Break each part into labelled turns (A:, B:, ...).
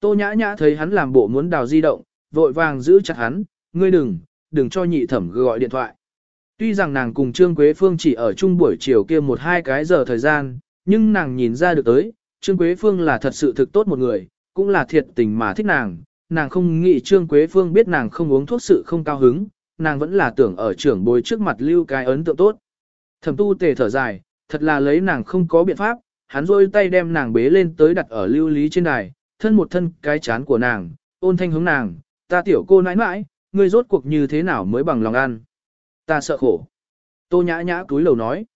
A: Tô nhã nhã thấy hắn làm bộ muốn đào di động, vội vàng giữ chặt hắn, ngươi đừng, đừng cho nhị thẩm gọi điện thoại. Tuy rằng nàng cùng Trương Quế Phương chỉ ở chung buổi chiều kia một hai cái giờ thời gian, nhưng nàng nhìn ra được tới, Trương Quế Phương là thật sự thực tốt một người, cũng là thiệt tình mà thích nàng, nàng không nghĩ Trương Quế Phương biết nàng không uống thuốc sự không cao hứng, nàng vẫn là tưởng ở trưởng bối trước mặt lưu cái ấn tượng tốt. Thẩm tu tề thở dài, thật là lấy nàng không có biện pháp, hắn rôi tay đem nàng bế lên tới đặt ở lưu lý trên đài, thân một thân cái chán của nàng, ôn thanh hướng nàng, ta tiểu cô nãi nãi, ngươi rốt cuộc như thế nào mới bằng lòng ăn. Ta sợ khổ. Tô nhã nhã túi lầu nói.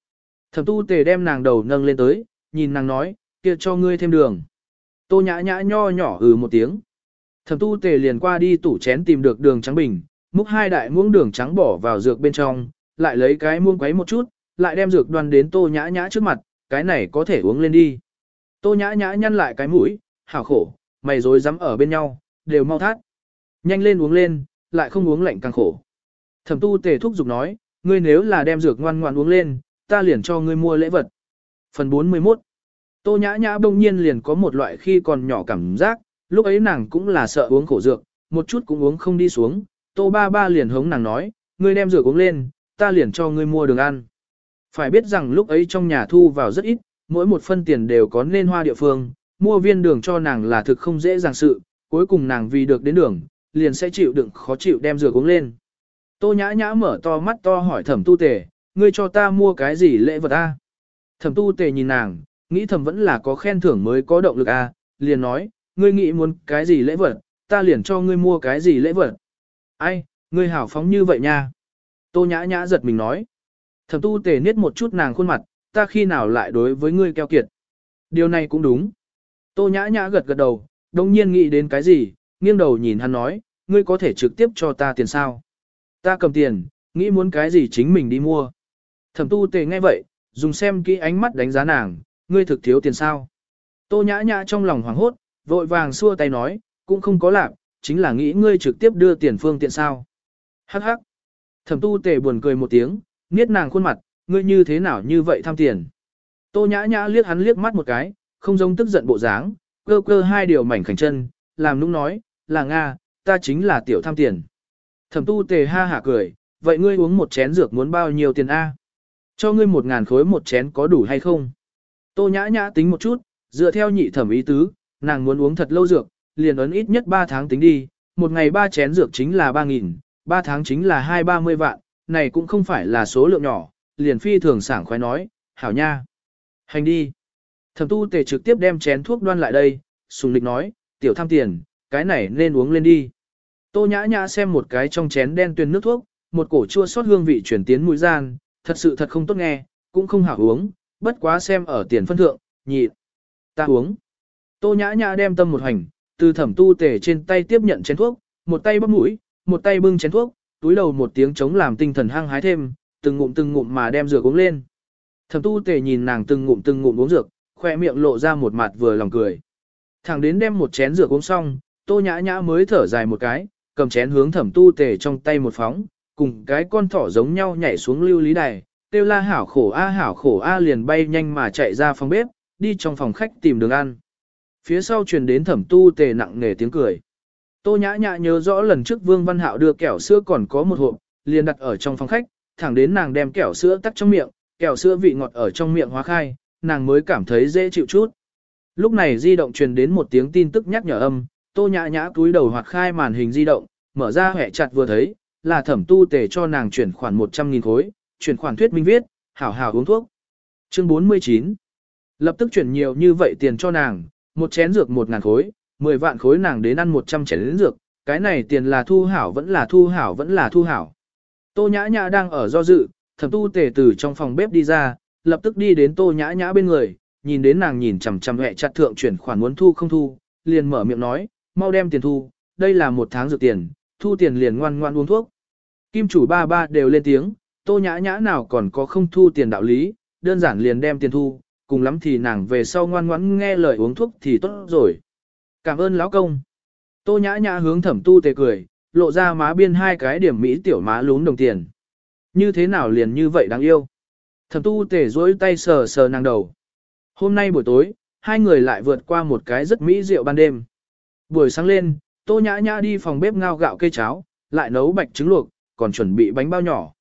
A: Thẩm tu tề đem nàng đầu nâng lên tới, nhìn nàng nói, kia cho ngươi thêm đường. Tô nhã nhã nho nhỏ ừ một tiếng. Thẩm tu tề liền qua đi tủ chén tìm được đường trắng bình, múc hai đại muỗng đường trắng bỏ vào dược bên trong, lại lấy cái muỗng quấy một chút, lại đem dược đoan đến tô nhã nhã trước mặt, cái này có thể uống lên đi. Tô nhã nhã nhăn lại cái mũi, hảo khổ, mày rối dám ở bên nhau, đều mau thát. Nhanh lên uống lên, lại không uống lạnh càng khổ. Thẩm tu tề thúc giục nói, ngươi nếu là đem dược ngoan ngoan uống lên, ta liền cho ngươi mua lễ vật. Phần 41 Tô nhã nhã bỗng nhiên liền có một loại khi còn nhỏ cảm giác, lúc ấy nàng cũng là sợ uống khổ dược, một chút cũng uống không đi xuống. Tô ba ba liền hống nàng nói, ngươi đem dược uống lên, ta liền cho ngươi mua đường ăn. Phải biết rằng lúc ấy trong nhà thu vào rất ít, mỗi một phân tiền đều có nên hoa địa phương, mua viên đường cho nàng là thực không dễ dàng sự, cuối cùng nàng vì được đến đường, liền sẽ chịu đựng khó chịu đem dược uống lên. Tô nhã nhã mở to mắt to hỏi thẩm tu tề, ngươi cho ta mua cái gì lễ vật a? Thẩm tu tề nhìn nàng, nghĩ thầm vẫn là có khen thưởng mới có động lực a, liền nói, ngươi nghĩ muốn cái gì lễ vật, ta liền cho ngươi mua cái gì lễ vật. Ai, ngươi hảo phóng như vậy nha. Tô nhã nhã giật mình nói. Thẩm tu tề niết một chút nàng khuôn mặt, ta khi nào lại đối với ngươi keo kiệt. Điều này cũng đúng. Tô nhã nhã gật gật đầu, đồng nhiên nghĩ đến cái gì, nghiêng đầu nhìn hắn nói, ngươi có thể trực tiếp cho ta tiền sao. Ta cầm tiền, nghĩ muốn cái gì chính mình đi mua. Thẩm tu tề nghe vậy, dùng xem kỹ ánh mắt đánh giá nàng, ngươi thực thiếu tiền sao. Tô nhã nhã trong lòng hoảng hốt, vội vàng xua tay nói, cũng không có lạc, chính là nghĩ ngươi trực tiếp đưa tiền phương tiện sao. Hắc hắc. Thẩm tu tề buồn cười một tiếng, niết nàng khuôn mặt, ngươi như thế nào như vậy tham tiền. Tô nhã nhã liếc hắn liếc mắt một cái, không giống tức giận bộ dáng, cơ cơ hai điều mảnh khảnh chân, làm nũng nói, là Nga, ta chính là tiểu tham tiền. Thẩm tu tề ha hả cười, vậy ngươi uống một chén dược muốn bao nhiêu tiền A? Cho ngươi một ngàn khối một chén có đủ hay không? Tô nhã nhã tính một chút, dựa theo nhị thẩm ý tứ, nàng muốn uống thật lâu dược, liền ấn ít nhất 3 tháng tính đi, một ngày ba chén dược chính là 3.000, 3 tháng chính là hai ba mươi vạn, này cũng không phải là số lượng nhỏ, liền phi thường sảng khoái nói, hảo nha. Hành đi. Thẩm tu tề trực tiếp đem chén thuốc đoan lại đây, sùng lịch nói, tiểu tham tiền, cái này nên uống lên đi. Tô nhã nhã xem một cái trong chén đen tuyền nước thuốc, một cổ chua xót hương vị chuyển tiến mũi gian, thật sự thật không tốt nghe, cũng không hảo uống, bất quá xem ở tiền phân thượng, nhị. Ta uống. Tô nhã nhã đem tâm một hành, từ thẩm tu tề trên tay tiếp nhận chén thuốc, một tay bắp mũi, một tay bưng chén thuốc, túi đầu một tiếng chống làm tinh thần hăng hái thêm, từng ngụm từng ngụm mà đem dược uống lên. Thẩm tu tề nhìn nàng từng ngụm từng ngụm uống dược, khoe miệng lộ ra một mặt vừa lòng cười. Thẳng đến đem một chén rượu uống xong, tô nhã nhã mới thở dài một cái, cầm chén hướng thẩm tu tề trong tay một phóng, cùng cái con thỏ giống nhau nhảy xuống lưu lý đài, tiêu la hảo khổ a hảo khổ a liền bay nhanh mà chạy ra phòng bếp, đi trong phòng khách tìm đường ăn. Phía sau truyền đến thẩm tu tề nặng nề tiếng cười. Tô nhã nhã nhớ rõ lần trước Vương Văn Hạo đưa kẹo sữa còn có một hộp, liền đặt ở trong phòng khách, thẳng đến nàng đem kẹo sữa tắt trong miệng, kẹo sữa vị ngọt ở trong miệng hóa khai, nàng mới cảm thấy dễ chịu chút. Lúc này di động truyền đến một tiếng tin tức nhắc nhở âm, tô nhã nhã cúi đầu hoạt khai màn hình di động, mở ra hẹ chặt vừa thấy, là thẩm tu tề cho nàng chuyển khoản 100.000 khối, chuyển khoản thuyết minh viết, hảo hảo uống thuốc. Chương 49 Lập tức chuyển nhiều như vậy tiền cho nàng, một chén dược 1.000 khối, 10 vạn khối nàng đến ăn 100 chén lĩnh dược, cái này tiền là thu hảo vẫn là thu hảo vẫn là thu hảo. Tô nhã nhã đang ở do dự, thẩm tu tề từ trong phòng bếp đi ra, lập tức đi đến tô nhã nhã bên người, nhìn đến nàng nhìn chằm chằm hẹ chặt thượng chuyển khoản muốn thu không thu, liền mở miệng nói, mau đem tiền thu, đây là một tháng dược tiền, thu tiền liền ngoan ngoan uống thuốc. Kim chủ ba ba đều lên tiếng, tô nhã nhã nào còn có không thu tiền đạo lý, đơn giản liền đem tiền thu, cùng lắm thì nàng về sau ngoan ngoãn nghe lời uống thuốc thì tốt rồi. Cảm ơn lão công. Tô nhã nhã hướng thẩm tu tề cười, lộ ra má biên hai cái điểm mỹ tiểu má lún đồng tiền. Như thế nào liền như vậy đáng yêu. Thẩm tu tề duỗi tay sờ sờ nàng đầu. Hôm nay buổi tối, hai người lại vượt qua một cái rất mỹ rượu ban đêm. Buổi sáng lên, tô nhã nhã đi phòng bếp ngao gạo cây cháo, lại nấu bạch trứng luộc, còn chuẩn bị bánh bao nhỏ.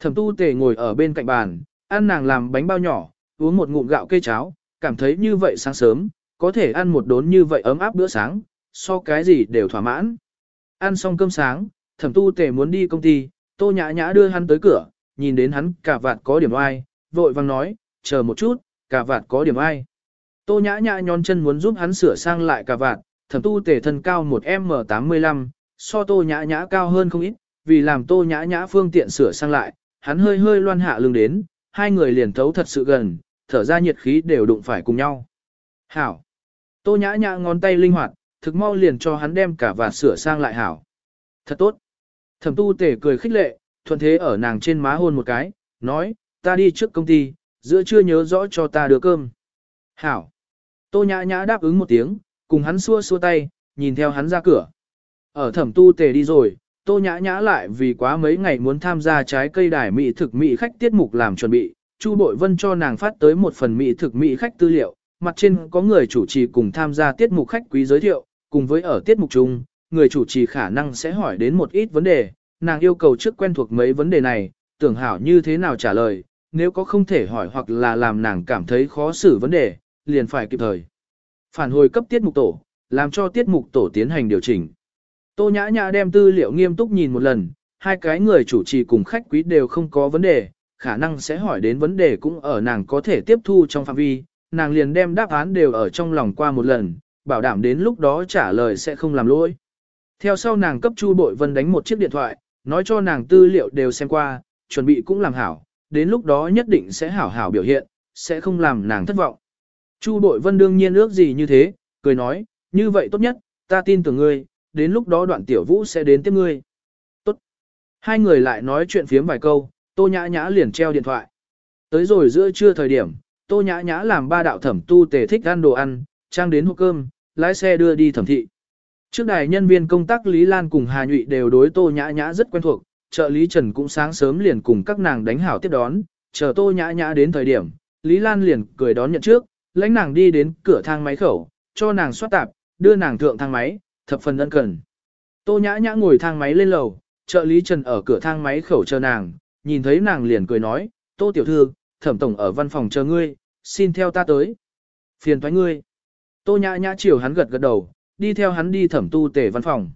A: Thẩm tu tề ngồi ở bên cạnh bàn, ăn nàng làm bánh bao nhỏ, uống một ngụm gạo cây cháo, cảm thấy như vậy sáng sớm, có thể ăn một đốn như vậy ấm áp bữa sáng, so cái gì đều thỏa mãn. Ăn xong cơm sáng, thẩm tu tề muốn đi công ty, tô nhã nhã đưa hắn tới cửa, nhìn đến hắn cả vạt có điểm oai, vội vàng nói, chờ một chút, cả vạt có điểm ai? Tô nhã nhã nhón chân muốn giúp hắn sửa sang lại cả vạt, thẩm tu tề thân cao 1M85, so tô nhã nhã cao hơn không ít, vì làm tô nhã nhã phương tiện sửa sang lại, hắn hơi hơi loan hạ lưng đến, hai người liền thấu thật sự gần, thở ra nhiệt khí đều đụng phải cùng nhau. Hảo! Tô nhã nhã ngón tay linh hoạt, thực mau liền cho hắn đem cả vạt sửa sang lại hảo. Thật tốt! Thẩm tu tề cười khích lệ, thuận thế ở nàng trên má hôn một cái, nói, ta đi trước công ty, giữa chưa nhớ rõ cho ta đưa cơm. Hảo! Tô nhã nhã đáp ứng một tiếng, cùng hắn xua xua tay, nhìn theo hắn ra cửa. Ở thẩm tu tề đi rồi, tô nhã nhã lại vì quá mấy ngày muốn tham gia trái cây đài mỹ thực mỹ khách tiết mục làm chuẩn bị. Chu Bội Vân cho nàng phát tới một phần mỹ thực mỹ khách tư liệu, mặt trên có người chủ trì cùng tham gia tiết mục khách quý giới thiệu, cùng với ở tiết mục chung, người chủ trì khả năng sẽ hỏi đến một ít vấn đề, nàng yêu cầu trước quen thuộc mấy vấn đề này, tưởng hảo như thế nào trả lời, nếu có không thể hỏi hoặc là làm nàng cảm thấy khó xử vấn đề, liền phải kịp thời. Phản hồi cấp tiết mục tổ, làm cho tiết mục tổ tiến hành điều chỉnh. Tô Nhã Nhã đem tư liệu nghiêm túc nhìn một lần, hai cái người chủ trì cùng khách quý đều không có vấn đề, khả năng sẽ hỏi đến vấn đề cũng ở nàng có thể tiếp thu trong phạm vi, nàng liền đem đáp án đều ở trong lòng qua một lần, bảo đảm đến lúc đó trả lời sẽ không làm lỗi. Theo sau nàng cấp Chu Bội Vân đánh một chiếc điện thoại, nói cho nàng tư liệu đều xem qua, chuẩn bị cũng làm hảo, đến lúc đó nhất định sẽ hảo hảo biểu hiện, sẽ không làm nàng thất vọng. Chu Bội Vân đương nhiên ước gì như thế, cười nói, như vậy tốt nhất, ta tin tưởng ngươi, đến lúc đó đoạn tiểu vũ sẽ đến tiếp ngươi. Tốt. Hai người lại nói chuyện phiếm vài câu, tô nhã nhã liền treo điện thoại. Tới rồi giữa trưa thời điểm, tô nhã nhã làm ba đạo thẩm tu tề thích ăn đồ ăn, trang đến hộp cơm, lái xe đưa đi thẩm thị. Trước đài nhân viên công tác Lý Lan cùng Hà Nhụy đều đối tô nhã nhã rất quen thuộc, trợ lý Trần cũng sáng sớm liền cùng các nàng đánh hảo tiếp đón, chờ tô nhã nhã đến thời điểm, Lý Lan liền cười đón nhận trước, lãnh nàng đi đến cửa thang máy khẩu, cho nàng soát tạp, đưa nàng thượng thang máy, thập phần ân cần. Tô nhã nhã ngồi thang máy lên lầu, trợ lý Trần ở cửa thang máy khẩu chờ nàng, nhìn thấy nàng liền cười nói, tô tiểu thư, thẩm tổng ở văn phòng chờ ngươi, xin theo ta tới. Phiền thoái ngươi. Tô nhã nhã chiều hắn gật gật đầu, đi theo hắn đi thẩm tu tề văn phòng.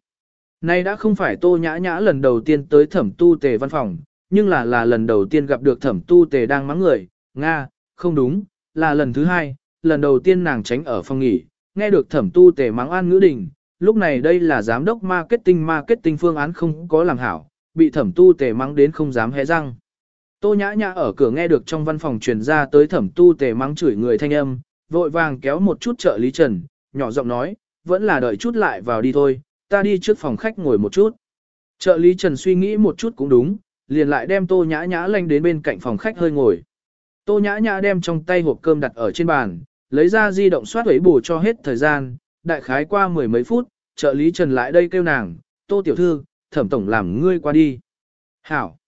A: Nay đã không phải tô nhã nhã lần đầu tiên tới thẩm tu tề văn phòng, nhưng là là lần đầu tiên gặp được thẩm tu tề đang mắng người, Nga, không đúng, là lần thứ hai, lần đầu tiên nàng tránh ở phòng nghỉ, nghe được thẩm tu tề mắng an ngữ đình, lúc này đây là giám đốc marketing marketing phương án không có làm hảo, bị thẩm tu tề mắng đến không dám hé răng. Tô nhã nhã ở cửa nghe được trong văn phòng truyền ra tới thẩm tu tề mắng chửi người thanh âm, vội vàng kéo một chút trợ lý trần, nhỏ giọng nói, vẫn là đợi chút lại vào đi thôi, ta đi trước phòng khách ngồi một chút. Trợ lý trần suy nghĩ một chút cũng đúng, liền lại đem tô nhã nhã lanh đến bên cạnh phòng khách hơi ngồi. Tô nhã nhã đem trong tay hộp cơm đặt ở trên bàn, lấy ra di động soát ấy bù cho hết thời gian, đại khái qua mười mấy phút, trợ lý Trần lại đây kêu nàng, tô tiểu thư, thẩm tổng làm ngươi qua đi. Hảo.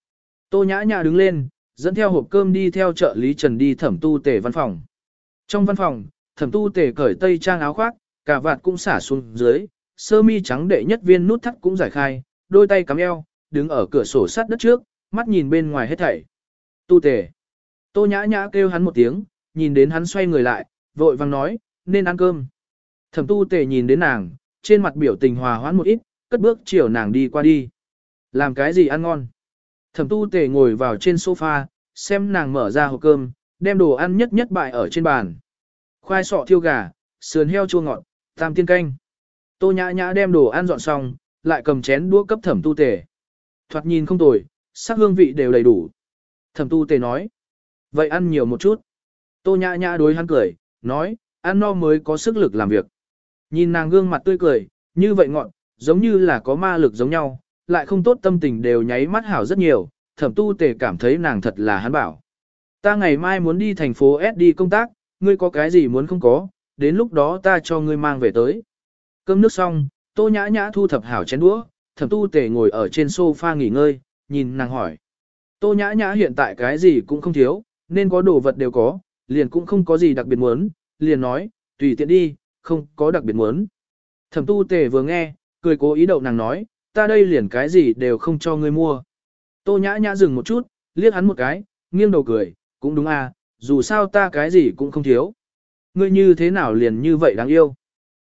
A: Tô nhã nhã đứng lên, dẫn theo hộp cơm đi theo trợ lý Trần đi thẩm tu tể văn phòng. Trong văn phòng, thẩm tu tể cởi tây trang áo khoác, cả vạt cũng xả xuống dưới, sơ mi trắng đệ nhất viên nút thắt cũng giải khai, đôi tay cắm eo, đứng ở cửa sổ sát đất trước, mắt nhìn bên ngoài hết thảy. Tu Tề, Tô nhã nhã kêu hắn một tiếng, nhìn đến hắn xoay người lại, vội vang nói, nên ăn cơm. Thẩm tu tề nhìn đến nàng, trên mặt biểu tình hòa hoãn một ít, cất bước chiều nàng đi qua đi. Làm cái gì ăn ngon? Thẩm tu tề ngồi vào trên sofa, xem nàng mở ra hộp cơm, đem đồ ăn nhất nhất bại ở trên bàn. Khoai sọ thiêu gà, sườn heo chua ngọt, tam tiên canh. Tô nhã nhã đem đồ ăn dọn xong, lại cầm chén đũa cấp thẩm tu tề. Thoạt nhìn không tồi, sắc hương vị đều đầy đủ. Thẩm tu tề nói. Vậy ăn nhiều một chút. Tô nhã nhã đối hắn cười, nói, ăn no mới có sức lực làm việc. Nhìn nàng gương mặt tươi cười, như vậy ngọn, giống như là có ma lực giống nhau, lại không tốt tâm tình đều nháy mắt hảo rất nhiều, thẩm tu tề cảm thấy nàng thật là hắn bảo. Ta ngày mai muốn đi thành phố S đi công tác, ngươi có cái gì muốn không có, đến lúc đó ta cho ngươi mang về tới. Cơm nước xong, tô nhã nhã thu thập hảo chén đũa, thẩm tu tề ngồi ở trên sofa nghỉ ngơi, nhìn nàng hỏi. Tô nhã nhã hiện tại cái gì cũng không thiếu, nên có đồ vật đều có, liền cũng không có gì đặc biệt muốn, liền nói, tùy tiện đi, không có đặc biệt muốn. Thẩm tu tề vừa nghe, cười cố ý đậu nàng nói, ta đây liền cái gì đều không cho ngươi mua. Tô nhã nhã dừng một chút, liếc hắn một cái, nghiêng đầu cười, cũng đúng à, dù sao ta cái gì cũng không thiếu. Ngươi như thế nào liền như vậy đáng yêu.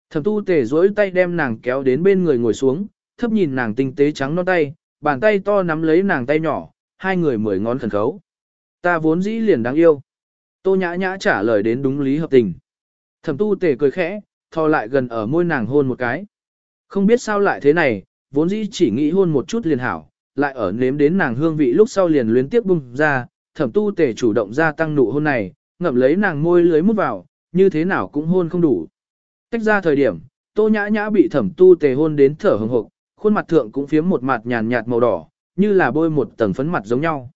A: Thẩm tu tề duỗi tay đem nàng kéo đến bên người ngồi xuống, thấp nhìn nàng tinh tế trắng non tay, bàn tay to nắm lấy nàng tay nhỏ, hai người mười ngón khẩn khấu. Ta vốn dĩ liền đáng yêu. Tô nhã nhã trả lời đến đúng lý hợp tình. Thẩm tu tề cười khẽ, thò lại gần ở môi nàng hôn một cái. Không biết sao lại thế này, vốn dĩ chỉ nghĩ hôn một chút liền hảo, lại ở nếm đến nàng hương vị lúc sau liền luyến tiếp bung ra, thẩm tu tề chủ động ra tăng nụ hôn này, ngậm lấy nàng môi lưới mút vào, như thế nào cũng hôn không đủ. Tách ra thời điểm, tô nhã nhã bị thẩm tu tề hôn đến thở hừng hực, khuôn mặt thượng cũng phiếm một mặt nhàn nhạt màu đỏ, như là bôi một tầng phấn mặt giống nhau.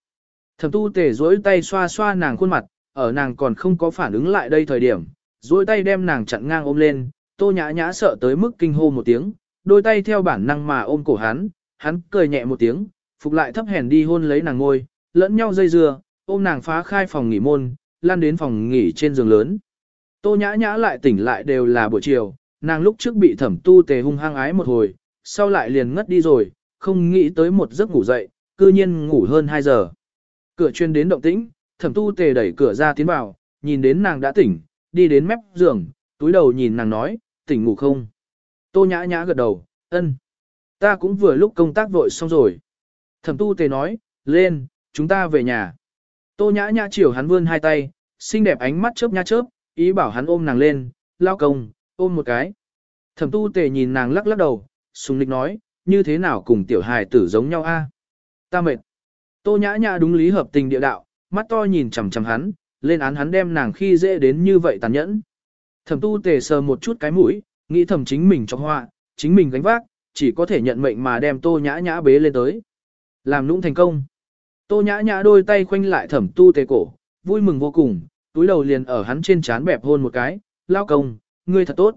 A: Thẩm tu tề duỗi tay xoa xoa nàng khuôn mặt, ở nàng còn không có phản ứng lại đây thời điểm, duỗi tay đem nàng chặn ngang ôm lên, tô nhã nhã sợ tới mức kinh hô một tiếng, đôi tay theo bản năng mà ôm cổ hắn, hắn cười nhẹ một tiếng, phục lại thấp hèn đi hôn lấy nàng ngôi, lẫn nhau dây dưa, ôm nàng phá khai phòng nghỉ môn, lan đến phòng nghỉ trên giường lớn. Tô nhã nhã lại tỉnh lại đều là buổi chiều, nàng lúc trước bị thẩm tu tề hung hăng ái một hồi, sau lại liền ngất đi rồi, không nghĩ tới một giấc ngủ dậy, cư nhiên ngủ hơn 2 giờ. Cửa chuyên đến động tĩnh, thẩm tu tề đẩy cửa ra tiến vào, nhìn đến nàng đã tỉnh, đi đến mép giường, túi đầu nhìn nàng nói, tỉnh ngủ không? Tô nhã nhã gật đầu, ân. Ta cũng vừa lúc công tác vội xong rồi. Thẩm tu tề nói, lên, chúng ta về nhà. Tô nhã nhã chiều hắn vươn hai tay, xinh đẹp ánh mắt chớp nha chớp, ý bảo hắn ôm nàng lên, lao công, ôm một cái. Thẩm tu tề nhìn nàng lắc lắc đầu, sùng lịch nói, như thế nào cùng tiểu hài tử giống nhau a? Ta mệt. Tô nhã nhã đúng lý hợp tình địa đạo, mắt to nhìn chằm chằm hắn, lên án hắn đem nàng khi dễ đến như vậy tàn nhẫn. Thẩm tu tề sờ một chút cái mũi, nghĩ thầm chính mình cho họa, chính mình gánh vác, chỉ có thể nhận mệnh mà đem tô nhã nhã bế lên tới. Làm nũng thành công. Tô nhã nhã đôi tay khoanh lại thẩm tu tề cổ, vui mừng vô cùng, túi đầu liền ở hắn trên trán bẹp hôn một cái, lao công, ngươi thật tốt.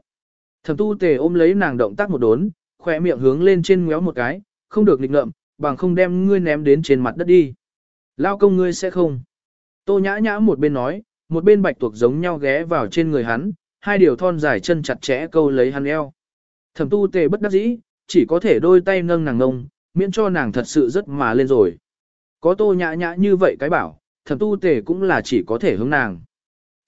A: Thẩm tu tề ôm lấy nàng động tác một đốn, khỏe miệng hướng lên trên ngéo một cái, không được nghịch ngợm, bằng không đem ngươi ném đến trên mặt đất đi. Lao công ngươi sẽ không. Tô nhã nhã một bên nói, một bên bạch tuộc giống nhau ghé vào trên người hắn, hai điều thon dài chân chặt chẽ câu lấy hắn eo. Thẩm tu tề bất đắc dĩ, chỉ có thể đôi tay nâng nàng ngông, miễn cho nàng thật sự rất mà lên rồi. Có tô nhã nhã như vậy cái bảo, thẩm tu tề cũng là chỉ có thể hướng nàng.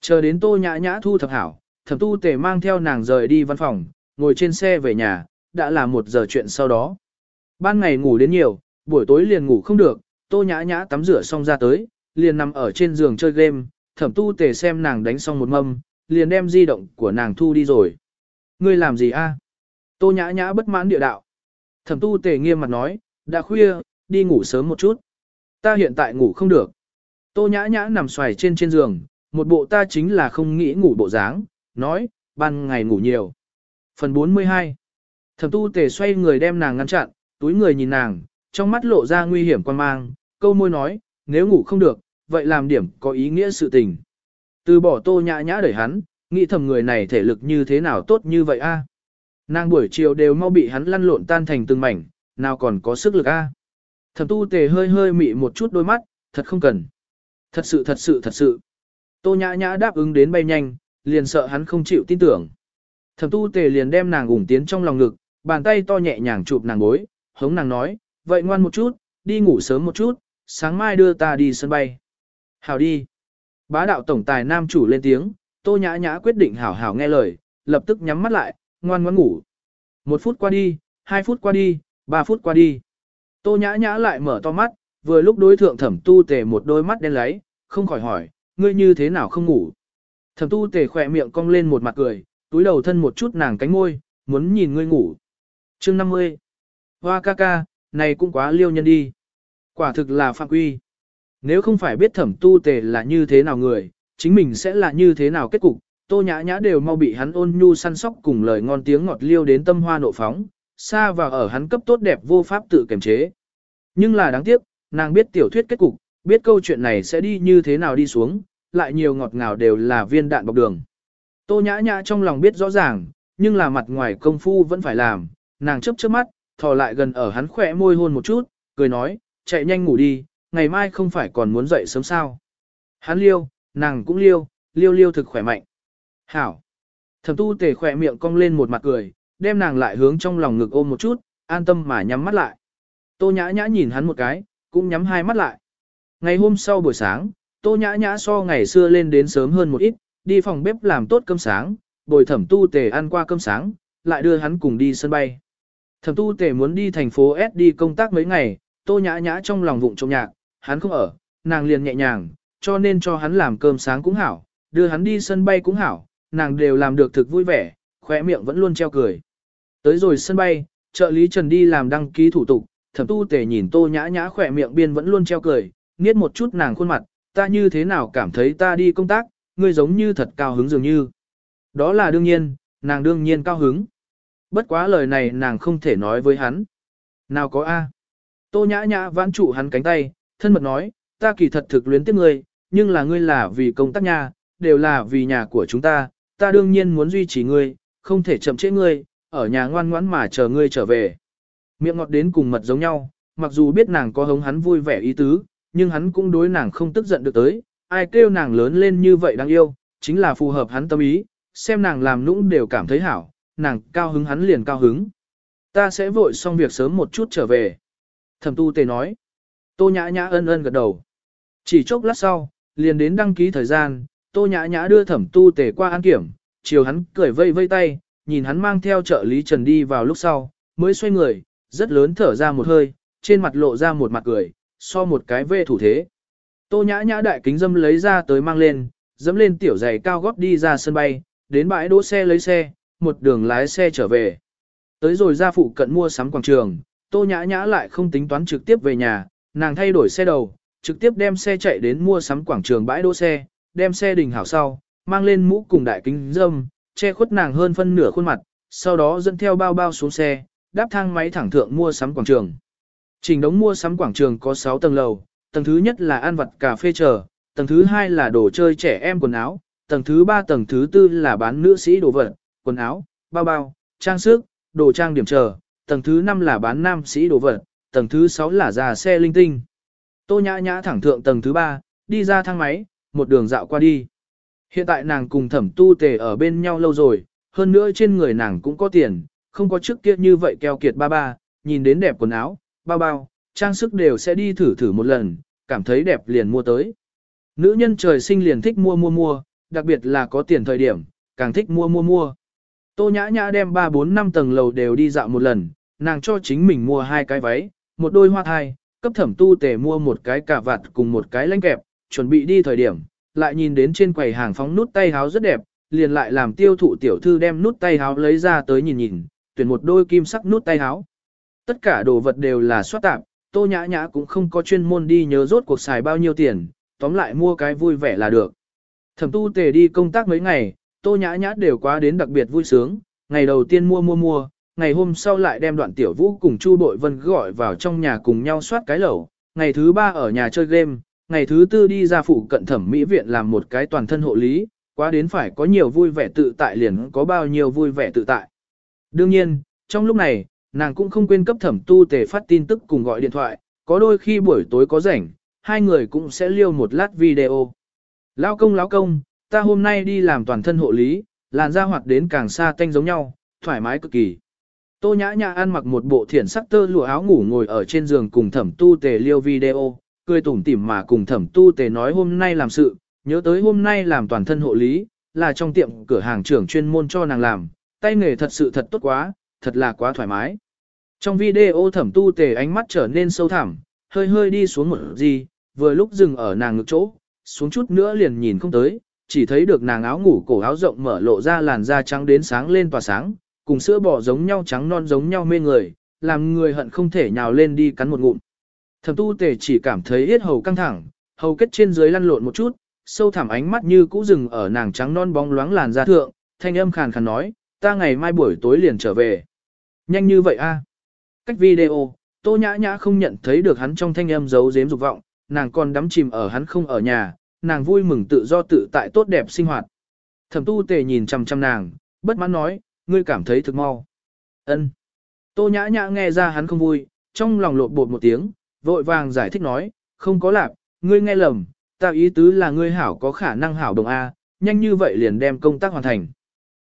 A: Chờ đến tô nhã nhã thu thập hảo, thẩm tu tề mang theo nàng rời đi văn phòng, ngồi trên xe về nhà, đã là một giờ chuyện sau đó. Ban ngày ngủ đến nhiều, buổi tối liền ngủ không được, tô nhã nhã tắm rửa xong ra tới, liền nằm ở trên giường chơi game, thẩm tu tề xem nàng đánh xong một mâm, liền đem di động của nàng thu đi rồi. Ngươi làm gì a? Tô nhã nhã bất mãn địa đạo. Thẩm tu tề nghiêm mặt nói, đã khuya, đi ngủ sớm một chút. Ta hiện tại ngủ không được. Tô nhã nhã nằm xoài trên trên giường, một bộ ta chính là không nghĩ ngủ bộ dáng, nói, ban ngày ngủ nhiều. Phần 42 Thẩm tu tề xoay người đem nàng ngăn chặn, túi người nhìn nàng, trong mắt lộ ra nguy hiểm quan mang, câu môi nói, nếu ngủ không được, vậy làm điểm có ý nghĩa sự tình. Từ bỏ tô nhã nhã đẩy hắn, nghĩ thầm người này thể lực như thế nào tốt như vậy a? Nàng buổi chiều đều mau bị hắn lăn lộn tan thành từng mảnh, nào còn có sức lực a? Thẩm tu tề hơi hơi mị một chút đôi mắt, thật không cần. Thật sự thật sự thật sự. Tô nhã nhã đáp ứng đến bay nhanh, liền sợ hắn không chịu tin tưởng. Thẩm tu tề liền đem nàng ủng tiến trong lòng ngực, bàn tay to nhẹ nhàng chụp nàng gối, hống nàng nói, vậy ngoan một chút, đi ngủ sớm một chút, sáng mai đưa ta đi sân bay. Hảo đi. Bá đạo tổng tài nam chủ lên tiếng, tô nhã nhã quyết định hảo hảo nghe lời, lập tức nhắm mắt lại, ngoan ngoan ngủ. Một phút qua đi, hai phút qua đi, ba phút qua đi. Tô nhã nhã lại mở to mắt, vừa lúc đối thượng thẩm tu tề một đôi mắt đen lấy, không khỏi hỏi, ngươi như thế nào không ngủ. Thẩm tu tề khỏe miệng cong lên một mặt cười, túi đầu thân một chút nàng cánh môi, muốn nhìn ngươi ngủ. chương 50. Hoa ca ca, này cũng quá liêu nhân đi. Quả thực là phạm quy. Nếu không phải biết thẩm tu tề là như thế nào người, chính mình sẽ là như thế nào kết cục, tô nhã nhã đều mau bị hắn ôn nhu săn sóc cùng lời ngon tiếng ngọt liêu đến tâm hoa nộ phóng, xa và ở hắn cấp tốt đẹp vô pháp tự kiềm chế. Nhưng là đáng tiếc, nàng biết tiểu thuyết kết cục, biết câu chuyện này sẽ đi như thế nào đi xuống, lại nhiều ngọt ngào đều là viên đạn bọc đường. Tô nhã nhã trong lòng biết rõ ràng, nhưng là mặt ngoài công phu vẫn phải làm, nàng chấp chớp mắt, thò lại gần ở hắn khỏe môi hôn một chút, cười nói, chạy nhanh ngủ đi, ngày mai không phải còn muốn dậy sớm sao. Hắn liêu, nàng cũng liêu, liêu liêu thực khỏe mạnh. Hảo. Thẩm tu tề khỏe miệng cong lên một mặt cười, đem nàng lại hướng trong lòng ngực ôm một chút, an tâm mà nhắm mắt lại. Tô nhã nhã nhìn hắn một cái, cũng nhắm hai mắt lại. Ngày hôm sau buổi sáng, tô nhã nhã so ngày xưa lên đến sớm hơn một ít, đi phòng bếp làm tốt cơm sáng, bồi thẩm tu tề ăn qua cơm sáng, lại đưa hắn cùng đi sân bay. Thẩm tu tề muốn đi thành phố S đi công tác mấy ngày, tô nhã nhã trong lòng vụng trông nhạc, hắn không ở, nàng liền nhẹ nhàng, cho nên cho hắn làm cơm sáng cũng hảo, đưa hắn đi sân bay cũng hảo, nàng đều làm được thực vui vẻ, khóe miệng vẫn luôn treo cười. Tới rồi sân bay, trợ lý Trần đi làm đăng ký thủ tục, thẩm tu tề nhìn tô nhã nhã khỏe miệng biên vẫn luôn treo cười, niết một chút nàng khuôn mặt, ta như thế nào cảm thấy ta đi công tác, ngươi giống như thật cao hứng dường như. Đó là đương nhiên, nàng đương nhiên cao hứng. Bất quá lời này nàng không thể nói với hắn. Nào có A. Tô nhã nhã vãn trụ hắn cánh tay, thân mật nói, ta kỳ thật thực luyến tiếc ngươi, nhưng là ngươi là vì công tác nhà, đều là vì nhà của chúng ta, ta đương nhiên muốn duy trì ngươi, không thể chậm trễ ngươi, ở nhà ngoan ngoãn mà chờ ngươi trở về. Miệng ngọt đến cùng mật giống nhau, mặc dù biết nàng có hống hắn vui vẻ ý tứ, nhưng hắn cũng đối nàng không tức giận được tới, ai kêu nàng lớn lên như vậy đáng yêu, chính là phù hợp hắn tâm ý, xem nàng làm nũng đều cảm thấy hảo, nàng cao hứng hắn liền cao hứng. Ta sẽ vội xong việc sớm một chút trở về. Thẩm tu tề nói. Tô nhã nhã ân ân gật đầu. Chỉ chốc lát sau, liền đến đăng ký thời gian, tô nhã nhã đưa thẩm tu tề qua an kiểm, chiều hắn cười vây vây tay, nhìn hắn mang theo trợ lý Trần đi vào lúc sau, mới xoay người, rất lớn thở ra một hơi, trên mặt lộ ra một mặt cười, so một cái vê thủ thế. Tô nhã nhã đại kính dâm lấy ra tới mang lên, dẫm lên tiểu giày cao gót đi ra sân bay, đến bãi đỗ xe lấy xe, một đường lái xe trở về. Tới rồi ra phụ cận mua sắm quảng trường, tô nhã nhã lại không tính toán trực tiếp về nhà, nàng thay đổi xe đầu, trực tiếp đem xe chạy đến mua sắm quảng trường bãi đỗ xe, đem xe đình hảo sau, mang lên mũ cùng đại kính dâm, che khuất nàng hơn phân nửa khuôn mặt, sau đó dẫn theo bao bao xuống xe, đáp thang máy thẳng thượng mua sắm quảng trường. Trình đống mua sắm quảng trường có 6 tầng lầu, tầng thứ nhất là ăn vặt cà phê chờ, tầng thứ hai là đồ chơi trẻ em quần áo, tầng thứ ba tầng thứ tư là bán nữ sĩ đồ vật, quần áo, bao bao, trang sức, đồ trang điểm chờ, tầng thứ năm là bán nam sĩ đồ vật, tầng thứ sáu là già xe linh tinh. Tô nhã nhã thẳng thượng tầng thứ ba, đi ra thang máy, một đường dạo qua đi. Hiện tại nàng cùng thẩm tu tề ở bên nhau lâu rồi, hơn nữa trên người nàng cũng có tiền, không có trước kia như vậy keo kiệt ba ba, nhìn đến đẹp quần áo, bao bao, trang sức đều sẽ đi thử thử một lần, cảm thấy đẹp liền mua tới. Nữ nhân trời sinh liền thích mua mua mua, đặc biệt là có tiền thời điểm, càng thích mua mua mua. Tô nhã nhã đem 3 4 5 tầng lầu đều đi dạo một lần, nàng cho chính mình mua hai cái váy, một đôi hoa thai, cấp thẩm tu tề mua một cái cà vạt cùng một cái lanh kẹp, chuẩn bị đi thời điểm, lại nhìn đến trên quầy hàng phóng nút tay háo rất đẹp, liền lại làm tiêu thụ tiểu thư đem nút tay háo lấy ra tới nhìn nhìn, tuyển một đôi kim sắc nút tay áo Tất cả đồ vật đều là soát tạp, tô nhã nhã cũng không có chuyên môn đi nhớ rốt cuộc xài bao nhiêu tiền, tóm lại mua cái vui vẻ là được. Thẩm tu tề đi công tác mấy ngày, tô nhã nhã đều quá đến đặc biệt vui sướng, ngày đầu tiên mua mua mua, ngày hôm sau lại đem đoạn tiểu vũ cùng Chu Bội Vân gọi vào trong nhà cùng nhau soát cái lẩu, ngày thứ ba ở nhà chơi game, ngày thứ tư đi ra phụ cận thẩm mỹ viện làm một cái toàn thân hộ lý, quá đến phải có nhiều vui vẻ tự tại liền có bao nhiêu vui vẻ tự tại. Đương nhiên, trong lúc này, nàng cũng không quên cấp thẩm tu tề phát tin tức cùng gọi điện thoại, có đôi khi buổi tối có rảnh, hai người cũng sẽ liêu một lát video. Lao công lão công, ta hôm nay đi làm toàn thân hộ lý, làn da hoạt đến càng xa tanh giống nhau, thoải mái cực kỳ. Tô nhã nhã ăn mặc một bộ thiển sắc tơ lụa áo ngủ ngồi ở trên giường cùng thẩm tu tề liêu video, cười tủm tỉm mà cùng thẩm tu tề nói hôm nay làm sự, nhớ tới hôm nay làm toàn thân hộ lý, là trong tiệm cửa hàng trưởng chuyên môn cho nàng làm, tay nghề thật sự thật tốt quá, thật là quá thoải mái. Trong video thẩm tu tề ánh mắt trở nên sâu thẳm, hơi hơi đi xuống một gì, vừa lúc dừng ở nàng ngực chỗ, xuống chút nữa liền nhìn không tới, chỉ thấy được nàng áo ngủ cổ áo rộng mở lộ ra làn da trắng đến sáng lên tỏa sáng, cùng sữa bò giống nhau trắng non giống nhau mê người, làm người hận không thể nhào lên đi cắn một ngụm. Thẩm tu tề chỉ cảm thấy yết hầu căng thẳng, hầu kết trên dưới lăn lộn một chút, sâu thẳm ánh mắt như cũ rừng ở nàng trắng non bóng loáng làn da thượng, thanh âm khàn khàn nói, ta ngày mai buổi tối liền trở về. Nhanh như vậy a? Cách video, tô nhã nhã không nhận thấy được hắn trong thanh âm giấu giếm dục vọng, nàng còn đắm chìm ở hắn không ở nhà, nàng vui mừng tự do tự tại tốt đẹp sinh hoạt. Thẩm tu tề nhìn chằm chằm nàng, bất mãn nói, ngươi cảm thấy thực mau. Ân. Tô nhã nhã nghe ra hắn không vui, trong lòng lộn bột một tiếng, vội vàng giải thích nói, không có lạc, ngươi nghe lầm, ta ý tứ là ngươi hảo có khả năng hảo đồng A, nhanh như vậy liền đem công tác hoàn thành.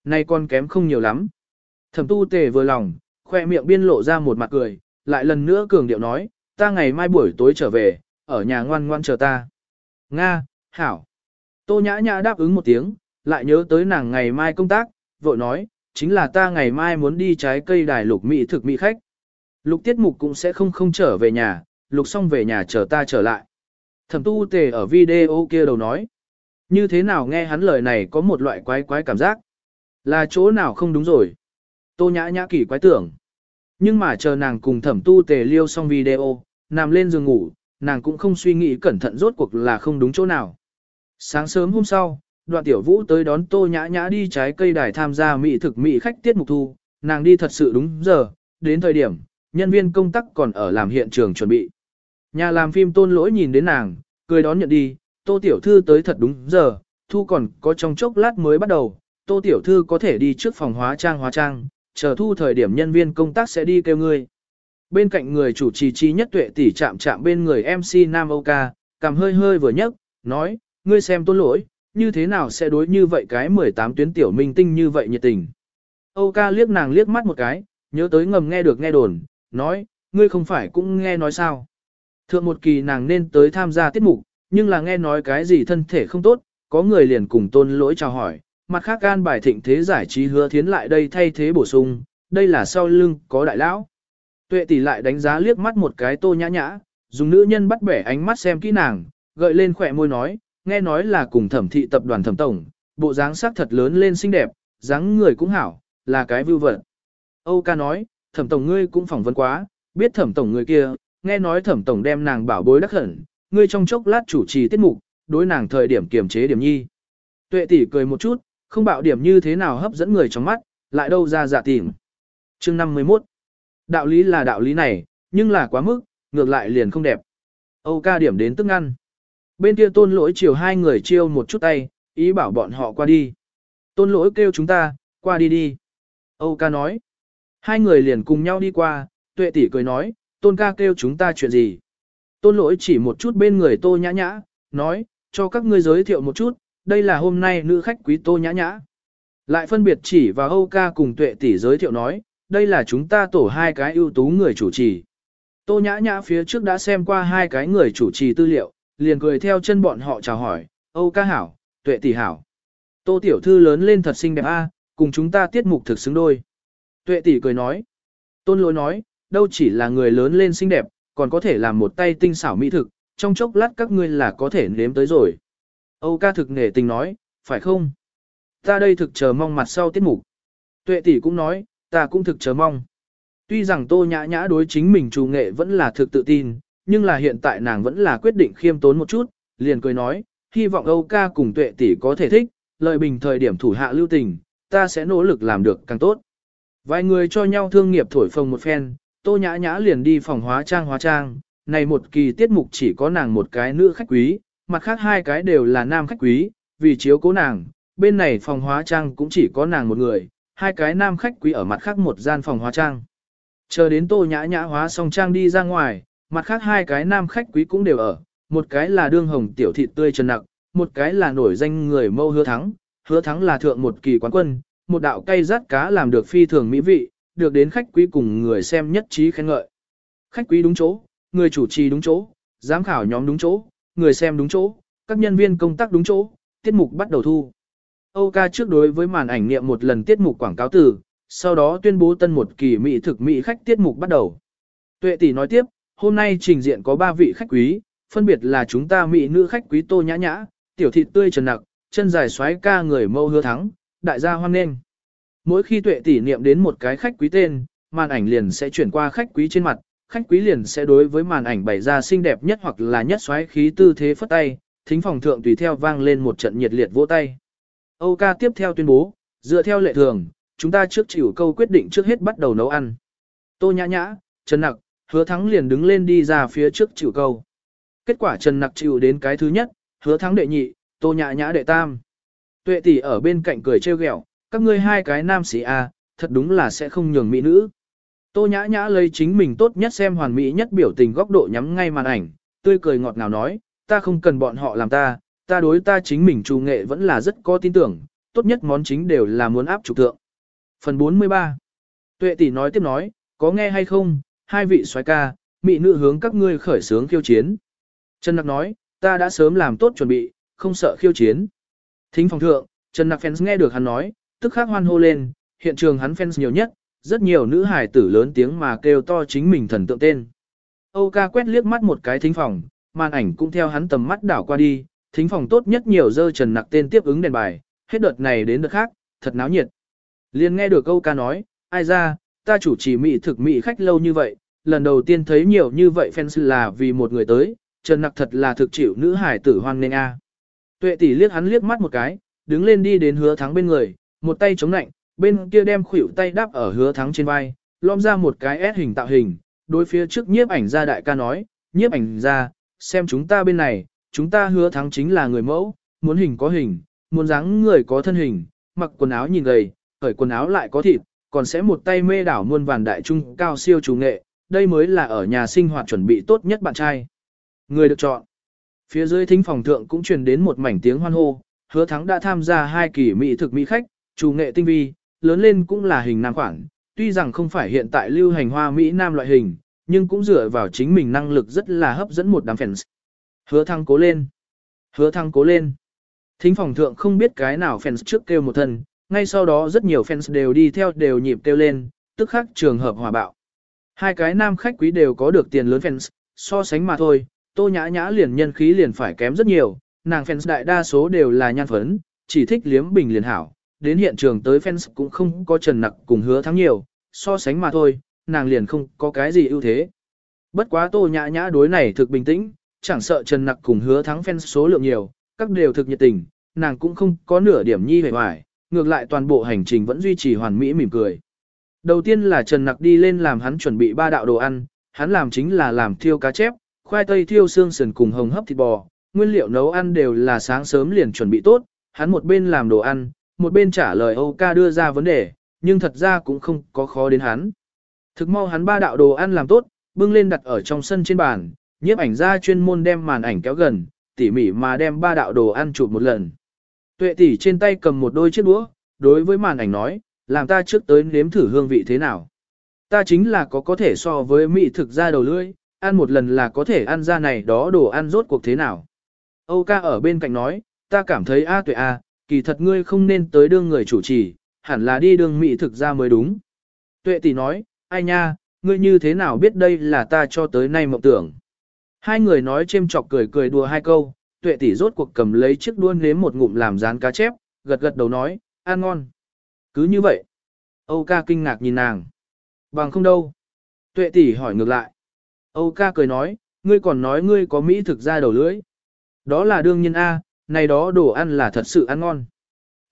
A: Nay con kém không nhiều lắm. Thẩm tu tề vừa lòng, khoe miệng biên lộ ra một mặt cười, lại lần nữa cường điệu nói, ta ngày mai buổi tối trở về, ở nhà ngoan ngoan chờ ta. Nga, Hảo. Tô nhã nhã đáp ứng một tiếng, lại nhớ tới nàng ngày mai công tác, vội nói, chính là ta ngày mai muốn đi trái cây đài lục mỹ thực mỹ khách. Lục tiết mục cũng sẽ không không trở về nhà, lục xong về nhà chờ ta trở lại. Thẩm tu tề ở video kia đầu nói. Như thế nào nghe hắn lời này có một loại quái quái cảm giác. Là chỗ nào không đúng rồi. Tô nhã nhã kỳ quái tưởng. Nhưng mà chờ nàng cùng thẩm tu tề liêu xong video, nằm lên giường ngủ, nàng cũng không suy nghĩ cẩn thận rốt cuộc là không đúng chỗ nào. Sáng sớm hôm sau, đoạn tiểu vũ tới đón tô nhã nhã đi trái cây đài tham gia mỹ thực mỹ khách tiết mục thu, nàng đi thật sự đúng giờ, đến thời điểm, nhân viên công tác còn ở làm hiện trường chuẩn bị. Nhà làm phim tôn lỗi nhìn đến nàng, cười đón nhận đi, tô tiểu thư tới thật đúng giờ, thu còn có trong chốc lát mới bắt đầu, tô tiểu thư có thể đi trước phòng hóa trang hóa trang, chờ thu thời điểm nhân viên công tác sẽ đi kêu ngươi. Bên cạnh người chủ trì chi nhất tuệ tỷ chạm chạm bên người MC Nam Âu Ca, cầm hơi hơi vừa nhấc, nói, ngươi xem tôn lỗi, như thế nào sẽ đối như vậy cái 18 tuyến tiểu minh tinh như vậy nhiệt tình. Âu Ca liếc nàng liếc mắt một cái, nhớ tới ngầm nghe được nghe đồn, nói, ngươi không phải cũng nghe nói sao. Thượng một kỳ nàng nên tới tham gia tiết mục, nhưng là nghe nói cái gì thân thể không tốt, có người liền cùng tôn lỗi chào hỏi, mặt khác gan bài thịnh thế giải trí hứa thiến lại đây thay thế bổ sung, đây là sau lưng có đại lão. Tuệ tỷ lại đánh giá liếc mắt một cái tô nhã nhã, dùng nữ nhân bắt bẻ ánh mắt xem kỹ nàng, gợi lên khỏe môi nói, nghe nói là cùng thẩm thị tập đoàn thẩm tổng, bộ dáng sắc thật lớn lên xinh đẹp, dáng người cũng hảo, là cái vưu vật. Âu ca nói, thẩm tổng ngươi cũng phỏng vấn quá, biết thẩm tổng người kia, nghe nói thẩm tổng đem nàng bảo bối đắc hẳn, ngươi trong chốc lát chủ trì tiết mục, đối nàng thời điểm kiềm chế điểm nhi. Tuệ tỷ cười một chút, không bạo điểm như thế nào hấp dẫn người trong mắt, lại đâu ra giả tìm. Chương 51 Đạo lý là đạo lý này, nhưng là quá mức, ngược lại liền không đẹp. Âu ca điểm đến tức ngăn. Bên kia tôn lỗi chiều hai người chiêu một chút tay, ý bảo bọn họ qua đi. Tôn lỗi kêu chúng ta, qua đi đi. Âu ca nói. Hai người liền cùng nhau đi qua, tuệ tỷ cười nói, tôn ca kêu chúng ta chuyện gì. Tôn lỗi chỉ một chút bên người tô nhã nhã, nói, cho các ngươi giới thiệu một chút, đây là hôm nay nữ khách quý tô nhã nhã. Lại phân biệt chỉ và Âu ca cùng tuệ tỷ giới thiệu nói, đây là chúng ta tổ hai cái ưu tú người chủ trì. Tô nhã nhã phía trước đã xem qua hai cái người chủ trì tư liệu, liền cười theo chân bọn họ chào hỏi, Âu ca hảo, tuệ tỷ hảo. Tô tiểu thư lớn lên thật xinh đẹp a, cùng chúng ta tiết mục thực xứng đôi. Tuệ tỷ cười nói. Tôn lỗi nói, đâu chỉ là người lớn lên xinh đẹp, còn có thể làm một tay tinh xảo mỹ thực, trong chốc lát các ngươi là có thể nếm tới rồi. Âu ca thực nể tình nói, phải không? Ta đây thực chờ mong mặt sau tiết mục. Tuệ tỷ cũng nói, ta cũng thực chờ mong. Tuy rằng tô nhã nhã đối chính mình trù nghệ vẫn là thực tự tin, nhưng là hiện tại nàng vẫn là quyết định khiêm tốn một chút, liền cười nói, hy vọng Âu ca cùng tuệ tỷ có thể thích, lợi bình thời điểm thủ hạ lưu tình, ta sẽ nỗ lực làm được càng tốt. Vài người cho nhau thương nghiệp thổi phồng một phen, tô nhã nhã liền đi phòng hóa trang hóa trang, này một kỳ tiết mục chỉ có nàng một cái nữ khách quý, mặt khác hai cái đều là nam khách quý, vì chiếu cố nàng, bên này phòng hóa trang cũng chỉ có nàng một người, hai cái nam khách quý ở mặt khác một gian phòng hóa trang. Chờ đến tô nhã nhã hóa xong trang đi ra ngoài, mặt khác hai cái nam khách quý cũng đều ở, một cái là đương hồng tiểu thịt tươi trần nặc, một cái là nổi danh người mâu hứa thắng, hứa thắng là thượng một kỳ quán quân, một đạo cây rát cá làm được phi thường mỹ vị, được đến khách quý cùng người xem nhất trí khen ngợi. Khách quý đúng chỗ, người chủ trì đúng chỗ, giám khảo nhóm đúng chỗ, người xem đúng chỗ, các nhân viên công tác đúng chỗ, tiết mục bắt đầu thu. Âu ca trước đối với màn ảnh niệm một lần tiết mục quảng cáo từ, sau đó tuyên bố tân một kỳ mỹ thực mỹ khách tiết mục bắt đầu. Tuệ tỷ nói tiếp, hôm nay trình diện có 3 vị khách quý, phân biệt là chúng ta mỹ nữ khách quý Tô Nhã Nhã, tiểu thịt tươi trần nặc, chân dài xoáy ca người mâu hứa thắng, đại gia hoan nghênh. Mỗi khi tuệ tỷ niệm đến một cái khách quý tên, màn ảnh liền sẽ chuyển qua khách quý trên mặt, khách quý liền sẽ đối với màn ảnh bày ra xinh đẹp nhất hoặc là nhất xoáy khí tư thế phất tay, thính phòng thượng tùy theo vang lên một trận nhiệt liệt vỗ tay. Âu ca tiếp theo tuyên bố, dựa theo lệ thường, chúng ta trước chịu câu quyết định trước hết bắt đầu nấu ăn. Tô nhã nhã, Trần Nặc, hứa thắng liền đứng lên đi ra phía trước chịu câu. Kết quả Trần Nặc chịu đến cái thứ nhất, hứa thắng đệ nhị, tô nhã nhã đệ tam. Tuệ tỷ ở bên cạnh cười trêu ghẹo, các ngươi hai cái nam sĩ a, à, thật đúng là sẽ không nhường mỹ nữ. Tô nhã nhã lấy chính mình tốt nhất xem hoàn mỹ nhất biểu tình góc độ nhắm ngay màn ảnh, tươi cười ngọt ngào nói, ta không cần bọn họ làm ta, ta đối ta chính mình trù nghệ vẫn là rất có tin tưởng, tốt nhất món chính đều là muốn áp trục tượng. Phần 43 Tuệ tỷ nói tiếp nói, có nghe hay không, hai vị soái ca, mỹ nữ hướng các ngươi khởi sướng khiêu chiến. Trần Nặc nói, ta đã sớm làm tốt chuẩn bị, không sợ khiêu chiến. Thính phòng thượng, Trần Nặc fans nghe được hắn nói, tức khắc hoan hô lên, hiện trường hắn fans nhiều nhất, rất nhiều nữ hài tử lớn tiếng mà kêu to chính mình thần tượng tên. Âu ca quét liếc mắt một cái thính phòng, màn ảnh cũng theo hắn tầm mắt đảo qua đi, thính phòng tốt nhất nhiều dơ Trần Nặc tên tiếp ứng đèn bài, hết đợt này đến đợt khác, thật náo nhiệt. Liên nghe được câu ca nói, ai ra, ta chủ trì mỹ thực mỹ khách lâu như vậy, lần đầu tiên thấy nhiều như vậy fans là vì một người tới, Trần Nặc thật là thực chịu nữ hải tử hoang nên a. Tuệ tỷ liếc hắn liếc mắt một cái, đứng lên đi đến hứa thắng bên người, một tay chống nạnh, bên kia đem khuỷu tay đáp ở hứa thắng trên vai, lom ra một cái S hình tạo hình, đối phía trước nhiếp ảnh ra đại ca nói, nhiếp ảnh ra, xem chúng ta bên này, chúng ta hứa thắng chính là người mẫu, muốn hình có hình, muốn dáng người có thân hình, mặc quần áo nhìn gầy, khởi quần áo lại có thịt, còn sẽ một tay mê đảo muôn vàn đại trung cao siêu chủ nghệ, đây mới là ở nhà sinh hoạt chuẩn bị tốt nhất bạn trai. Người được chọn. Phía dưới thính phòng thượng cũng truyền đến một mảnh tiếng hoan hô, hứa thắng đã tham gia hai kỳ mỹ thực mỹ khách, chủ nghệ tinh vi, lớn lên cũng là hình nam khoảng, tuy rằng không phải hiện tại lưu hành hoa Mỹ nam loại hình, nhưng cũng dựa vào chính mình năng lực rất là hấp dẫn một đám fans. Hứa thăng cố lên. Hứa thăng cố lên. Thính phòng thượng không biết cái nào fans trước kêu một thân, ngay sau đó rất nhiều fans đều đi theo đều nhịp kêu lên, tức khắc trường hợp hòa bạo. Hai cái nam khách quý đều có được tiền lớn fans, so sánh mà thôi, tô nhã nhã liền nhân khí liền phải kém rất nhiều, nàng fans đại đa số đều là nhan phấn, chỉ thích liếm bình liền hảo, đến hiện trường tới fans cũng không có trần nặc cùng hứa thắng nhiều, so sánh mà thôi, nàng liền không có cái gì ưu thế. Bất quá tô nhã nhã đối này thực bình tĩnh, chẳng sợ trần nặc cùng hứa thắng fans số lượng nhiều, các đều thực nhiệt tình, nàng cũng không có nửa điểm nhi hề hoài, ngược lại toàn bộ hành trình vẫn duy trì hoàn mỹ mỉm cười. Đầu tiên là Trần Nặc đi lên làm hắn chuẩn bị ba đạo đồ ăn, hắn làm chính là làm thiêu cá chép, khoai tây thiêu xương sườn cùng hồng hấp thịt bò, nguyên liệu nấu ăn đều là sáng sớm liền chuẩn bị tốt, hắn một bên làm đồ ăn, một bên trả lời Âu ca đưa ra vấn đề, nhưng thật ra cũng không có khó đến hắn. Thực mau hắn ba đạo đồ ăn làm tốt, bưng lên đặt ở trong sân trên bàn, nhiếp ảnh ra chuyên môn đem màn ảnh kéo gần, tỉ mỉ mà đem ba đạo đồ ăn chụp một lần. Tuệ tỷ trên tay cầm một đôi chiếc đũa, đối với màn ảnh nói, làm ta trước tới nếm thử hương vị thế nào. Ta chính là có có thể so với mỹ thực ra đầu lưỡi, ăn một lần là có thể ăn ra này đó đồ ăn rốt cuộc thế nào. Âu ca ở bên cạnh nói, ta cảm thấy a tuệ a, kỳ thật ngươi không nên tới đương người chủ trì, hẳn là đi đương mỹ thực ra mới đúng. Tuệ tỷ nói, ai nha, ngươi như thế nào biết đây là ta cho tới nay mộng tưởng. Hai người nói chêm chọc cười cười đùa hai câu, tuệ tỷ rốt cuộc cầm lấy chiếc đuôn nếm một ngụm làm rán cá chép, gật gật đầu nói, ăn ngon. Cứ như vậy. Âu ca kinh ngạc nhìn nàng. Bằng không đâu. Tuệ tỷ hỏi ngược lại. Âu ca cười nói, ngươi còn nói ngươi có mỹ thực ra đầu lưỡi. Đó là đương nhiên A, này đó đồ ăn là thật sự ăn ngon.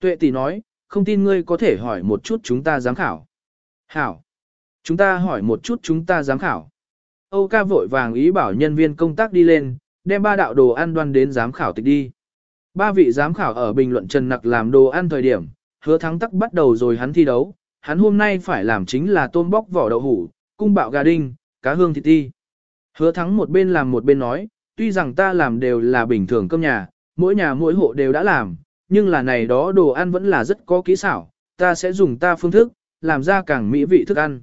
A: Tuệ tỷ nói, không tin ngươi có thể hỏi một chút chúng ta giám khảo. Hảo. Chúng ta hỏi một chút chúng ta giám khảo. Âu ca vội vàng ý bảo nhân viên công tác đi lên, đem ba đạo đồ ăn đoan đến giám khảo tịch đi. Ba vị giám khảo ở bình luận Trần Nặc làm đồ ăn thời điểm, hứa thắng tắc bắt đầu rồi hắn thi đấu, hắn hôm nay phải làm chính là tôm bóc vỏ đậu hủ, cung bạo gà đinh, cá hương thịt ti. Hứa thắng một bên làm một bên nói, tuy rằng ta làm đều là bình thường cơm nhà, mỗi nhà mỗi hộ đều đã làm, nhưng là này đó đồ ăn vẫn là rất có kỹ xảo, ta sẽ dùng ta phương thức, làm ra càng mỹ vị thức ăn.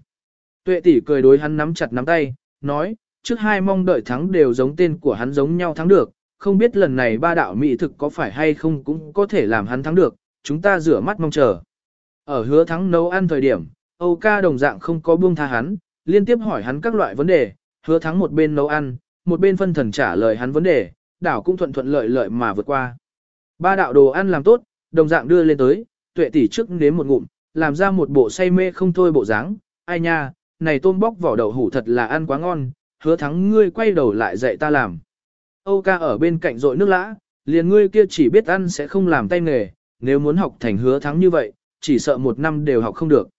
A: Tuệ tỷ cười đối hắn nắm chặt nắm tay, nói, trước hai mong đợi thắng đều giống tên của hắn giống nhau thắng được, không biết lần này ba đạo mỹ thực có phải hay không cũng có thể làm hắn thắng được, chúng ta rửa mắt mong chờ. Ở hứa thắng nấu ăn thời điểm, Âu ca đồng dạng không có buông tha hắn, liên tiếp hỏi hắn các loại vấn đề, hứa thắng một bên nấu ăn, một bên phân thần trả lời hắn vấn đề, đảo cũng thuận thuận lợi lợi mà vượt qua. Ba đạo đồ ăn làm tốt, đồng dạng đưa lên tới, tuệ tỷ trước nếm một ngụm, làm ra một bộ say mê không thôi bộ dáng. ai nha, này tôm bóc vỏ đậu hủ thật là ăn quá ngon, hứa thắng ngươi quay đầu lại dạy ta làm. Âu ca ở bên cạnh rội nước lã, liền ngươi kia chỉ biết ăn sẽ không làm tay nghề, nếu muốn học thành hứa thắng như vậy, chỉ sợ một năm đều học không được.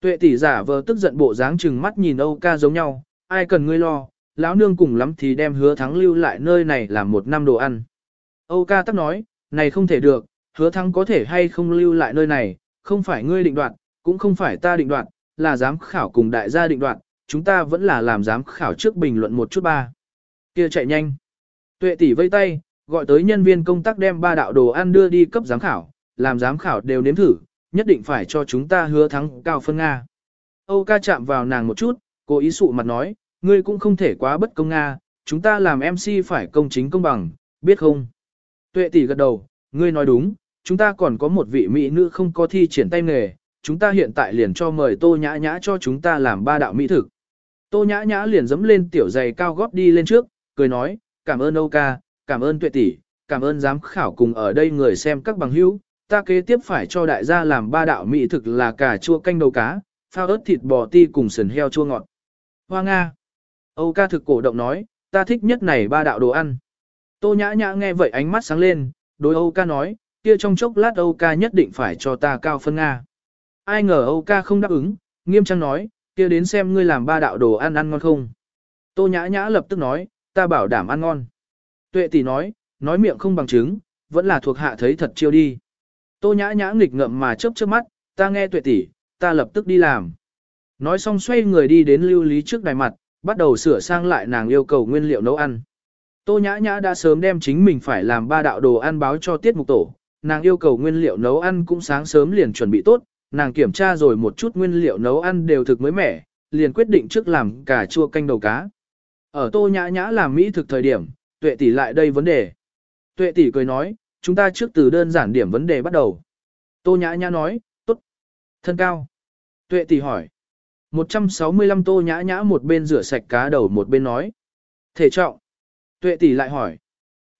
A: Tuệ tỷ giả vờ tức giận bộ dáng chừng mắt nhìn Âu ca giống nhau, ai cần ngươi lo, lão nương cùng lắm thì đem hứa thắng lưu lại nơi này làm một năm đồ ăn. Âu ca tắc nói, này không thể được, hứa thắng có thể hay không lưu lại nơi này, không phải ngươi định đoạt, cũng không phải ta định đoạt, là giám khảo cùng đại gia định đoạt, chúng ta vẫn là làm giám khảo trước bình luận một chút ba. Kia chạy nhanh. Tuệ tỷ vây tay, gọi tới nhân viên công tác đem ba đạo đồ ăn đưa đi cấp giám khảo, làm giám khảo đều nếm thử, nhất định phải cho chúng ta hứa thắng cao phân Nga. Âu ca chạm vào nàng một chút, cố ý sụ mặt nói, ngươi cũng không thể quá bất công Nga, chúng ta làm MC phải công chính công bằng, biết không? Tuệ tỷ gật đầu, ngươi nói đúng, chúng ta còn có một vị mỹ nữ không có thi triển tay nghề, chúng ta hiện tại liền cho mời tô nhã nhã cho chúng ta làm ba đạo mỹ thực. Tô nhã nhã liền dẫm lên tiểu giày cao gót đi lên trước, cười nói, cảm ơn Âu ca, cảm ơn tuệ tỷ, cảm ơn giám khảo cùng ở đây người xem các bằng hữu, ta kế tiếp phải cho đại gia làm ba đạo mỹ thực là cà chua canh đầu cá, phao ớt thịt bò ti cùng sườn heo chua ngọt. Hoa Nga. Âu ca thực cổ động nói, ta thích nhất này ba đạo đồ ăn. Tô nhã nhã nghe vậy ánh mắt sáng lên, đối Âu ca nói, kia trong chốc lát Âu ca nhất định phải cho ta cao phân Nga. Ai ngờ Âu ca không đáp ứng, nghiêm trang nói, kia đến xem ngươi làm ba đạo đồ ăn ăn ngon không. Tô nhã nhã lập tức nói, ta bảo đảm ăn ngon. Tuệ tỷ nói, nói miệng không bằng chứng, vẫn là thuộc hạ thấy thật chiêu đi. Tô nhã nhã nghịch ngậm mà chớp chớp mắt, ta nghe tuệ tỷ, ta lập tức đi làm. Nói xong xoay người đi đến lưu lý trước đài mặt, bắt đầu sửa sang lại nàng yêu cầu nguyên liệu nấu ăn. Tô nhã nhã đã sớm đem chính mình phải làm ba đạo đồ ăn báo cho tiết mục tổ, nàng yêu cầu nguyên liệu nấu ăn cũng sáng sớm liền chuẩn bị tốt, nàng kiểm tra rồi một chút nguyên liệu nấu ăn đều thực mới mẻ, liền quyết định trước làm cà chua canh đầu cá. Ở tô nhã nhã làm mỹ thực thời điểm, tuệ tỷ lại đây vấn đề. Tuệ tỷ cười nói, chúng ta trước từ đơn giản điểm vấn đề bắt đầu. Tô nhã nhã nói, tốt. Thân cao. Tuệ tỷ hỏi. 165 tô nhã nhã một bên rửa sạch cá đầu một bên nói. Thể trọng. Tuệ tỷ lại hỏi.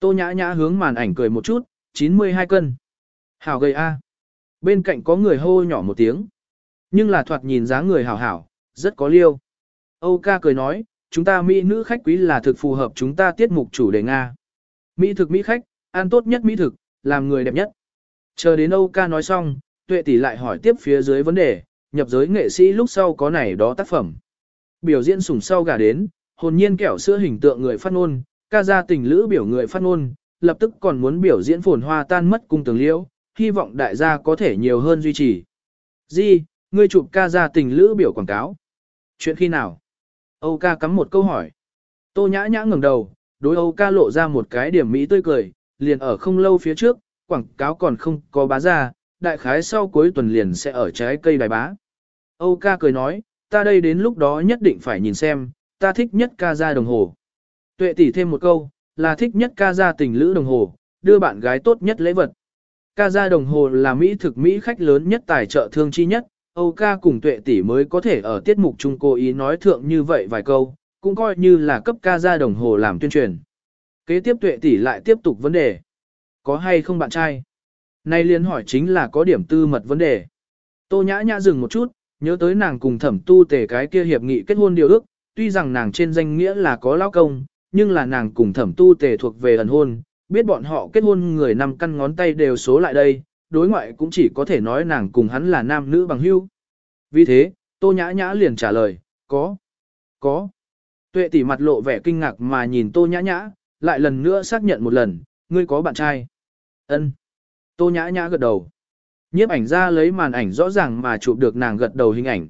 A: Tô nhã nhã hướng màn ảnh cười một chút, 92 cân. Hảo gầy A. Bên cạnh có người hô nhỏ một tiếng. Nhưng là thoạt nhìn dáng người hảo hảo, rất có liêu. Âu ca cười nói, chúng ta Mỹ nữ khách quý là thực phù hợp chúng ta tiết mục chủ đề Nga. Mỹ thực Mỹ khách, ăn tốt nhất Mỹ thực, làm người đẹp nhất. Chờ đến Âu ca nói xong, tuệ tỷ lại hỏi tiếp phía dưới vấn đề, nhập giới nghệ sĩ lúc sau có này đó tác phẩm. Biểu diễn sủng sau gà đến, hồn nhiên kẻo sữa hình tượng người phát ngôn, ca gia tình lữ biểu người phát ngôn, lập tức còn muốn biểu diễn phồn hoa tan mất cung tường liễu, hy vọng đại gia có thể nhiều hơn duy trì. Di, ngươi chụp ca gia tình lữ biểu quảng cáo. Chuyện khi nào? Âu ca cắm một câu hỏi. Tô nhã nhã ngẩng đầu, đối Âu ca lộ ra một cái điểm mỹ tươi cười, liền ở không lâu phía trước, quảng cáo còn không có bá ra, đại khái sau cuối tuần liền sẽ ở trái cây đài bá. Âu ca cười nói, ta đây đến lúc đó nhất định phải nhìn xem, ta thích nhất ca ra đồng hồ. Tuệ tỷ thêm một câu, là thích nhất ca ra tình lữ đồng hồ, đưa bạn gái tốt nhất lễ vật. Ca ra đồng hồ là Mỹ thực Mỹ khách lớn nhất tài trợ thương chi nhất, Âu ca cùng tuệ tỷ mới có thể ở tiết mục chung cố ý nói thượng như vậy vài câu, cũng coi như là cấp ca ra đồng hồ làm tuyên truyền. Kế tiếp tuệ tỷ lại tiếp tục vấn đề. Có hay không bạn trai? Nay liên hỏi chính là có điểm tư mật vấn đề. Tô nhã nhã dừng một chút, nhớ tới nàng cùng thẩm tu tề cái kia hiệp nghị kết hôn điều ước, tuy rằng nàng trên danh nghĩa là có lão công, nhưng là nàng cùng thẩm tu tề thuộc về ẩn hôn, biết bọn họ kết hôn người năm căn ngón tay đều số lại đây, đối ngoại cũng chỉ có thể nói nàng cùng hắn là nam nữ bằng hữu. Vì thế, tô nhã nhã liền trả lời, có, có. Tuệ tỷ mặt lộ vẻ kinh ngạc mà nhìn tô nhã nhã, lại lần nữa xác nhận một lần, ngươi có bạn trai. Ân. Tô nhã nhã gật đầu. Nhiếp ảnh ra lấy màn ảnh rõ ràng mà chụp được nàng gật đầu hình ảnh.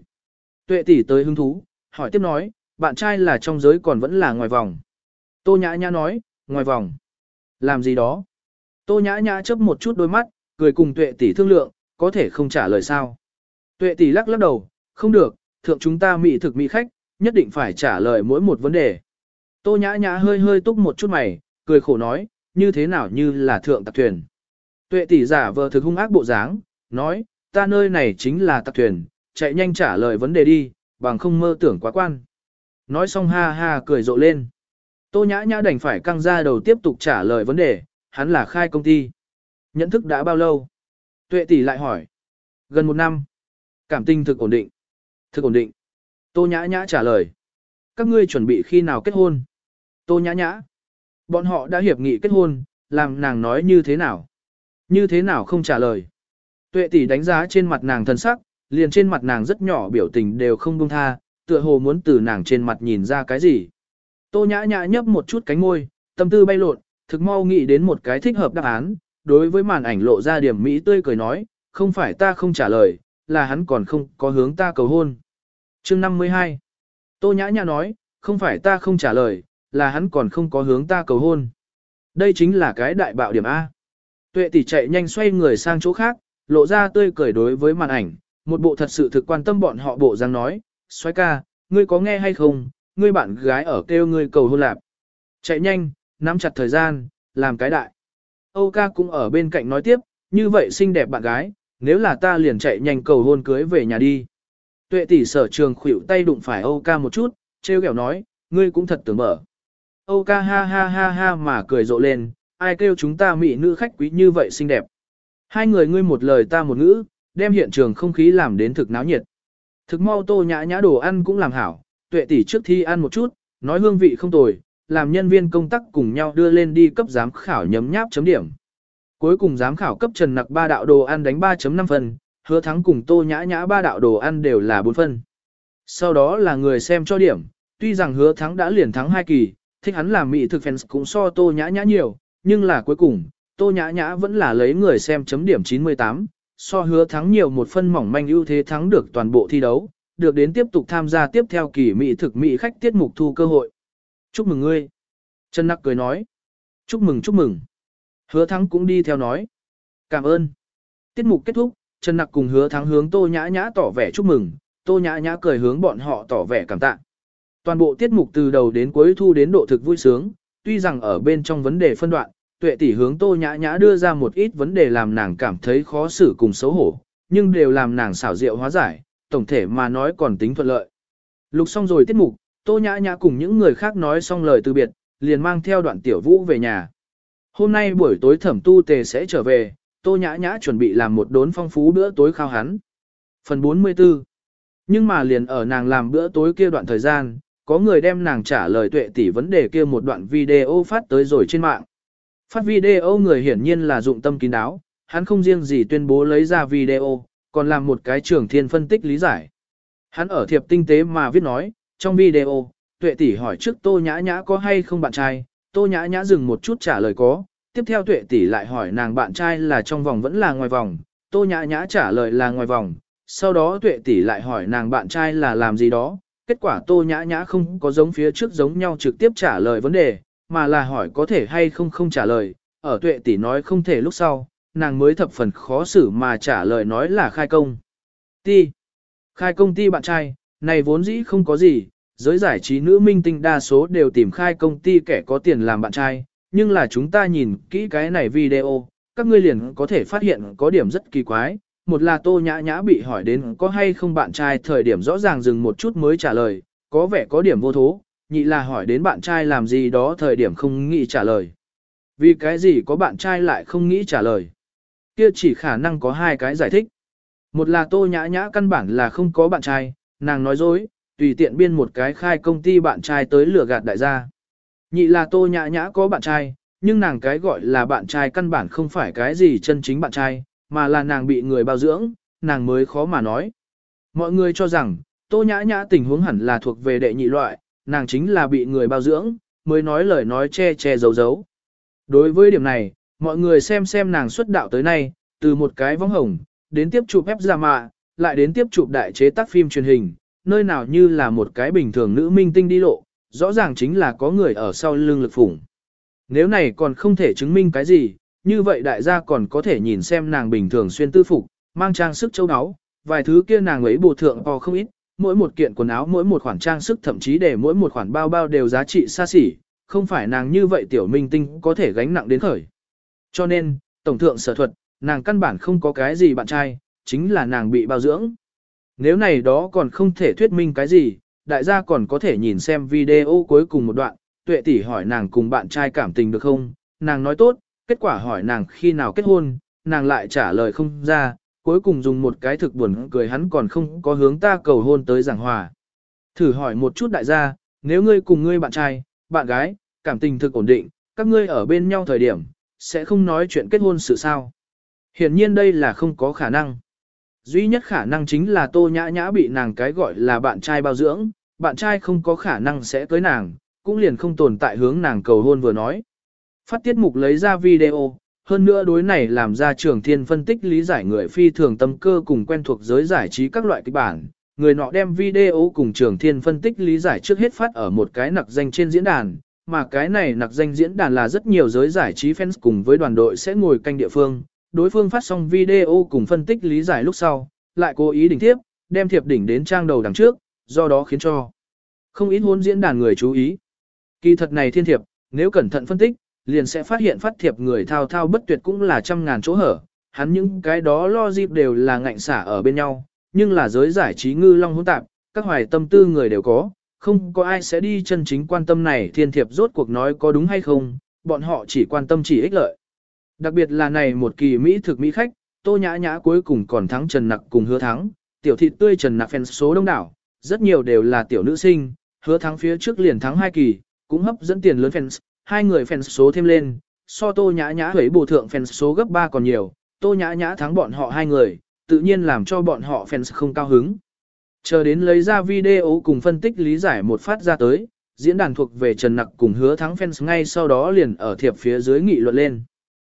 A: Tuệ tỷ tới hứng thú, hỏi tiếp nói, bạn trai là trong giới còn vẫn là ngoài vòng. Tô nhã nhã nói, ngoài vòng. Làm gì đó? Tô nhã nhã chớp một chút đôi mắt, cười cùng tuệ tỷ thương lượng, có thể không trả lời sao. Tuệ tỷ lắc lắc đầu, không được, thượng chúng ta mỹ thực mỹ khách, nhất định phải trả lời mỗi một vấn đề. Tô nhã nhã hơi hơi túc một chút mày, cười khổ nói, như thế nào như là thượng tạc thuyền. Tuệ tỷ giả vờ thực hung ác bộ dáng, nói, ta nơi này chính là tạc thuyền, chạy nhanh trả lời vấn đề đi, bằng không mơ tưởng quá quan. Nói xong ha ha cười rộ lên. Tô nhã nhã đành phải căng ra đầu tiếp tục trả lời vấn đề, hắn là khai công ty. Nhận thức đã bao lâu? Tuệ tỷ lại hỏi. Gần một năm. Cảm tình thực ổn định. Thực ổn định. Tô nhã nhã trả lời. Các ngươi chuẩn bị khi nào kết hôn? Tô nhã nhã. Bọn họ đã hiệp nghị kết hôn, làm nàng nói như thế nào? Như thế nào không trả lời? Tuệ tỷ đánh giá trên mặt nàng thân sắc, liền trên mặt nàng rất nhỏ biểu tình đều không buông tha, tựa hồ muốn từ nàng trên mặt nhìn ra cái gì. Tô nhã nhã nhấp một chút cánh môi, tâm tư bay lộn, thực mau nghĩ đến một cái thích hợp đáp án, đối với màn ảnh lộ ra điểm mỹ tươi cười nói, không phải ta không trả lời, là hắn còn không có hướng ta cầu hôn. Chương 52 Tô nhã nhã nói, không phải ta không trả lời, là hắn còn không có hướng ta cầu hôn. Đây chính là cái đại bạo điểm A. Tuệ tỷ chạy nhanh xoay người sang chỗ khác, lộ ra tươi cười đối với màn ảnh, một bộ thật sự thực quan tâm bọn họ bộ dáng nói, xoay ca, ngươi có nghe hay không, ngươi bạn gái ở kêu ngươi cầu hôn lạp. Chạy nhanh, nắm chặt thời gian, làm cái đại. Âu ca cũng ở bên cạnh nói tiếp, như vậy xinh đẹp bạn gái, nếu là ta liền chạy nhanh cầu hôn cưới về nhà đi. Tuệ tỷ sở trường khuỷu tay đụng phải Âu ca một chút, trêu ghẹo nói, ngươi cũng thật tưởng mở. Âu ca ha ha ha ha mà cười rộ lên, ai kêu chúng ta mỹ nữ khách quý như vậy xinh đẹp. Hai người ngươi một lời ta một ngữ, đem hiện trường không khí làm đến thực náo nhiệt. Thực mau tô nhã nhã đồ ăn cũng làm hảo, tuệ tỷ trước thi ăn một chút, nói hương vị không tồi, làm nhân viên công tác cùng nhau đưa lên đi cấp giám khảo nhấm nháp chấm điểm. Cuối cùng giám khảo cấp Trần Nặc ba đạo đồ ăn đánh 3.5 phần, hứa thắng cùng tô nhã nhã ba đạo đồ ăn đều là 4 phần, Sau đó là người xem cho điểm, tuy rằng hứa thắng đã liền thắng hai kỳ, thích hắn làm mỹ thực fans cũng so tô nhã nhã nhiều, nhưng là cuối cùng, tô nhã nhã vẫn là lấy người xem chấm điểm 98, so hứa thắng nhiều một phân mỏng manh ưu thế thắng được toàn bộ thi đấu, được đến tiếp tục tham gia tiếp theo kỳ mỹ thực mỹ khách tiết mục thu cơ hội. Chúc mừng ngươi. Trần Nặc cười nói. Chúc mừng chúc mừng. Hứa thắng cũng đi theo nói. Cảm ơn. Tiết mục kết thúc, Trần Nặc cùng hứa thắng hướng tô nhã nhã tỏ vẻ chúc mừng, tô nhã nhã cười hướng bọn họ tỏ vẻ cảm tạ. Toàn bộ tiết mục từ đầu đến cuối thu đến độ thực vui sướng, tuy rằng ở bên trong vấn đề phân đoạn, tuệ tỷ hướng tô nhã nhã đưa ra một ít vấn đề làm nàng cảm thấy khó xử cùng xấu hổ, nhưng đều làm nàng xảo diệu hóa giải, tổng thể mà nói còn tính thuận lợi. Lục xong rồi tiết mục, tô nhã nhã cùng những người khác nói xong lời từ biệt, liền mang theo đoạn tiểu vũ về nhà. Hôm nay buổi tối thẩm tu tề sẽ trở về, tô nhã nhã chuẩn bị làm một đốn phong phú bữa tối khao hắn. Phần 44 Nhưng mà liền ở nàng làm bữa tối kia đoạn thời gian, có người đem nàng trả lời tuệ tỷ vấn đề kia một đoạn video phát tới rồi trên mạng. Phát video người hiển nhiên là dụng tâm kín đáo, hắn không riêng gì tuyên bố lấy ra video, còn làm một cái trường thiên phân tích lý giải. Hắn ở thiệp tinh tế mà viết nói, trong video, tuệ tỷ hỏi trước tô nhã nhã có hay không bạn trai, tô nhã nhã dừng một chút trả lời có, tiếp theo tuệ tỷ lại hỏi nàng bạn trai là trong vòng vẫn là ngoài vòng, tô nhã nhã trả lời là ngoài vòng, sau đó tuệ tỷ lại hỏi nàng bạn trai là làm gì đó, kết quả tô nhã nhã không có giống phía trước giống nhau trực tiếp trả lời vấn đề, mà là hỏi có thể hay không không trả lời, ở tuệ tỷ nói không thể lúc sau, nàng mới thập phần khó xử mà trả lời nói là khai công. Ti. Khai công ty bạn trai, này vốn dĩ không có gì, giới giải trí nữ minh tinh đa số đều tìm khai công ty kẻ có tiền làm bạn trai, nhưng là chúng ta nhìn kỹ cái này video, các ngươi liền có thể phát hiện có điểm rất kỳ quái. Một là tô nhã nhã bị hỏi đến có hay không bạn trai thời điểm rõ ràng dừng một chút mới trả lời, có vẻ có điểm vô thố, nhị là hỏi đến bạn trai làm gì đó thời điểm không nghĩ trả lời. Vì cái gì có bạn trai lại không nghĩ trả lời. Kia chỉ khả năng có hai cái giải thích. Một là tô nhã nhã căn bản là không có bạn trai, nàng nói dối, tùy tiện biên một cái khai công ty bạn trai tới lừa gạt đại gia. Nhị là tô nhã nhã có bạn trai, nhưng nàng cái gọi là bạn trai căn bản không phải cái gì chân chính bạn trai, mà là nàng bị người bao dưỡng, nàng mới khó mà nói. Mọi người cho rằng, tô nhã nhã tình huống hẳn là thuộc về đệ nhị loại, nàng chính là bị người bao dưỡng, mới nói lời nói che che giấu giấu. Đối với điểm này, mọi người xem xem nàng xuất đạo tới nay, từ một cái vong hồng, đến tiếp chụp ép giả mạ, lại đến tiếp chụp đại chế tác phim truyền hình, nơi nào như là một cái bình thường nữ minh tinh đi lộ, rõ ràng chính là có người ở sau lưng lực phủng. Nếu này còn không thể chứng minh cái gì, như vậy đại gia còn có thể nhìn xem nàng bình thường xuyên tư phục, mang trang sức châu áo, vài thứ kia nàng ấy bổ thượng to không ít, mỗi một kiện quần áo mỗi một khoản trang sức thậm chí để mỗi một khoản bao bao đều giá trị xa xỉ, không phải nàng như vậy tiểu minh tinh có thể gánh nặng đến khởi. Cho nên, tổng thượng sở thuật, nàng căn bản không có cái gì bạn trai, chính là nàng bị bao dưỡng. Nếu này đó còn không thể thuyết minh cái gì, đại gia còn có thể nhìn xem video cuối cùng một đoạn, tuệ tỷ hỏi nàng cùng bạn trai cảm tình được không, nàng nói tốt, kết quả hỏi nàng khi nào kết hôn, nàng lại trả lời không ra, cuối cùng dùng một cái thực buồn cười hắn còn không có hướng ta cầu hôn tới giảng hòa. Thử hỏi một chút đại gia, nếu ngươi cùng ngươi bạn trai, bạn gái, cảm tình thực ổn định, các ngươi ở bên nhau thời điểm, sẽ không nói chuyện kết hôn sự sao. Hiển nhiên đây là không có khả năng. Duy nhất khả năng chính là tô nhã nhã bị nàng cái gọi là bạn trai bao dưỡng, bạn trai không có khả năng sẽ cưới nàng, cũng liền không tồn tại hướng nàng cầu hôn vừa nói. Phát tiết mục lấy ra video, hơn nữa đối này làm ra trường thiên phân tích lý giải người phi thường tâm cơ cùng quen thuộc giới giải trí các loại kịch bản. Người nọ đem video cùng trường thiên phân tích lý giải trước hết phát ở một cái nặc danh trên diễn đàn, mà cái này nặc danh diễn đàn là rất nhiều giới giải trí fans cùng với đoàn đội sẽ ngồi canh địa phương. Đối phương phát xong video cùng phân tích lý giải lúc sau, lại cố ý đỉnh tiếp, đem thiệp đỉnh đến trang đầu đằng trước, do đó khiến cho không ít hôn diễn đàn người chú ý. Kỳ thật này thiên thiệp, nếu cẩn thận phân tích, liền sẽ phát hiện phát thiệp người thao thao bất tuyệt cũng là trăm ngàn chỗ hở, hắn những cái đó lo dịp đều là ngạnh xả ở bên nhau, nhưng là giới giải trí ngư long hỗn tạp, các hoài tâm tư người đều có, không có ai sẽ đi chân chính quan tâm này thiên thiệp rốt cuộc nói có đúng hay không, bọn họ chỉ quan tâm chỉ ích lợi. Đặc biệt là này một kỳ Mỹ thực Mỹ khách, tô nhã nhã cuối cùng còn thắng Trần Nặc cùng hứa thắng, tiểu thịt tươi Trần Nặc fan số đông đảo, rất nhiều đều là tiểu nữ sinh, hứa thắng phía trước liền thắng hai kỳ, cũng hấp dẫn tiền lớn fans, hai người fans số thêm lên, so tô nhã nhã hấy bổ thượng fans số gấp 3 còn nhiều, tô nhã nhã thắng bọn họ hai người, tự nhiên làm cho bọn họ fans không cao hứng. Chờ đến lấy ra video cùng phân tích lý giải một phát ra tới, diễn đàn thuộc về Trần Nặc cùng hứa thắng fans ngay sau đó liền ở thiệp phía dưới nghị luận lên.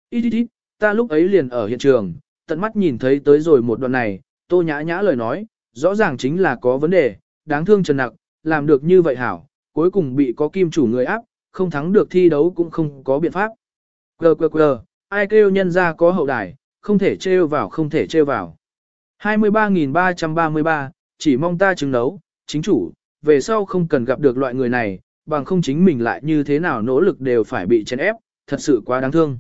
A: Ít ít ít, ta lúc ấy liền ở hiện trường, tận mắt nhìn thấy tới rồi một đoạn này, tô nhã nhã lời nói, rõ ràng chính là có vấn đề, đáng thương Trần Nặc, làm được như vậy hảo, cuối cùng bị có kim chủ người áp, không thắng được thi đấu cũng không có biện pháp. Quờ quờ quờ, ai kêu nhân ra có hậu đài, không thể trêu vào không thể trêu vào. 23.333, chỉ mong ta chứng đấu, chính chủ, về sau không cần gặp được loại người này, bằng không chính mình lại như thế nào nỗ lực đều phải bị chèn ép, thật sự quá đáng thương.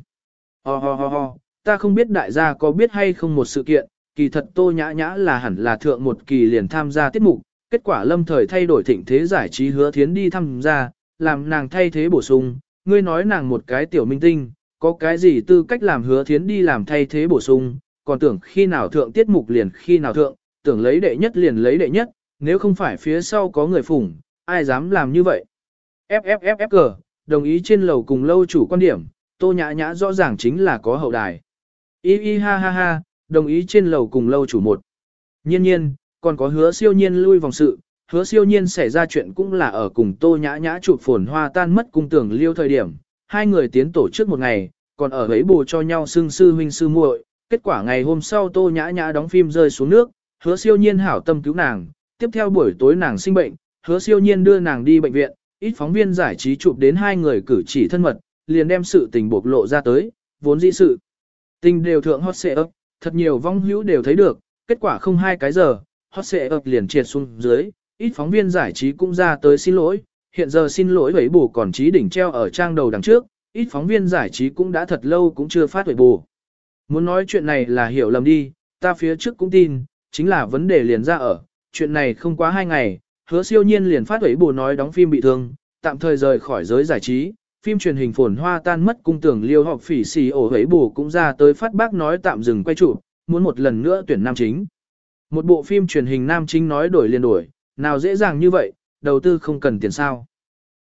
A: Ho ho ho ho, ta không biết đại gia có biết hay không một sự kiện, kỳ thật tô nhã nhã là hẳn là thượng một kỳ liền tham gia tiết mục, kết quả lâm thời thay đổi thịnh thế giải trí hứa thiến đi tham gia, làm nàng thay thế bổ sung, ngươi nói nàng một cái tiểu minh tinh, có cái gì tư cách làm hứa thiến đi làm thay thế bổ sung, còn tưởng khi nào thượng tiết mục liền khi nào thượng, tưởng lấy đệ nhất liền lấy đệ nhất, nếu không phải phía sau có người phủng, ai dám làm như vậy. FFFFG, đồng ý trên lầu cùng lâu chủ quan điểm, tô nhã nhã rõ ràng chính là có hậu đài. Y y ha ha ha, đồng ý trên lầu cùng lâu chủ một. Nhiên nhiên, còn có hứa siêu nhiên lui vòng sự, hứa siêu nhiên xảy ra chuyện cũng là ở cùng tô nhã nhã chụp phồn hoa tan mất cung tưởng liêu thời điểm, hai người tiến tổ trước một ngày, còn ở ấy bù cho nhau xưng sư huynh sư muội. kết quả ngày hôm sau tô nhã nhã đóng phim rơi xuống nước, hứa siêu nhiên hảo tâm cứu nàng, tiếp theo buổi tối nàng sinh bệnh, hứa siêu nhiên đưa nàng đi bệnh viện, ít phóng viên giải trí chụp đến hai người cử chỉ thân mật, liền đem sự tình bộc lộ ra tới, vốn dĩ sự. Tình đều thượng hot xệ ấp, thật nhiều vong hữu đều thấy được, kết quả không hai cái giờ, hot xệ ấp liền triệt xuống dưới, ít phóng viên giải trí cũng ra tới xin lỗi, hiện giờ xin lỗi vẫy bù còn trí đỉnh treo ở trang đầu đằng trước, ít phóng viên giải trí cũng đã thật lâu cũng chưa phát vẫy bù. Muốn nói chuyện này là hiểu lầm đi, ta phía trước cũng tin, chính là vấn đề liền ra ở, chuyện này không quá hai ngày, hứa siêu nhiên liền phát vẫy bù nói đóng phim bị thương, tạm thời rời khỏi giới giải trí, phim truyền hình phồn hoa tan mất cung tưởng liêu học phỉ xì ổ vẫy bù cũng ra tới phát bác nói tạm dừng quay trụ, muốn một lần nữa tuyển nam chính. Một bộ phim truyền hình nam chính nói đổi liền đổi, nào dễ dàng như vậy, đầu tư không cần tiền sao.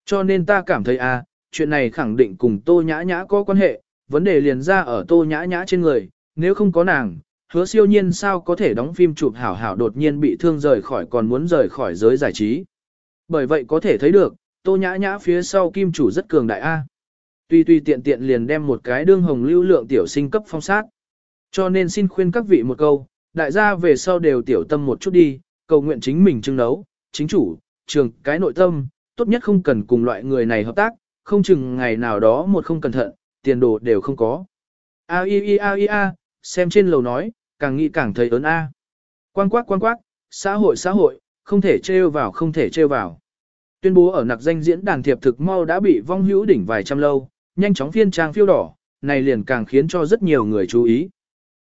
A: Cho nên ta cảm thấy à, chuyện này khẳng định cùng tô nhã nhã có quan hệ, vấn đề liền ra ở tô nhã nhã trên người, nếu không có nàng, hứa siêu nhiên sao có thể đóng phim chụp hảo hảo đột nhiên bị thương rời khỏi còn muốn rời khỏi giới giải trí. Bởi vậy có thể thấy được, tô nhã nhã phía sau kim chủ rất cường đại A. Tuy tuy tiện tiện liền đem một cái đương hồng lưu lượng tiểu sinh cấp phong sát. Cho nên xin khuyên các vị một câu, đại gia về sau đều tiểu tâm một chút đi, cầu nguyện chính mình trưng nấu chính chủ, trường, cái nội tâm, tốt nhất không cần cùng loại người này hợp tác, không chừng ngày nào đó một không cẩn thận, tiền đồ đều không có. A i i a i a, xem trên lầu nói, càng nghĩ càng thấy ớn a. Quan quắc quan quắc xã hội xã hội, không thể trêu vào không thể trêu vào. Tuyên bố ở nặc danh diễn đàn thiệp thực mau đã bị vong hữu đỉnh vài trăm lâu, nhanh chóng phiên trang phiêu đỏ, này liền càng khiến cho rất nhiều người chú ý.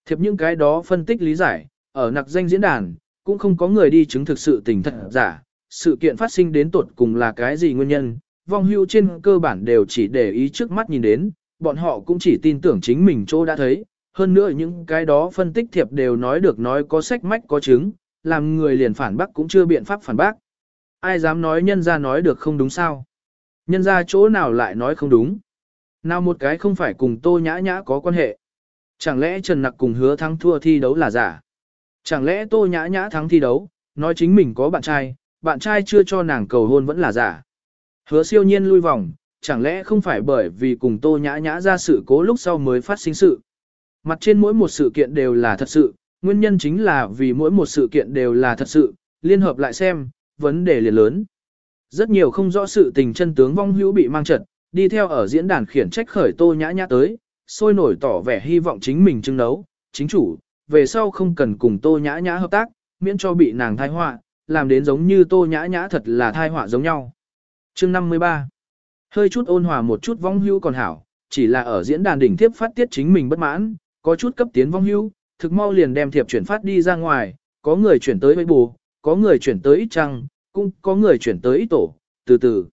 A: Thiệp những cái đó phân tích lý giải, ở nặc danh diễn đàn, cũng không có người đi chứng thực sự tình thật giả, sự kiện phát sinh đến tột cùng là cái gì nguyên nhân, vong hưu trên cơ bản đều chỉ để ý trước mắt nhìn đến, bọn họ cũng chỉ tin tưởng chính mình chỗ đã thấy, hơn nữa những cái đó phân tích thiệp đều nói được nói có sách mách có chứng, làm người liền phản bác cũng chưa biện pháp phản bác. Ai dám nói nhân ra nói được không đúng sao? Nhân ra chỗ nào lại nói không đúng? Nào một cái không phải cùng tô nhã nhã có quan hệ? Chẳng lẽ Trần Nặc cùng hứa thắng thua thi đấu là giả? Chẳng lẽ tô nhã nhã thắng thi đấu, nói chính mình có bạn trai, bạn trai chưa cho nàng cầu hôn vẫn là giả? Hứa siêu nhiên lui vòng, chẳng lẽ không phải bởi vì cùng tô nhã nhã ra sự cố lúc sau mới phát sinh sự? Mặt trên mỗi một sự kiện đều là thật sự, nguyên nhân chính là vì mỗi một sự kiện đều là thật sự, liên hợp lại xem, vấn đề liền lớn. Rất nhiều không rõ sự tình chân tướng vong hữu bị mang trật, đi theo ở diễn đàn khiển trách khởi tô nhã nhã tới, sôi nổi tỏ vẻ hy vọng chính mình chứng đấu, chính chủ, về sau không cần cùng tô nhã nhã hợp tác, miễn cho bị nàng thai họa, làm đến giống như tô nhã nhã thật là thai họa giống nhau. chương 53 Hơi chút ôn hòa một chút vong hưu còn hảo, chỉ là ở diễn đàn đỉnh tiếp phát tiết chính mình bất mãn, có chút cấp tiến vong hưu, thực mau liền đem thiệp chuyển phát đi ra ngoài, có người chuyển tới bù, có người chuyển tới ít trăng, cũng có người chuyển tới ít tổ, từ từ.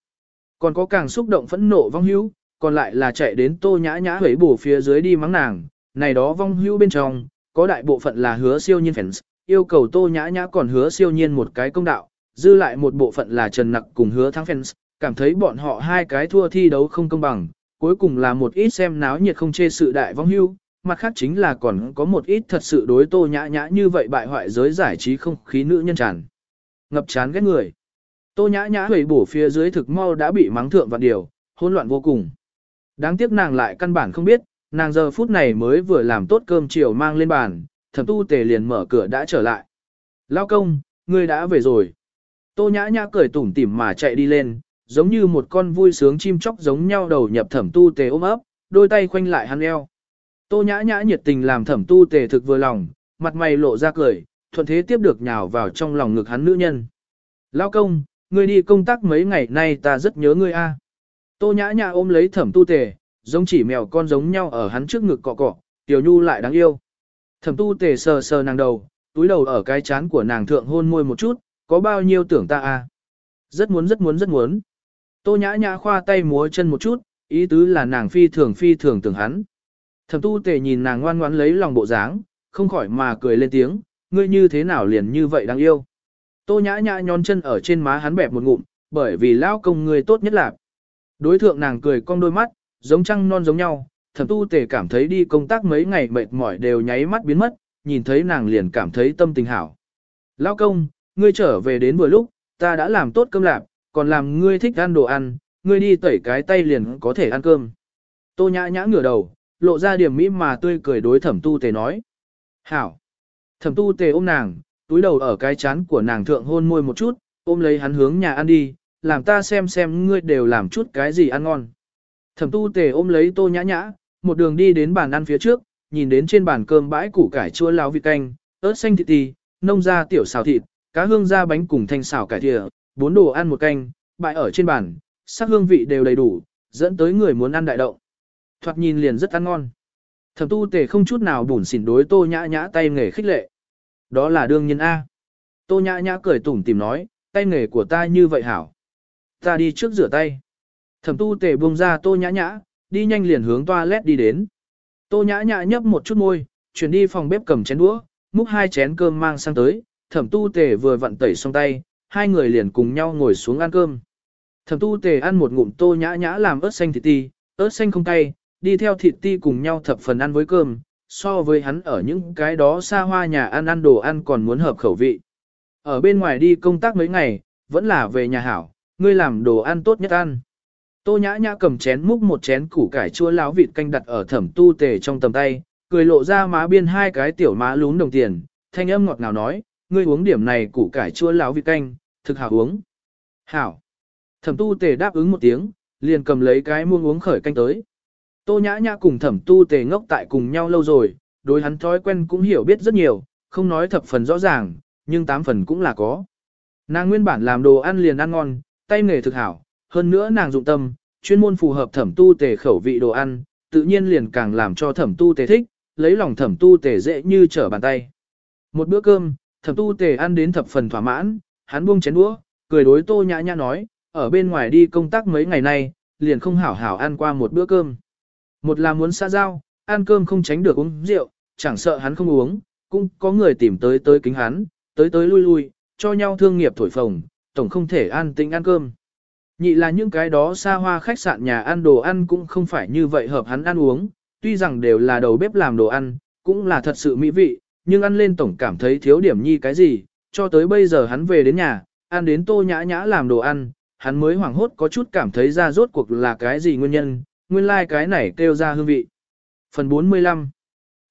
A: Còn có càng xúc động phẫn nộ vong hưu, còn lại là chạy đến tô nhã nhã hủy bổ phía dưới đi mắng nàng, này đó vong hưu bên trong, có đại bộ phận là hứa siêu nhiên fans, yêu cầu tô nhã nhã còn hứa siêu nhiên một cái công đạo, dư lại một bộ phận là trần nặc cùng hứa thắng fans, cảm thấy bọn họ hai cái thua thi đấu không công bằng, cuối cùng là một ít xem náo nhiệt không chê sự đại vong hưu, mặt khác chính là còn có một ít thật sự đối tô nhã nhã như vậy bại hoại giới giải trí không khí nữ nhân tràn. Ngập chán ghét người. Tô nhã nhã hủy bổ phía dưới thực mau đã bị mắng thượng vạn điều, hỗn loạn vô cùng. Đáng tiếc nàng lại căn bản không biết, nàng giờ phút này mới vừa làm tốt cơm chiều mang lên bàn, thẩm tu tề liền mở cửa đã trở lại. Lao công, ngươi đã về rồi. Tô nhã nhã cười tủm tỉm mà chạy đi lên, giống như một con vui sướng chim chóc giống nhau đầu nhập thẩm tu tề ôm ấp, đôi tay khoanh lại hắn eo. Tô nhã nhã nhiệt tình làm thẩm tu tề thực vừa lòng, mặt mày lộ ra cười, thuận thế tiếp được nhào vào trong lòng ngực hắn nữ nhân. Lao công, ngươi đi công tác mấy ngày nay ta rất nhớ ngươi a. Tô nhã nhã ôm lấy thẩm tu tề, giống chỉ mèo con giống nhau ở hắn trước ngực cọ cọ, tiểu nhu lại đáng yêu. Thẩm tu tề sờ sờ nàng đầu, túi đầu ở cái chán của nàng thượng hôn môi một chút, có bao nhiêu tưởng ta à Rất muốn rất muốn rất muốn. Tô nhã nhã khoa tay múa chân một chút, ý tứ là nàng phi thường phi thường tưởng hắn. Thẩm tu tề nhìn nàng ngoan ngoãn lấy lòng bộ dáng, không khỏi mà cười lên tiếng, ngươi như thế nào liền như vậy đáng yêu. Tô nhã nhã nhón chân ở trên má hắn bẹp một ngụm, bởi vì lão công ngươi tốt nhất là. Đối thượng nàng cười cong đôi mắt, giống trăng non giống nhau, thẩm tu tề cảm thấy đi công tác mấy ngày mệt mỏi đều nháy mắt biến mất, nhìn thấy nàng liền cảm thấy tâm tình hảo. Lão công, ngươi trở về đến vừa lúc, ta đã làm tốt cơm lạp, còn làm ngươi thích ăn đồ ăn, ngươi đi tẩy cái tay liền có thể ăn cơm. Tô nhã nhã ngửa đầu, lộ ra điểm mỹ mà tươi cười đối thẩm tu tề nói. Hảo. Thẩm tu tề ôm nàng, túi đầu ở cái chán của nàng thượng hôn môi một chút, ôm lấy hắn hướng nhà ăn đi, làm ta xem xem ngươi đều làm chút cái gì ăn ngon. Thẩm tu tề ôm lấy tô nhã nhã, một đường đi đến bàn ăn phía trước, nhìn đến trên bàn cơm bãi củ cải chua láo vịt canh, ớt xanh thịt tì, nông ra tiểu xào thịt, cá hương gia bánh cùng thanh xào cải thìa, bốn đồ ăn một canh, bãi ở trên bàn, sắc hương vị đều đầy đủ, dẫn tới người muốn ăn đại động. Thoạt nhìn liền rất ăn ngon. Thẩm tu tề không chút nào bùn xỉn đối tô nhã nhã tay nghề khích lệ. Đó là đương nhiên A. Tô nhã nhã cười tủm tìm nói, tay nghề của ta như vậy hảo. Ta đi trước rửa tay. Thẩm tu tề buông ra tô nhã nhã, đi nhanh liền hướng toilet đi đến. Tô nhã nhã nhấp một chút môi, chuyển đi phòng bếp cầm chén đũa, múc hai chén cơm mang sang tới, thẩm tu tề vừa vặn tẩy xong tay, hai người liền cùng nhau ngồi xuống ăn cơm. Thẩm tu tề ăn một ngụm tô nhã nhã làm ớt xanh thịt ti, ớt xanh không cay, đi theo thịt ti cùng nhau thập phần ăn với cơm, so với hắn ở những cái đó xa hoa nhà ăn ăn đồ ăn còn muốn hợp khẩu vị. Ở bên ngoài đi công tác mấy ngày, vẫn là về nhà hảo, ngươi làm đồ ăn tốt nhất ăn. Tô nhã nhã cầm chén múc một chén củ cải chua láo vịt canh đặt ở thẩm tu tề trong tầm tay, cười lộ ra má biên hai cái tiểu má lún đồng tiền, thanh âm ngọt ngào nói, ngươi uống điểm này củ cải chua láo vịt canh, thực hảo uống. Hảo. Thẩm tu tề đáp ứng một tiếng, liền cầm lấy cái muông uống khởi canh tới. Tô nhã nhã cùng thẩm tu tề ngốc tại cùng nhau lâu rồi, đối hắn thói quen cũng hiểu biết rất nhiều, không nói thập phần rõ ràng, nhưng tám phần cũng là có. Nàng nguyên bản làm đồ ăn liền ăn ngon, tay nghề thực hảo, hơn nữa nàng dụng tâm, chuyên môn phù hợp thẩm tu tề khẩu vị đồ ăn, tự nhiên liền càng làm cho thẩm tu tề thích, lấy lòng thẩm tu tề dễ như trở bàn tay. Một bữa cơm, thẩm tu tề ăn đến thập phần thỏa mãn, hắn buông chén đũa, cười đối tô nhã nhã nói, ở bên ngoài đi công tác mấy ngày nay, liền không hảo hảo ăn qua một bữa cơm. Một là muốn xã giao, ăn cơm không tránh được uống rượu, chẳng sợ hắn không uống, cũng có người tìm tới tới kính hắn, tới tới lui lui, cho nhau thương nghiệp thổi phồng, tổng không thể an tĩnh ăn cơm. Nhị là những cái đó xa hoa khách sạn nhà ăn đồ ăn cũng không phải như vậy hợp hắn ăn uống, tuy rằng đều là đầu bếp làm đồ ăn, cũng là thật sự mỹ vị, nhưng ăn lên tổng cảm thấy thiếu điểm nhi cái gì, cho tới bây giờ hắn về đến nhà, ăn đến tô nhã nhã làm đồ ăn, hắn mới hoảng hốt có chút cảm thấy ra rốt cuộc là cái gì nguyên nhân, nguyên lai like cái này kêu ra hương vị. Phần 45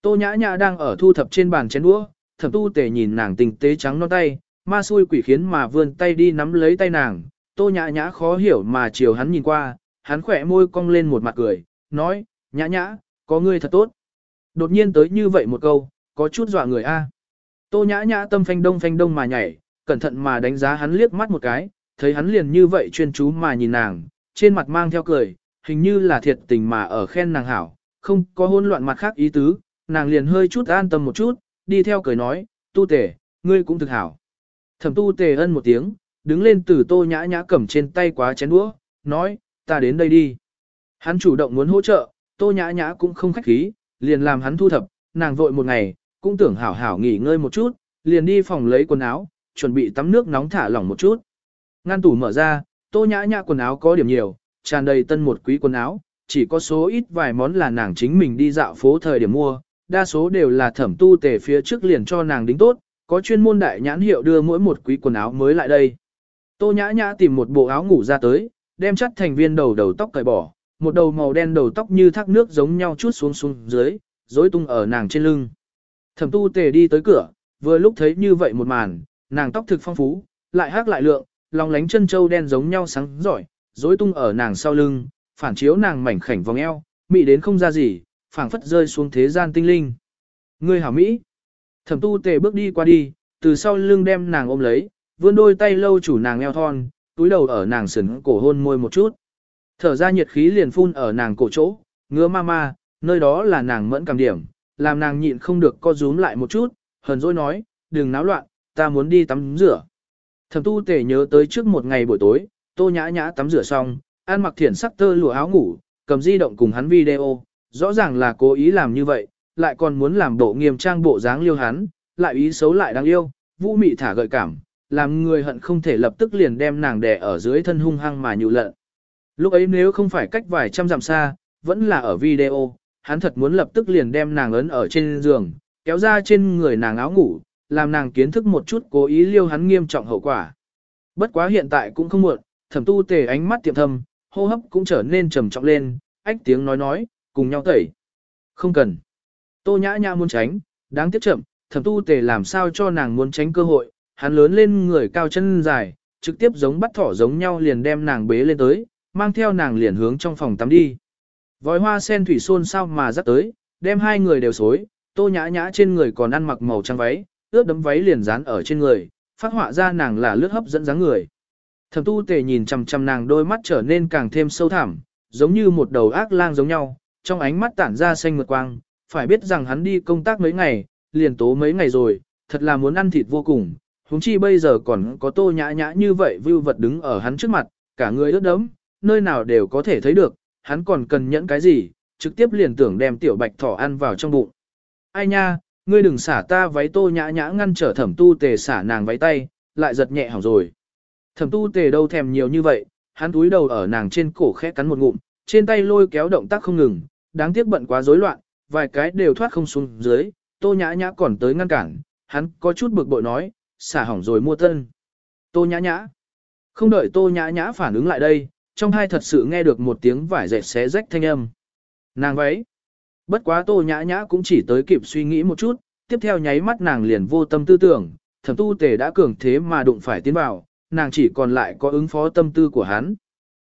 A: Tô nhã nhã đang ở thu thập trên bàn chén đũa, thẩm tu tể nhìn nàng tình tế trắng non tay, ma xui quỷ khiến mà vươn tay đi nắm lấy tay nàng, tô nhã nhã khó hiểu mà chiều hắn nhìn qua, hắn khỏe môi cong lên một mặt cười, nói, nhã nhã, có ngươi thật tốt. Đột nhiên tới như vậy một câu, có chút dọa người a. Tô nhã nhã tâm phanh đông phanh đông mà nhảy, cẩn thận mà đánh giá hắn liếc mắt một cái, thấy hắn liền như vậy chuyên chú mà nhìn nàng, trên mặt mang theo cười, hình như là thiệt tình mà ở khen nàng hảo, không có hỗn loạn mặt khác ý tứ, nàng liền hơi chút an tâm một chút, đi theo cười nói, tu tể, ngươi cũng thực hảo. Thẩm tu tề ân một tiếng, đứng lên từ tô nhã nhã cầm trên tay quá chén đũa, nói, ta đến đây đi. Hắn chủ động muốn hỗ trợ, tô nhã nhã cũng không khách khí, liền làm hắn thu thập, nàng vội một ngày, cũng tưởng hảo hảo nghỉ ngơi một chút, liền đi phòng lấy quần áo, chuẩn bị tắm nước nóng thả lỏng một chút. Ngăn tủ mở ra, tô nhã nhã quần áo có điểm nhiều, tràn đầy tân một quý quần áo, chỉ có số ít vài món là nàng chính mình đi dạo phố thời điểm mua, đa số đều là thẩm tu tề phía trước liền cho nàng đính tốt, có chuyên môn đại nhãn hiệu đưa mỗi một quý quần áo mới lại đây. Tô nhã nhã tìm một bộ áo ngủ ra tới, đem chắt thành viên đầu đầu tóc cởi bỏ, một đầu màu đen đầu tóc như thác nước giống nhau chút xuống xuống dưới, rối tung ở nàng trên lưng. Thẩm tu tề đi tới cửa, vừa lúc thấy như vậy một màn, nàng tóc thực phong phú, lại hát lại lượng, lòng lánh chân châu đen giống nhau sáng giỏi, rối tung ở nàng sau lưng, phản chiếu nàng mảnh khảnh vòng eo, mị đến không ra gì, phảng phất rơi xuống thế gian tinh linh. Ngươi hảo Mỹ. Thẩm tu tề bước đi qua đi, từ sau lưng đem nàng ôm lấy, vươn đôi tay lâu chủ nàng eo thon, túi đầu ở nàng sườn cổ hôn môi một chút. Thở ra nhiệt khí liền phun ở nàng cổ chỗ, ngứa ma ma, nơi đó là nàng mẫn cảm điểm, làm nàng nhịn không được co rúm lại một chút, hờn dỗi nói, đừng náo loạn, ta muốn đi tắm rửa. Thẩm tu tề nhớ tới trước một ngày buổi tối, tô nhã nhã tắm rửa xong, ăn mặc thiển sắc tơ lụa áo ngủ, cầm di động cùng hắn video, rõ ràng là cố ý làm như vậy, lại còn muốn làm bộ nghiêm trang bộ dáng liêu hắn, lại ý xấu lại đáng yêu, vũ mị thả gợi cảm, làm người hận không thể lập tức liền đem nàng đè ở dưới thân hung hăng mà nhụ lợn. Lúc ấy nếu không phải cách vài trăm dặm xa, vẫn là ở video, hắn thật muốn lập tức liền đem nàng ấn ở trên giường, kéo ra trên người nàng áo ngủ, làm nàng kiến thức một chút cố ý liêu hắn nghiêm trọng hậu quả. Bất quá hiện tại cũng không muộn, thẩm tu tề ánh mắt tiệm thâm, hô hấp cũng trở nên trầm trọng lên, ách tiếng nói nói, cùng nhau tẩy. Không cần. Tô nhã nhã muốn tránh, đáng tiếc chậm, thẩm tu tề làm sao cho nàng muốn tránh cơ hội, hắn lớn lên người cao chân dài, trực tiếp giống bắt thỏ giống nhau liền đem nàng bế lên tới, mang theo nàng liền hướng trong phòng tắm đi. Vòi hoa sen thủy xôn sao mà dắt tới, đem hai người đều xối, tô nhã nhã trên người còn ăn mặc màu trắng váy, ướt đấm váy liền dán ở trên người, phát họa ra nàng là lướt hấp dẫn dáng người. Thẩm tu tề nhìn chằm chằm nàng đôi mắt trở nên càng thêm sâu thẳm, giống như một đầu ác lang giống nhau, trong ánh mắt tản ra xanh mượt quang, phải biết rằng hắn đi công tác mấy ngày, liền tố mấy ngày rồi, thật là muốn ăn thịt vô cùng, huống chi bây giờ còn có tô nhã nhã như vậy vưu vật đứng ở hắn trước mặt, cả người ướt đẫm, nơi nào đều có thể thấy được, hắn còn cần nhẫn cái gì, trực tiếp liền tưởng đem tiểu bạch thỏ ăn vào trong bụng. Ai nha, ngươi đừng xả ta váy tô nhã nhã ngăn trở thẩm tu tề xả nàng váy tay, lại giật nhẹ hỏng rồi. Thẩm tu tề đâu thèm nhiều như vậy, hắn túi đầu ở nàng trên cổ khẽ cắn một ngụm, trên tay lôi kéo động tác không ngừng, đáng tiếc bận quá rối loạn, vài cái đều thoát không xuống dưới, tô nhã nhã còn tới ngăn cản, hắn có chút bực bội nói, xả hỏng rồi mua tân. Tô nhã nhã. Không đợi tô nhã nhã phản ứng lại đây, trong hai thật sự nghe được một tiếng vải dệt xé rách thanh âm. Nàng váy. Bất quá tô nhã nhã cũng chỉ tới kịp suy nghĩ một chút, tiếp theo nháy mắt nàng liền vô tâm tư tưởng, thẩm tu tề đã cường thế mà đụng phải tiến vào, nàng chỉ còn lại có ứng phó tâm tư của hắn.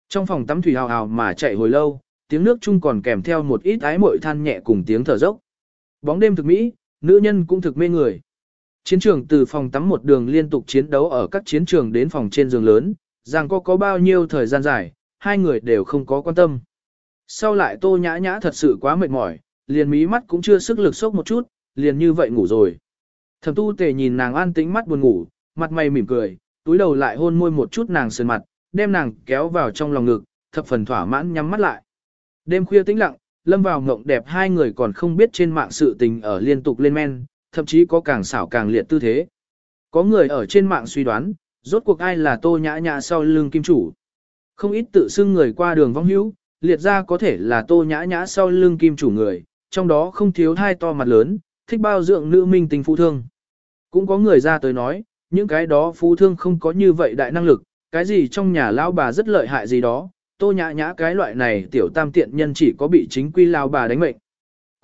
A: Trong phòng tắm thủy hào hào mà chạy hồi lâu, tiếng nước chung còn kèm theo một ít ái mội than nhẹ cùng tiếng thở dốc. Bóng đêm thực mỹ, nữ nhân cũng thực mê người. Chiến trường từ phòng tắm một đường liên tục chiến đấu ở các chiến trường đến phòng trên giường lớn, rằng có có bao nhiêu thời gian dài, hai người đều không có quan tâm. Sau lại tô nhã nhã thật sự quá mệt mỏi, liền mí mắt cũng chưa sức lực sốc một chút, liền như vậy ngủ rồi. Thẩm tu tề nhìn nàng an tĩnh mắt buồn ngủ, mặt mày mỉm cười, túi đầu lại hôn môi một chút nàng sườn mặt, đem nàng kéo vào trong lòng ngực, thập phần thỏa mãn nhắm mắt lại. Đêm khuya tĩnh lặng, lâm vào ngộng đẹp hai người còn không biết trên mạng sự tình ở liên tục lên men, thậm chí có càng xảo càng liệt tư thế. Có người ở trên mạng suy đoán, rốt cuộc ai là tô nhã nhã sau lưng kim chủ. Không ít tự xưng người qua đường vong hữu, liệt ra có thể là tô nhã nhã sau lưng kim chủ người, trong đó không thiếu hai to mặt lớn, thích bao dưỡng nữ minh tình phú thương. Cũng có người ra tới nói, những cái đó phú thương không có như vậy đại năng lực, cái gì trong nhà lão bà rất lợi hại gì đó, tô nhã nhã cái loại này tiểu tam tiện nhân chỉ có bị chính quy lao bà đánh mệnh.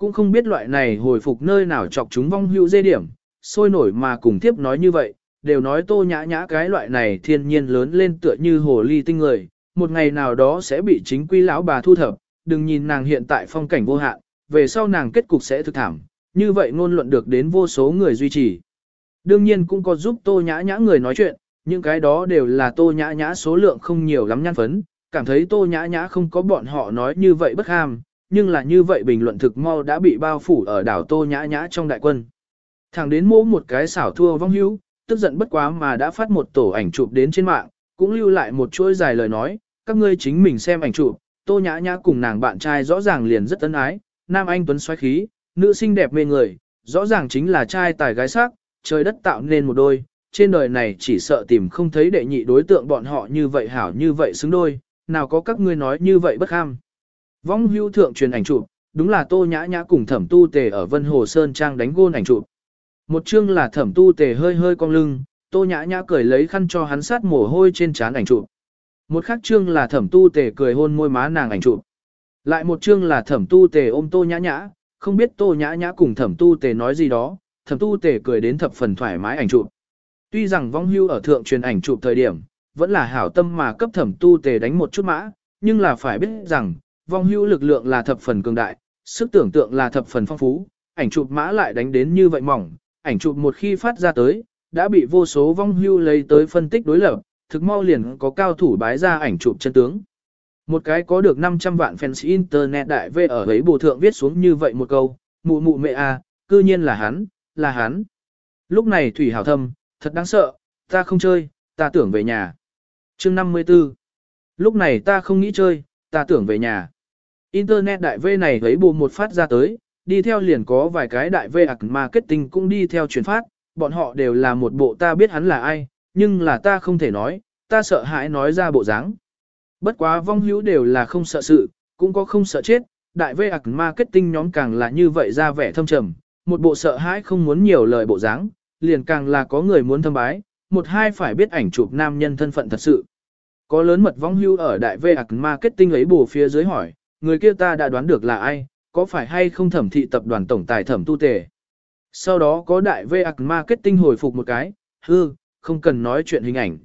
A: Cũng không biết loại này hồi phục nơi nào chọc chúng vong hữu dê điểm, sôi nổi mà cùng tiếp nói như vậy, đều nói tô nhã nhã cái loại này thiên nhiên lớn lên tựa như hồ ly tinh người, một ngày nào đó sẽ bị chính quy lão bà thu thập, đừng nhìn nàng hiện tại phong cảnh vô hạn, về sau nàng kết cục sẽ thực thảm, như vậy ngôn luận được đến vô số người duy trì. Đương nhiên cũng có giúp tô nhã nhã người nói chuyện, những cái đó đều là tô nhã nhã số lượng không nhiều lắm nhan phấn, cảm thấy tô nhã nhã không có bọn họ nói như vậy bất ham, nhưng là như vậy bình luận thực mau đã bị bao phủ ở đảo tô nhã nhã trong đại quân. Thẳng đến mỗ một cái xảo thua vong hữu, tức giận bất quá mà đã phát một tổ ảnh chụp đến trên mạng, cũng lưu lại một chuỗi dài lời nói, các ngươi chính mình xem ảnh chụp, tô nhã nhã cùng nàng bạn trai rõ ràng liền rất ân ái, nam anh tuấn xoáy khí, nữ xinh đẹp mê người, rõ ràng chính là trai tài gái sắc, trời đất tạo nên một đôi, trên đời này chỉ sợ tìm không thấy đệ nhị đối tượng bọn họ như vậy hảo như vậy xứng đôi, nào có các ngươi nói như vậy bất ham. Vong hưu thượng truyền ảnh chụp, đúng là tô nhã nhã cùng thẩm tu tề ở Vân Hồ Sơn Trang đánh gôn ảnh chụp. Một chương là thẩm tu tề hơi hơi cong lưng, tô nhã nhã cười lấy khăn cho hắn sát mồ hôi trên trán ảnh chụp. Một khác chương là thẩm tu tề cười hôn môi má nàng ảnh chụp. Lại một chương là thẩm tu tề ôm tô nhã nhã, không biết tô nhã nhã cùng thẩm tu tề nói gì đó, thẩm tu tề cười đến thập phần thoải mái ảnh chụp. Tuy rằng vong hưu ở thượng truyền ảnh chụp thời điểm, vẫn là hảo tâm mà cấp thẩm tu tề đánh một chút mã, nhưng là phải biết rằng, vong hưu lực lượng là thập phần cường đại, sức tưởng tượng là thập phần phong phú, ảnh chụp mã lại đánh đến như vậy mỏng, ảnh chụp một khi phát ra tới, đã bị vô số vong hưu lấy tới phân tích đối lập, thực mau liền có cao thủ bái ra ảnh chụp chân tướng. Một cái có được 500 vạn fans internet đại về ở ấy bổ thượng viết xuống như vậy một câu, mụ mụ mẹ a, cư nhiên là hắn, là hắn. Lúc này Thủy Hảo Thâm, thật đáng sợ, ta không chơi, ta tưởng về nhà. chương 54. Lúc này ta không nghĩ chơi, ta tưởng về nhà. Internet đại V này lấy bù một phát ra tới, đi theo liền có vài cái đại V ạc marketing cũng đi theo truyền phát, bọn họ đều là một bộ ta biết hắn là ai, nhưng là ta không thể nói, ta sợ hãi nói ra bộ dáng. Bất quá vong hữu đều là không sợ sự, cũng có không sợ chết, đại V ạc marketing nhóm càng là như vậy ra vẻ thâm trầm, một bộ sợ hãi không muốn nhiều lời bộ dáng, liền càng là có người muốn thâm bái, một hai phải biết ảnh chụp nam nhân thân phận thật sự. Có lớn mật vong hưu ở đại V ạc marketing ấy bù phía dưới hỏi, người kia ta đã đoán được là ai, có phải hay không thẩm thị tập đoàn tổng tài thẩm tu tề. Sau đó có đại VAC marketing hồi phục một cái, hư, không cần nói chuyện hình ảnh.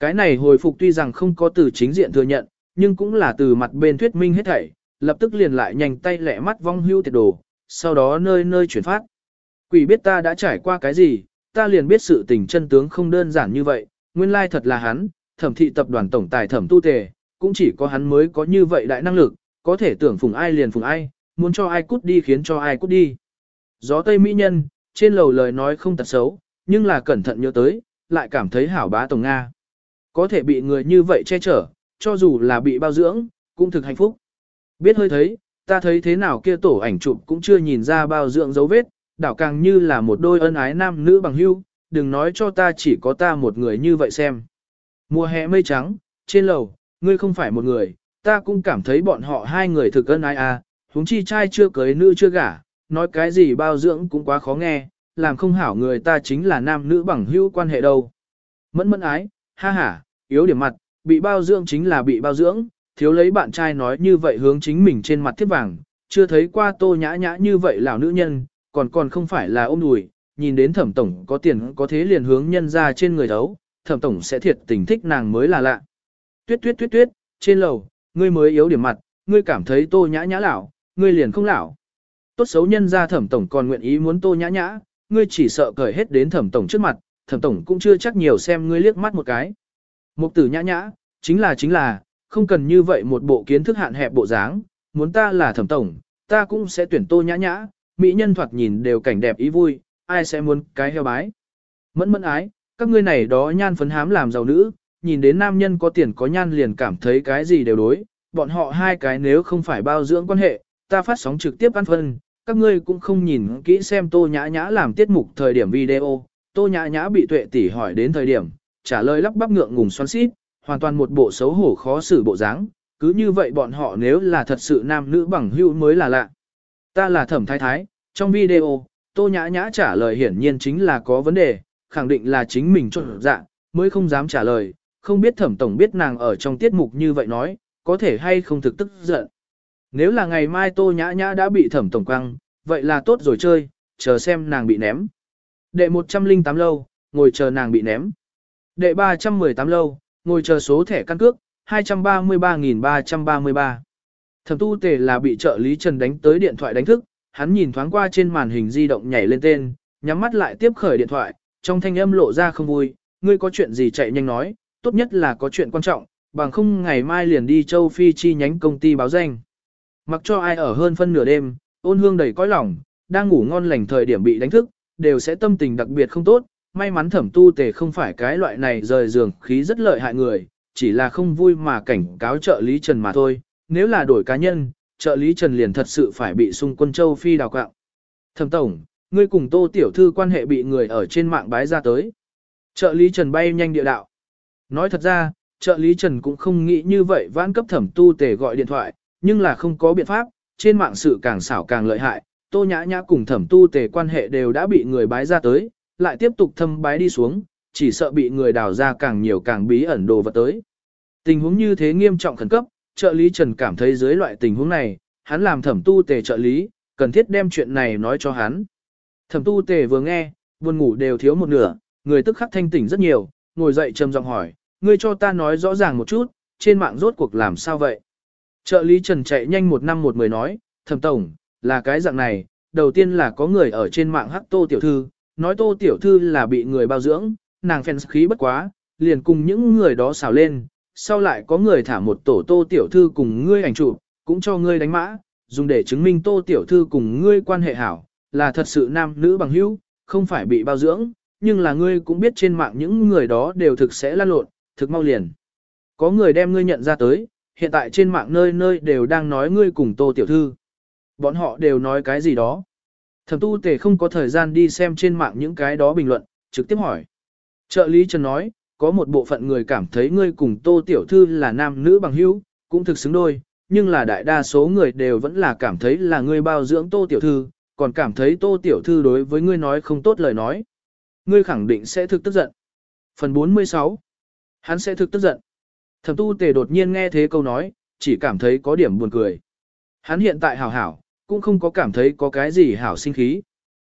A: Cái này hồi phục tuy rằng không có từ chính diện thừa nhận, nhưng cũng là từ mặt bên thuyết minh hết thảy, lập tức liền lại nhanh tay lẹ mắt vong hưu tiệt đồ, sau đó nơi nơi chuyển phát. Quỷ biết ta đã trải qua cái gì, ta liền biết sự tình chân tướng không đơn giản như vậy, nguyên lai thật là hắn, thẩm thị tập đoàn tổng tài thẩm tu tề, cũng chỉ có hắn mới có như vậy đại năng lực, có thể tưởng phùng ai liền phùng ai, muốn cho ai cút đi khiến cho ai cút đi. Gió Tây Mỹ Nhân, trên lầu lời nói không tật xấu, nhưng là cẩn thận nhớ tới, lại cảm thấy hảo bá tổng Nga. Có thể bị người như vậy che chở, cho dù là bị bao dưỡng, cũng thực hạnh phúc. Biết hơi thấy, ta thấy thế nào kia tổ ảnh chụp cũng chưa nhìn ra bao dưỡng dấu vết, đảo càng như là một đôi ân ái nam nữ bằng hữu, đừng nói cho ta chỉ có ta một người như vậy xem. Mùa hè mây trắng, trên lầu, ngươi không phải một người, ta cũng cảm thấy bọn họ hai người thực ân ái à, huống chi trai chưa cưới nữ chưa gả, nói cái gì bao dưỡng cũng quá khó nghe, làm không hảo người ta chính là nam nữ bằng hữu quan hệ đâu. Mẫn mẫn ái, ha ha, yếu điểm mặt, bị bao dưỡng chính là bị bao dưỡng, thiếu lấy bạn trai nói như vậy hướng chính mình trên mặt thiết vàng, chưa thấy qua tô nhã nhã như vậy lão nữ nhân, còn còn không phải là ôm đùi, nhìn đến thẩm tổng có tiền có thế liền hướng nhân ra trên người đấu, thẩm tổng sẽ thiệt tình thích nàng mới là lạ. Tuyết tuyết tuyết tuyết, trên lầu, ngươi mới yếu điểm mặt, ngươi cảm thấy tô nhã nhã lão, ngươi liền không lão. Tốt xấu nhân ra thẩm tổng còn nguyện ý muốn tô nhã nhã, ngươi chỉ sợ cởi hết đến thẩm tổng trước mặt, thẩm tổng cũng chưa chắc nhiều xem ngươi liếc mắt một cái. Mục tử nhã nhã, chính là chính là, không cần như vậy một bộ kiến thức hạn hẹp bộ dáng, muốn ta là thẩm tổng, ta cũng sẽ tuyển tô nhã nhã, mỹ nhân thoạt nhìn đều cảnh đẹp ý vui, ai sẽ muốn cái heo bái. Mẫn mẫn ái, các ngươi này đó nhan phấn hám làm giàu nữ, nhìn đến nam nhân có tiền có nhan liền cảm thấy cái gì đều đối, bọn họ hai cái nếu không phải bao dưỡng quan hệ, ta phát sóng trực tiếp ăn phân, các ngươi cũng không nhìn kỹ xem tô nhã nhã làm tiết mục thời điểm video, tô nhã nhã bị tuệ tỷ hỏi đến thời điểm, trả lời lắp bắp ngượng ngùng xoắn xít, hoàn toàn một bộ xấu hổ khó xử bộ dáng, cứ như vậy bọn họ nếu là thật sự nam nữ bằng hữu mới là lạ. Ta là thẩm thái thái, trong video, tô nhã nhã trả lời hiển nhiên chính là có vấn đề, khẳng định là chính mình trộn dạ, mới không dám trả lời, không biết thẩm tổng biết nàng ở trong tiết mục như vậy nói, có thể hay không thực tức giận. Nếu là ngày mai tô nhã nhã đã bị thẩm tổng quăng, vậy là tốt rồi chơi, chờ xem nàng bị ném. Đệ 108 lâu, ngồi chờ nàng bị ném. Đệ 318 lâu, ngồi chờ số thẻ căn cước, 233.333. Thẩm tu tề là bị trợ lý Trần đánh tới điện thoại đánh thức, hắn nhìn thoáng qua trên màn hình di động nhảy lên tên, nhắm mắt lại tiếp khởi điện thoại, trong thanh âm lộ ra không vui, ngươi có chuyện gì chạy nhanh nói, tốt nhất là có chuyện quan trọng, bằng không ngày mai liền đi châu Phi chi nhánh công ty báo danh. Mặc cho ai ở hơn phân nửa đêm, ôn hương đầy cõi lòng, đang ngủ ngon lành thời điểm bị đánh thức, đều sẽ tâm tình đặc biệt không tốt, may mắn thẩm tu tề không phải cái loại này rời giường khí rất lợi hại người, chỉ là không vui mà cảnh cáo trợ lý Trần mà thôi, nếu là đổi cá nhân, trợ lý Trần liền thật sự phải bị xung quân châu Phi đào quạng. Thẩm tổng, ngươi cùng tô tiểu thư quan hệ bị người ở trên mạng bái ra tới. Trợ lý Trần bay nhanh địa đạo. Nói thật ra, trợ lý Trần cũng không nghĩ như vậy vãn cấp thẩm tu tề gọi điện thoại, nhưng là không có biện pháp, trên mạng sự càng xảo càng lợi hại, tô nhã nhã cùng thẩm tu tề quan hệ đều đã bị người bái ra tới, lại tiếp tục thâm bái đi xuống, chỉ sợ bị người đào ra càng nhiều càng bí ẩn đồ vật tới. Tình huống như thế nghiêm trọng khẩn cấp, trợ lý Trần cảm thấy dưới loại tình huống này, hắn làm thẩm tu tề trợ lý, cần thiết đem chuyện này nói cho hắn. Thẩm tu tề vừa nghe, buồn ngủ đều thiếu một nửa, người tức khắc thanh tỉnh rất nhiều, ngồi dậy trầm giọng hỏi, ngươi cho ta nói rõ ràng một chút, trên mạng rốt cuộc làm sao vậy? Trợ lý Trần chạy nhanh một năm một mười nói, thẩm tổng, là cái dạng này, đầu tiên là có người ở trên mạng hắc tô tiểu thư, nói tô tiểu thư là bị người bao dưỡng, nàng phèn khí bất quá, liền cùng những người đó xào lên, sau lại có người thả một tổ tô tiểu thư cùng ngươi ảnh chụp, cũng cho ngươi đánh mã, dùng để chứng minh tô tiểu thư cùng ngươi quan hệ hảo, là thật sự nam nữ bằng hữu, không phải bị bao dưỡng, nhưng là ngươi cũng biết trên mạng những người đó đều thực sẽ lan lộn, thực mau liền. Có người đem ngươi nhận ra tới, hiện tại trên mạng nơi nơi đều đang nói ngươi cùng tô tiểu thư. Bọn họ đều nói cái gì đó. Thẩm tu tề không có thời gian đi xem trên mạng những cái đó bình luận, trực tiếp hỏi. Trợ lý Trần nói, có một bộ phận người cảm thấy ngươi cùng tô tiểu thư là nam nữ bằng hữu, cũng thực xứng đôi, nhưng là đại đa số người đều vẫn là cảm thấy là ngươi bao dưỡng tô tiểu thư, còn cảm thấy tô tiểu thư đối với ngươi nói không tốt lời nói. Ngươi khẳng định sẽ thực tức giận. Phần 46 Hắn sẽ thực tức giận. Thẩm tu tề đột nhiên nghe thế câu nói, chỉ cảm thấy có điểm buồn cười. Hắn hiện tại hảo hảo, cũng không có cảm thấy có cái gì hảo sinh khí.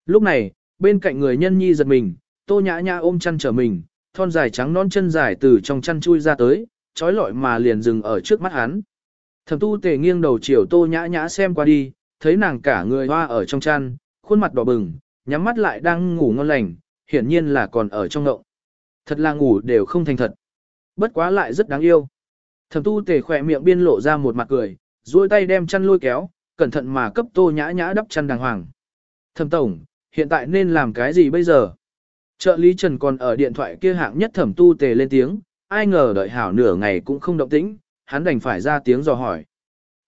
A: Lúc này, bên cạnh người nhân nhi giật mình, tô nhã nhã ôm chăn trở mình, thon dài trắng non chân dài từ trong chăn chui ra tới, trói lọi mà liền dừng ở trước mắt hắn. Thẩm tu tề nghiêng đầu chiều tô nhã nhã xem qua đi, thấy nàng cả người hoa ở trong chăn, khuôn mặt đỏ bừng, nhắm mắt lại đang ngủ ngon lành, hiển nhiên là còn ở trong ngộng. Thật là ngủ đều không thành thật. Bất quá lại rất đáng yêu. Thẩm tu tề khỏe miệng biên lộ ra một mặt cười, duỗi tay đem chăn lôi kéo, cẩn thận mà cấp tô nhã nhã đắp chăn đàng hoàng. Thẩm tổng, hiện tại nên làm cái gì bây giờ? Trợ lý Trần còn ở điện thoại kia hạng nhất thẩm tu tề lên tiếng, ai ngờ đợi hảo nửa ngày cũng không động tĩnh, hắn đành phải ra tiếng dò hỏi.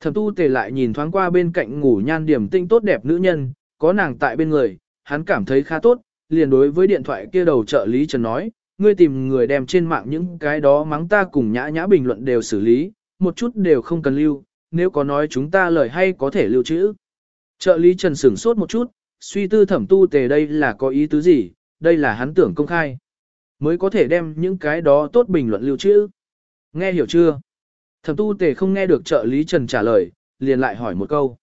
A: Thẩm tu tề lại nhìn thoáng qua bên cạnh ngủ nhan điểm tinh tốt đẹp nữ nhân, có nàng tại bên người, hắn cảm thấy khá tốt, liền đối với điện thoại kia đầu trợ lý Trần nói, ngươi tìm người đem trên mạng những cái đó mắng ta cùng nhã nhã bình luận đều xử lý, một chút đều không cần lưu, nếu có nói chúng ta lời hay có thể lưu trữ. Trợ lý Trần sửng sốt một chút, suy tư thẩm tu tề đây là có ý tứ gì, đây là hắn tưởng công khai. Mới có thể đem những cái đó tốt bình luận lưu trữ. Nghe hiểu chưa? Thẩm tu tề không nghe được trợ lý Trần trả lời, liền lại hỏi một câu.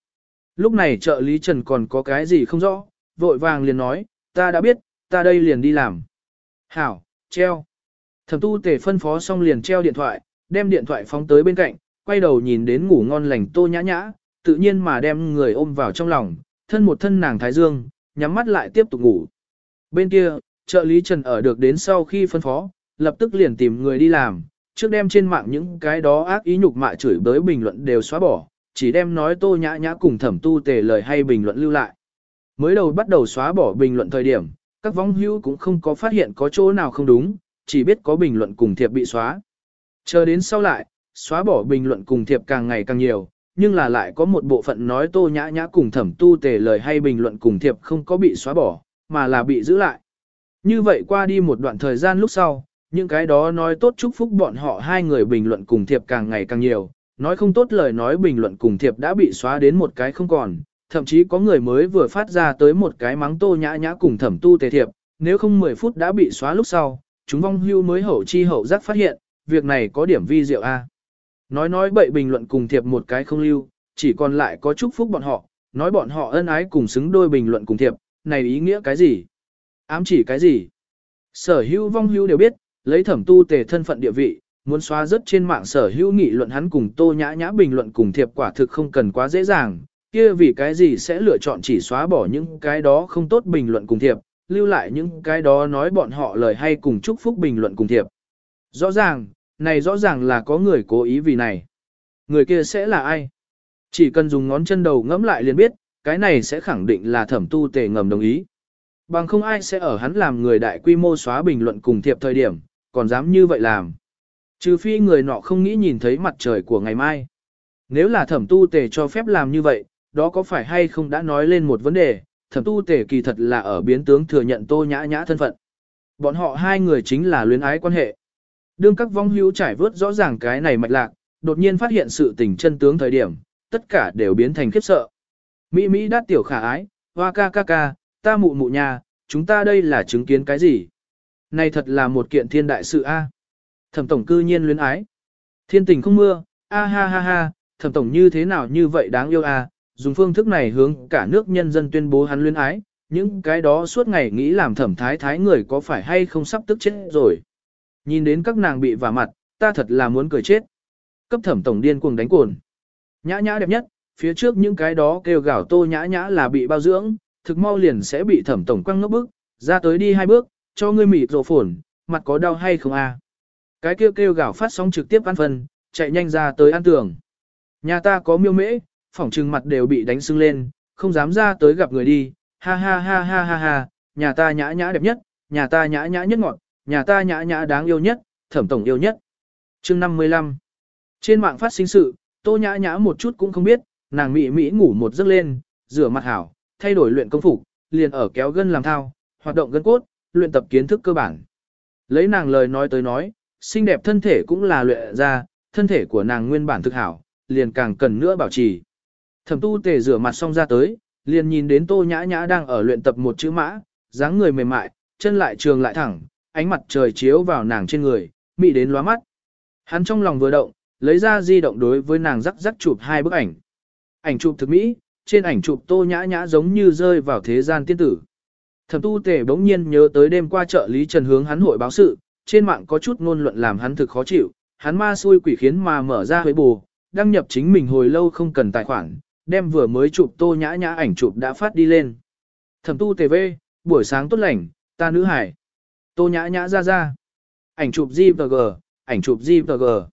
A: Lúc này trợ lý Trần còn có cái gì không rõ, vội vàng liền nói, ta đã biết, ta đây liền đi làm. Hảo, treo. Thẩm tu tề phân phó xong liền treo điện thoại, đem điện thoại phóng tới bên cạnh, quay đầu nhìn đến ngủ ngon lành tô nhã nhã, tự nhiên mà đem người ôm vào trong lòng, thân một thân nàng thái dương, nhắm mắt lại tiếp tục ngủ. Bên kia, trợ lý Trần ở được đến sau khi phân phó, lập tức liền tìm người đi làm, trước đem trên mạng những cái đó ác ý nhục mạ chửi bới bình luận đều xóa bỏ, chỉ đem nói tô nhã nhã cùng thẩm tu tề lời hay bình luận lưu lại. Mới đầu bắt đầu xóa bỏ bình luận thời điểm, các vong hữu cũng không có phát hiện có chỗ nào không đúng, chỉ biết có bình luận cùng thiệp bị xóa. Chờ đến sau lại, xóa bỏ bình luận cùng thiệp càng ngày càng nhiều, nhưng là lại có một bộ phận nói tô nhã nhã cùng thẩm tu tề lời hay bình luận cùng thiệp không có bị xóa bỏ, mà là bị giữ lại. Như vậy qua đi một đoạn thời gian lúc sau, những cái đó nói tốt chúc phúc bọn họ hai người bình luận cùng thiệp càng ngày càng nhiều, nói không tốt lời nói bình luận cùng thiệp đã bị xóa đến một cái không còn, thậm chí có người mới vừa phát ra tới một cái mắng tô nhã nhã cùng thẩm tu tề thiệp, nếu không 10 phút đã bị xóa lúc sau, chúng vong hưu mới hậu chi hậu giác phát hiện, việc này có điểm vi diệu A. Nói nói bậy bình luận cùng thiệp một cái không lưu, chỉ còn lại có chúc phúc bọn họ, nói bọn họ ân ái cùng xứng đôi bình luận cùng thiệp, này ý nghĩa cái gì? Ám chỉ cái gì? Sở hưu vong hưu đều biết, lấy thẩm tu tề thân phận địa vị, muốn xóa rất trên mạng sở hữu nghị luận hắn cùng tô nhã nhã bình luận cùng thiệp quả thực không cần quá dễ dàng, Kia vì cái gì sẽ lựa chọn chỉ xóa bỏ những cái đó không tốt bình luận cùng thiệp, lưu lại những cái đó nói bọn họ lời hay cùng chúc phúc bình luận cùng thiệp. Rõ ràng, này rõ ràng là có người cố ý vì này. Người kia sẽ là ai? Chỉ cần dùng ngón chân đầu ngẫm lại liền biết, cái này sẽ khẳng định là thẩm tu tề ngầm đồng ý. Bằng không ai sẽ ở hắn làm người đại quy mô xóa bình luận cùng thiệp thời điểm, còn dám như vậy làm. Trừ phi người nọ không nghĩ nhìn thấy mặt trời của ngày mai. Nếu là thẩm tu tề cho phép làm như vậy, đó có phải hay không đã nói lên một vấn đề, thẩm tu tể kỳ thật là ở biến tướng thừa nhận tô nhã nhã thân phận. Bọn họ hai người chính là luyến ái quan hệ. Đương các vong hữu trải vớt rõ ràng cái này mạch lạc, đột nhiên phát hiện sự tình chân tướng thời điểm, tất cả đều biến thành khiếp sợ. Mỹ Mỹ đát tiểu khả ái, hoa ca ca ca, ta mụ mụ nhà, chúng ta đây là chứng kiến cái gì? Này thật là một kiện thiên đại sự a. Thẩm tổng cư nhiên luyến ái. Thiên tình không mưa, a ha ha ha, thẩm tổng như thế nào như vậy đáng yêu a, dùng phương thức này hướng cả nước nhân dân tuyên bố hắn luyến ái, những cái đó suốt ngày nghĩ làm thẩm thái thái người có phải hay không sắp tức chết rồi. Nhìn đến các nàng bị vả mặt, ta thật là muốn cười chết. Cấp thẩm tổng điên cuồng đánh cồn. Nhã nhã đẹp nhất, phía trước những cái đó kêu gào tô nhã nhã là bị bao dưỡng, thực mau liền sẽ bị thẩm tổng quăng ngốc bước, ra tới đi hai bước, cho ngươi mịt rộ phổn, mặt có đau hay không a? Cái kêu kêu gào phát sóng trực tiếp ăn phần, chạy nhanh ra tới ăn tường. Nhà ta có miêu mễ, phỏng trừng mặt đều bị đánh sưng lên, không dám ra tới gặp người đi, ha ha ha ha ha ha, nhà ta nhã nhã đẹp nhất, nhà ta nhã nhã nhất ngọt, nhà ta nhã nhã đáng yêu nhất, thẩm tổng yêu nhất. Chương 55 Trên mạng phát sinh sự, tô nhã nhã một chút cũng không biết, nàng mị mỹ ngủ một giấc lên, rửa mặt hảo, thay đổi luyện công phục, liền ở kéo gân làm thao, hoạt động gân cốt, luyện tập kiến thức cơ bản. Lấy nàng lời nói tới nói, xinh đẹp thân thể cũng là luyện ra, thân thể của nàng nguyên bản thực hảo, liền càng cần nữa bảo trì. Thẩm tu tề rửa mặt xong ra tới, liền nhìn đến tô nhã nhã đang ở luyện tập một chữ mã, dáng người mềm mại, chân lại trường lại thẳng, ánh mặt trời chiếu vào nàng trên người, mị đến lóa mắt. Hắn trong lòng vừa động, lấy ra di động đối với nàng rắc rắc chụp hai bức ảnh. Ảnh chụp thực mỹ, trên ảnh chụp tô nhã nhã giống như rơi vào thế gian tiên tử. Thẩm tu tề bỗng nhiên nhớ tới đêm qua trợ lý trần hướng hắn hội báo sự, trên mạng có chút ngôn luận làm hắn thực khó chịu, hắn ma xui quỷ khiến mà mở ra huế bù, đăng nhập chính mình hồi lâu không cần tài khoản, đem vừa mới chụp tô nhã nhã ảnh chụp đã phát đi lên. Thẩm tu tề TV, buổi sáng tốt lành, ta nữ hải. Tô nhã nhã ra ra. Ảnh chụp JPG, ảnh chụp JPG.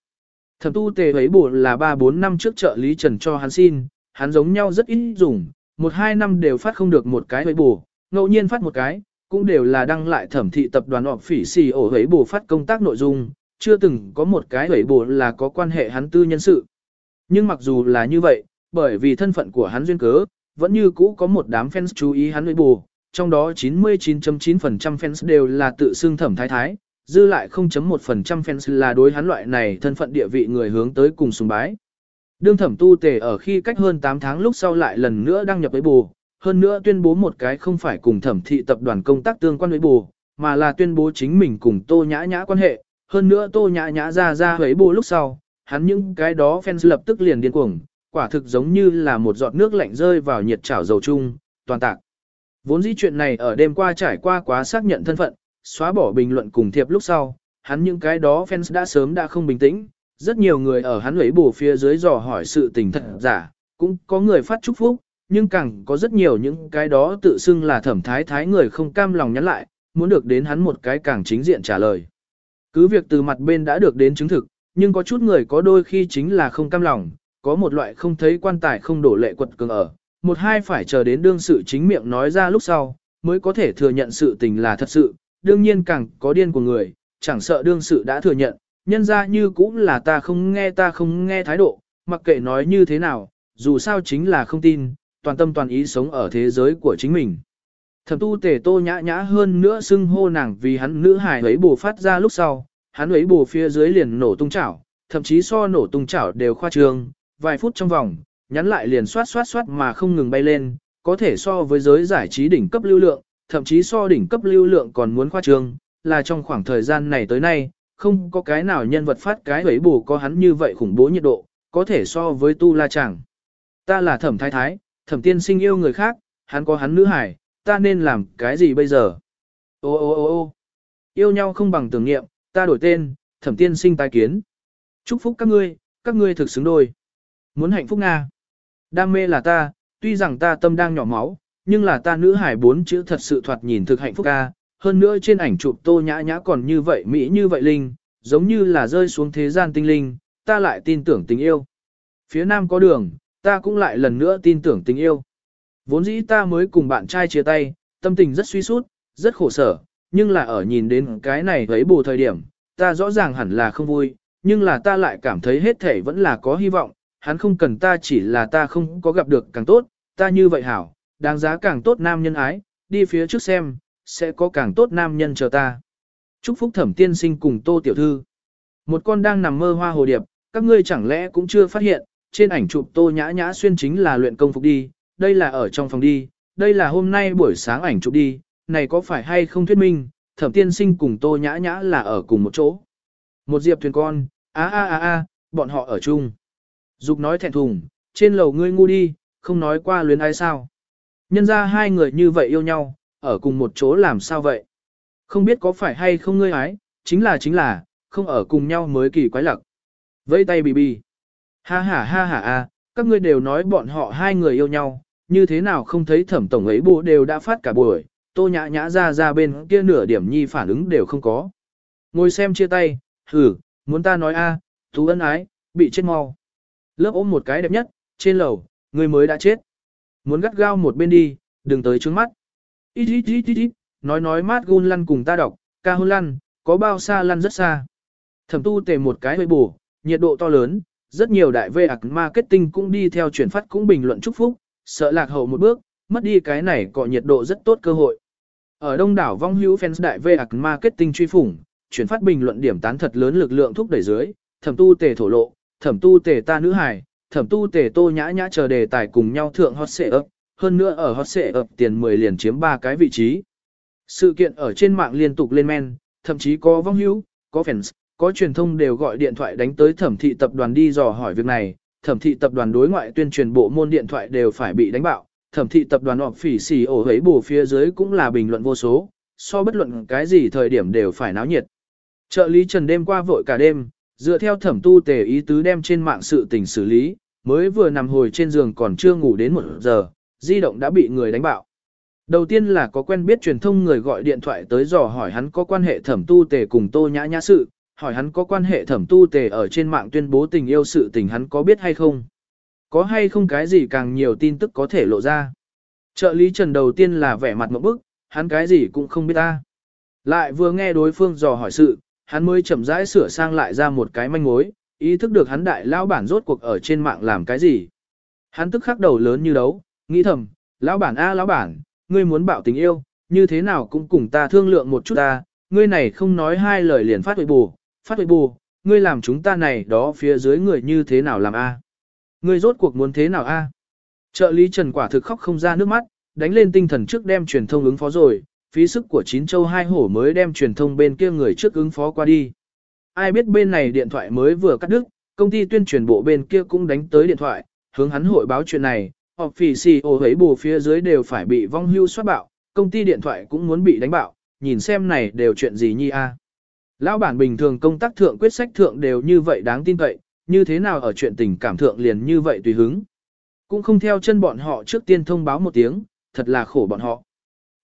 A: Thẩm tu tề ấy bộ là 3-4 năm trước trợ lý trần cho hắn xin, hắn giống nhau rất ít dùng, một hai năm đều phát không được một cái ấy bộ, ngẫu nhiên phát một cái, cũng đều là đăng lại thẩm thị tập đoàn họp phỉ xì ổ ấy bộ phát công tác nội dung, chưa từng có một cái ấy bộ là có quan hệ hắn tư nhân sự. Nhưng mặc dù là như vậy, bởi vì thân phận của hắn duyên cớ, vẫn như cũ có một đám fans chú ý hắn ấy bù, trong đó 99.9% fans đều là tự xưng thẩm thái thái, dư lại 0.1% fans là đối hắn loại này thân phận địa vị người hướng tới cùng sùng bái. Đương thẩm tu tề ở khi cách hơn 8 tháng lúc sau lại lần nữa đăng nhập với bù, hơn nữa tuyên bố một cái không phải cùng thẩm thị tập đoàn công tác tương quan với bù, mà là tuyên bố chính mình cùng tô nhã nhã quan hệ, hơn nữa tô nhã nhã ra ra với bù lúc sau, hắn những cái đó fans lập tức liền điên cuồng, quả thực giống như là một giọt nước lạnh rơi vào nhiệt chảo dầu chung, toàn tạc. Vốn dĩ chuyện này ở đêm qua trải qua quá xác nhận thân phận, xóa bỏ bình luận cùng thiệp lúc sau, hắn những cái đó fans đã sớm đã không bình tĩnh, rất nhiều người ở hắn lấy bù phía dưới dò hỏi sự tình thật giả, cũng có người phát chúc phúc, nhưng càng có rất nhiều những cái đó tự xưng là thẩm thái thái người không cam lòng nhắn lại, muốn được đến hắn một cái càng chính diện trả lời. Cứ việc từ mặt bên đã được đến chứng thực, nhưng có chút người có đôi khi chính là không cam lòng, có một loại không thấy quan tài không đổ lệ quật cường ở, một hai phải chờ đến đương sự chính miệng nói ra lúc sau, mới có thể thừa nhận sự tình là thật sự, đương nhiên càng có điên của người, chẳng sợ đương sự đã thừa nhận, nhân ra như cũng là ta không nghe ta không nghe thái độ, mặc kệ nói như thế nào, dù sao chính là không tin, toàn tâm toàn ý sống ở thế giới của chính mình. Thẩm tu tề tô nhã nhã hơn nữa xưng hô nàng vì hắn nữ hài ấy bù phát ra lúc sau, hắn ấy bù phía dưới liền nổ tung chảo, thậm chí so nổ tung chảo đều khoa trương, vài phút trong vòng, nhắn lại liền xoát xoát xoát mà không ngừng bay lên, có thể so với giới giải trí đỉnh cấp lưu lượng, thậm chí so đỉnh cấp lưu lượng còn muốn khoa trương, là trong khoảng thời gian này tới nay, không có cái nào nhân vật phát cái ấy bù có hắn như vậy khủng bố nhiệt độ, có thể so với tu la chẳng. Ta là thẩm thái thái, thẩm tiên sinh yêu người khác, hắn có hắn nữ hải, ta nên làm cái gì bây giờ? Ô ô ô ô yêu nhau không bằng tưởng nghiệm, ta đổi tên, thẩm tiên sinh tái kiến. Chúc phúc các ngươi, các ngươi thực xứng đôi. Muốn hạnh phúc Nga. Đam mê là ta, tuy rằng ta tâm đang nhỏ máu, nhưng là ta nữ hải bốn chữ thật sự thoạt nhìn thực hạnh phúc ca, hơn nữa trên ảnh chụp tô nhã nhã còn như vậy mỹ như vậy linh, giống như là rơi xuống thế gian tinh linh, ta lại tin tưởng tình yêu. Phía nam có đường, ta cũng lại lần nữa tin tưởng tình yêu. Vốn dĩ ta mới cùng bạn trai chia tay, tâm tình rất suy sút, rất khổ sở, nhưng là ở nhìn đến cái này thấy bù thời điểm, ta rõ ràng hẳn là không vui, nhưng là ta lại cảm thấy hết thể vẫn là có hy vọng, hắn không cần ta chỉ là ta không có gặp được càng tốt, ta như vậy hảo, đáng giá càng tốt nam nhân ái, đi phía trước xem, sẽ có càng tốt nam nhân chờ ta. Chúc phúc thẩm tiên sinh cùng tô tiểu thư. Một con đang nằm mơ hoa hồ điệp, các ngươi chẳng lẽ cũng chưa phát hiện, trên ảnh chụp tô nhã nhã xuyên chính là luyện công phục đi, đây là ở trong phòng đi, đây là hôm nay buổi sáng ảnh chụp đi, này có phải hay không thuyết minh, thẩm tiên sinh cùng tô nhã nhã là ở cùng một chỗ. Một diệp thuyền con, a a a a, bọn họ ở chung. Dục nói thẹn thùng, trên lầu ngươi ngu đi, không nói qua luyến ai sao. Nhân ra hai người như vậy yêu nhau, ở cùng một chỗ làm sao vậy? Không biết có phải hay không ngươi ái, chính là chính là, không ở cùng nhau mới kỳ quái lặc. Vẫy tay bì bì. Ha ha ha ha a, các ngươi đều nói bọn họ hai người yêu nhau, như thế nào không thấy thẩm tổng ấy bộ đều đã phát cả buổi, tô nhã nhã ra ra bên kia nửa điểm nhi phản ứng đều không có. Ngồi xem chia tay, hử, muốn ta nói a, tú ân ái, bị chết mau. Lớp ôm một cái đẹp nhất, trên lầu, người mới đã chết. Muốn gắt gao một bên đi, đừng tới trước mắt. Ít ít ít ít ít, nói nói mát gun lăn cùng ta đọc, ca hôn lăn, có bao xa lăn rất xa. Thẩm tu tề một cái hơi bù, nhiệt độ to lớn, rất nhiều đại vê ạc marketing cũng đi theo chuyển phát cũng bình luận chúc phúc, sợ lạc hậu một bước, mất đi cái này có nhiệt độ rất tốt cơ hội. Ở đông đảo vong hữu fans đại vê ạc marketing truy phủng, chuyển phát bình luận điểm tán thật lớn lực lượng thúc đẩy dưới, thẩm tu tề thổ lộ, thẩm tu tề ta nữ hài, thẩm tu tề tô nhã nhã chờ đề tài cùng nhau thượng hot xệ ấp, hơn nữa ở hot xệ ấp tiền 10 liền chiếm 3 cái vị trí. Sự kiện ở trên mạng liên tục lên men, thậm chí có vong hữu, có fans, có truyền thông đều gọi điện thoại đánh tới thẩm thị tập đoàn đi dò hỏi việc này, thẩm thị tập đoàn đối ngoại tuyên truyền bộ môn điện thoại đều phải bị đánh bạo, thẩm thị tập đoàn họp phỉ xì ổ hấy bù phía dưới cũng là bình luận vô số, so bất luận cái gì thời điểm đều phải náo nhiệt. Trợ lý Trần đêm qua vội cả đêm, dựa theo thẩm tu tề ý tứ đem trên mạng sự tình xử lý, mới vừa nằm hồi trên giường còn chưa ngủ đến một giờ, di động đã bị người đánh bạo. Đầu tiên là có quen biết truyền thông người gọi điện thoại tới dò hỏi hắn có quan hệ thẩm tu tề cùng tô nhã nhã sự, hỏi hắn có quan hệ thẩm tu tề ở trên mạng tuyên bố tình yêu sự tình hắn có biết hay không. Có hay không cái gì càng nhiều tin tức có thể lộ ra. Trợ lý Trần đầu tiên là vẻ mặt một bức, hắn cái gì cũng không biết ta. Lại vừa nghe đối phương dò hỏi sự, hắn mới chậm rãi sửa sang lại ra một cái manh mối, ý thức được hắn đại lão bản rốt cuộc ở trên mạng làm cái gì. Hắn tức khắc đầu lớn như đấu, nghĩ thầm, lão bản a lão bản, ngươi muốn bảo tình yêu, như thế nào cũng cùng ta thương lượng một chút ta, ngươi này không nói hai lời liền phát huệ bù, phát huệ bù, ngươi làm chúng ta này đó phía dưới người như thế nào làm a? Ngươi rốt cuộc muốn thế nào a? Trợ lý Trần quả thực khóc không ra nước mắt, đánh lên tinh thần trước đem truyền thông ứng phó rồi, phí sức của chín châu hai hổ mới đem truyền thông bên kia người trước ứng phó qua đi. Ai biết bên này điện thoại mới vừa cắt đứt, công ty tuyên truyền bộ bên kia cũng đánh tới điện thoại, hướng hắn hội báo chuyện này, họp phỉ xì ồ hấy bù phía dưới đều phải bị vong hưu soát bạo, công ty điện thoại cũng muốn bị đánh bạo, nhìn xem này đều chuyện gì nhi a. Lão bản bình thường công tác thượng quyết sách thượng đều như vậy đáng tin cậy, như thế nào ở chuyện tình cảm thượng liền như vậy tùy hứng. Cũng không theo chân bọn họ trước tiên thông báo một tiếng, thật là khổ bọn họ.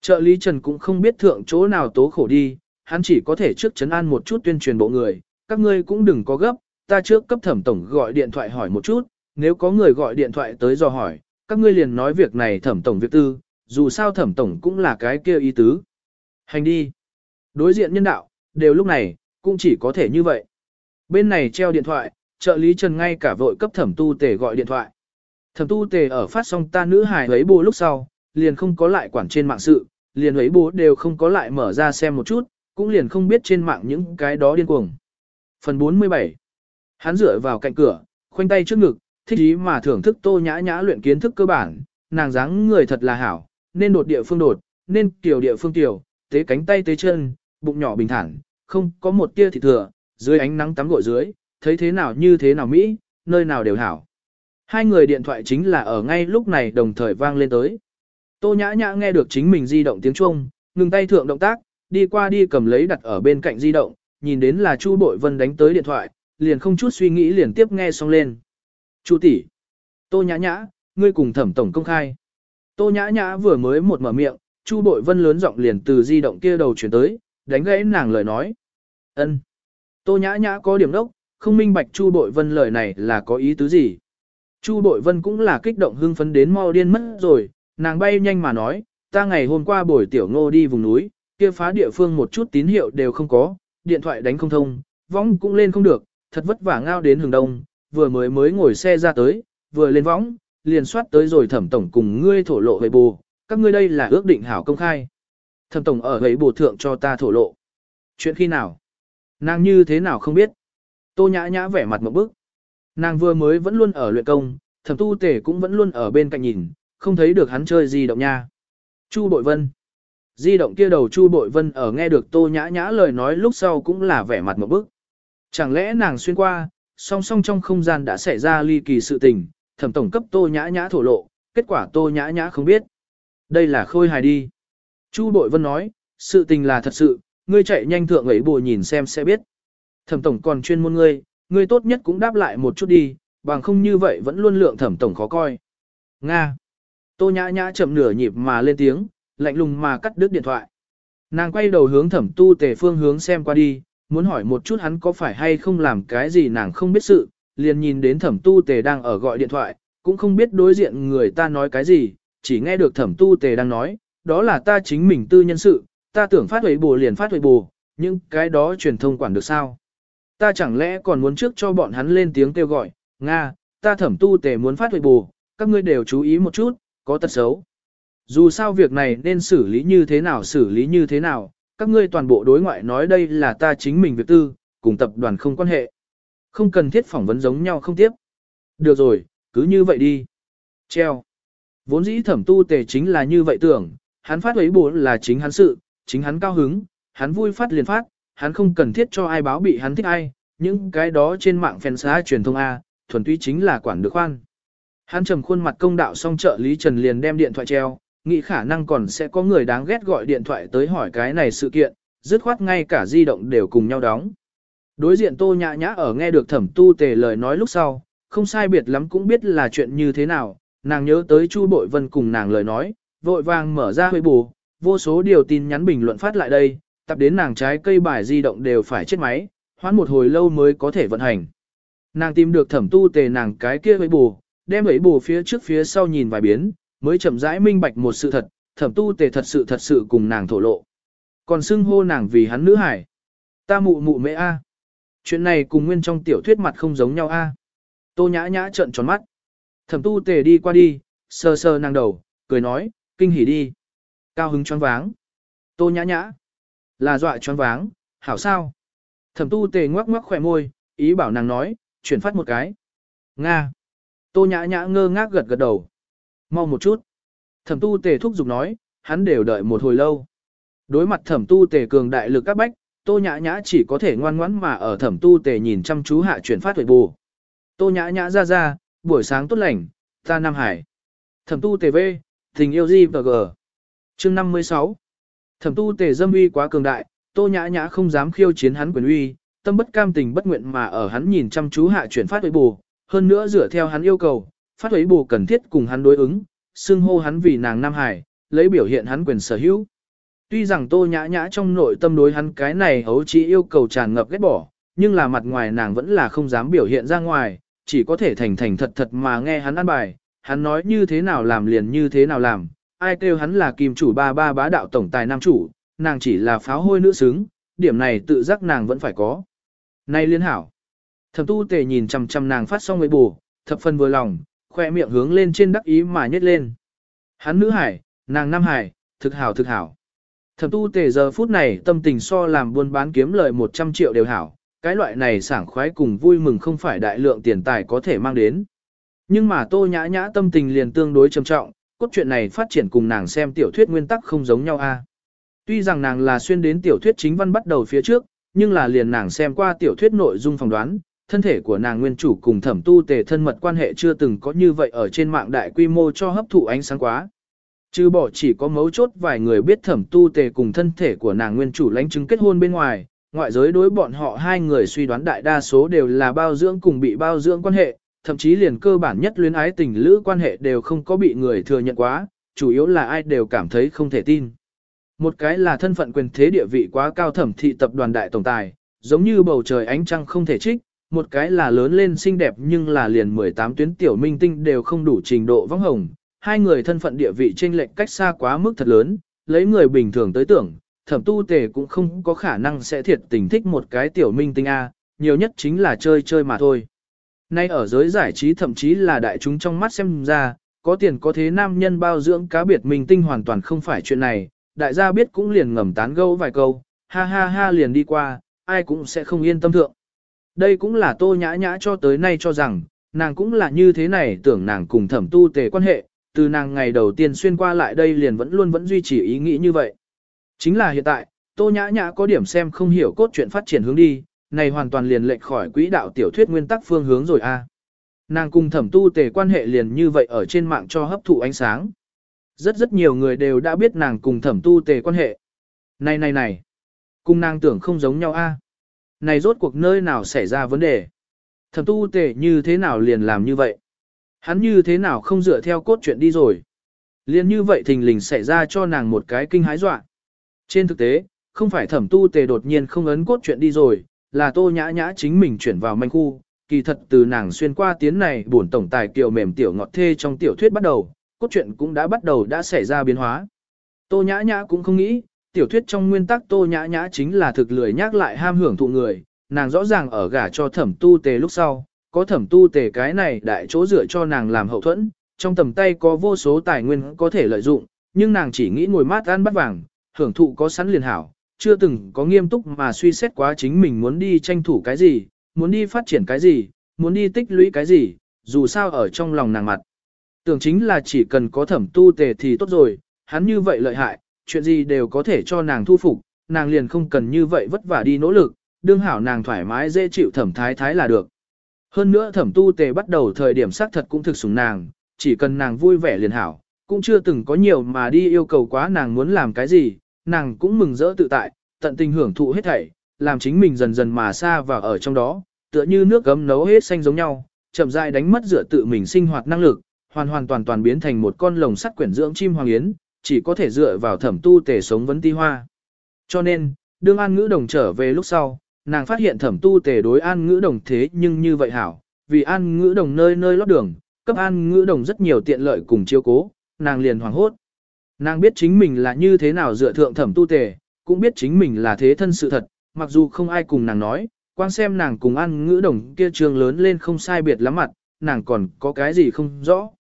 A: Trợ lý Trần cũng không biết thượng chỗ nào tố khổ đi, hắn chỉ có thể trước chấn an một chút tuyên truyền bộ người, các ngươi cũng đừng có gấp, ta trước cấp thẩm tổng gọi điện thoại hỏi một chút, nếu có người gọi điện thoại tới dò hỏi, các ngươi liền nói việc này thẩm tổng việc tư, dù sao thẩm tổng cũng là cái kia ý tứ. Hành đi. Đối diện nhân đạo, đều lúc này, cũng chỉ có thể như vậy. Bên này treo điện thoại, trợ lý Trần ngay cả vội cấp thẩm tu tề gọi điện thoại. Thẩm tu tề ở phát xong ta nữ hài ấy bù lúc sau, liền không có lại quản trên mạng sự, liền ấy bố đều không có lại mở ra xem một chút, cũng liền không biết trên mạng những cái đó điên cuồng. Phần 47 Hắn dựa vào cạnh cửa, khoanh tay trước ngực, thích ý mà thưởng thức tô nhã nhã luyện kiến thức cơ bản, nàng dáng người thật là hảo, nên đột địa phương đột, nên tiểu địa phương tiểu, tế cánh tay tế chân, bụng nhỏ bình thản, không có một tia thịt thừa, dưới ánh nắng tắm gội dưới, thấy thế nào như thế nào Mỹ, nơi nào đều hảo. Hai người điện thoại chính là ở ngay lúc này đồng thời vang lên tới. Tô nhã nhã nghe được chính mình di động tiếng chuông, ngừng tay thượng động tác, đi qua đi cầm lấy đặt ở bên cạnh di động, nhìn đến là Chu Bội Vân đánh tới điện thoại, liền không chút suy nghĩ liền tiếp nghe xong lên. Chu tỷ, Tô nhã nhã, ngươi cùng thẩm tổng công khai. Tô nhã nhã vừa mới một mở miệng, Chu bội vân lớn giọng liền từ di động kia đầu chuyển tới, đánh gãy nàng lời nói. ân Tô nhã nhã có điểm đốc, không minh bạch Chu bội vân lời này là có ý tứ gì. Chu bội vân cũng là kích động hưng phấn đến mau điên mất rồi, nàng bay nhanh mà nói, ta ngày hôm qua buổi tiểu ngô đi vùng núi, kia phá địa phương một chút tín hiệu đều không có, điện thoại đánh không thông, võng cũng lên không được, thật vất vả ngao đến hướng đông, vừa mới mới ngồi xe ra tới, vừa lên võng, liền soát tới rồi thẩm tổng cùng ngươi thổ lộ về bù, các ngươi đây là ước định hảo công khai. Thẩm tổng ở ấy bù thượng cho ta thổ lộ. Chuyện khi nào? Nàng như thế nào không biết? Tô nhã nhã vẻ mặt một bức. Nàng vừa mới vẫn luôn ở luyện công, thẩm tu tể cũng vẫn luôn ở bên cạnh nhìn, không thấy được hắn chơi gì động nha. Chu Bội Vân. Di động kia đầu Chu Bội Vân ở nghe được Tô Nhã Nhã lời nói lúc sau cũng là vẻ mặt một bức. Chẳng lẽ nàng xuyên qua, song song trong không gian đã xảy ra ly kỳ sự tình, thẩm tổng cấp Tô Nhã Nhã thổ lộ, kết quả Tô Nhã Nhã không biết. Đây là khôi hài đi. Chu Bội Vân nói, sự tình là thật sự, ngươi chạy nhanh thượng ấy bùa nhìn xem sẽ biết. Thẩm tổng còn chuyên môn ngươi, ngươi tốt nhất cũng đáp lại một chút đi, bằng không như vậy vẫn luôn lượng thẩm tổng khó coi. Nga. Tô nhã nhã chậm nửa nhịp mà lên tiếng, lạnh lùng mà cắt đứt điện thoại. Nàng quay đầu hướng thẩm tu tề phương hướng xem qua đi, muốn hỏi một chút hắn có phải hay không làm cái gì nàng không biết sự, liền nhìn đến thẩm tu tề đang ở gọi điện thoại, cũng không biết đối diện người ta nói cái gì, chỉ nghe được thẩm tu tề đang nói, đó là ta chính mình tư nhân sự, ta tưởng phát huệ bù liền phát huệ bù, nhưng cái đó truyền thông quản được sao. Ta chẳng lẽ còn muốn trước cho bọn hắn lên tiếng kêu gọi, Nga, ta thẩm tu tề muốn phát huệ bù, các ngươi đều chú ý một chút, có tật xấu. Dù sao việc này nên xử lý như thế nào xử lý như thế nào, các ngươi toàn bộ đối ngoại nói đây là ta chính mình việc tư, cùng tập đoàn không quan hệ. Không cần thiết phỏng vấn giống nhau không tiếp. Được rồi, cứ như vậy đi. Treo. Vốn dĩ thẩm tu tề chính là như vậy tưởng, hắn phát ấy bố là chính hắn sự, chính hắn cao hứng, hắn vui phát liền phát, hắn không cần thiết cho ai báo bị hắn thích ai, những cái đó trên mạng phèn xá truyền thông A, thuần túy chính là quản được khoan. Hắn trầm khuôn mặt công đạo xong trợ lý Trần liền đem điện thoại treo, nghĩ khả năng còn sẽ có người đáng ghét gọi điện thoại tới hỏi cái này sự kiện, dứt khoát ngay cả di động đều cùng nhau đóng. Đối diện tô nhã nhã ở nghe được thẩm tu tề lời nói lúc sau, không sai biệt lắm cũng biết là chuyện như thế nào, nàng nhớ tới Chu Bội Vân cùng nàng lời nói, vội vàng mở ra huệ bù, vô số điều tin nhắn bình luận phát lại đây, tập đến nàng trái cây bài di động đều phải chết máy, hoãn một hồi lâu mới có thể vận hành. Nàng tìm được thẩm tu tề nàng cái kia huệ bù, đem ấy bù phía trước phía sau nhìn vài biến, mới chậm rãi minh bạch một sự thật, thẩm tu tề thật sự thật sự cùng nàng thổ lộ. Còn xưng hô nàng vì hắn nữ hải. Ta mụ mụ mẹ A. Chuyện này cùng nguyên trong tiểu thuyết mặt không giống nhau A. Tô nhã nhã trợn tròn mắt. Thẩm tu tề đi qua đi, sờ sờ nàng đầu, cười nói, kinh hỉ đi. Cao hứng choáng váng. Tô nhã nhã. Là dọa choáng váng, hảo sao. Thẩm tu tề ngoắc ngoắc khỏe môi, ý bảo nàng nói, chuyển phát một cái. Nga. Tô nhã nhã ngơ ngác gật gật đầu. Mau một chút. Thẩm tu tề thúc giục nói, hắn đều đợi một hồi lâu. Đối mặt thẩm tu tề cường đại lực các bách, tô nhã nhã chỉ có thể ngoan ngoãn mà ở thẩm tu tề nhìn chăm chú hạ chuyển phát huệ bù. Tô nhã nhã ra ra, buổi sáng tốt lành, ta Nam Hải. Thẩm tu tề v, tình yêu gì và g. Chương 56 Thẩm tu tề dâm uy quá cường đại, tô nhã nhã không dám khiêu chiến hắn quyền uy, tâm bất cam tình bất nguyện mà ở hắn nhìn chăm chú hạ chuyển phát huệ bù, hơn nữa dựa theo hắn yêu cầu, phát ấy bù cần thiết cùng hắn đối ứng, xưng hô hắn vì nàng Nam Hải, lấy biểu hiện hắn quyền sở hữu. Tuy rằng tô nhã nhã trong nội tâm đối hắn cái này hấu chỉ yêu cầu tràn ngập ghét bỏ, nhưng là mặt ngoài nàng vẫn là không dám biểu hiện ra ngoài, chỉ có thể thành thành thật thật mà nghe hắn ăn bài, hắn nói như thế nào làm liền như thế nào làm, ai kêu hắn là kim chủ ba ba bá đạo tổng tài nam chủ, nàng chỉ là pháo hôi nữ xứng, điểm này tự giác nàng vẫn phải có. Này liên hảo, Thẩm tu tề nhìn chằm chằm nàng phát xong người bù, thập phần vừa lòng, khoe miệng hướng lên trên đắc ý mà nhét lên. Hắn nữ hải, nàng nam hải, thực hảo thực hảo. Thẩm tu tề giờ phút này tâm tình so làm buôn bán kiếm lời 100 triệu đều hảo, cái loại này sảng khoái cùng vui mừng không phải đại lượng tiền tài có thể mang đến. Nhưng mà tô nhã nhã tâm tình liền tương đối trầm trọng, cốt truyện này phát triển cùng nàng xem tiểu thuyết nguyên tắc không giống nhau a. Tuy rằng nàng là xuyên đến tiểu thuyết chính văn bắt đầu phía trước, nhưng là liền nàng xem qua tiểu thuyết nội dung phỏng đoán, thân thể của nàng nguyên chủ cùng thẩm tu tề thân mật quan hệ chưa từng có như vậy ở trên mạng đại quy mô cho hấp thụ ánh sáng quá. Chứ bỏ chỉ có mấu chốt vài người biết thẩm tu tề cùng thân thể của nàng nguyên chủ lãnh chứng kết hôn bên ngoài, ngoại giới đối bọn họ hai người suy đoán đại đa số đều là bao dưỡng cùng bị bao dưỡng quan hệ, thậm chí liền cơ bản nhất luyến ái tình lữ quan hệ đều không có bị người thừa nhận quá, chủ yếu là ai đều cảm thấy không thể tin. Một cái là thân phận quyền thế địa vị quá cao thẩm thị tập đoàn đại tổng tài, giống như bầu trời ánh trăng không thể trích, một cái là lớn lên xinh đẹp nhưng là liền 18 tuyến tiểu minh tinh đều không đủ trình độ vắng hồng. Hai người thân phận địa vị chênh lệch cách xa quá mức thật lớn, lấy người bình thường tới tưởng, thẩm tu tề cũng không có khả năng sẽ thiệt tình thích một cái tiểu minh tinh A, nhiều nhất chính là chơi chơi mà thôi. Nay ở giới giải trí thậm chí là đại chúng trong mắt xem ra, có tiền có thế nam nhân bao dưỡng cá biệt minh tinh hoàn toàn không phải chuyện này, đại gia biết cũng liền ngầm tán gẫu vài câu, ha ha ha liền đi qua, ai cũng sẽ không yên tâm thượng. Đây cũng là tô nhã nhã cho tới nay cho rằng, nàng cũng là như thế này tưởng nàng cùng thẩm tu tề quan hệ, từ nàng ngày đầu tiên xuyên qua lại đây liền vẫn luôn vẫn duy trì ý nghĩ như vậy. Chính là hiện tại, tô nhã nhã có điểm xem không hiểu cốt truyện phát triển hướng đi, này hoàn toàn liền lệch khỏi quỹ đạo tiểu thuyết nguyên tắc phương hướng rồi a. Nàng cùng thẩm tu tề quan hệ liền như vậy ở trên mạng cho hấp thụ ánh sáng. Rất rất nhiều người đều đã biết nàng cùng thẩm tu tề quan hệ. Này này này, cùng nàng tưởng không giống nhau a. Này rốt cuộc nơi nào xảy ra vấn đề. Thẩm tu tề như thế nào liền làm như vậy. Hắn như thế nào không dựa theo cốt truyện đi rồi. Liên như vậy thình lình xảy ra cho nàng một cái kinh hái dọa. Trên thực tế, không phải thẩm tu tề đột nhiên không ấn cốt truyện đi rồi, là tô nhã nhã chính mình chuyển vào manh khu. Kỳ thật từ nàng xuyên qua tiến này bổn tổng tài kiều mềm tiểu ngọt thê trong tiểu thuyết bắt đầu, cốt truyện cũng đã bắt đầu đã xảy ra biến hóa. Tô nhã nhã cũng không nghĩ, tiểu thuyết trong nguyên tắc tô nhã nhã chính là thực lười nhắc lại ham hưởng thụ người, nàng rõ ràng ở gả cho thẩm tu tề lúc sau, có thẩm tu tề cái này đại chỗ dựa cho nàng làm hậu thuẫn, trong tầm tay có vô số tài nguyên có thể lợi dụng, nhưng nàng chỉ nghĩ ngồi mát ăn bắt vàng, hưởng thụ có sẵn liền hảo, chưa từng có nghiêm túc mà suy xét quá chính mình muốn đi tranh thủ cái gì, muốn đi phát triển cái gì, muốn đi tích lũy cái gì, dù sao ở trong lòng nàng mặt. Tưởng chính là chỉ cần có thẩm tu tề thì tốt rồi, hắn như vậy lợi hại, chuyện gì đều có thể cho nàng thu phục, nàng liền không cần như vậy vất vả đi nỗ lực, đương hảo nàng thoải mái dễ chịu thẩm thái thái là được. Hơn nữa thẩm tu tề bắt đầu thời điểm xác thật cũng thực sủng nàng, chỉ cần nàng vui vẻ liền hảo, cũng chưa từng có nhiều mà đi yêu cầu quá nàng muốn làm cái gì, nàng cũng mừng rỡ tự tại, tận tình hưởng thụ hết thảy, làm chính mình dần dần mà xa vào ở trong đó, tựa như nước gấm nấu hết xanh giống nhau, chậm rãi đánh mất dựa tự mình sinh hoạt năng lực, hoàn hoàn toàn toàn biến thành một con lồng sắt quyển dưỡng chim hoàng yến, chỉ có thể dựa vào thẩm tu tề sống vấn ti hoa. Cho nên, đương an ngữ đồng trở về lúc sau, nàng phát hiện thẩm tu tề đối an ngữ đồng thế nhưng như vậy hảo, vì an ngữ đồng nơi nơi lót đường, cấp an ngữ đồng rất nhiều tiện lợi cùng chiêu cố, nàng liền hoảng hốt. Nàng biết chính mình là như thế nào dựa thượng thẩm tu tề, cũng biết chính mình là thế thân sự thật, mặc dù không ai cùng nàng nói, quan xem nàng cùng an ngữ đồng kia trường lớn lên không sai biệt lắm mặt, nàng còn có cái gì không rõ.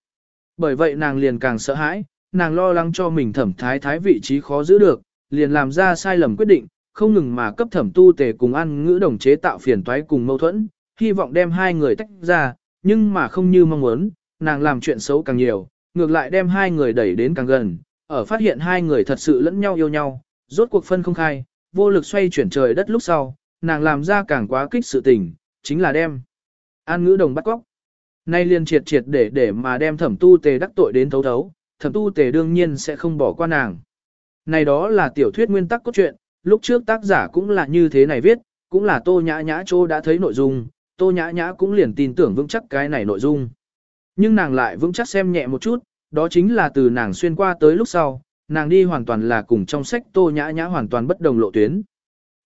A: Bởi vậy nàng liền càng sợ hãi, nàng lo lắng cho mình thẩm thái thái vị trí khó giữ được, liền làm ra sai lầm quyết định, không ngừng mà cấp thẩm tu tề cùng ăn ngữ đồng chế tạo phiền toái cùng mâu thuẫn, hy vọng đem hai người tách ra, nhưng mà không như mong muốn, nàng làm chuyện xấu càng nhiều, ngược lại đem hai người đẩy đến càng gần, ở phát hiện hai người thật sự lẫn nhau yêu nhau, rốt cuộc phân không khai, vô lực xoay chuyển trời đất lúc sau, nàng làm ra càng quá kích sự tình, chính là đem an ngữ đồng bắt cóc. Nay liền triệt triệt để để mà đem thẩm tu tề đắc tội đến thấu thấu, thẩm tu tề đương nhiên sẽ không bỏ qua nàng. Này đó là tiểu thuyết nguyên tắc cốt truyện, lúc trước tác giả cũng là như thế này viết, cũng là tô nhã nhã chỗ đã thấy nội dung, tô nhã nhã cũng liền tin tưởng vững chắc cái này nội dung. Nhưng nàng lại vững chắc xem nhẹ một chút, đó chính là từ nàng xuyên qua tới lúc sau, nàng đi hoàn toàn là cùng trong sách tô nhã nhã hoàn toàn bất đồng lộ tuyến.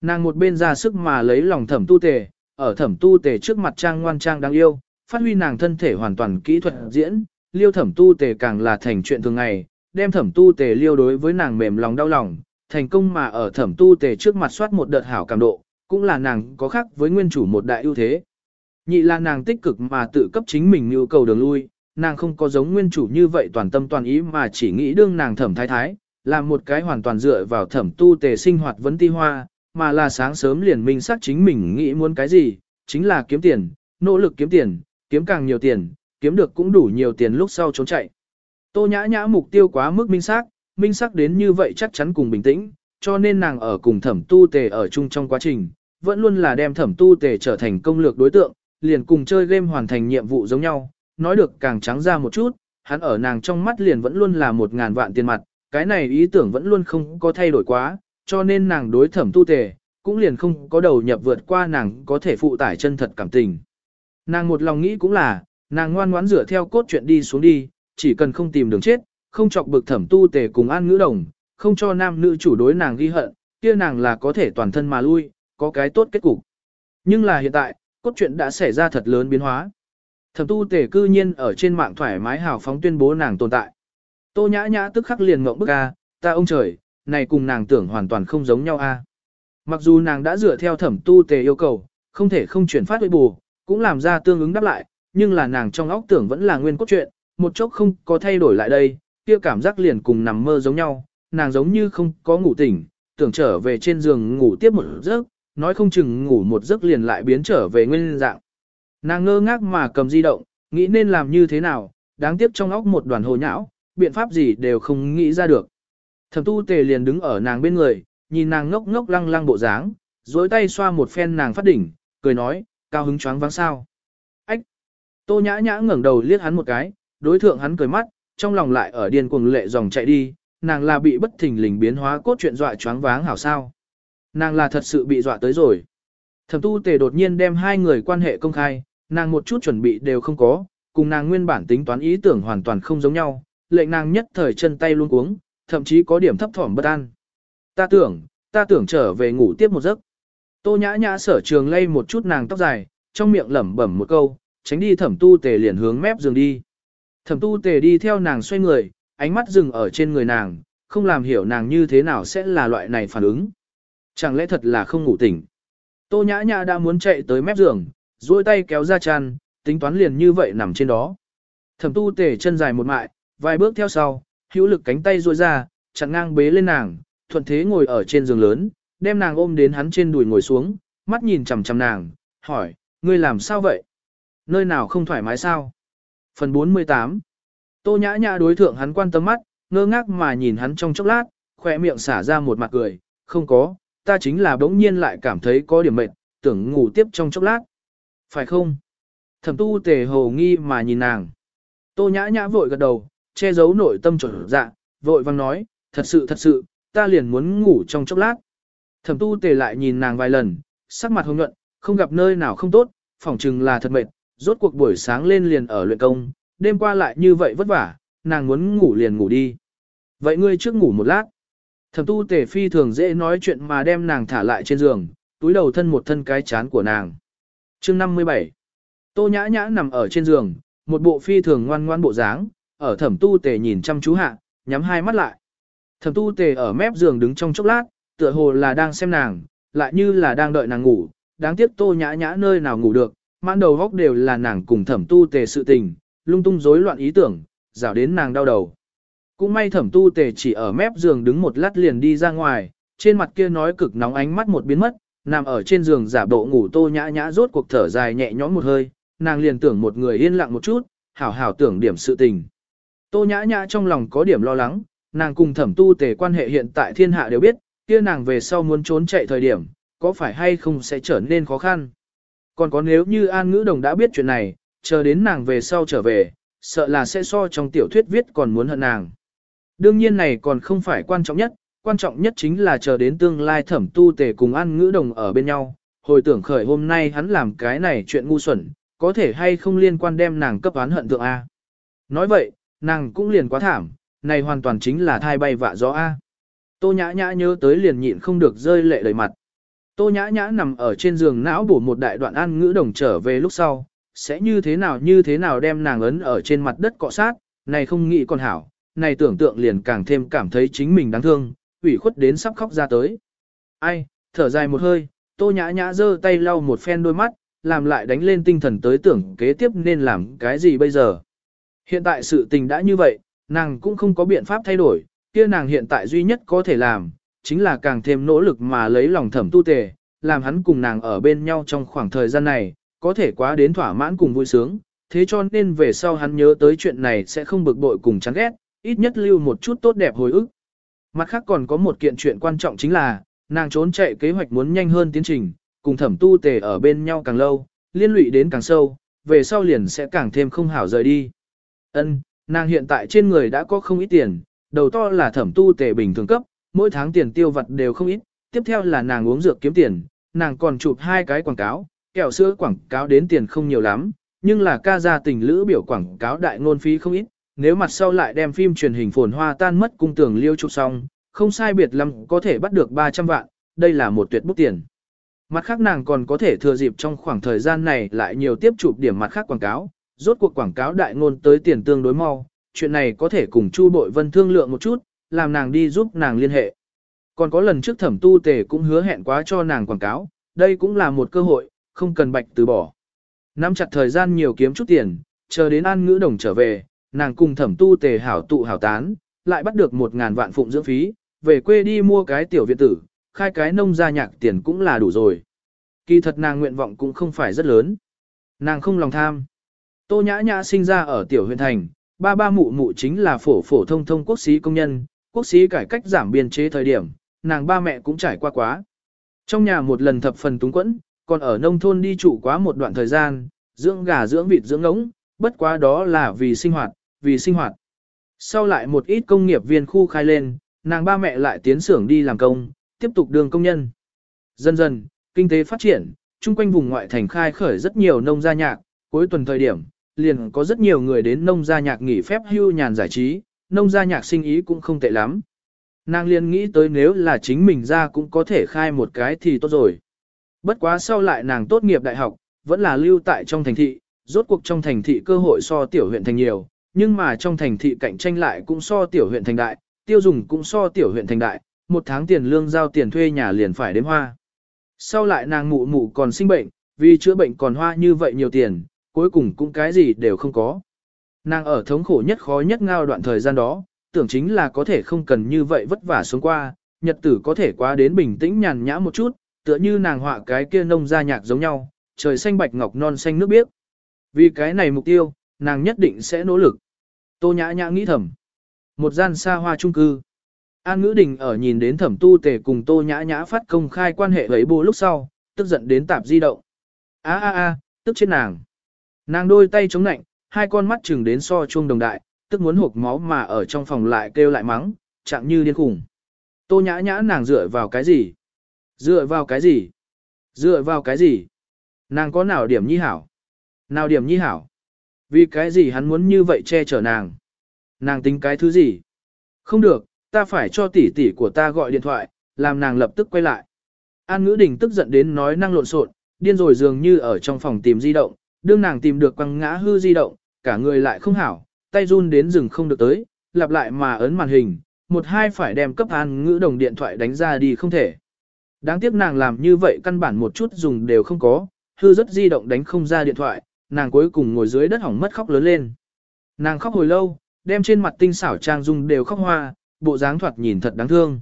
A: Nàng một bên ra sức mà lấy lòng thẩm tu tề, ở thẩm tu tề trước mặt trang ngoan trang đáng yêu, phát huy nàng thân thể hoàn toàn kỹ thuật diễn, liêu thẩm tu tề càng là thành chuyện thường ngày, đem thẩm tu tề liêu đối với nàng mềm lòng đau lòng, thành công mà ở thẩm tu tề trước mặt soát một đợt hảo cảm độ, cũng là nàng có khác với nguyên chủ một đại ưu thế. Nhị là nàng tích cực mà tự cấp chính mình nhu cầu đường lui, nàng không có giống nguyên chủ như vậy toàn tâm toàn ý mà chỉ nghĩ đương nàng thẩm thái thái, làm một cái hoàn toàn dựa vào thẩm tu tề sinh hoạt vấn ti hoa, mà là sáng sớm liền minh xác chính mình nghĩ muốn cái gì, chính là kiếm tiền, nỗ lực kiếm tiền, kiếm càng nhiều tiền, kiếm được cũng đủ nhiều tiền lúc sau trốn chạy. Tô nhã nhã mục tiêu quá mức minh xác, minh xác đến như vậy chắc chắn cùng bình tĩnh, cho nên nàng ở cùng thẩm tu tề ở chung trong quá trình, vẫn luôn là đem thẩm tu tề trở thành công lược đối tượng, liền cùng chơi game hoàn thành nhiệm vụ giống nhau, nói được càng trắng ra một chút, hắn ở nàng trong mắt liền vẫn luôn là một ngàn vạn tiền mặt, cái này ý tưởng vẫn luôn không có thay đổi quá, cho nên nàng đối thẩm tu tề, cũng liền không có đầu nhập vượt qua nàng có thể phụ tải chân thật cảm tình. Nàng một lòng nghĩ cũng là, nàng ngoan ngoãn rửa theo cốt truyện đi xuống đi, chỉ cần không tìm đường chết, không chọc bực thẩm tu tề cùng an ngữ đồng, không cho nam nữ chủ đối nàng ghi hận, kia nàng là có thể toàn thân mà lui, có cái tốt kết cục. Nhưng là hiện tại, cốt truyện đã xảy ra thật lớn biến hóa. Thẩm tu tề cư nhiên ở trên mạng thoải mái hào phóng tuyên bố nàng tồn tại. Tô nhã nhã tức khắc liền ngộng bức a, ta ông trời, này cùng nàng tưởng hoàn toàn không giống nhau a. Mặc dù nàng đã dựa theo thẩm tu tề yêu cầu, không thể không chuyển phát với bù, cũng làm ra tương ứng đáp lại, nhưng là nàng trong óc tưởng vẫn là nguyên cốt truyện, một chốc không có thay đổi lại đây, kia cảm giác liền cùng nằm mơ giống nhau, nàng giống như không có ngủ tỉnh, tưởng trở về trên giường ngủ tiếp một giấc, nói không chừng ngủ một giấc liền lại biến trở về nguyên dạng. Nàng ngơ ngác mà cầm di động, nghĩ nên làm như thế nào, đáng tiếc trong óc một đoàn hồ nhão, biện pháp gì đều không nghĩ ra được. Thẩm tu tề liền đứng ở nàng bên người, nhìn nàng ngốc ngốc lăng lăng bộ dáng, dối tay xoa một phen nàng phát đỉnh, cười nói, cao hứng choáng váng sao. Tô nhã nhã ngẩng đầu liếc hắn một cái, đối thượng hắn cười mắt, trong lòng lại ở điên cuồng lệ dòng chạy đi, nàng là bị bất thình lình biến hóa cốt truyện dọa choáng váng hảo sao. Nàng là thật sự bị dọa tới rồi. Thẩm tu tề đột nhiên đem hai người quan hệ công khai, nàng một chút chuẩn bị đều không có, cùng nàng nguyên bản tính toán ý tưởng hoàn toàn không giống nhau, lệnh nàng nhất thời chân tay luôn cuống, thậm chí có điểm thấp thỏm bất an. Ta tưởng, ta tưởng trở về ngủ tiếp một giấc. Tô nhã nhã sở trường lay một chút nàng tóc dài, trong miệng lẩm bẩm một câu, tránh đi thẩm tu tề liền hướng mép giường đi. Thẩm tu tề đi theo nàng xoay người, ánh mắt dừng ở trên người nàng, không làm hiểu nàng như thế nào sẽ là loại này phản ứng. Chẳng lẽ thật là không ngủ tỉnh. Tô nhã nhã đã muốn chạy tới mép giường, duỗi tay kéo ra chăn, tính toán liền như vậy nằm trên đó. Thẩm tu tề chân dài một mại, vài bước theo sau, hữu lực cánh tay duỗi ra, chặn ngang bế lên nàng, thuận thế ngồi ở trên giường lớn, đem nàng ôm đến hắn trên đùi ngồi xuống, mắt nhìn chằm chằm nàng, hỏi, ngươi làm sao vậy? Nơi nào không thoải mái sao? Phần 48 Tô nhã nhã đối thượng hắn quan tâm mắt, ngơ ngác mà nhìn hắn trong chốc lát, khỏe miệng xả ra một mặt cười, không có, ta chính là bỗng nhiên lại cảm thấy có điểm mệt, tưởng ngủ tiếp trong chốc lát. Phải không? Thẩm tu tề hồ nghi mà nhìn nàng. Tô nhã nhã vội gật đầu, che giấu nội tâm trở dạ, vội vang nói, thật sự thật sự, ta liền muốn ngủ trong chốc lát. Thẩm tu tề lại nhìn nàng vài lần, sắc mặt hồng nhuận, không gặp nơi nào không tốt, phỏng chừng là thật mệt, rốt cuộc buổi sáng lên liền ở luyện công, đêm qua lại như vậy vất vả, nàng muốn ngủ liền ngủ đi. Vậy ngươi trước ngủ một lát. Thẩm tu tề phi thường dễ nói chuyện mà đem nàng thả lại trên giường, túi đầu thân một thân cái chán của nàng. chương 57 Tô nhã nhã nằm ở trên giường, một bộ phi thường ngoan ngoan bộ dáng, ở thẩm tu tề nhìn chăm chú hạ, nhắm hai mắt lại. Thẩm tu tề ở mép giường đứng trong chốc lát, tựa hồ là đang xem nàng, lại như là đang đợi nàng ngủ, đáng tiếc tô nhã nhã nơi nào ngủ được, mãn đầu góc đều là nàng cùng thẩm tu tề sự tình, lung tung rối loạn ý tưởng, rảo đến nàng đau đầu. Cũng may thẩm tu tề chỉ ở mép giường đứng một lát liền đi ra ngoài, trên mặt kia nói cực nóng ánh mắt một biến mất, nằm ở trên giường giả bộ ngủ tô nhã nhã rốt cuộc thở dài nhẹ nhõm một hơi, nàng liền tưởng một người yên lặng một chút, hảo hảo tưởng điểm sự tình. Tô nhã nhã trong lòng có điểm lo lắng, nàng cùng thẩm tu tề quan hệ hiện tại thiên hạ đều biết, kia nàng về sau muốn trốn chạy thời điểm, có phải hay không sẽ trở nên khó khăn. Còn có nếu như An Ngữ Đồng đã biết chuyện này, chờ đến nàng về sau trở về, sợ là sẽ so trong tiểu thuyết viết còn muốn hận nàng. Đương nhiên này còn không phải quan trọng nhất, quan trọng nhất chính là chờ đến tương lai thẩm tu tề cùng An Ngữ Đồng ở bên nhau, hồi tưởng khởi hôm nay hắn làm cái này chuyện ngu xuẩn, có thể hay không liên quan đem nàng cấp oán hận thượng A. Nói vậy, nàng cũng liền quá thảm, này hoàn toàn chính là thai bay vạ gió A. Tô nhã nhã nhớ tới liền nhịn không được rơi lệ đầy mặt. Tô nhã nhã nằm ở trên giường não bổ một đại đoạn ăn ngữ đồng trở về lúc sau, sẽ như thế nào như thế nào đem nàng ấn ở trên mặt đất cọ sát, này không nghĩ còn hảo, này tưởng tượng liền càng thêm cảm thấy chính mình đáng thương, ủy khuất đến sắp khóc ra tới. Ai, thở dài một hơi, tô nhã nhã giơ tay lau một phen đôi mắt, làm lại đánh lên tinh thần tới tưởng kế tiếp nên làm cái gì bây giờ. Hiện tại sự tình đã như vậy, nàng cũng không có biện pháp thay đổi, kia nàng hiện tại duy nhất có thể làm, chính là càng thêm nỗ lực mà lấy lòng thẩm tu tề, làm hắn cùng nàng ở bên nhau trong khoảng thời gian này, có thể quá đến thỏa mãn cùng vui sướng, thế cho nên về sau hắn nhớ tới chuyện này sẽ không bực bội cùng chán ghét, ít nhất lưu một chút tốt đẹp hồi ức. Mặt khác còn có một kiện chuyện quan trọng chính là, nàng trốn chạy kế hoạch muốn nhanh hơn tiến trình, cùng thẩm tu tề ở bên nhau càng lâu, liên lụy đến càng sâu, về sau liền sẽ càng thêm không hảo rời đi. Ân, nàng hiện tại trên người đã có không ít tiền, đầu to là thẩm tu tề bình thường cấp, mỗi tháng tiền tiêu vặt đều không ít, tiếp theo là nàng uống dược kiếm tiền, nàng còn chụp hai cái quảng cáo, kẹo sữa quảng cáo đến tiền không nhiều lắm, nhưng là ca gia tình lữ biểu quảng cáo đại ngôn phí không ít, nếu mặt sau lại đem phim truyền hình phồn hoa tan mất cung tường liêu chụp xong, không sai biệt lắm có thể bắt được 300 vạn, đây là một tuyệt bút tiền. Mặt khác nàng còn có thể thừa dịp trong khoảng thời gian này lại nhiều tiếp chụp điểm mặt khác quảng cáo, rốt cuộc quảng cáo đại ngôn tới tiền tương đối mau, chuyện này có thể cùng Chu Bội Vân thương lượng một chút, làm nàng đi giúp nàng liên hệ. Còn có lần trước thẩm tu tề cũng hứa hẹn quá cho nàng quảng cáo, đây cũng là một cơ hội, không cần bạch từ bỏ. Nắm chặt thời gian nhiều kiếm chút tiền, chờ đến an ngữ đồng trở về, nàng cùng thẩm tu tề hảo tụ hảo tán, lại bắt được một ngàn vạn phụng dưỡng phí, về quê đi mua cái tiểu viện tử, khai cái nông gia nhạc tiền cũng là đủ rồi. Kỳ thật nàng nguyện vọng cũng không phải rất lớn. Nàng không lòng tham. Tô nhã nhã sinh ra ở tiểu huyện thành, ba ba mụ mụ chính là phổ phổ thông thông quốc sĩ công nhân, quốc sĩ cải cách giảm biên chế thời điểm, nàng ba mẹ cũng trải qua quá. Trong nhà một lần thập phần túng quẫn, còn ở nông thôn đi trụ quá một đoạn thời gian, dưỡng gà dưỡng vịt dưỡng ngỗng, bất quá đó là vì sinh hoạt, vì sinh hoạt. Sau lại một ít công nghiệp viên khu khai lên, nàng ba mẹ lại tiến xưởng đi làm công, tiếp tục đường công nhân. Dần dần, kinh tế phát triển, chung quanh vùng ngoại thành khai khởi rất nhiều nông gia nhạc, cuối tuần thời điểm, liền có rất nhiều người đến nông gia nhạc nghỉ phép hưu nhàn giải trí, nông gia nhạc sinh ý cũng không tệ lắm. Nàng liền nghĩ tới nếu là chính mình ra cũng có thể khai một cái thì tốt rồi. Bất quá sau lại nàng tốt nghiệp đại học, vẫn là lưu tại trong thành thị, rốt cuộc trong thành thị cơ hội so tiểu huyện thành nhiều, nhưng mà trong thành thị cạnh tranh lại cũng so tiểu huyện thành đại, tiêu dùng cũng so tiểu huyện thành đại, một tháng tiền lương giao tiền thuê nhà liền phải đếm hoa. Sau lại nàng mụ mụ còn sinh bệnh, vì chữa bệnh còn hoa như vậy nhiều tiền, cuối cùng cũng cái gì đều không có. Nàng ở thống khổ nhất khó nhất ngao đoạn thời gian đó, tưởng chính là có thể không cần như vậy vất vả xuống qua, nhật tử có thể qua đến bình tĩnh nhàn nhã một chút, tựa như nàng họa cái kia nông gia nhạc giống nhau, trời xanh bạch ngọc non xanh nước biếc. Vì cái này mục tiêu, nàng nhất định sẽ nỗ lực. Tô nhã nhã nghĩ thầm. Một gian xa hoa trung cư. An ngữ đình ở nhìn đến thẩm tu tề cùng tô nhã nhã phát công khai quan hệ với bố lúc sau, tức giận đến tạp di động. a a a tức chết nàng. Nàng đôi tay chống nạnh, hai con mắt chừng đến so chuông đồng đại, tức muốn hộp máu mà ở trong phòng lại kêu lại mắng, chẳng như điên khủng. Tô nhã nhã nàng dựa vào cái gì? Dựa vào cái gì? Dựa vào cái gì? Nàng có nào điểm nhi hảo? Nào điểm nhi hảo? Vì cái gì hắn muốn như vậy che chở nàng? Nàng tính cái thứ gì? Không được, ta phải cho tỷ tỷ của ta gọi điện thoại, làm nàng lập tức quay lại. An ngữ đình tức giận đến nói năng lộn xộn, điên rồi dường như ở trong phòng tìm di động, đương nàng tìm được quăng ngã hư di động, cả người lại không hảo, tay run đến rừng không được tới, lặp lại mà ấn màn hình, một hai phải đem cấp an ngữ đồng điện thoại đánh ra đi không thể. Đáng tiếc nàng làm như vậy căn bản một chút dùng đều không có, hư rất di động đánh không ra điện thoại, nàng cuối cùng ngồi dưới đất hỏng mất khóc lớn lên. Nàng khóc hồi lâu, đem trên mặt tinh xảo trang dung đều khóc hoa, bộ dáng thoạt nhìn thật đáng thương.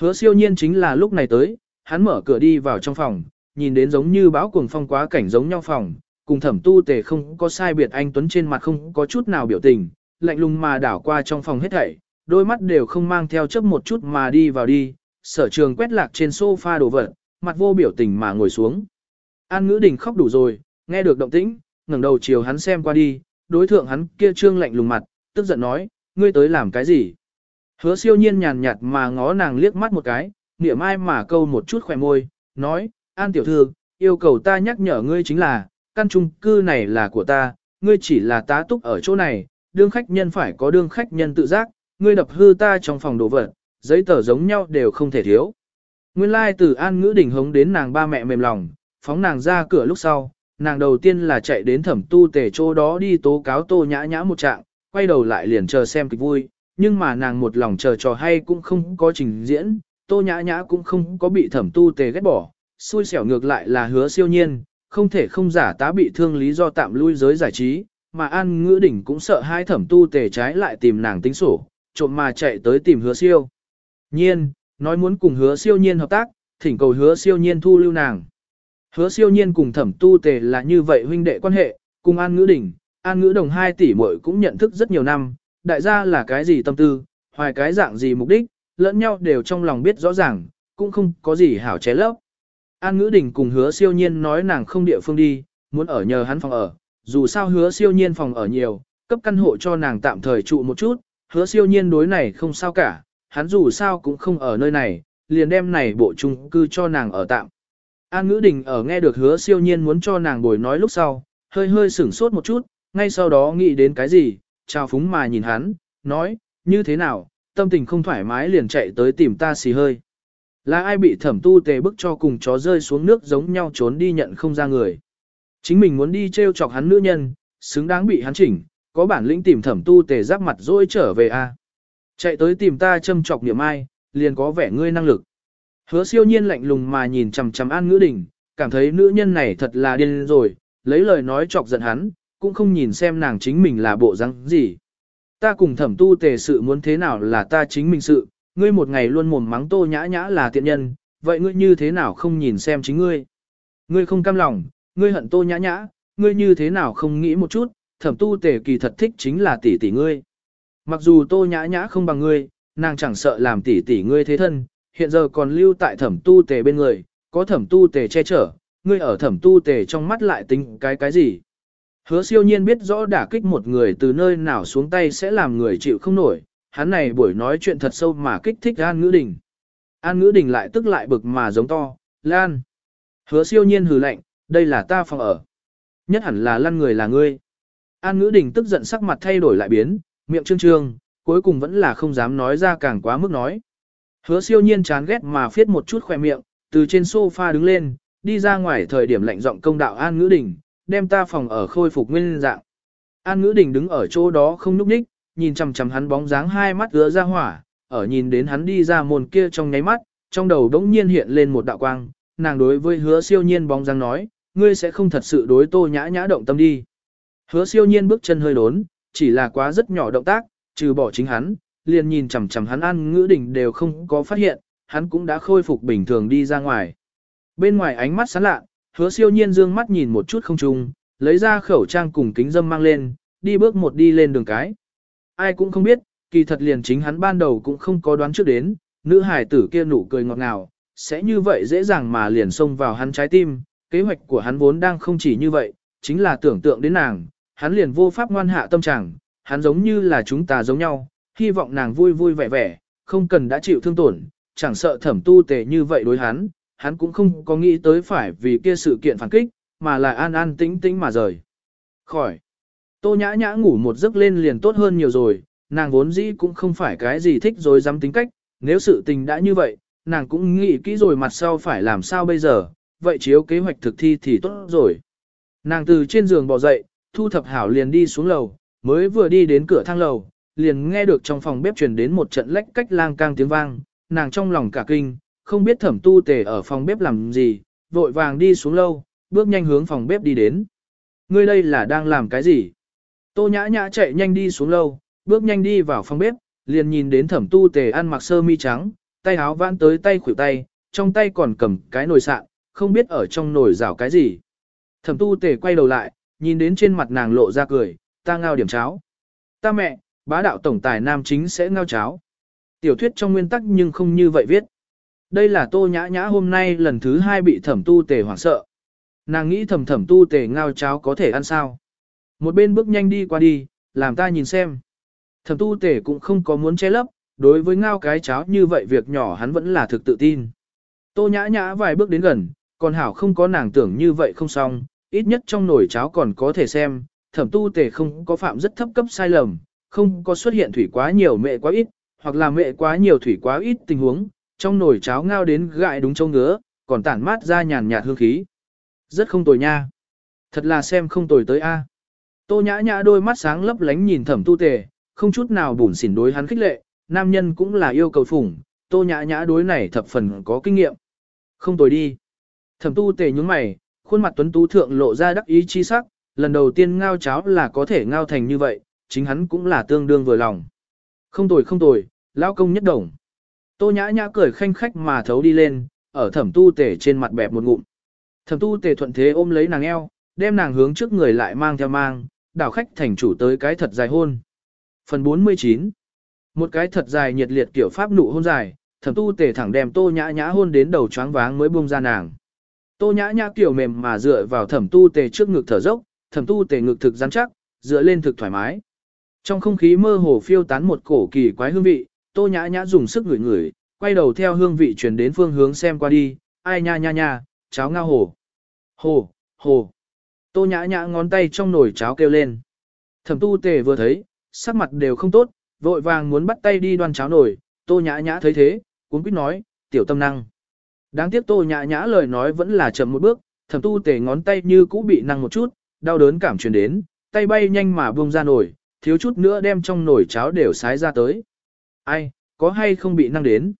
A: Hứa siêu nhiên chính là lúc này tới, hắn mở cửa đi vào trong phòng, nhìn đến giống như bão cuồng phong quá cảnh giống nhau phòng, cùng thẩm tu tề không có sai biệt anh Tuấn trên mặt không có chút nào biểu tình, lạnh lùng mà đảo qua trong phòng hết thảy, đôi mắt đều không mang theo chấp một chút mà đi vào đi, sở trường quét lạc trên sofa đồ vật, mặt vô biểu tình mà ngồi xuống. An ngữ đình khóc đủ rồi, nghe được động tĩnh, ngẩng đầu chiều hắn xem qua đi, đối thượng hắn kia trương lạnh lùng mặt, tức giận nói, ngươi tới làm cái gì? Hứa siêu nhiên nhàn nhạt mà ngó nàng liếc mắt một cái, niệm ai mà câu một chút khỏe môi, nói, An tiểu thư, yêu cầu ta nhắc nhở ngươi chính là, căn chung cư này là của ta, ngươi chỉ là tá túc ở chỗ này, đương khách nhân phải có đương khách nhân tự giác, ngươi đập hư ta trong phòng đồ vật, giấy tờ giống nhau đều không thể thiếu. Nguyên lai like từ an ngữ đỉnh hống đến nàng ba mẹ mềm lòng, phóng nàng ra cửa lúc sau, nàng đầu tiên là chạy đến thẩm tu tề chỗ đó đi tố cáo tô nhã nhã một trạng, quay đầu lại liền chờ xem kịch vui, nhưng mà nàng một lòng chờ trò hay cũng không có trình diễn, tô nhã nhã cũng không có bị thẩm tu tề ghét bỏ, xui xẻo ngược lại là hứa siêu nhiên, không thể không giả tá bị thương lý do tạm lui giới giải trí, mà An Ngữ Đỉnh cũng sợ hai thẩm tu tề trái lại tìm nàng tính sổ, trộm mà chạy tới tìm hứa siêu. Nhiên, nói muốn cùng hứa siêu nhiên hợp tác, thỉnh cầu hứa siêu nhiên thu lưu nàng. Hứa siêu nhiên cùng thẩm tu tề là như vậy huynh đệ quan hệ, cùng An Ngữ Đỉnh, An Ngữ Đồng hai tỷ muội cũng nhận thức rất nhiều năm, đại gia là cái gì tâm tư, hoài cái dạng gì mục đích, lẫn nhau đều trong lòng biết rõ ràng, cũng không có gì hảo ché lấp. An Ngữ Đình cùng hứa siêu nhiên nói nàng không địa phương đi, muốn ở nhờ hắn phòng ở, dù sao hứa siêu nhiên phòng ở nhiều, cấp căn hộ cho nàng tạm thời trụ một chút, hứa siêu nhiên đối này không sao cả, hắn dù sao cũng không ở nơi này, liền đem này bộ chung cư cho nàng ở tạm. An Ngữ Đình ở nghe được hứa siêu nhiên muốn cho nàng bồi nói lúc sau, hơi hơi sửng sốt một chút, ngay sau đó nghĩ đến cái gì, chào phúng mà nhìn hắn, nói, như thế nào, tâm tình không thoải mái liền chạy tới tìm ta xì hơi. Là ai bị thẩm tu tề bức cho cùng chó rơi xuống nước giống nhau trốn đi nhận không ra người. Chính mình muốn đi treo chọc hắn nữ nhân, xứng đáng bị hắn chỉnh, có bản lĩnh tìm thẩm tu tề giáp mặt dỗi trở về a Chạy tới tìm ta châm chọc niệm ai, liền có vẻ ngươi năng lực. Hứa siêu nhiên lạnh lùng mà nhìn chằm chằm an ngữ đình, cảm thấy nữ nhân này thật là điên rồi, lấy lời nói chọc giận hắn, cũng không nhìn xem nàng chính mình là bộ răng gì. Ta cùng thẩm tu tề sự muốn thế nào là ta chính mình sự, ngươi một ngày luôn mồm mắng tô nhã nhã là tiện nhân, vậy ngươi như thế nào không nhìn xem chính ngươi? Ngươi không cam lòng, ngươi hận tô nhã nhã, ngươi như thế nào không nghĩ một chút, thẩm tu tề kỳ thật thích chính là tỷ tỷ ngươi. Mặc dù tô nhã nhã không bằng ngươi, nàng chẳng sợ làm tỷ tỷ ngươi thế thân, hiện giờ còn lưu tại thẩm tu tề bên người, có thẩm tu tề che chở, ngươi ở thẩm tu tề trong mắt lại tính cái cái gì. Hứa siêu nhiên biết rõ đả kích một người từ nơi nào xuống tay sẽ làm người chịu không nổi, hắn này buổi nói chuyện thật sâu mà kích thích An Ngữ Đình. An Ngữ Đình lại tức lại bực mà giống to, Lan. Hứa siêu nhiên hừ lạnh, đây là ta phòng ở. Nhất hẳn là lăn người là ngươi. An Ngữ Đình tức giận sắc mặt thay đổi lại biến, miệng trương trương, cuối cùng vẫn là không dám nói ra càng quá mức nói. Hứa siêu nhiên chán ghét mà phiết một chút khỏe miệng, từ trên sofa đứng lên, đi ra ngoài thời điểm lạnh giọng công đạo An Ngữ Đình, đem ta phòng ở khôi phục nguyên dạng. An Ngữ Đình đứng ở chỗ đó không núp ních, nhìn chằm chằm hắn bóng dáng hai mắt gỡ ra hỏa, ở nhìn đến hắn đi ra môn kia trong nháy mắt, trong đầu đống nhiên hiện lên một đạo quang, nàng đối với hứa siêu nhiên bóng dáng nói, ngươi sẽ không thật sự đối tô nhã nhã động tâm đi. Hứa siêu nhiên bước chân hơi đốn, chỉ là quá rất nhỏ động tác, trừ bỏ chính hắn, liền nhìn chằm chằm hắn ăn Ngữ đỉnh đều không có phát hiện, hắn cũng đã khôi phục bình thường đi ra ngoài. Bên ngoài ánh mắt sáng lạ, hứa siêu nhiên dương mắt nhìn một chút không trùng, lấy ra khẩu trang cùng kính dâm mang lên, đi bước một đi lên đường cái. Ai cũng không biết, kỳ thật liền chính hắn ban đầu cũng không có đoán trước đến, nữ hải tử kia nụ cười ngọt ngào, sẽ như vậy dễ dàng mà liền xông vào hắn trái tim, kế hoạch của hắn vốn đang không chỉ như vậy, chính là tưởng tượng đến nàng, hắn liền vô pháp ngoan hạ tâm trạng, hắn giống như là chúng ta giống nhau, hy vọng nàng vui vui vẻ vẻ, không cần đã chịu thương tổn, chẳng sợ thẩm tu tệ như vậy đối hắn, hắn cũng không có nghĩ tới phải vì kia sự kiện phản kích, mà là an an tĩnh tĩnh mà rời. Khỏi. Tô nhã nhã ngủ một giấc lên liền tốt hơn nhiều rồi, nàng vốn dĩ cũng không phải cái gì thích rồi dám tính cách, nếu sự tình đã như vậy, nàng cũng nghĩ kỹ rồi mặt sau phải làm sao bây giờ, vậy chiếu kế hoạch thực thi thì tốt rồi. Nàng từ trên giường bò dậy, thu thập hảo liền đi xuống lầu, mới vừa đi đến cửa thang lầu, liền nghe được trong phòng bếp truyền đến một trận lách cách lang cang tiếng vang, nàng trong lòng cả kinh, không biết thẩm tu tề ở phòng bếp làm gì, vội vàng đi xuống lâu, bước nhanh hướng phòng bếp đi đến. Ngươi đây là đang làm cái gì? Tô nhã nhã chạy nhanh đi xuống lâu, bước nhanh đi vào phòng bếp, liền nhìn đến thẩm tu tề ăn mặc sơ mi trắng, tay áo vãn tới tay khuỷu tay, trong tay còn cầm cái nồi sạn, không biết ở trong nồi rào cái gì. Thẩm tu tề quay đầu lại, nhìn đến trên mặt nàng lộ ra cười, ta ngao điểm cháo. Ta mẹ, bá đạo tổng tài nam chính sẽ ngao cháo. Tiểu thuyết trong nguyên tắc nhưng không như vậy viết. Đây là tô nhã nhã hôm nay lần thứ hai bị thẩm tu tề hoảng sợ. Nàng nghĩ thẩm thẩm tu tề ngao cháo có thể ăn sao. Một bên bước nhanh đi qua đi, làm ta nhìn xem. Thẩm tu tề cũng không có muốn che lấp, đối với ngao cái cháo như vậy việc nhỏ hắn vẫn là thực tự tin. Tô nhã nhã vài bước đến gần, còn hảo không có nàng tưởng như vậy không xong, ít nhất trong nồi cháo còn có thể xem, thẩm tu tề không có phạm rất thấp cấp sai lầm, không có xuất hiện thủy quá nhiều mẹ quá ít, hoặc là mẹ quá nhiều thủy quá ít tình huống, trong nồi cháo ngao đến gại đúng châu ngứa, còn tản mát ra nhàn nhạt hương khí. Rất không tồi nha. Thật là xem không tồi tới a. Tô nhã nhã đôi mắt sáng lấp lánh nhìn thẩm tu tề, không chút nào bùn xỉn đối hắn khích lệ, nam nhân cũng là yêu cầu phủng, tô nhã nhã đối này thập phần có kinh nghiệm. Không tồi đi. Thẩm tu tề nhúng mày, khuôn mặt tuấn tú thượng lộ ra đắc ý chi sắc, lần đầu tiên ngao cháo là có thể ngao thành như vậy, chính hắn cũng là tương đương vừa lòng. Không tồi không tồi, lão công nhất đồng. Tô nhã nhã cười khanh khách mà thấu đi lên, ở thẩm tu tề trên mặt bẹp một ngụm. Thẩm tu tề thuận thế ôm lấy nàng eo, đem nàng hướng trước người lại mang theo mang, đảo khách thành chủ tới cái thật dài hôn. Phần 49 Một cái thật dài nhiệt liệt kiểu pháp nụ hôn dài, thẩm tu tề thẳng đem tô nhã nhã hôn đến đầu choáng váng mới buông ra nàng. Tô nhã nhã kiểu mềm mà dựa vào thẩm tu tề trước ngực thở dốc, thẩm tu tề ngực thực rắn chắc, dựa lên thực thoải mái. Trong không khí mơ hồ phiêu tán một cổ kỳ quái hương vị, tô nhã nhã dùng sức ngửi ngửi, quay đầu theo hương vị chuyển đến phương hướng xem qua đi, ai nha nha nha, cháo ngao hồ. Hồ, hồ. Tô nhã nhã ngón tay trong nồi cháo kêu lên. Thẩm tu tề vừa thấy, sắc mặt đều không tốt, vội vàng muốn bắt tay đi đoan cháo nồi, tô nhã nhã thấy thế, cuốn quýt nói, tiểu tâm năng. Đáng tiếc tô nhã nhã lời nói vẫn là chậm một bước, thẩm tu tề ngón tay như cũ bị năng một chút, đau đớn cảm truyền đến, tay bay nhanh mà buông ra nồi, thiếu chút nữa đem trong nồi cháo đều sái ra tới. Ai, có hay không bị năng đến?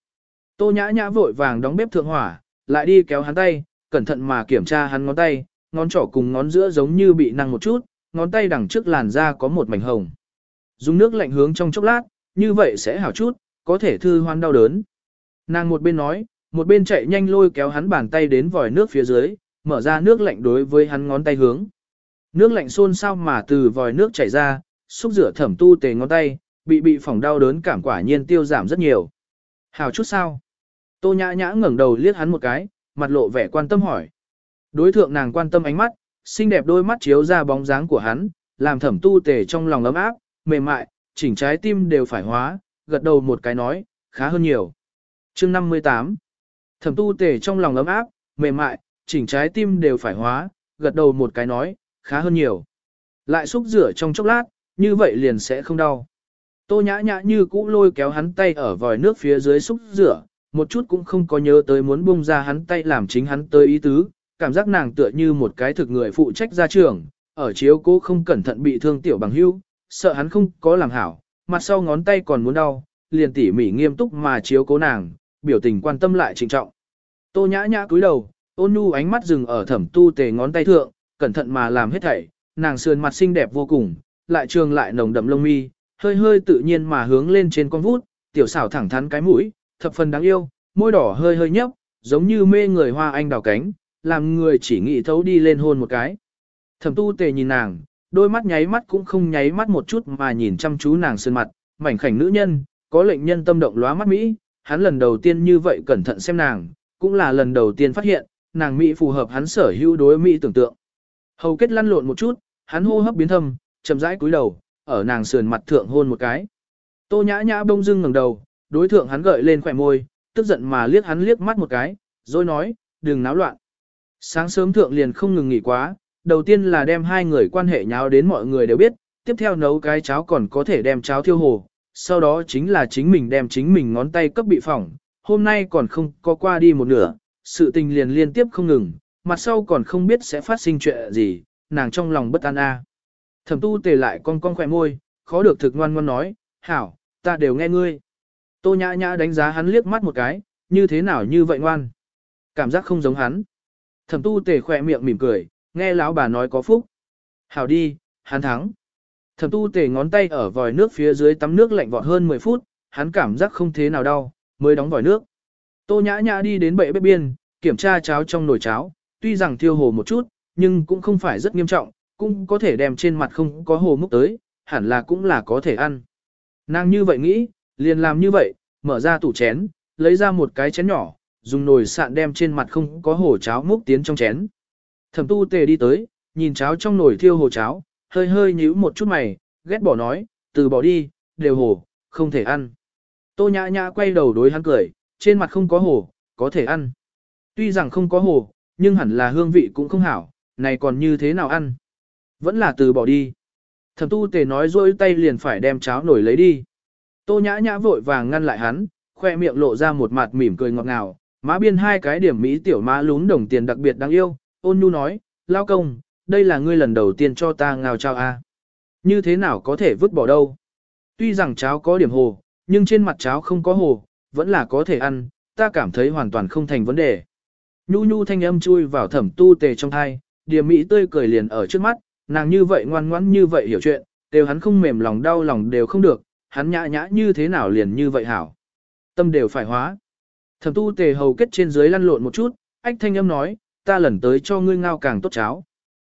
A: Tô nhã nhã vội vàng đóng bếp thượng hỏa, lại đi kéo hắn tay, cẩn thận mà kiểm tra hắn ngón tay, ngón trỏ cùng ngón giữa giống như bị năng một chút, ngón tay đằng trước làn da có một mảnh hồng. Dùng nước lạnh hướng trong chốc lát, như vậy sẽ hảo chút, có thể thư hoan đau đớn. Nàng một bên nói, một bên chạy nhanh lôi kéo hắn bàn tay đến vòi nước phía dưới, mở ra nước lạnh đối với hắn ngón tay hướng. Nước lạnh xôn xao mà từ vòi nước chảy ra, xúc rửa thẩm tu tề ngón tay, bị bị phỏng đau đớn cảm quả nhiên tiêu giảm rất nhiều. Hào chút sao? Tô nhã nhã ngẩng đầu liếc hắn một cái, mặt lộ vẻ quan tâm hỏi. Đối thượng nàng quan tâm ánh mắt, xinh đẹp đôi mắt chiếu ra bóng dáng của hắn, làm thẩm tu tề trong lòng ấm áp, mềm mại, chỉnh trái tim đều phải hóa, gật đầu một cái nói, khá hơn nhiều. chương 58 Thẩm tu tề trong lòng ấm áp, mềm mại, chỉnh trái tim đều phải hóa, gật đầu một cái nói, khá hơn nhiều. Lại xúc rửa trong chốc lát, như vậy liền sẽ không đau. Tô nhã nhã như cũ lôi kéo hắn tay ở vòi nước phía dưới xúc rửa, một chút cũng không có nhớ tới muốn bung ra hắn tay làm chính hắn tới ý tứ, cảm giác nàng tựa như một cái thực người phụ trách gia trưởng, ở chiếu cố không cẩn thận bị thương tiểu bằng hưu, sợ hắn không có làm hảo, mặt sau ngón tay còn muốn đau, liền tỉ mỉ nghiêm túc mà chiếu cố nàng, biểu tình quan tâm lại trịnh trọng. Tô nhã nhã cúi đầu, ôn nhu ánh mắt dừng ở thẩm tu tề ngón tay thượng, cẩn thận mà làm hết thảy, nàng sườn mặt xinh đẹp vô cùng, lại trường lại nồng đậm lông mi, hơi hơi tự nhiên mà hướng lên trên con vút, tiểu xảo thẳng thắn cái mũi, thập phần đáng yêu, môi đỏ hơi hơi nhấp, giống như mê người hoa anh đào cánh, làm người chỉ nghĩ thấu đi lên hôn một cái. Thẩm tu tề nhìn nàng, đôi mắt nháy mắt cũng không nháy mắt một chút mà nhìn chăm chú nàng sơn mặt, mảnh khảnh nữ nhân, có lệnh nhân tâm động lóa mắt Mỹ, hắn lần đầu tiên như vậy cẩn thận xem nàng, cũng là lần đầu tiên phát hiện, nàng Mỹ phù hợp hắn sở hữu đối Mỹ tưởng tượng. Hầu kết lăn lộn một chút, hắn hô hấp biến thâm, chậm rãi cúi đầu, ở nàng sườn mặt thượng hôn một cái. Tô nhã nhã bông dưng ngẩng đầu, đối thượng hắn gợi lên khỏe môi, tức giận mà liếc hắn liếc mắt một cái, rồi nói, đừng náo loạn. Sáng sớm thượng liền không ngừng nghỉ quá, đầu tiên là đem hai người quan hệ nháo đến mọi người đều biết, tiếp theo nấu cái cháo còn có thể đem cháo thiêu hồ, sau đó chính là chính mình đem chính mình ngón tay cấp bị phỏng, hôm nay còn không có qua đi một nửa, sự tình liền liên tiếp không ngừng, mặt sau còn không biết sẽ phát sinh chuyện gì, nàng trong lòng bất an a. Thẩm tu tề lại con con khỏe môi, khó được thực ngoan ngoan nói, hảo, ta đều nghe ngươi. Tô nhã nhã đánh giá hắn liếc mắt một cái, như thế nào như vậy ngoan. Cảm giác không giống hắn. Thẩm tu tề khỏe miệng mỉm cười, nghe lão bà nói có phúc. Hảo đi, hắn thắng. Thẩm tu tề ngón tay ở vòi nước phía dưới tắm nước lạnh vọt hơn 10 phút, hắn cảm giác không thế nào đau, mới đóng vòi nước. Tô nhã nhã đi đến bệ bếp biên, kiểm tra cháo trong nồi cháo, tuy rằng thiêu hồ một chút, nhưng cũng không phải rất nghiêm trọng, cũng có thể đem trên mặt không có hồ múc tới, hẳn là cũng là có thể ăn. Nàng như vậy nghĩ, liền làm như vậy, mở ra tủ chén, lấy ra một cái chén nhỏ, dùng nồi sạn đem trên mặt không có hồ cháo múc tiến trong chén. Thẩm tu tề đi tới, nhìn cháo trong nồi thiêu hồ cháo, hơi hơi nhíu một chút mày, ghét bỏ nói, từ bỏ đi, đều hồ, không thể ăn. Tô nhã nhã quay đầu đối hắn cười, trên mặt không có hồ, có thể ăn. Tuy rằng không có hồ, nhưng hẳn là hương vị cũng không hảo, này còn như thế nào ăn. Vẫn là từ bỏ đi. Thẩm tu tề nói rôi tay liền phải đem cháo nổi lấy đi. Tô nhã nhã vội vàng ngăn lại hắn, khoe miệng lộ ra một mặt mỉm cười ngọt ngào, má biên hai cái điểm mỹ tiểu má lún đồng tiền đặc biệt đáng yêu, ôn nhu nói, lao công, đây là ngươi lần đầu tiên cho ta ngào trao a. À? Như thế nào có thể vứt bỏ đâu? Tuy rằng cháo có điểm hồ, nhưng trên mặt cháo không có hồ, vẫn là có thể ăn, ta cảm thấy hoàn toàn không thành vấn đề. Nhu nhu thanh âm chui vào thẩm tu tề trong thai, điểm mỹ tươi cười liền ở trước mắt, nàng như vậy ngoan ngoãn như vậy hiểu chuyện, đều hắn không mềm lòng đau lòng đều không được, hắn nhã nhã như thế nào liền như vậy hảo. Tâm đều phải hóa. Thẩm tu tề hầu kết trên dưới lăn lộn một chút, ách thanh âm nói, ta lần tới cho ngươi ngao càng tốt cháo.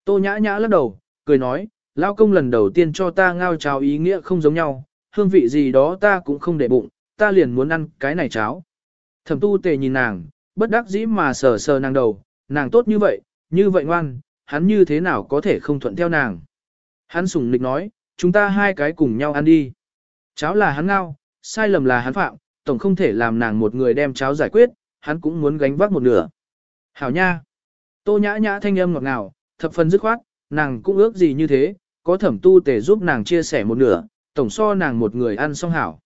A: Tô nhã nhã lắc đầu, cười nói, lao công lần đầu tiên cho ta ngao cháo ý nghĩa không giống nhau, hương vị gì đó ta cũng không để bụng, ta liền muốn ăn cái này cháo. Thẩm tu tề nhìn nàng, bất đắc dĩ mà sờ sờ nàng đầu, nàng tốt như vậy, như vậy ngoan, hắn như thế nào có thể không thuận theo nàng. Hắn sùng nịch nói, chúng ta hai cái cùng nhau ăn đi. Cháo là hắn ngao, sai lầm là hắn phạm, tổng không thể làm nàng một người đem cháo giải quyết, hắn cũng muốn gánh vác một nửa. Hảo nha! Tô nhã nhã thanh âm ngọt ngào, thập phần dứt khoát, nàng cũng ước gì như thế, có thẩm tu tề giúp nàng chia sẻ một nửa, tổng so nàng một người ăn xong hảo.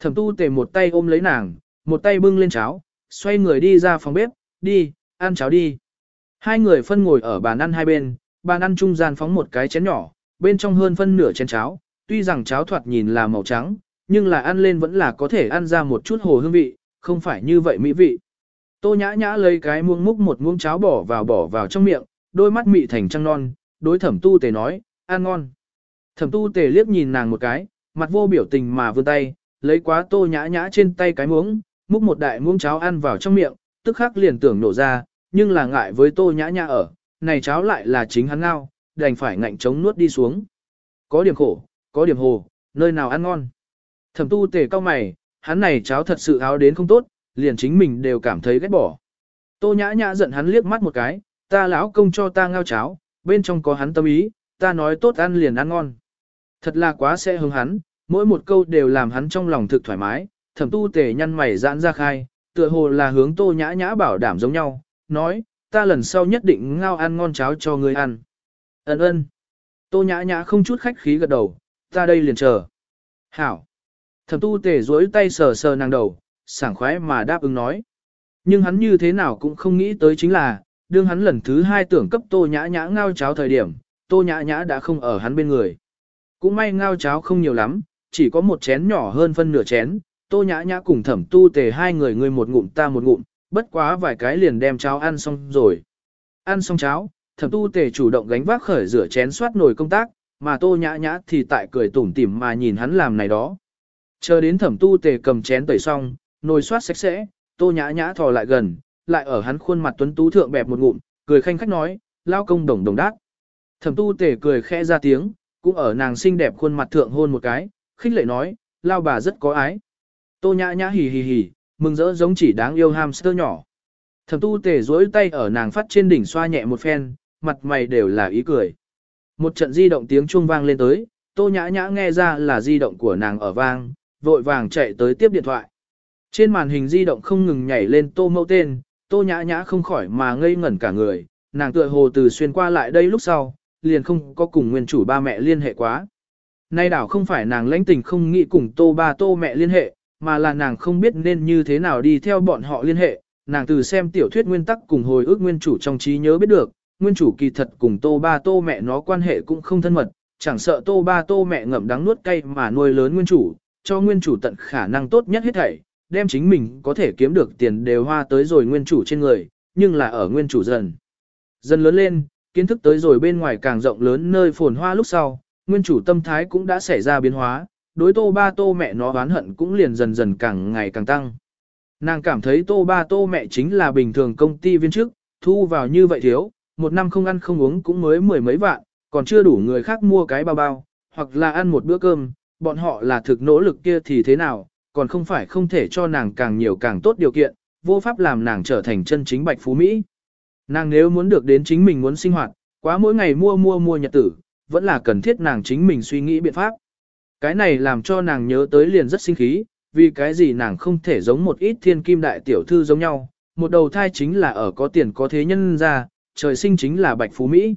A: Thẩm tu tề một tay ôm lấy nàng, một tay bưng lên cháo, xoay người đi ra phòng bếp, đi, ăn cháo đi. Hai người phân ngồi ở bàn ăn hai bên, bàn ăn trung gian phóng một cái chén nhỏ, bên trong hơn phân nửa chén cháo, tuy rằng cháo thoạt nhìn là màu trắng, nhưng là ăn lên vẫn là có thể ăn ra một chút hồ hương vị, không phải như vậy mỹ vị. Tô nhã nhã lấy cái muỗng múc một muỗng cháo bỏ vào bỏ vào trong miệng, đôi mắt mị thành trăng non, đối thẩm tu tề nói, ăn ngon. Thẩm tu tề liếc nhìn nàng một cái, mặt vô biểu tình mà vươn tay, lấy quá tô nhã nhã trên tay cái muỗng, múc một đại muỗng cháo ăn vào trong miệng, tức khắc liền tưởng nổ ra, nhưng là ngại với tô nhã nhã ở, này cháo lại là chính hắn ngao, đành phải ngạnh chống nuốt đi xuống. Có điểm khổ, có điểm hồ, nơi nào ăn ngon. Thẩm tu tề cao mày, hắn này cháo thật sự áo đến không tốt, liền chính mình đều cảm thấy ghét bỏ. Tô nhã nhã giận hắn liếc mắt một cái, ta lão công cho ta ngao cháo, bên trong có hắn tâm ý, ta nói tốt ăn liền ăn ngon. Thật là quá sẽ hứng hắn, mỗi một câu đều làm hắn trong lòng thực thoải mái, thẩm tu tề nhăn mày giãn ra khai, tựa hồ là hướng tô nhã nhã bảo đảm giống nhau, nói, ta lần sau nhất định ngao ăn ngon cháo cho ngươi ăn. Ấn ơn. Tô nhã nhã không chút khách khí gật đầu, ta đây liền chờ. Hảo. Thẩm tu tề duỗi tay sờ sờ nàng đầu, sảng khoái mà đáp ứng nói. Nhưng hắn như thế nào cũng không nghĩ tới chính là, đương hắn lần thứ hai tưởng cấp tô nhã nhã ngao cháo thời điểm, tô nhã nhã đã không ở hắn bên người. Cũng may ngao cháo không nhiều lắm, chỉ có một chén nhỏ hơn phân nửa chén, tô nhã nhã cùng thẩm tu tề hai người người một ngụm ta một ngụm, bất quá vài cái liền đem cháo ăn xong rồi. Ăn xong cháo, thẩm tu tề chủ động gánh vác khởi rửa chén soát nồi công tác, mà tô nhã nhã thì tại cười tủm tỉm mà nhìn hắn làm này đó. Chờ đến thẩm tu tề cầm chén tẩy xong, nồi soát sạch sẽ, tô nhã nhã thò lại gần, lại ở hắn khuôn mặt tuấn tú thượng bẹp một ngụm, cười khanh khách nói, lao công đồng đồng đát. Thẩm tu tề cười khẽ ra tiếng, cũng ở nàng xinh đẹp khuôn mặt thượng hôn một cái, khích lệ nói, lao bà rất có ái. Tô nhã nhã hì hì hì, mừng rỡ giống chỉ đáng yêu hamster nhỏ. Thẩm tu tề duỗi tay ở nàng phát trên đỉnh xoa nhẹ một phen, mặt mày đều là ý cười. Một trận di động tiếng chuông vang lên tới, tô nhã nhã nghe ra là di động của nàng ở vang, vội vàng chạy tới tiếp điện thoại. Trên màn hình di động không ngừng nhảy lên tô mẫu tên, tô nhã nhã không khỏi mà ngây ngẩn cả người, nàng tựa hồ từ xuyên qua lại đây lúc sau, liền không có cùng nguyên chủ ba mẹ liên hệ quá. Nay đảo không phải nàng lãnh tình không nghĩ cùng tô ba tô mẹ liên hệ, mà là nàng không biết nên như thế nào đi theo bọn họ liên hệ, nàng từ xem tiểu thuyết nguyên tắc cùng hồi ức nguyên chủ trong trí nhớ biết được, nguyên chủ kỳ thật cùng tô ba tô mẹ nó quan hệ cũng không thân mật, chẳng sợ tô ba tô mẹ ngậm đắng nuốt cay mà nuôi lớn nguyên chủ, cho nguyên chủ tận khả năng tốt nhất hết thảy, đem chính mình có thể kiếm được tiền đều hoa tới rồi nguyên chủ trên người, nhưng là ở nguyên chủ dần. Dần lớn lên, kiến thức tới rồi bên ngoài càng rộng lớn nơi phồn hoa lúc sau, nguyên chủ tâm thái cũng đã xảy ra biến hóa, đối tô ba tô mẹ nó oán hận cũng liền dần dần càng ngày càng tăng. Nàng cảm thấy tô ba tô mẹ chính là bình thường công ty viên chức, thu vào như vậy thiếu, một năm không ăn không uống cũng mới mười mấy vạn, còn chưa đủ người khác mua cái bao bao, hoặc là ăn một bữa cơm, bọn họ là thực nỗ lực kia thì thế nào, còn không phải không thể cho nàng càng nhiều càng tốt điều kiện, vô pháp làm nàng trở thành chân chính bạch phú Mỹ. Nàng nếu muốn được đến chính mình muốn sinh hoạt, quá mỗi ngày mua mua mua nhật tử, vẫn là cần thiết nàng chính mình suy nghĩ biện pháp. Cái này làm cho nàng nhớ tới liền rất sinh khí, vì cái gì nàng không thể giống một ít thiên kim đại tiểu thư giống nhau, một đầu thai chính là ở có tiền có thế nhân ra, trời sinh chính là bạch phú Mỹ.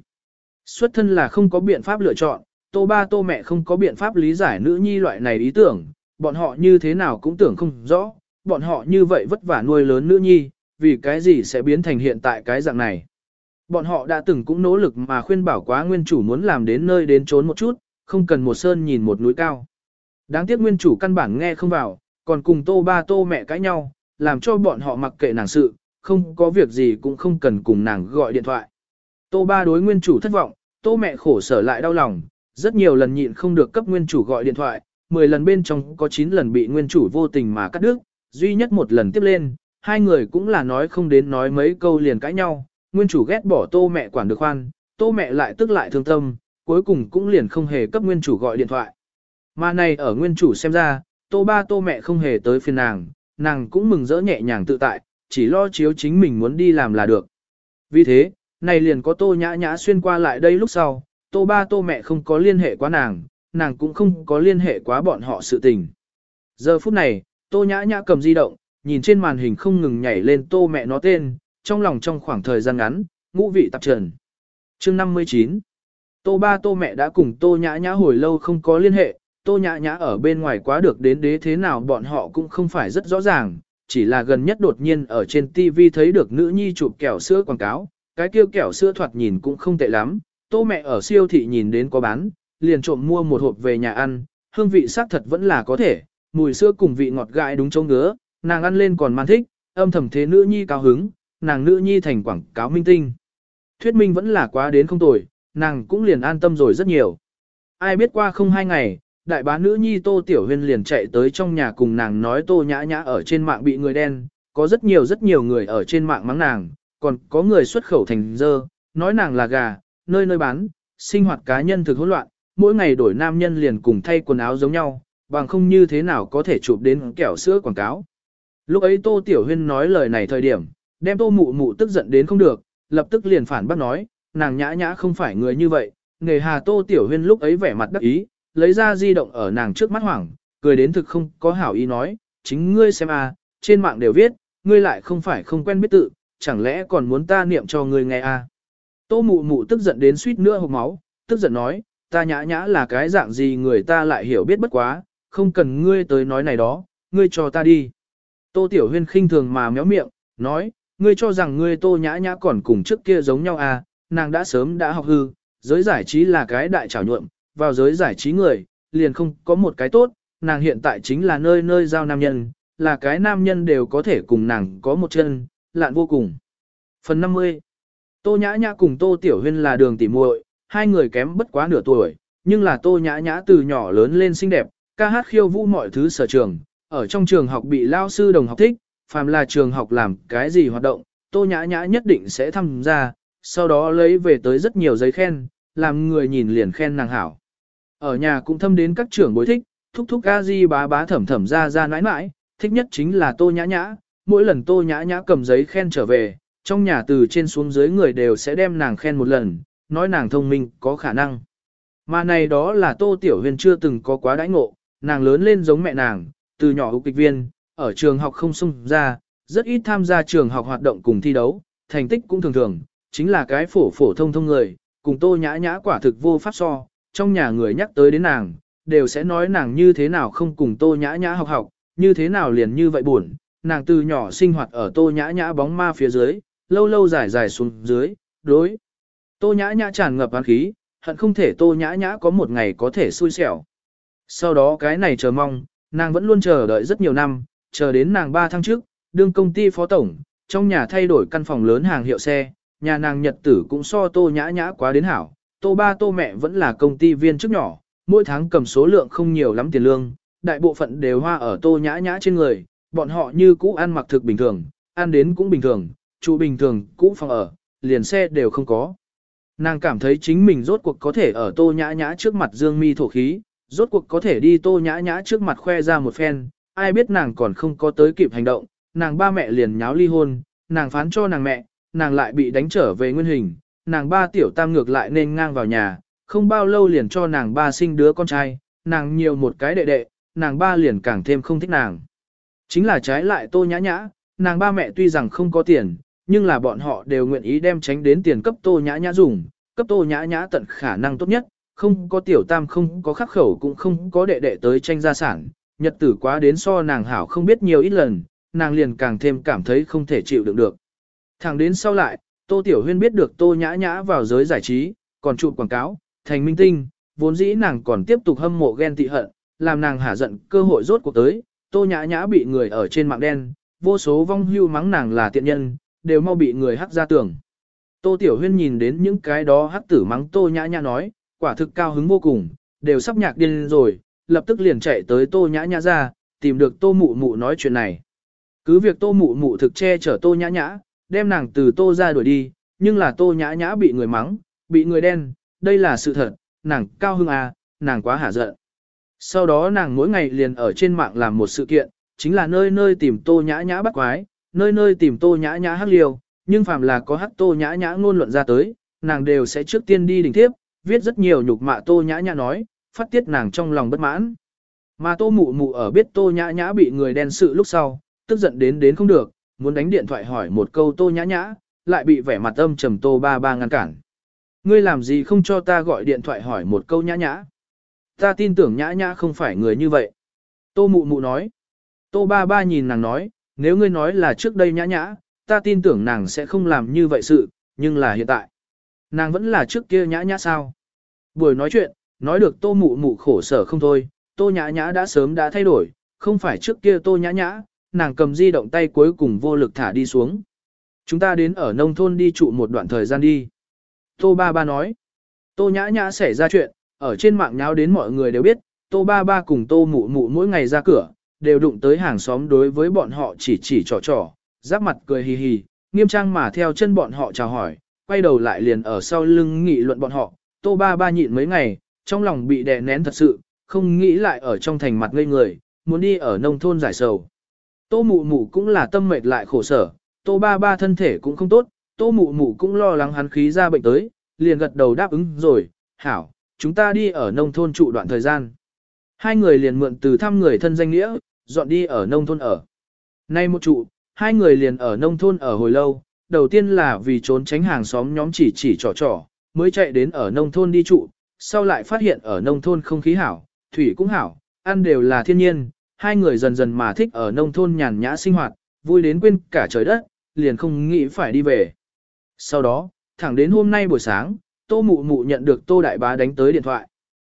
A: Xuất thân là không có biện pháp lựa chọn, tô ba tô mẹ không có biện pháp lý giải nữ nhi loại này ý tưởng, bọn họ như thế nào cũng tưởng không rõ, bọn họ như vậy vất vả nuôi lớn nữ nhi, vì cái gì sẽ biến thành hiện tại cái dạng này. Bọn họ đã từng cũng nỗ lực mà khuyên bảo quá nguyên chủ muốn làm đến nơi đến trốn một chút, không cần một sơn nhìn một núi cao. Đáng tiếc nguyên chủ căn bản nghe không vào, còn cùng tô ba tô mẹ cãi nhau, làm cho bọn họ mặc kệ nàng sự, không có việc gì cũng không cần cùng nàng gọi điện thoại. Tô ba đối nguyên chủ thất vọng, tô mẹ khổ sở lại đau lòng, rất nhiều lần nhịn không được cấp nguyên chủ gọi điện thoại, 10 lần bên trong có 9 lần bị nguyên chủ vô tình mà cắt đứt, duy nhất một lần tiếp lên, hai người cũng là nói không đến nói mấy câu liền cãi nhau, nguyên chủ ghét bỏ tô mẹ quản được khoan, tô mẹ lại tức lại thương tâm, cuối cùng cũng liền không hề cấp nguyên chủ gọi điện thoại. Mà này ở nguyên chủ xem ra, tô ba tô mẹ không hề tới phiền nàng, nàng cũng mừng rỡ nhẹ nhàng tự tại, chỉ lo chiếu chính mình muốn đi làm là được. Vì thế, này liền có tô nhã nhã xuyên qua lại đây lúc sau, tô ba tô mẹ không có liên hệ quá nàng, nàng cũng không có liên hệ quá bọn họ sự tình. Giờ phút này, tô nhã nhã cầm di động, nhìn trên màn hình không ngừng nhảy lên tô mẹ nó tên, trong lòng trong khoảng thời gian ngắn, ngũ vị tạp trần. Chương 59 Tô ba tô mẹ đã cùng tô nhã nhã hồi lâu không có liên hệ, tô nhã nhã ở bên ngoài quá được đến đế thế nào bọn họ cũng không phải rất rõ ràng, chỉ là gần nhất đột nhiên ở trên TV thấy được nữ nhi chụp kẹo sữa quảng cáo, cái kia kẹo sữa thoạt nhìn cũng không tệ lắm, tô mẹ ở siêu thị nhìn đến có bán, liền trộm mua một hộp về nhà ăn, hương vị xác thật vẫn là có thể, mùi sữa cùng vị ngọt gãi đúng chỗ ngứa, nàng ăn lên còn man thích, âm thầm thế nữ nhi cao hứng, nàng nữ nhi thành quảng cáo minh tinh. Thuyết minh vẫn là quá đến không tồi, nàng cũng liền an tâm rồi rất nhiều. Ai biết qua không hai ngày, đại bá nữ nhi Tô Tiểu Huyên liền chạy tới trong nhà cùng nàng nói Tô Nhã Nhã ở trên mạng bị người đen, có rất nhiều rất nhiều người ở trên mạng mắng nàng, còn có người xuất khẩu thành dơ, nói nàng là gà, nơi nơi bán, sinh hoạt cá nhân thực hỗn loạn, mỗi ngày đổi nam nhân liền cùng thay quần áo giống nhau, bằng không như thế nào có thể chụp đến kẹo sữa quảng cáo. Lúc ấy Tô Tiểu Huyên nói lời này thời điểm, đem Tô Mụ Mụ tức giận đến không được, lập tức liền phản bác nói, nàng nhã nhã không phải người như vậy, nghề hà Tô Tiểu Huyên lúc ấy vẻ mặt đắc ý, lấy ra di động ở nàng trước mắt hoảng, cười đến thực không có hảo ý nói, chính ngươi xem à, trên mạng đều viết, ngươi lại không phải không quen biết tự, chẳng lẽ còn muốn ta niệm cho ngươi nghe à. Tô Mụ Mụ tức giận đến suýt nữa hộc máu, tức giận nói, ta nhã nhã là cái dạng gì người ta lại hiểu biết bất quá, không cần ngươi tới nói này đó, ngươi cho ta đi. Tô Tiểu Huyên khinh thường mà méo miệng, nói, ngươi cho rằng ngươi Tô Nhã Nhã còn cùng trước kia giống nhau à, nàng đã sớm đã học hư, giới giải trí là cái đại trảo nhuộm, vào giới giải trí người, liền không có một cái tốt, nàng hiện tại chính là nơi nơi giao nam nhân, là cái nam nhân đều có thể cùng nàng có một chân, lạn vô cùng. Phần 50 Tô Nhã Nhã cùng Tô Tiểu Huyên là đường tỉ muội, hai người kém bất quá nửa tuổi, nhưng là Tô Nhã Nhã từ nhỏ lớn lên xinh đẹp, ca hát khiêu vũ mọi thứ sở trường, ở trong trường học bị lao sư đồng học thích, phàm là trường học làm cái gì hoạt động, Tô Nhã Nhã nhất định sẽ tham gia, sau đó lấy về tới rất nhiều giấy khen, làm người nhìn liền khen nàng hảo. Ở nhà cũng thâm đến các trưởng bối thích, thúc thúc a di bá bá thẩm thẩm ra ra nãi nãi, thích nhất chính là Tô Nhã Nhã, mỗi lần Tô Nhã Nhã cầm giấy khen trở về, trong nhà từ trên xuống dưới người đều sẽ đem nàng khen một lần, nói nàng thông minh, có khả năng. Mà này đó là Tô Tiểu Huyền chưa từng có quá đãi ngộ, nàng lớn lên giống mẹ nàng, từ nhỏ ục kịch viên, ở trường học không xung ra, rất ít tham gia trường học hoạt động cùng thi đấu, thành tích cũng thường thường, chính là cái phổ phổ thông thông người, cùng tô nhã nhã quả thực vô pháp so, trong nhà người nhắc tới đến nàng, đều sẽ nói nàng như thế nào không cùng tô nhã nhã học học, như thế nào liền như vậy buồn, nàng từ nhỏ sinh hoạt ở tô nhã nhã bóng ma phía dưới, lâu lâu dài dài xuống dưới, đối. Tô nhã nhã tràn ngập oán khí, hận không thể tô nhã nhã có một ngày có thể xui xẻo. Sau đó cái này chờ mong, nàng vẫn luôn chờ đợi rất nhiều năm, chờ đến nàng 3 tháng trước, đương công ty phó tổng, trong nhà thay đổi căn phòng lớn hàng hiệu xe, nhà nàng nhật tử cũng so tô nhã nhã quá đến hảo, tô ba tô mẹ vẫn là công ty viên chức nhỏ, mỗi tháng cầm số lượng không nhiều lắm tiền lương, đại bộ phận đều hoa ở tô nhã nhã trên người, bọn họ như cũ ăn mặc thực bình thường, ăn đến cũng bình thường, trụ bình thường, cũ phòng ở, liền xe đều không có. Nàng cảm thấy chính mình rốt cuộc có thể ở tô nhã nhã trước mặt dương mi thổ khí, rốt cuộc có thể đi tô nhã nhã trước mặt khoe ra một phen, ai biết nàng còn không có tới kịp hành động, nàng ba mẹ liền nháo ly hôn, nàng phán cho nàng mẹ, nàng lại bị đánh trở về nguyên hình, nàng ba tiểu tam ngược lại nên ngang vào nhà, không bao lâu liền cho nàng ba sinh đứa con trai, nàng nhiều một cái đệ đệ, nàng ba liền càng thêm không thích nàng. Chính là trái lại tô nhã nhã, nàng ba mẹ tuy rằng không có tiền, nhưng là bọn họ đều nguyện ý đem tránh đến tiền cấp tô nhã nhã dùng, cấp tô nhã nhã tận khả năng tốt nhất, không có tiểu tam không có khắc khẩu cũng không có đệ đệ tới tranh gia sản, nhật tử quá đến so nàng hảo không biết nhiều ít lần, nàng liền càng thêm cảm thấy không thể chịu đựng được. Thẳng đến sau lại, Tô Tiểu Huyên biết được Tô Nhã Nhã vào giới giải trí, còn chụp quảng cáo, thành minh tinh, vốn dĩ nàng còn tiếp tục hâm mộ ghen tị hận, làm nàng hả giận cơ hội rốt cuộc tới, Tô Nhã Nhã bị người ở trên mạng đen, vô số vong hưu mắng nàng là tiện nhân, đều mau bị người hắc ra tường. Tô Tiểu Huyên nhìn đến những cái đó hắc tử mắng Tô Nhã Nhã nói, quả thực cao hứng vô cùng, đều sắp nhạc điên rồi, lập tức liền chạy tới tô nhã nhã ra, tìm được tô mụ mụ nói chuyện này. Cứ việc tô mụ mụ thực che chở tô nhã nhã, đem nàng từ tô ra đuổi đi, nhưng là tô nhã nhã bị người mắng, bị người đen, đây là sự thật, nàng cao hứng à, nàng quá hả giận. Sau đó nàng mỗi ngày liền ở trên mạng làm một sự kiện, chính là nơi nơi tìm tô nhã nhã bắt quái, nơi nơi tìm tô nhã nhã hắc liều, nhưng phàm là có hắc tô nhã nhã ngôn luận ra tới, nàng đều sẽ trước tiên đi đỉnh tiếp, viết rất nhiều nhục mạ tô nhã nhã nói, phát tiết nàng trong lòng bất mãn. Mà tô mụ mụ ở biết tô nhã nhã bị người đen sự lúc sau, tức giận đến đến không được, muốn đánh điện thoại hỏi một câu tô nhã nhã, lại bị vẻ mặt âm trầm tô ba ba ngăn cản. ngươi làm gì không cho ta gọi điện thoại hỏi một câu nhã nhã. Ta tin tưởng nhã nhã không phải người như vậy. Tô mụ mụ nói. Tô ba ba nhìn nàng nói, nếu ngươi nói là trước đây nhã nhã, ta tin tưởng nàng sẽ không làm như vậy sự, nhưng là hiện tại. Nàng vẫn là trước kia nhã nhã sao. Buổi nói chuyện, nói được tô mụ mụ khổ sở không thôi, tô nhã nhã đã sớm đã thay đổi, không phải trước kia tô nhã nhã, nàng cầm di động tay cuối cùng vô lực thả đi xuống. Chúng ta đến ở nông thôn đi trụ một đoạn thời gian đi. Tô ba ba nói, tô nhã nhã xảy ra chuyện, ở trên mạng nháo đến mọi người đều biết, tô ba ba cùng tô mụ mụ mỗi ngày ra cửa, đều đụng tới hàng xóm đối với bọn họ chỉ chỉ trò trò, giáp mặt cười hì hì, nghiêm trang mà theo chân bọn họ chào hỏi, quay đầu lại liền ở sau lưng nghị luận bọn họ, tô ba ba nhịn mấy ngày, trong lòng bị đè nén thật sự, không nghĩ lại ở trong thành mặt ngây người, muốn đi ở nông thôn giải sầu. Tô mụ mụ cũng là tâm mệt lại khổ sở, tô ba ba thân thể cũng không tốt, tô mụ mụ cũng lo lắng hắn khí ra bệnh tới, liền gật đầu đáp ứng rồi, hảo, chúng ta đi ở nông thôn trụ đoạn thời gian. Hai người liền mượn từ thăm người thân danh nghĩa, dọn đi ở nông thôn ở. Nay một trụ, hai người liền ở nông thôn ở hồi lâu, đầu tiên là vì trốn tránh hàng xóm nhóm chỉ chỉ trò trò, mới chạy đến ở nông thôn đi trụ, sau lại phát hiện ở nông thôn không khí hảo, thủy cũng hảo, ăn đều là thiên nhiên, hai người dần dần mà thích ở nông thôn nhàn nhã sinh hoạt, vui đến quên cả trời đất, liền không nghĩ phải đi về. Sau đó, thẳng đến hôm nay buổi sáng, tô mụ mụ nhận được tô đại bá đánh tới điện thoại.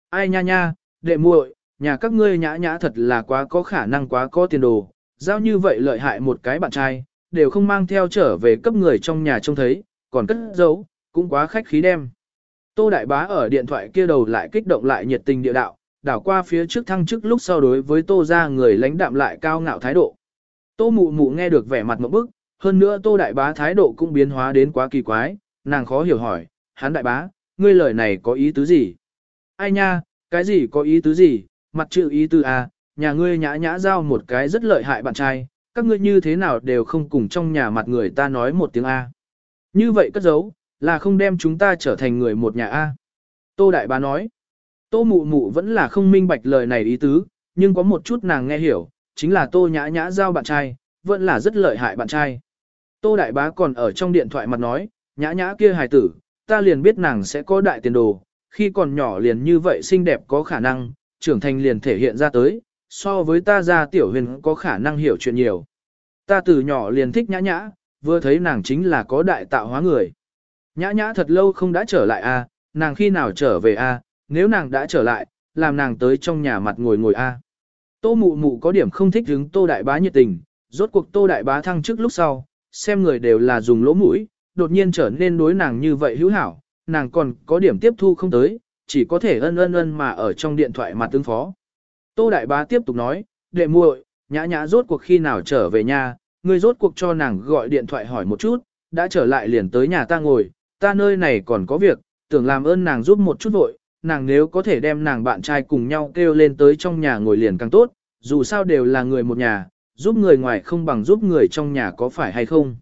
A: Ai nha nha, đệ muội, nhà các ngươi nhã nhã thật là quá có khả năng quá có tiền đồ, giao như vậy lợi hại một cái bạn trai, đều không mang theo trở về cấp người trong nhà trông thấy, còn cất giấu, cũng quá khách khí đem. Tô Đại Bá ở điện thoại kia đầu lại kích động lại nhiệt tình địa đạo, đảo qua phía trước thăng chức lúc sau đối với Tô ra người lãnh đạm lại cao ngạo thái độ. Tô Mụ Mụ nghe được vẻ mặt một bức, hơn nữa Tô Đại Bá thái độ cũng biến hóa đến quá kỳ quái, nàng khó hiểu hỏi, hắn Đại Bá, ngươi lời này có ý tứ gì? Ai nha, cái gì có ý tứ gì, mặt chữ ý tứ à, nhà ngươi nhã nhã giao một cái rất lợi hại bạn trai, các ngươi như thế nào đều không cùng trong nhà mặt người ta nói một tiếng A. Như vậy cất giấu, là không đem chúng ta trở thành người một nhà A. Tô Đại Bá nói, Tô Mụ Mụ vẫn là không minh bạch lời này ý tứ, nhưng có một chút nàng nghe hiểu, chính là Tô Nhã Nhã giao bạn trai, vẫn là rất lợi hại bạn trai. Tô Đại Bá còn ở trong điện thoại mặt nói, Nhã Nhã kia hài tử, ta liền biết nàng sẽ có đại tiền đồ, khi còn nhỏ liền như vậy xinh đẹp có khả năng, trưởng thành liền thể hiện ra tới, so với ta ra tiểu huyền có khả năng hiểu chuyện nhiều. Ta từ nhỏ liền thích nhã nhã, vừa thấy nàng chính là có đại tạo hóa người. Nhã nhã thật lâu không đã trở lại a, à, nàng khi nào trở về a, à, nếu nàng đã trở lại, làm nàng tới trong nhà mặt ngồi ngồi a. À. Tô mụ mụ có điểm không thích hứng tô đại bá nhiệt tình, rốt cuộc tô đại bá thăng trước lúc sau, xem người đều là dùng lỗ mũi, đột nhiên trở nên đối nàng như vậy hữu hảo, nàng còn có điểm tiếp thu không tới, chỉ có thể ân ân ân mà ở trong điện thoại mặt tương phó. Tô Đại Bá tiếp tục nói, đệ muội, nhã nhã rốt cuộc khi nào trở về nhà, ngươi rốt cuộc cho nàng gọi điện thoại hỏi một chút, đã trở lại liền tới nhà ta ngồi, ta nơi này còn có việc, tưởng làm ơn nàng giúp một chút vội, nàng nếu có thể đem nàng bạn trai cùng nhau kêu lên tới trong nhà ngồi liền càng tốt, dù sao đều là người một nhà, giúp người ngoài không bằng giúp người trong nhà có phải hay không.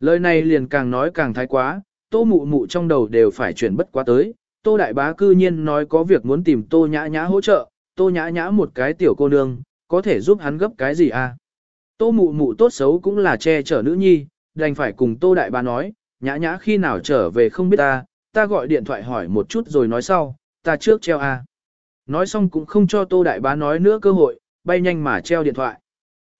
A: Lời này liền càng nói càng thái quá, tô mụ mụ trong đầu đều phải chuyển bất quá tới, tô đại bá cư nhiên nói có việc muốn tìm tô nhã nhã hỗ trợ, tô nhã nhã một cái tiểu cô nương, có thể giúp hắn gấp cái gì à? Tô mụ mụ tốt xấu cũng là che chở nữ nhi, đành phải cùng tô đại bá nói, nhã nhã khi nào trở về không biết ta, ta gọi điện thoại hỏi một chút rồi nói sau, ta trước treo à. Nói xong cũng không cho tô đại bá nói nữa cơ hội, bay nhanh mà treo điện thoại.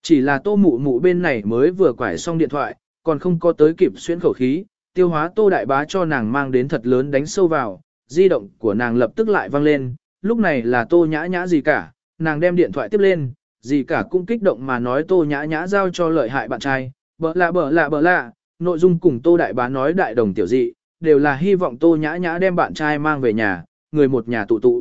A: Chỉ là tô mụ mụ bên này mới vừa quải xong điện thoại, còn không có tới kịp xuyên khẩu khí, tiêu hóa tô đại bá cho nàng mang đến thật lớn đánh sâu vào, di động của nàng lập tức lại vang lên, lúc này là tô nhã nhã gì cả, nàng đem điện thoại tiếp lên, gì cả cũng kích động mà nói tô nhã nhã giao cho lợi hại bạn trai, bỡ lạ bỡ lạ bỡ lạ, nội dung cùng tô đại bá nói đại đồng tiểu dị, đều là hy vọng tô nhã nhã đem bạn trai mang về nhà, người một nhà tụ tụ.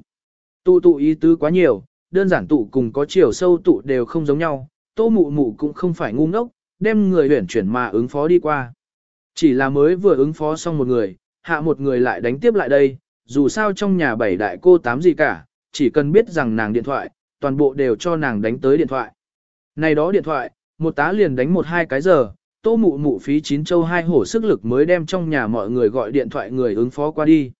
A: Tụ tụ ý tứ quá nhiều, đơn giản tụ cùng có chiều sâu tụ đều không giống nhau, tô mụ mụ cũng không phải ngu ngốc, đem người huyển chuyển mà ứng phó đi qua. Chỉ là mới vừa ứng phó xong một người, hạ một người lại đánh tiếp lại đây, dù sao trong nhà bảy đại cô tám gì cả, chỉ cần biết rằng nàng điện thoại, toàn bộ đều cho nàng đánh tới điện thoại. Này đó điện thoại, một tá liền đánh một hai cái giờ, tô mụ mụ phí chín châu hai hổ sức lực mới đem trong nhà mọi người gọi điện thoại người ứng phó qua đi.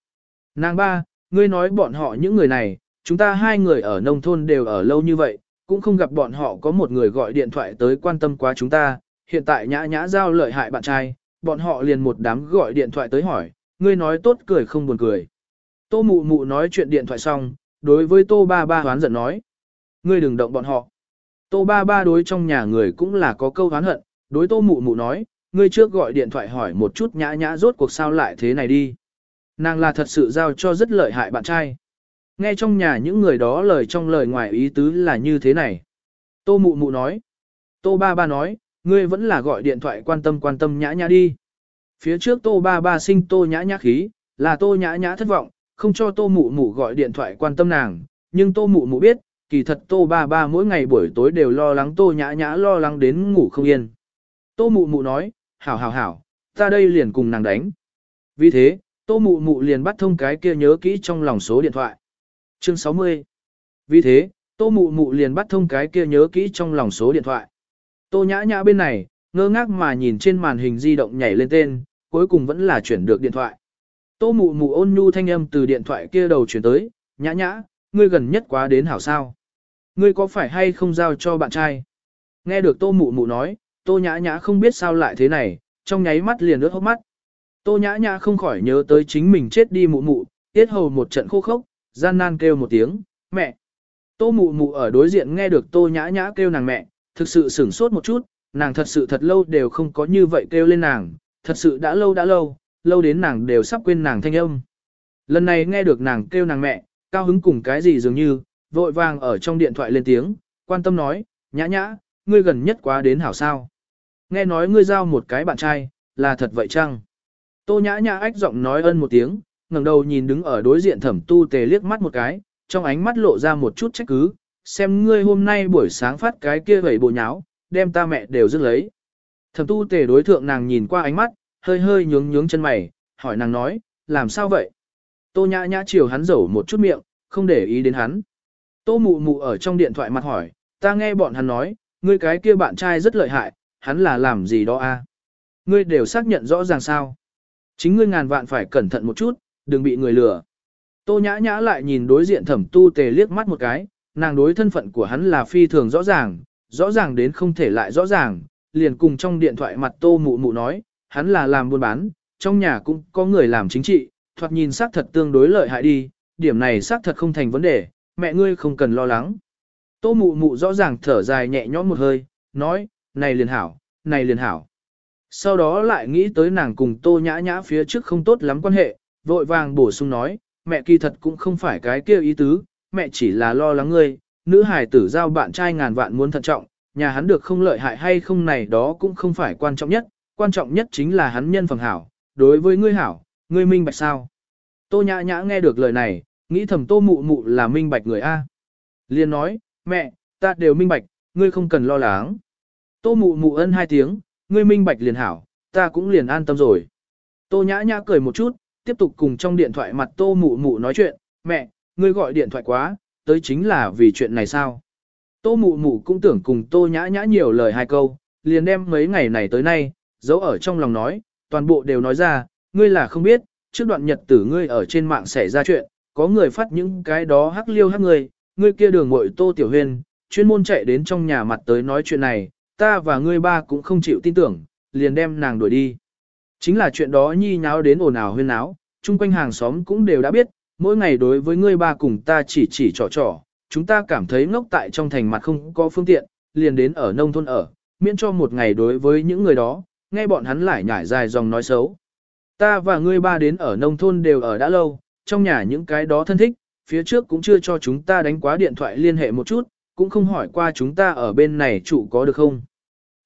A: Nàng ba, ngươi nói bọn họ những người này, chúng ta hai người ở nông thôn đều ở lâu như vậy, cũng không gặp bọn họ có một người gọi điện thoại tới quan tâm quá chúng ta, hiện tại nhã nhã giao lợi hại bạn trai, bọn họ liền một đám gọi điện thoại tới hỏi, ngươi nói tốt cười không buồn cười. Tô mụ mụ nói chuyện điện thoại xong, đối với tô ba ba hoán giận nói. Ngươi đừng động bọn họ. Tô ba ba đối trong nhà người cũng là có câu hoán hận, đối tô mụ mụ nói, ngươi trước gọi điện thoại hỏi một chút nhã nhã rốt cuộc sao lại thế này đi. Nàng là thật sự giao cho rất lợi hại bạn trai. Nghe trong nhà những người đó lời trong lời ngoài ý tứ là như thế này. Tô mụ mụ nói. Tô ba ba nói, ngươi vẫn là gọi điện thoại quan tâm quan tâm nhã nhã đi. Phía trước tô ba ba sinh tô nhã nhã khí, là tô nhã nhã thất vọng, không cho tô mụ mụ gọi điện thoại quan tâm nàng. Nhưng tô mụ mụ biết, kỳ thật tô ba ba mỗi ngày buổi tối đều lo lắng tô nhã nhã lo lắng đến ngủ không yên. Tô mụ mụ nói, hảo hảo hảo, ta đây liền cùng nàng đánh. Vì thế, tô mụ mụ liền bắt thông cái kia nhớ kỹ trong lòng số điện thoại. Chương 60 Vì thế, tô mụ mụ liền bắt thông cái kia nhớ kỹ trong lòng số điện thoại. Tô nhã nhã bên này, ngơ ngác mà nhìn trên màn hình di động nhảy lên tên, cuối cùng vẫn là chuyển được điện thoại. Tô mụ mụ ôn nhu thanh âm từ điện thoại kia đầu chuyển tới, nhã nhã, ngươi gần nhất quá đến hảo sao. Ngươi có phải hay không giao cho bạn trai? Nghe được tô mụ mụ nói, tô nhã nhã không biết sao lại thế này, trong nháy mắt liền ướt hốc mắt. Tô nhã nhã không khỏi nhớ tới chính mình chết đi mụ mụ, tiết hầu một trận khô khốc, gian nan kêu một tiếng, mẹ. Tô mụ mụ ở đối diện nghe được tô nhã nhã kêu nàng mẹ, thực sự sửng sốt một chút, nàng thật sự thật lâu đều không có như vậy kêu lên nàng, thật sự đã lâu đã lâu, lâu đến nàng đều sắp quên nàng thanh âm. Lần này nghe được nàng kêu nàng mẹ, cao hứng cùng cái gì dường như, vội vàng ở trong điện thoại lên tiếng, quan tâm nói, nhã nhã, ngươi gần nhất quá đến hảo sao. Nghe nói ngươi giao một cái bạn trai, là thật vậy chăng? Tô nhã nhã ách giọng nói ân một tiếng, ngẩng đầu nhìn đứng ở đối diện thẩm tu tề liếc mắt một cái, trong ánh mắt lộ ra một chút trách cứ, xem ngươi hôm nay buổi sáng phát cái kia vẩy bộ nháo, đem ta mẹ đều dứt lấy. Thẩm tu tề đối thượng nàng nhìn qua ánh mắt, hơi hơi nhướng nhướng chân mày, hỏi nàng nói, làm sao vậy? Tô nhã nhã chiều hắn rầu một chút miệng, không để ý đến hắn. Tô mụ mụ ở trong điện thoại mặt hỏi, ta nghe bọn hắn nói, ngươi cái kia bạn trai rất lợi hại, hắn là làm gì đó a? Ngươi đều xác nhận rõ ràng sao? Chính ngươi ngàn vạn phải cẩn thận một chút, đừng bị người lừa. Tô nhã nhã lại nhìn đối diện thẩm tu tề liếc mắt một cái, nàng đối thân phận của hắn là phi thường rõ ràng, rõ ràng đến không thể lại rõ ràng, liền cùng trong điện thoại mặt tô mụ mụ nói, hắn là làm buôn bán, trong nhà cũng có người làm chính trị, thoạt nhìn xác thật tương đối lợi hại đi, điểm này xác thật không thành vấn đề, mẹ ngươi không cần lo lắng. Tô mụ mụ rõ ràng thở dài nhẹ nhõm một hơi, nói, này liền hảo, này liền hảo. Sau đó lại nghĩ tới nàng cùng tô nhã nhã phía trước không tốt lắm quan hệ, vội vàng bổ sung nói, mẹ kỳ thật cũng không phải cái kia ý tứ, mẹ chỉ là lo lắng ngươi, nữ hài tử giao bạn trai ngàn vạn muốn thận trọng, nhà hắn được không lợi hại hay không này đó cũng không phải quan trọng nhất, quan trọng nhất chính là hắn nhân phẩm hảo, đối với ngươi hảo, ngươi minh bạch sao. Tô nhã nhã nghe được lời này, nghĩ thầm tô mụ mụ là minh bạch người A. Liên nói, mẹ, ta đều minh bạch, ngươi không cần lo lắng. Tô mụ mụ ân hai tiếng, ngươi minh bạch liền hảo, ta cũng liền an tâm rồi. Tô nhã nhã cười một chút, tiếp tục cùng trong điện thoại mặt tô mụ mụ nói chuyện, mẹ, ngươi gọi điện thoại quá, tới chính là vì chuyện này sao. Tô mụ mụ cũng tưởng cùng tô nhã nhã nhiều lời hai câu, liền đem mấy ngày này tới nay, giấu ở trong lòng nói, toàn bộ đều nói ra, ngươi là không biết, trước đoạn nhật tử ngươi ở trên mạng xảy ra chuyện, có người phát những cái đó hắc liêu hắc người, ngươi kia đường ngội tô tiểu huyên, chuyên môn chạy đến trong nhà mặt tới nói chuyện này, ta và ngươi ba cũng không chịu tin tưởng, liền đem nàng đuổi đi. Chính là chuyện đó nhi nháo đến ồn ào huyên náo, chung quanh hàng xóm cũng đều đã biết, mỗi ngày đối với ngươi ba cùng ta chỉ chỉ trò trò, chúng ta cảm thấy ngốc tại trong thành mặt không có phương tiện, liền đến ở nông thôn ở, miễn cho một ngày đối với những người đó, nghe bọn hắn lại nhải dài dòng nói xấu. Ta và ngươi ba đến ở nông thôn đều ở đã lâu, trong nhà những cái đó thân thích, phía trước cũng chưa cho chúng ta đánh quá điện thoại liên hệ một chút, cũng không hỏi qua chúng ta ở bên này trụ có được không.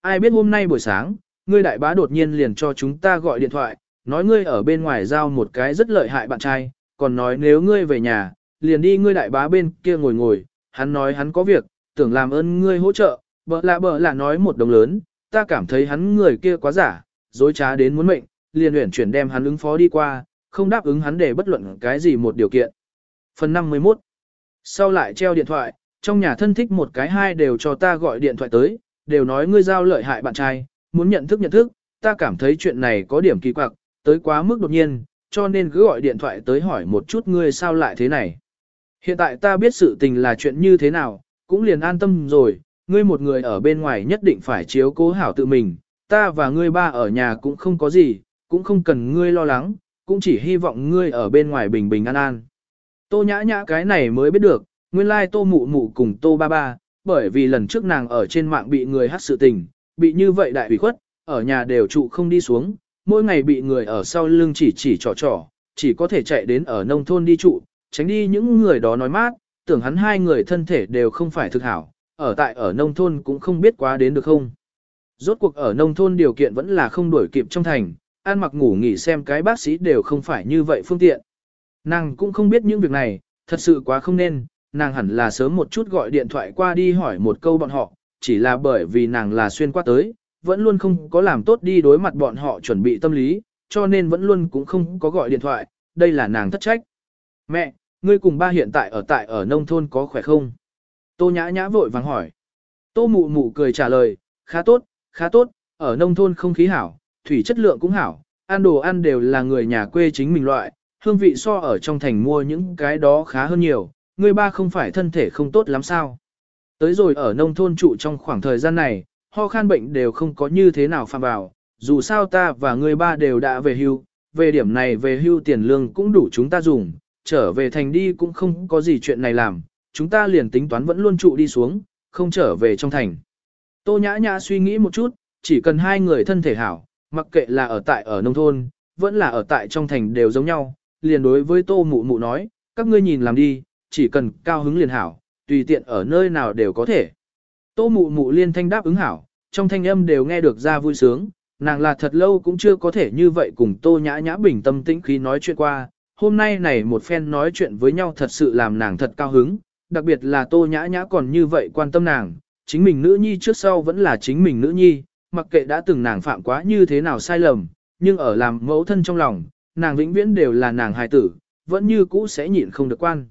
A: Ai biết hôm nay buổi sáng, ngươi đại bá đột nhiên liền cho chúng ta gọi điện thoại, nói ngươi ở bên ngoài giao một cái rất lợi hại bạn trai, còn nói nếu ngươi về nhà, liền đi ngươi đại bá bên kia ngồi ngồi, hắn nói hắn có việc, tưởng làm ơn ngươi hỗ trợ, bợ lạ bợ lạ nói một đồng lớn, ta cảm thấy hắn người kia quá giả, dối trá đến muốn mệnh, liền huyển chuyển đem hắn ứng phó đi qua, không đáp ứng hắn để bất luận cái gì một điều kiện. Phần 51 Sau lại treo điện thoại, trong nhà thân thích một cái hai đều cho ta gọi điện thoại tới, đều nói ngươi giao lợi hại bạn trai, muốn nhận thức nhận thức, ta cảm thấy chuyện này có điểm kỳ quặc, tới quá mức đột nhiên, cho nên cứ gọi điện thoại tới hỏi một chút ngươi sao lại thế này. Hiện tại ta biết sự tình là chuyện như thế nào, cũng liền an tâm rồi, ngươi một người ở bên ngoài nhất định phải chiếu cố hảo tự mình, ta và ngươi ba ở nhà cũng không có gì, cũng không cần ngươi lo lắng, cũng chỉ hy vọng ngươi ở bên ngoài bình bình an an. Tô nhã nhã cái này mới biết được, nguyên lai tô mụ mụ cùng tô ba ba, bởi vì lần trước nàng ở trên mạng bị người hát sự tình, bị như vậy đại ủy khuất, ở nhà đều trụ không đi xuống, mỗi ngày bị người ở sau lưng chỉ chỉ trò trò, chỉ có thể chạy đến ở nông thôn đi trụ, tránh đi những người đó nói mát, tưởng hắn hai người thân thể đều không phải thực hảo, ở tại ở nông thôn cũng không biết quá đến được không. Rốt cuộc ở nông thôn điều kiện vẫn là không đuổi kịp trong thành, ăn mặc ngủ nghỉ xem cái bác sĩ đều không phải như vậy phương tiện. Nàng cũng không biết những việc này, thật sự quá không nên, nàng hẳn là sớm một chút gọi điện thoại qua đi hỏi một câu bọn họ, chỉ là bởi vì nàng là xuyên qua tới, vẫn luôn không có làm tốt đi đối mặt bọn họ chuẩn bị tâm lý, cho nên vẫn luôn cũng không có gọi điện thoại, đây là nàng thất trách. Mẹ, ngươi cùng ba hiện tại ở tại ở nông thôn có khỏe không? Tô nhã nhã vội vàng hỏi. Tô mụ mụ cười trả lời, khá tốt, khá tốt, ở nông thôn không khí hảo, thủy chất lượng cũng hảo, ăn đồ ăn đều là người nhà quê chính mình loại, hương vị so ở trong thành mua những cái đó khá hơn nhiều, người ba không phải thân thể không tốt lắm sao. Tới rồi ở nông thôn trụ trong khoảng thời gian này, ho khan bệnh đều không có như thế nào phạm vào, dù sao ta và người ba đều đã về hưu, về điểm này về hưu tiền lương cũng đủ chúng ta dùng, trở về thành đi cũng không có gì chuyện này làm, chúng ta liền tính toán vẫn luôn trụ đi xuống, không trở về trong thành. Tô nhã nhã suy nghĩ một chút, chỉ cần hai người thân thể hảo, mặc kệ là ở tại ở nông thôn, vẫn là ở tại trong thành đều giống nhau, liền đối với tô mụ mụ nói, các ngươi nhìn làm đi, chỉ cần cao hứng liền hảo, tùy tiện ở nơi nào đều có thể. Tô mụ mụ liên thanh đáp ứng hảo, trong thanh âm đều nghe được ra vui sướng, nàng là thật lâu cũng chưa có thể như vậy cùng tô nhã nhã bình tâm tĩnh khí nói chuyện qua, hôm nay này một phen nói chuyện với nhau thật sự làm nàng thật cao hứng, đặc biệt là tô nhã nhã còn như vậy quan tâm nàng, chính mình nữ nhi trước sau vẫn là chính mình nữ nhi, mặc kệ đã từng nàng phạm quá như thế nào sai lầm, nhưng ở làm mẫu thân trong lòng, nàng vĩnh viễn đều là nàng hài tử, vẫn như cũ sẽ nhịn không được quan.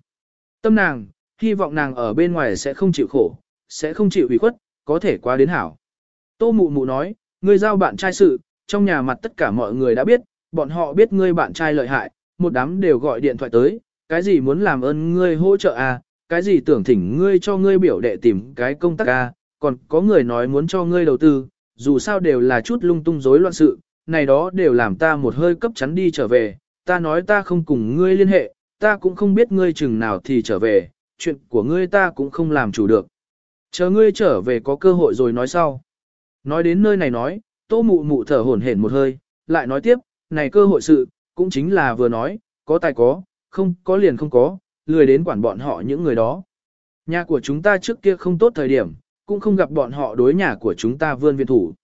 A: Tâm nàng, hy vọng nàng ở bên ngoài sẽ không chịu khổ, sẽ không chịu ủy khuất, có thể qua đến hảo. Tô mụ mụ nói, ngươi giao bạn trai sự, trong nhà mặt tất cả mọi người đã biết, bọn họ biết ngươi bạn trai lợi hại, một đám đều gọi điện thoại tới, cái gì muốn làm ơn ngươi hỗ trợ à, cái gì tưởng thỉnh ngươi cho ngươi biểu đệ tìm cái công tác ca, còn có người nói muốn cho ngươi đầu tư, dù sao đều là chút lung tung rối loạn sự, này đó đều làm ta một hơi cấp chắn đi trở về, ta nói ta không cùng ngươi liên hệ, ta cũng không biết ngươi chừng nào thì trở về, chuyện của ngươi ta cũng không làm chủ được. Chờ ngươi trở về có cơ hội rồi nói sau. Nói đến nơi này nói, tô mụ mụ thở hổn hển một hơi, lại nói tiếp, này cơ hội sự, cũng chính là vừa nói, có tài có, không có liền không có, lười đến quản bọn họ những người đó. Nhà của chúng ta trước kia không tốt thời điểm, cũng không gặp bọn họ đối nhà của chúng ta vươn viên thủ.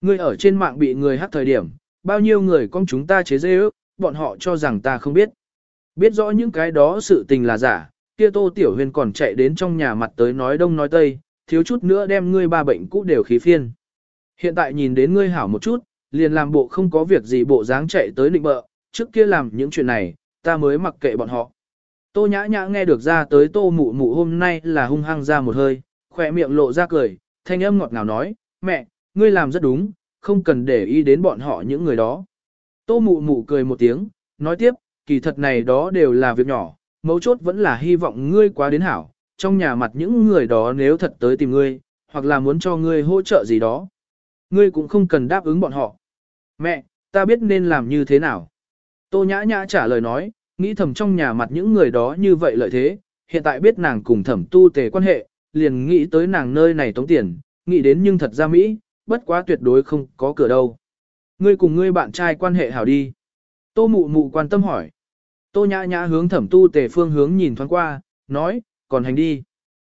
A: Ngươi ở trên mạng bị người hát thời điểm, bao nhiêu người con chúng ta chế dê ước, bọn họ cho rằng ta không biết. Biết rõ những cái đó sự tình là giả, kia tô tiểu huyền còn chạy đến trong nhà mặt tới nói đông nói tây, thiếu chút nữa đem ngươi ba bệnh cũ đều khí phiên. Hiện tại nhìn đến ngươi hảo một chút, liền làm bộ không có việc gì bộ dáng chạy tới định bợ, trước kia làm những chuyện này, ta mới mặc kệ bọn họ. Tô nhã nhã nghe được ra tới tô mụ mụ hôm nay là hung hăng ra một hơi, khỏe miệng lộ ra cười, thanh âm ngọt ngào nói, mẹ, ngươi làm rất đúng, không cần để ý đến bọn họ những người đó. Tô mụ mụ cười một tiếng, nói tiếp, kỳ thật này đó đều là việc nhỏ, mấu chốt vẫn là hy vọng ngươi quá đến hảo, trong nhà mặt những người đó nếu thật tới tìm ngươi, hoặc là muốn cho ngươi hỗ trợ gì đó. Ngươi cũng không cần đáp ứng bọn họ. Mẹ, ta biết nên làm như thế nào. Tô nhã nhã trả lời nói, nghĩ thầm trong nhà mặt những người đó như vậy lợi thế, hiện tại biết nàng cùng thẩm tu tề quan hệ, liền nghĩ tới nàng nơi này tống tiền, nghĩ đến nhưng thật ra Mỹ, bất quá tuyệt đối không có cửa đâu. Ngươi cùng ngươi bạn trai quan hệ hảo đi. Tô mụ mụ quan tâm hỏi. Tô nhã nhã hướng thẩm tu tề phương hướng nhìn thoáng qua, nói, còn hành đi.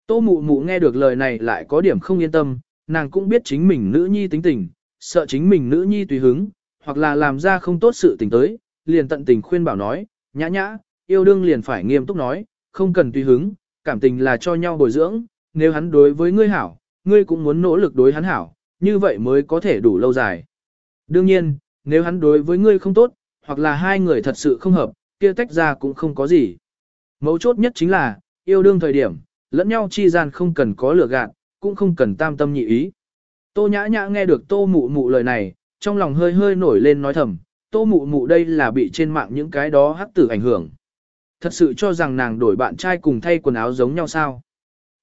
A: Tô mụ mụ nghe được lời này lại có điểm không yên tâm, nàng cũng biết chính mình nữ nhi tính tình, sợ chính mình nữ nhi tùy hứng, hoặc là làm ra không tốt sự tình tới, liền tận tình khuyên bảo nói, nhã nhã, yêu đương liền phải nghiêm túc nói, không cần tùy hứng, cảm tình là cho nhau bồi dưỡng, nếu hắn đối với ngươi hảo, ngươi cũng muốn nỗ lực đối hắn hảo, như vậy mới có thể đủ lâu dài. Đương nhiên, nếu hắn đối với ngươi không tốt, hoặc là hai người thật sự không hợp, kia tách ra cũng không có gì. Mấu chốt nhất chính là, yêu đương thời điểm, lẫn nhau chi gian không cần có lửa gạt, cũng không cần tam tâm nhị ý. Tô nhã nhã nghe được tô mụ mụ lời này, trong lòng hơi hơi nổi lên nói thầm, tô mụ mụ đây là bị trên mạng những cái đó hắc tử ảnh hưởng. Thật sự cho rằng nàng đổi bạn trai cùng thay quần áo giống nhau sao.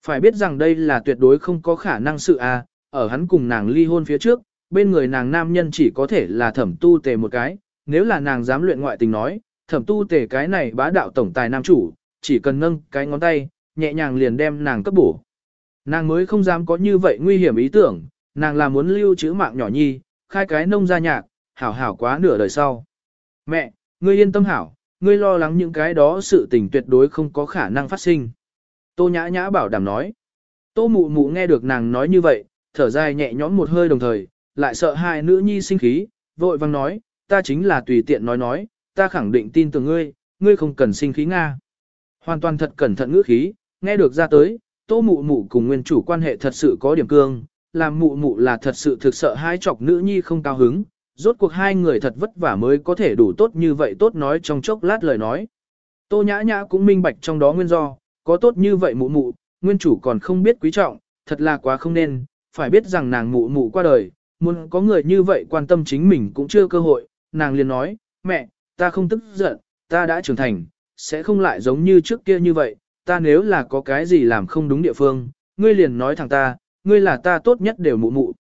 A: Phải biết rằng đây là tuyệt đối không có khả năng sự à, ở hắn cùng nàng ly hôn phía trước, bên người nàng nam nhân chỉ có thể là thẩm tu tề một cái, nếu là nàng dám luyện ngoại tình nói, thẩm tu tề cái này bá đạo tổng tài nam chủ, chỉ cần nâng cái ngón tay, nhẹ nhàng liền đem nàng cấp bổ. Nàng mới không dám có như vậy nguy hiểm ý tưởng, nàng là muốn lưu trữ mạng nhỏ nhi, khai cái nông gia nhạc, hảo hảo quá nửa đời sau. Mẹ, ngươi yên tâm hảo, ngươi lo lắng những cái đó sự tình tuyệt đối không có khả năng phát sinh. Tô nhã nhã bảo đảm nói. Tô mụ mụ nghe được nàng nói như vậy, thở dài nhẹ nhõm một hơi đồng thời, lại sợ hai nữ nhi sinh khí, vội vang nói, ta chính là tùy tiện nói nói, ta khẳng định tin tưởng ngươi, ngươi không cần sinh khí Nga. Hoàn toàn thật cẩn thận ngữ khí, nghe được ra tới, tô mụ mụ cùng nguyên chủ quan hệ thật sự có điểm cương, làm mụ mụ là thật sự thực sợ hai chọc nữ nhi không cao hứng, rốt cuộc hai người thật vất vả mới có thể đủ tốt như vậy tốt nói trong chốc lát lời nói. Tô nhã nhã cũng minh bạch trong đó nguyên do, có tốt như vậy mụ mụ, nguyên chủ còn không biết quý trọng, thật là quá không nên, phải biết rằng nàng mụ mụ qua đời, muốn có người như vậy quan tâm chính mình cũng chưa cơ hội, nàng liền nói, mẹ, ta không tức giận, ta đã trưởng thành, sẽ không lại giống như trước kia như vậy, ta nếu là có cái gì làm không đúng địa phương, ngươi liền nói thẳng ta, ngươi là ta tốt nhất đều mụ mụ.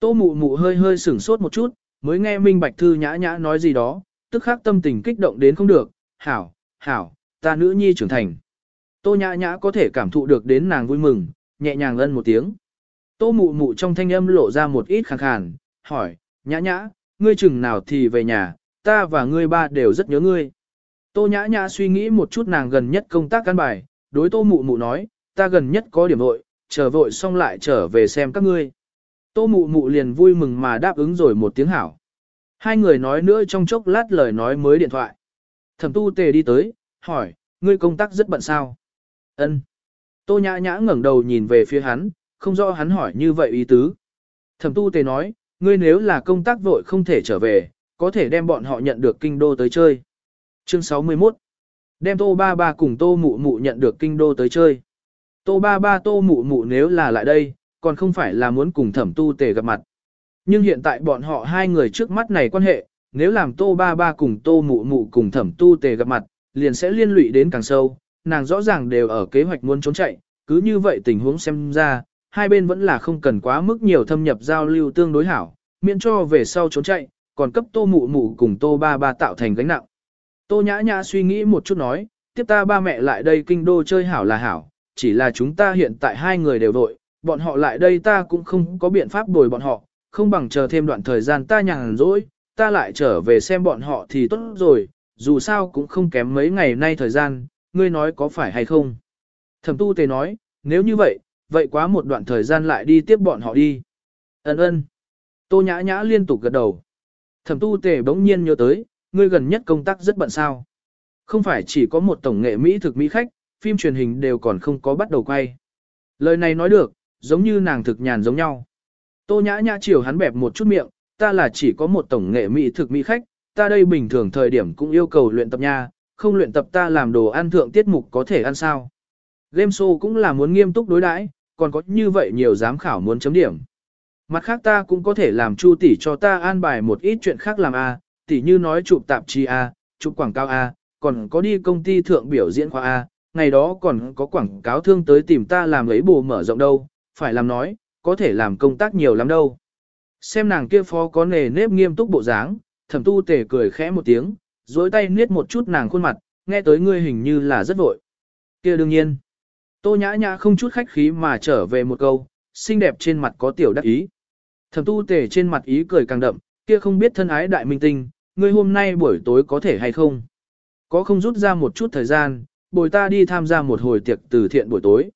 A: Tô mụ mụ hơi hơi sửng sốt một chút, mới nghe Minh Bạch Thư nhã nhã nói gì đó, tức khắc tâm tình kích động đến không được, hảo, hảo, ta nữ nhi trưởng thành. Tô nhã nhã có thể cảm thụ được đến nàng vui mừng, nhẹ nhàng ân một tiếng. Tô mụ mụ trong thanh âm lộ ra một ít khàn khàn, hỏi, nhã nhã, ngươi chừng nào thì về nhà, ta và ngươi ba đều rất nhớ ngươi. Tô nhã nhã suy nghĩ một chút nàng gần nhất công tác căn bài, đối tô mụ mụ nói, ta gần nhất có điểm vội, chờ vội xong lại trở về xem các ngươi. Tô mụ mụ liền vui mừng mà đáp ứng rồi một tiếng hảo. Hai người nói nữa trong chốc lát lời nói mới điện thoại. Thẩm tu tề đi tới, hỏi, ngươi công tác rất bận sao? Ân. Tô nhã nhã ngẩng đầu nhìn về phía hắn, không rõ hắn hỏi như vậy ý tứ. Thẩm tu tề nói, ngươi nếu là công tác vội không thể trở về, có thể đem bọn họ nhận được kinh đô tới chơi. Chương 61 Đem tô ba ba cùng tô mụ mụ nhận được kinh đô tới chơi. Tô ba ba tô mụ mụ nếu là lại đây, còn không phải là muốn cùng thẩm tu tề gặp mặt. Nhưng hiện tại bọn họ hai người trước mắt này quan hệ, nếu làm tô ba ba cùng tô mụ mụ cùng thẩm tu tề gặp mặt, liền sẽ liên lụy đến càng sâu, nàng rõ ràng đều ở kế hoạch muốn trốn chạy, cứ như vậy tình huống xem ra, hai bên vẫn là không cần quá mức nhiều thâm nhập giao lưu tương đối hảo, miễn cho về sau trốn chạy, còn cấp tô mụ mụ cùng tô ba ba tạo thành gánh nặng. Tô nhã nhã suy nghĩ một chút nói, tiếp ta ba mẹ lại đây kinh đô chơi hảo là hảo, chỉ là chúng ta hiện tại hai người đều đội, bọn họ lại đây ta cũng không có biện pháp bồi bọn họ, không bằng chờ thêm đoạn thời gian ta nhàn rỗi, ta lại trở về xem bọn họ thì tốt rồi, dù sao cũng không kém mấy ngày nay thời gian, ngươi nói có phải hay không. Thẩm tu tề nói, nếu như vậy, vậy quá một đoạn thời gian lại đi tiếp bọn họ đi. Ấn ơn. Tô nhã nhã liên tục gật đầu. Thẩm tu tề bỗng nhiên nhớ tới, ngươi gần nhất công tác rất bận sao. Không phải chỉ có một tổng nghệ Mỹ thực Mỹ khách, phim truyền hình đều còn không có bắt đầu quay. Lời này nói được, giống như nàng thực nhàn giống nhau. Tô nhã nhã chiều hắn bẹp một chút miệng, ta là chỉ có một tổng nghệ Mỹ thực Mỹ khách, ta đây bình thường thời điểm cũng yêu cầu luyện tập nha, không luyện tập ta làm đồ ăn thượng tiết mục có thể ăn sao. Game show cũng là muốn nghiêm túc đối đãi, còn có như vậy nhiều giám khảo muốn chấm điểm. Mặt khác ta cũng có thể làm chu tỷ cho ta an bài một ít chuyện khác làm a, tỷ như nói chụp tạp chí a, chụp quảng cáo a, còn có đi công ty thượng biểu diễn khoa a, ngày đó còn có quảng cáo thương tới tìm ta làm lấy bù mở rộng đâu, phải làm nói, có thể làm công tác nhiều lắm đâu. Xem nàng kia phó có nề nếp nghiêm túc bộ dáng, thẩm tu tề cười khẽ một tiếng, dối tay niết một chút nàng khuôn mặt, nghe tới ngươi hình như là rất vội. kia đương nhiên. Tô nhã nhã không chút khách khí mà trở về một câu, xinh đẹp trên mặt có tiểu đắc ý. Thẩm tu tề trên mặt ý cười càng đậm, kia không biết thân ái đại minh tinh, ngươi hôm nay buổi tối có thể hay không? Có không rút ra một chút thời gian, bồi ta đi tham gia một hồi tiệc từ thiện buổi tối.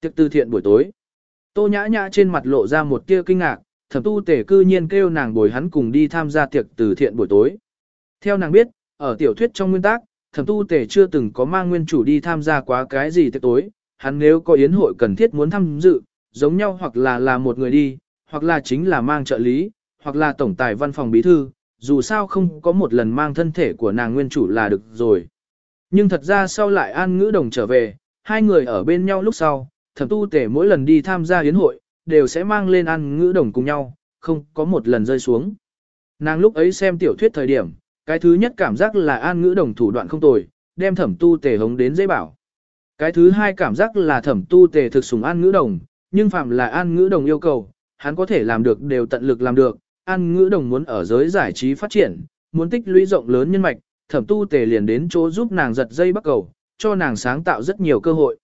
A: Tiệc từ thiện buổi tối. Tô nhã nhã trên mặt lộ ra một tia kinh ngạc, thẩm tu tể cư nhiên kêu nàng bồi hắn cùng đi tham gia tiệc từ thiện buổi tối. Theo nàng biết, ở tiểu thuyết trong nguyên tác, thẩm tu tể chưa từng có mang nguyên chủ đi tham gia quá cái gì tiệc tối, hắn nếu có yến hội cần thiết muốn tham dự, giống nhau hoặc là là một người đi, hoặc là chính là mang trợ lý, hoặc là tổng tài văn phòng bí thư, dù sao không có một lần mang thân thể của nàng nguyên chủ là được rồi. Nhưng thật ra sau lại an ngữ đồng trở về, hai người ở bên nhau lúc sau, thẩm tu tể mỗi lần đi tham gia yến hội, đều sẽ mang lên ăn ngữ đồng cùng nhau, không có một lần rơi xuống. Nàng lúc ấy xem tiểu thuyết thời điểm, cái thứ nhất cảm giác là an ngữ đồng thủ đoạn không tồi, đem thẩm tu tể hống đến dễ bảo. Cái thứ hai cảm giác là thẩm tu tể thực sùng an ngữ đồng, nhưng phạm là an ngữ đồng yêu cầu, hắn có thể làm được đều tận lực làm được, an ngữ đồng muốn ở giới giải trí phát triển, muốn tích lũy rộng lớn nhân mạch, thẩm tu tề liền đến chỗ giúp nàng giật dây bắt cầu, cho nàng sáng tạo rất nhiều cơ hội.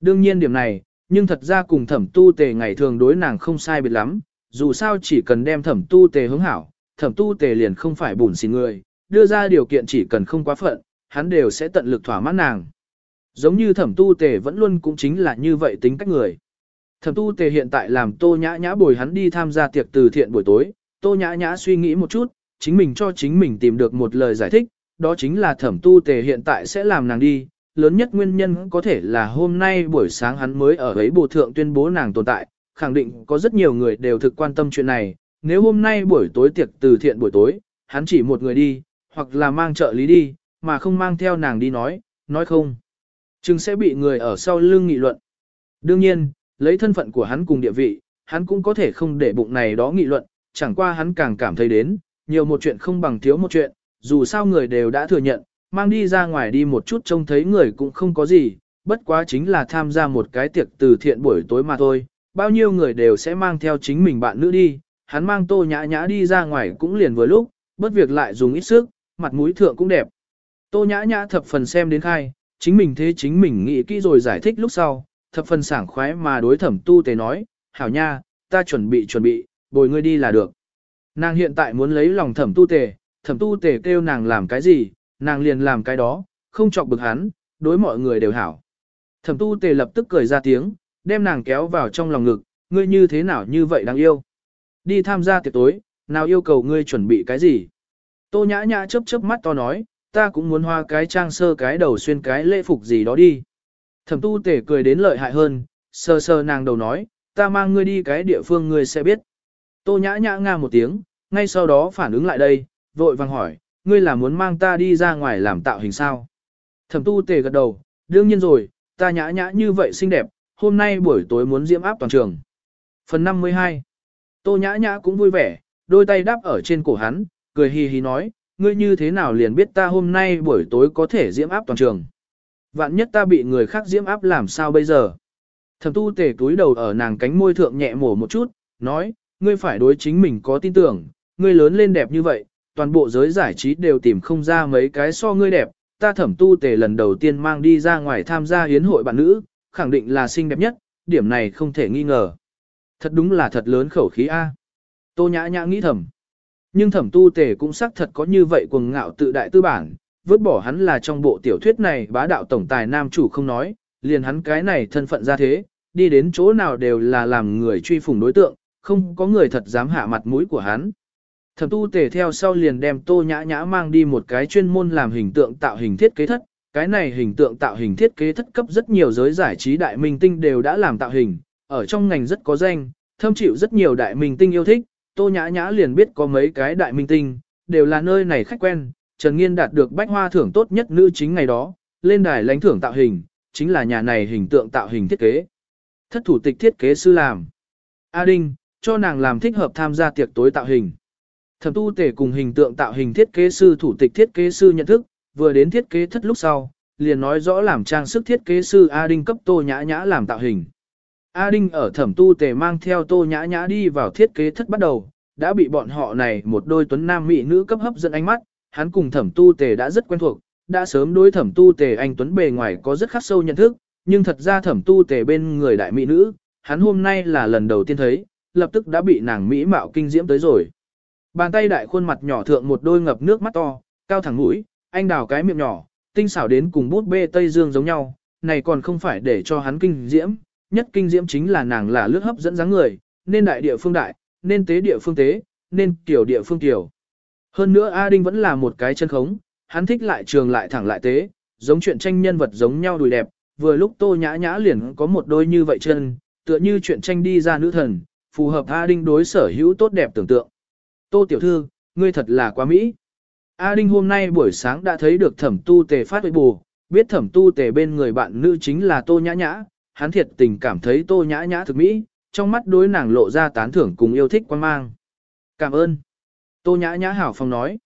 A: Đương nhiên điểm này, nhưng thật ra cùng thẩm tu tề ngày thường đối nàng không sai biệt lắm, dù sao chỉ cần đem thẩm tu tề hướng hảo, thẩm tu tề liền không phải bùn xỉn người, đưa ra điều kiện chỉ cần không quá phận, hắn đều sẽ tận lực thỏa mãn nàng. Giống như thẩm tu tề vẫn luôn cũng chính là như vậy tính cách người. Thẩm tu tề hiện tại làm tô nhã nhã bồi hắn đi tham gia tiệc từ thiện buổi tối, tô nhã nhã suy nghĩ một chút, chính mình cho chính mình tìm được một lời giải thích, đó chính là thẩm tu tề hiện tại sẽ làm nàng đi. Lớn nhất nguyên nhân có thể là hôm nay buổi sáng hắn mới ở ấy bộ thượng tuyên bố nàng tồn tại, khẳng định có rất nhiều người đều thực quan tâm chuyện này. Nếu hôm nay buổi tối tiệc từ thiện buổi tối, hắn chỉ một người đi, hoặc là mang trợ lý đi, mà không mang theo nàng đi nói, nói không. Chừng sẽ bị người ở sau lưng nghị luận. Đương nhiên, lấy thân phận của hắn cùng địa vị, hắn cũng có thể không để bụng này đó nghị luận, chẳng qua hắn càng cảm thấy đến, nhiều một chuyện không bằng thiếu một chuyện, dù sao người đều đã thừa nhận, mang đi ra ngoài đi một chút trông thấy người cũng không có gì, bất quá chính là tham gia một cái tiệc từ thiện buổi tối mà thôi, bao nhiêu người đều sẽ mang theo chính mình bạn nữ đi, hắn mang tô nhã nhã đi ra ngoài cũng liền vừa lúc, bất việc lại dùng ít sức, mặt mũi thượng cũng đẹp. Tô nhã nhã thập phần xem đến khai, chính mình thế chính mình nghĩ kỹ rồi giải thích lúc sau, thập phần sảng khoái mà đối thẩm tu tề nói, hảo nha, ta chuẩn bị chuẩn bị, bồi ngươi đi là được. Nàng hiện tại muốn lấy lòng thẩm tu tề, thẩm tu tề kêu nàng làm cái gì, nàng liền làm cái đó, không chọc bực hắn, đối mọi người đều hảo. Thẩm tu tề lập tức cười ra tiếng, đem nàng kéo vào trong lòng ngực, ngươi như thế nào như vậy đáng yêu. Đi tham gia tiệc tối, nào yêu cầu ngươi chuẩn bị cái gì. Tô nhã nhã chớp chớp mắt to nói, ta cũng muốn hoa cái trang sơ cái đầu xuyên cái lễ phục gì đó đi. Thẩm tu Tề cười đến lợi hại hơn, sơ sơ nàng đầu nói, ta mang ngươi đi cái địa phương ngươi sẽ biết. Tô nhã nhã nga một tiếng, ngay sau đó phản ứng lại đây, vội vàng hỏi, ngươi là muốn mang ta đi ra ngoài làm tạo hình sao? Thẩm tu tề gật đầu, đương nhiên rồi, ta nhã nhã như vậy xinh đẹp, hôm nay buổi tối muốn diễm áp toàn trường. Phần 52 Tô nhã nhã cũng vui vẻ, đôi tay đáp ở trên cổ hắn, cười hì hì nói, ngươi như thế nào liền biết ta hôm nay buổi tối có thể diễm áp toàn trường. Vạn nhất ta bị người khác diễm áp làm sao bây giờ? Thẩm tu tề túi đầu ở nàng cánh môi thượng nhẹ mổ một chút, nói, ngươi phải đối chính mình có tin tưởng, ngươi lớn lên đẹp như vậy, toàn bộ giới giải trí đều tìm không ra mấy cái so ngươi đẹp, ta thẩm tu tề lần đầu tiên mang đi ra ngoài tham gia hiến hội bạn nữ, khẳng định là xinh đẹp nhất, điểm này không thể nghi ngờ. Thật đúng là thật lớn khẩu khí A. Tô nhã nhã nghĩ thầm. Nhưng thẩm tu tề cũng xác thật có như vậy cuồng ngạo tự đại tư bản, vứt bỏ hắn là trong bộ tiểu thuyết này bá đạo tổng tài nam chủ không nói, liền hắn cái này thân phận ra thế, đi đến chỗ nào đều là làm người truy phùng đối tượng, không có người thật dám hạ mặt mũi của hắn. Thẩm tu tề theo sau liền đem tô nhã nhã mang đi một cái chuyên môn làm hình tượng tạo hình thiết kế thất, cái này hình tượng tạo hình thiết kế thất cấp rất nhiều giới giải trí đại minh tinh đều đã làm tạo hình, ở trong ngành rất có danh, thâm chịu rất nhiều đại minh tinh yêu thích, tô nhã nhã liền biết có mấy cái đại minh tinh, đều là nơi này khách quen, Trần Nghiên đạt được bách hoa thưởng tốt nhất nữ chính ngày đó, lên đài lãnh thưởng tạo hình, chính là nhà này hình tượng tạo hình thiết kế. Thất thủ tịch thiết kế sư làm. A Đinh, cho nàng làm thích hợp tham gia tiệc tối tạo hình. Thẩm tu tể cùng hình tượng tạo hình thiết kế sư thủ tịch thiết kế sư nhận thức, vừa đến thiết kế thất lúc sau, liền nói rõ làm trang sức thiết kế sư A Đinh cấp tô nhã nhã làm tạo hình. A Đinh ở thẩm tu tề mang theo tô nhã nhã đi vào thiết kế thất bắt đầu, đã bị bọn họ này một đôi tuấn nam mỹ nữ cấp hấp dẫn ánh mắt, hắn cùng thẩm tu tề đã rất quen thuộc, đã sớm đối thẩm tu tề anh tuấn bề ngoài có rất khắc sâu nhận thức, nhưng thật ra thẩm tu tề bên người đại mỹ nữ, hắn hôm nay là lần đầu tiên thấy, lập tức đã bị nàng mỹ mạo kinh diễm tới rồi. Bàn tay đại khuôn mặt nhỏ thượng một đôi ngập nước mắt to, cao thẳng mũi, anh đào cái miệng nhỏ, tinh xảo đến cùng bút bê Tây Dương giống nhau, này còn không phải để cho hắn kinh diễm, nhất kinh diễm chính là nàng là lướt hấp dẫn dáng người, nên đại địa phương đại, nên tế địa phương tế, nên tiểu địa phương tiểu. Hơn nữa A Đinh vẫn là một cái chân khống, hắn thích lại trường lại thẳng lại tế, giống chuyện tranh nhân vật giống nhau đùi đẹp, vừa lúc tô nhã nhã liền có một đôi như vậy chân, tựa như chuyện tranh đi ra nữ thần, phù hợp A Đinh đối sở hữu tốt đẹp tưởng tượng. Tô tiểu thư, ngươi thật là quá mỹ. A Đinh hôm nay buổi sáng đã thấy được thẩm tu tề phát huệ bù, biết thẩm tu tề bên người bạn nữ chính là tô nhã nhã, hắn thiệt tình cảm thấy tô nhã nhã thực mỹ, trong mắt đối nàng lộ ra tán thưởng cùng yêu thích quan mang. Cảm ơn. Tô nhã nhã hảo phong nói.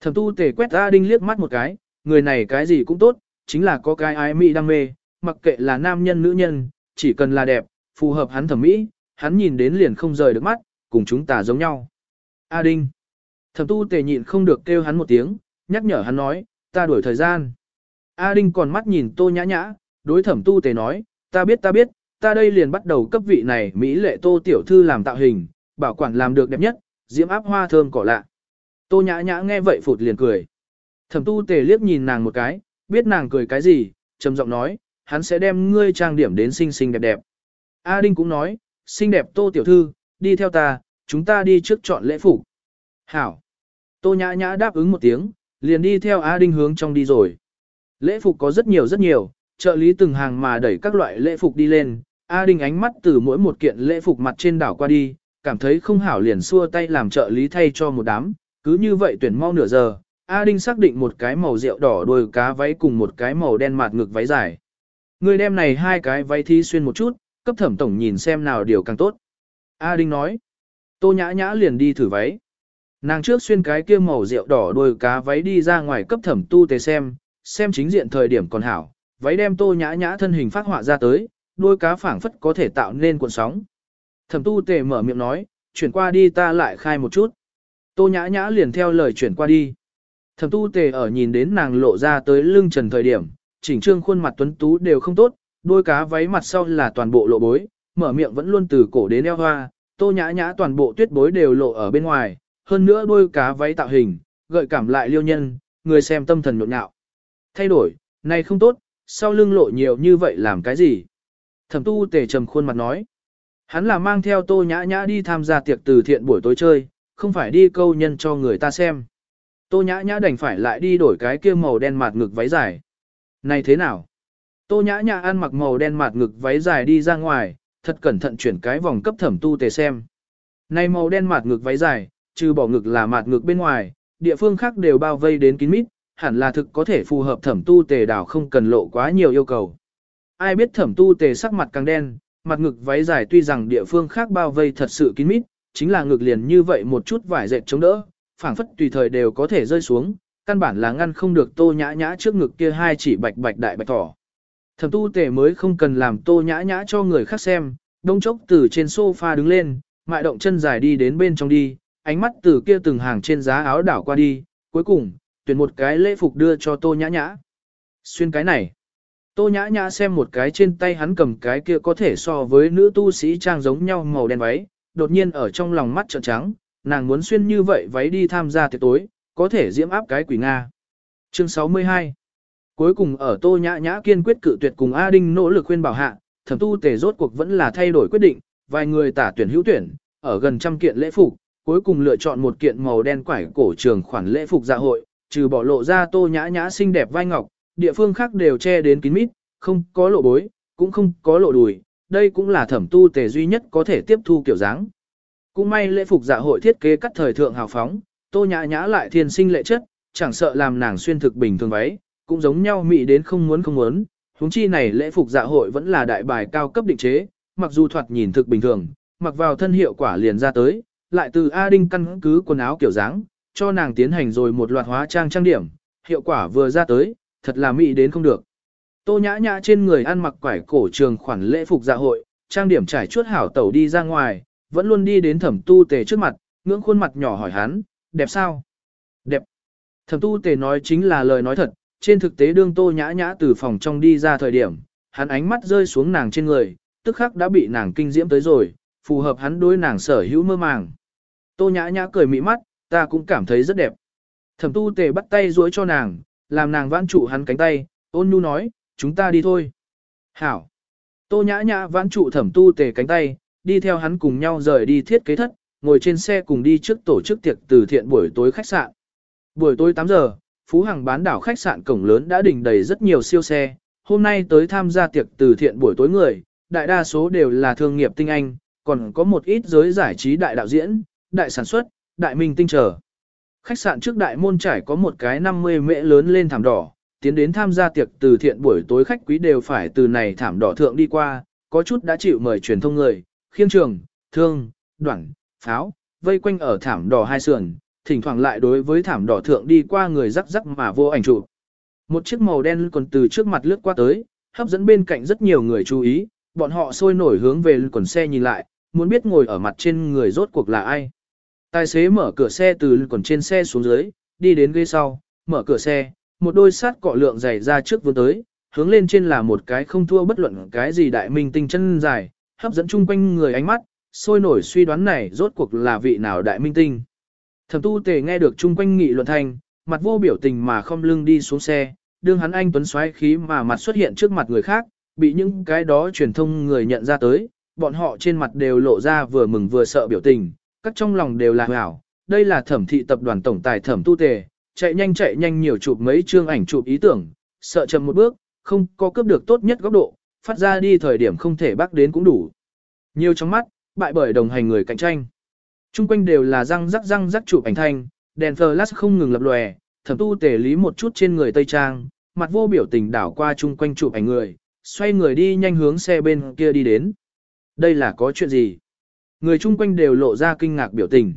A: Thẩm tu tề quét A Đinh liếc mắt một cái, người này cái gì cũng tốt, chính là có cái ái mỹ đam mê, mặc kệ là nam nhân nữ nhân, chỉ cần là đẹp, phù hợp hắn thẩm mỹ, hắn nhìn đến liền không rời được mắt, cùng chúng ta giống nhau. A Đinh. Thẩm tu tề nhịn không được kêu hắn một tiếng, nhắc nhở hắn nói, ta đuổi thời gian. A Đinh còn mắt nhìn tô nhã nhã, đối thẩm tu tề nói, ta biết ta biết, ta đây liền bắt đầu cấp vị này Mỹ lệ tô tiểu thư làm tạo hình, bảo quản làm được đẹp nhất, diễm áp hoa thơm cỏ lạ. Tô nhã nhã nghe vậy phụt liền cười. Thẩm tu tề liếc nhìn nàng một cái, biết nàng cười cái gì, trầm giọng nói, hắn sẽ đem ngươi trang điểm đến xinh xinh đẹp đẹp. A Đinh cũng nói, xinh đẹp tô tiểu thư, đi theo ta, chúng ta đi trước chọn lễ phục. Hảo. Tô nhã nhã đáp ứng một tiếng, liền đi theo A Đinh hướng trong đi rồi. Lễ phục có rất nhiều rất nhiều, trợ lý từng hàng mà đẩy các loại lễ phục đi lên. A Đinh ánh mắt từ mỗi một kiện lễ phục mặt trên đảo qua đi, cảm thấy không hảo liền xua tay làm trợ lý thay cho một đám. Cứ như vậy tuyển mau nửa giờ, A Đinh xác định một cái màu rượu đỏ đôi cá váy cùng một cái màu đen mạt ngực váy dài. Người đem này hai cái váy thi xuyên một chút, cấp thẩm tổng nhìn xem nào điều càng tốt. A Đinh nói. Tô nhã nhã liền đi thử váy. Nàng trước xuyên cái kia màu rượu đỏ đôi cá váy đi ra ngoài cấp thẩm tu tề xem, xem chính diện thời điểm còn hảo, váy đem tô nhã nhã thân hình phát họa ra tới, đôi cá phảng phất có thể tạo nên cuộn sóng. Thẩm tu tề mở miệng nói, chuyển qua đi ta lại khai một chút. Tô nhã nhã liền theo lời chuyển qua đi. Thẩm tu tề ở nhìn đến nàng lộ ra tới lưng trần thời điểm, chỉnh trương khuôn mặt tuấn tú đều không tốt, đôi cá váy mặt sau là toàn bộ lộ bối, mở miệng vẫn luôn từ cổ đến eo hoa, tô nhã nhã toàn bộ tuyết bối đều lộ ở bên ngoài, hơn nữa đôi cá váy tạo hình, gợi cảm lại liêu nhân, người xem tâm thần nhộn nhạo. Thay đổi, này không tốt, sau lưng lộ nhiều như vậy làm cái gì? Thẩm tu tề trầm khuôn mặt nói. Hắn là mang theo tô nhã nhã đi tham gia tiệc từ thiện buổi tối chơi, không phải đi câu nhân cho người ta xem. Tô nhã nhã đành phải lại đi đổi cái kia màu đen mạt ngực váy dài. Này thế nào? Tô nhã nhã ăn mặc màu đen mạt ngực váy dài đi ra ngoài, thật cẩn thận chuyển cái vòng cấp thẩm tu tề xem. Này màu đen mạt ngực váy dài, trừ bỏ ngực là mạt ngực bên ngoài, địa phương khác đều bao vây đến kín mít, hẳn là thực có thể phù hợp thẩm tu tề đảo không cần lộ quá nhiều yêu cầu. Ai biết thẩm tu tề sắc mặt càng đen, mặt ngực váy dài tuy rằng địa phương khác bao vây thật sự kín mít, chính là ngực liền như vậy một chút vải dệt chống đỡ, phảng phất tùy thời đều có thể rơi xuống, căn bản là ngăn không được tô nhã nhã trước ngực kia hai chỉ bạch bạch đại bạch thỏ. Thẩm tu tề mới không cần làm tô nhã nhã cho người khác xem, đông chốc từ trên sofa đứng lên, mại động chân dài đi đến bên trong đi, ánh mắt từ kia từng hàng trên giá áo đảo qua đi, cuối cùng, tuyển một cái lễ phục đưa cho tô nhã nhã. Xuyên cái này. Tô nhã nhã xem một cái trên tay hắn cầm cái kia có thể so với nữ tu sĩ trang giống nhau màu đen váy, đột nhiên ở trong lòng mắt trợn trắng, nàng muốn xuyên như vậy váy đi tham gia tiệc tối, có thể diễm áp cái quỷ Nga. Chương 62 Cuối cùng ở Tô Nhã Nhã kiên quyết cự tuyệt cùng A Đinh nỗ lực khuyên bảo hạ, thẩm tu tề rốt cuộc vẫn là thay đổi quyết định, vài người tả tuyển hữu tuyển, ở gần trăm kiện lễ phục, cuối cùng lựa chọn một kiện màu đen quải cổ trường khoản lễ phục dạ hội, trừ bỏ lộ ra Tô Nhã Nhã xinh đẹp vai ngọc, địa phương khác đều che đến kín mít, không có lộ bối, cũng không có lộ đùi, đây cũng là thẩm tu tề duy nhất có thể tiếp thu kiểu dáng. Cũng may lễ phục dạ hội thiết kế cắt thời thượng hào phóng, Tô Nhã Nhã lại thiên sinh lệ chất, chẳng sợ làm nàng xuyên thực bình thường váy, cũng giống nhau mị đến không muốn không muốn, huống chi này lễ phục dạ hội vẫn là đại bài cao cấp định chế, mặc dù thoạt nhìn thực bình thường, mặc vào thân hiệu quả liền ra tới, lại từ A Đinh căn cứ quần áo kiểu dáng, cho nàng tiến hành rồi một loạt hóa trang trang điểm, hiệu quả vừa ra tới, thật là mị đến không được. Tô nhã nhã trên người ăn mặc quải cổ trường khoản lễ phục dạ hội, trang điểm trải chuốt hảo tẩu đi ra ngoài, vẫn luôn đi đến thẩm tu tề trước mặt, ngưỡng khuôn mặt nhỏ hỏi hắn, đẹp sao? Đẹp. Thẩm tu tề nói chính là lời nói thật, trên thực tế đương tô nhã nhã từ phòng trong đi ra thời điểm, hắn ánh mắt rơi xuống nàng trên người, tức khắc đã bị nàng kinh diễm tới rồi, phù hợp hắn đối nàng sở hữu mơ màng. Tô nhã nhã cười mị mắt, ta cũng cảm thấy rất đẹp. Thẩm tu tề bắt tay duỗi cho nàng, làm nàng vãn trụ hắn cánh tay, ôn nhu nói, chúng ta đi thôi. Hảo. Tô nhã nhã vãn trụ thẩm tu tề cánh tay, đi theo hắn cùng nhau rời đi thiết kế thất, ngồi trên xe cùng đi trước tổ chức tiệc từ thiện buổi tối khách sạn. Buổi tối 8 giờ, Phú Hằng bán đảo khách sạn cổng lớn đã đình đầy rất nhiều siêu xe, hôm nay tới tham gia tiệc từ thiện buổi tối người, đại đa số đều là thương nghiệp tinh anh, còn có một ít giới giải trí đại đạo diễn, đại sản xuất, đại minh tinh trở. Khách sạn trước đại môn trải có một cái 50 mễ lớn lên thảm đỏ, tiến đến tham gia tiệc từ thiện buổi tối khách quý đều phải từ này thảm đỏ thượng đi qua, có chút đã chịu mời truyền thông người, khiêng trường, thương, đoạn, pháo, vây quanh ở thảm đỏ hai sườn, thỉnh thoảng lại đối với thảm đỏ thượng đi qua người rắc rắc mà vô ảnh chụp. Một chiếc màu đen còn từ trước mặt lướt qua tới, hấp dẫn bên cạnh rất nhiều người chú ý, bọn họ sôi nổi hướng về quần xe nhìn lại, muốn biết ngồi ở mặt trên người rốt cuộc là ai. Tài xế mở cửa xe từ quần trên xe xuống dưới, đi đến ghế sau, mở cửa xe, một đôi sát cọ lượng dày ra trước vươn tới, hướng lên trên là một cái không thua bất luận cái gì đại minh tinh chân dài, hấp dẫn chung quanh người ánh mắt, sôi nổi suy đoán này rốt cuộc là vị nào đại minh tinh. Thẩm tu tề nghe được chung quanh nghị luận thành, mặt vô biểu tình mà không lưng đi xuống xe, đương hắn anh tuấn xoáy khí mà mặt xuất hiện trước mặt người khác, bị những cái đó truyền thông người nhận ra tới, bọn họ trên mặt đều lộ ra vừa mừng vừa sợ biểu tình, các trong lòng đều là hảo, đây là thẩm thị tập đoàn tổng tài thẩm tu tề, chạy nhanh chạy nhanh nhiều chụp mấy chương ảnh chụp ý tưởng, sợ chậm một bước, không có cướp được tốt nhất góc độ, phát ra đi thời điểm không thể bắt đến cũng đủ. Nhiều trong mắt, bại bởi đồng hành người cạnh tranh. Trung quanh đều là răng rắc răng rắc chụp ảnh thanh, đèn flash không ngừng lập lòe, thẩm tu tề lý một chút trên người Tây Trang, mặt vô biểu tình đảo qua chung quanh chụp ảnh người, xoay người đi nhanh hướng xe bên kia đi đến. Đây là có chuyện gì? Người chung quanh đều lộ ra kinh ngạc biểu tình.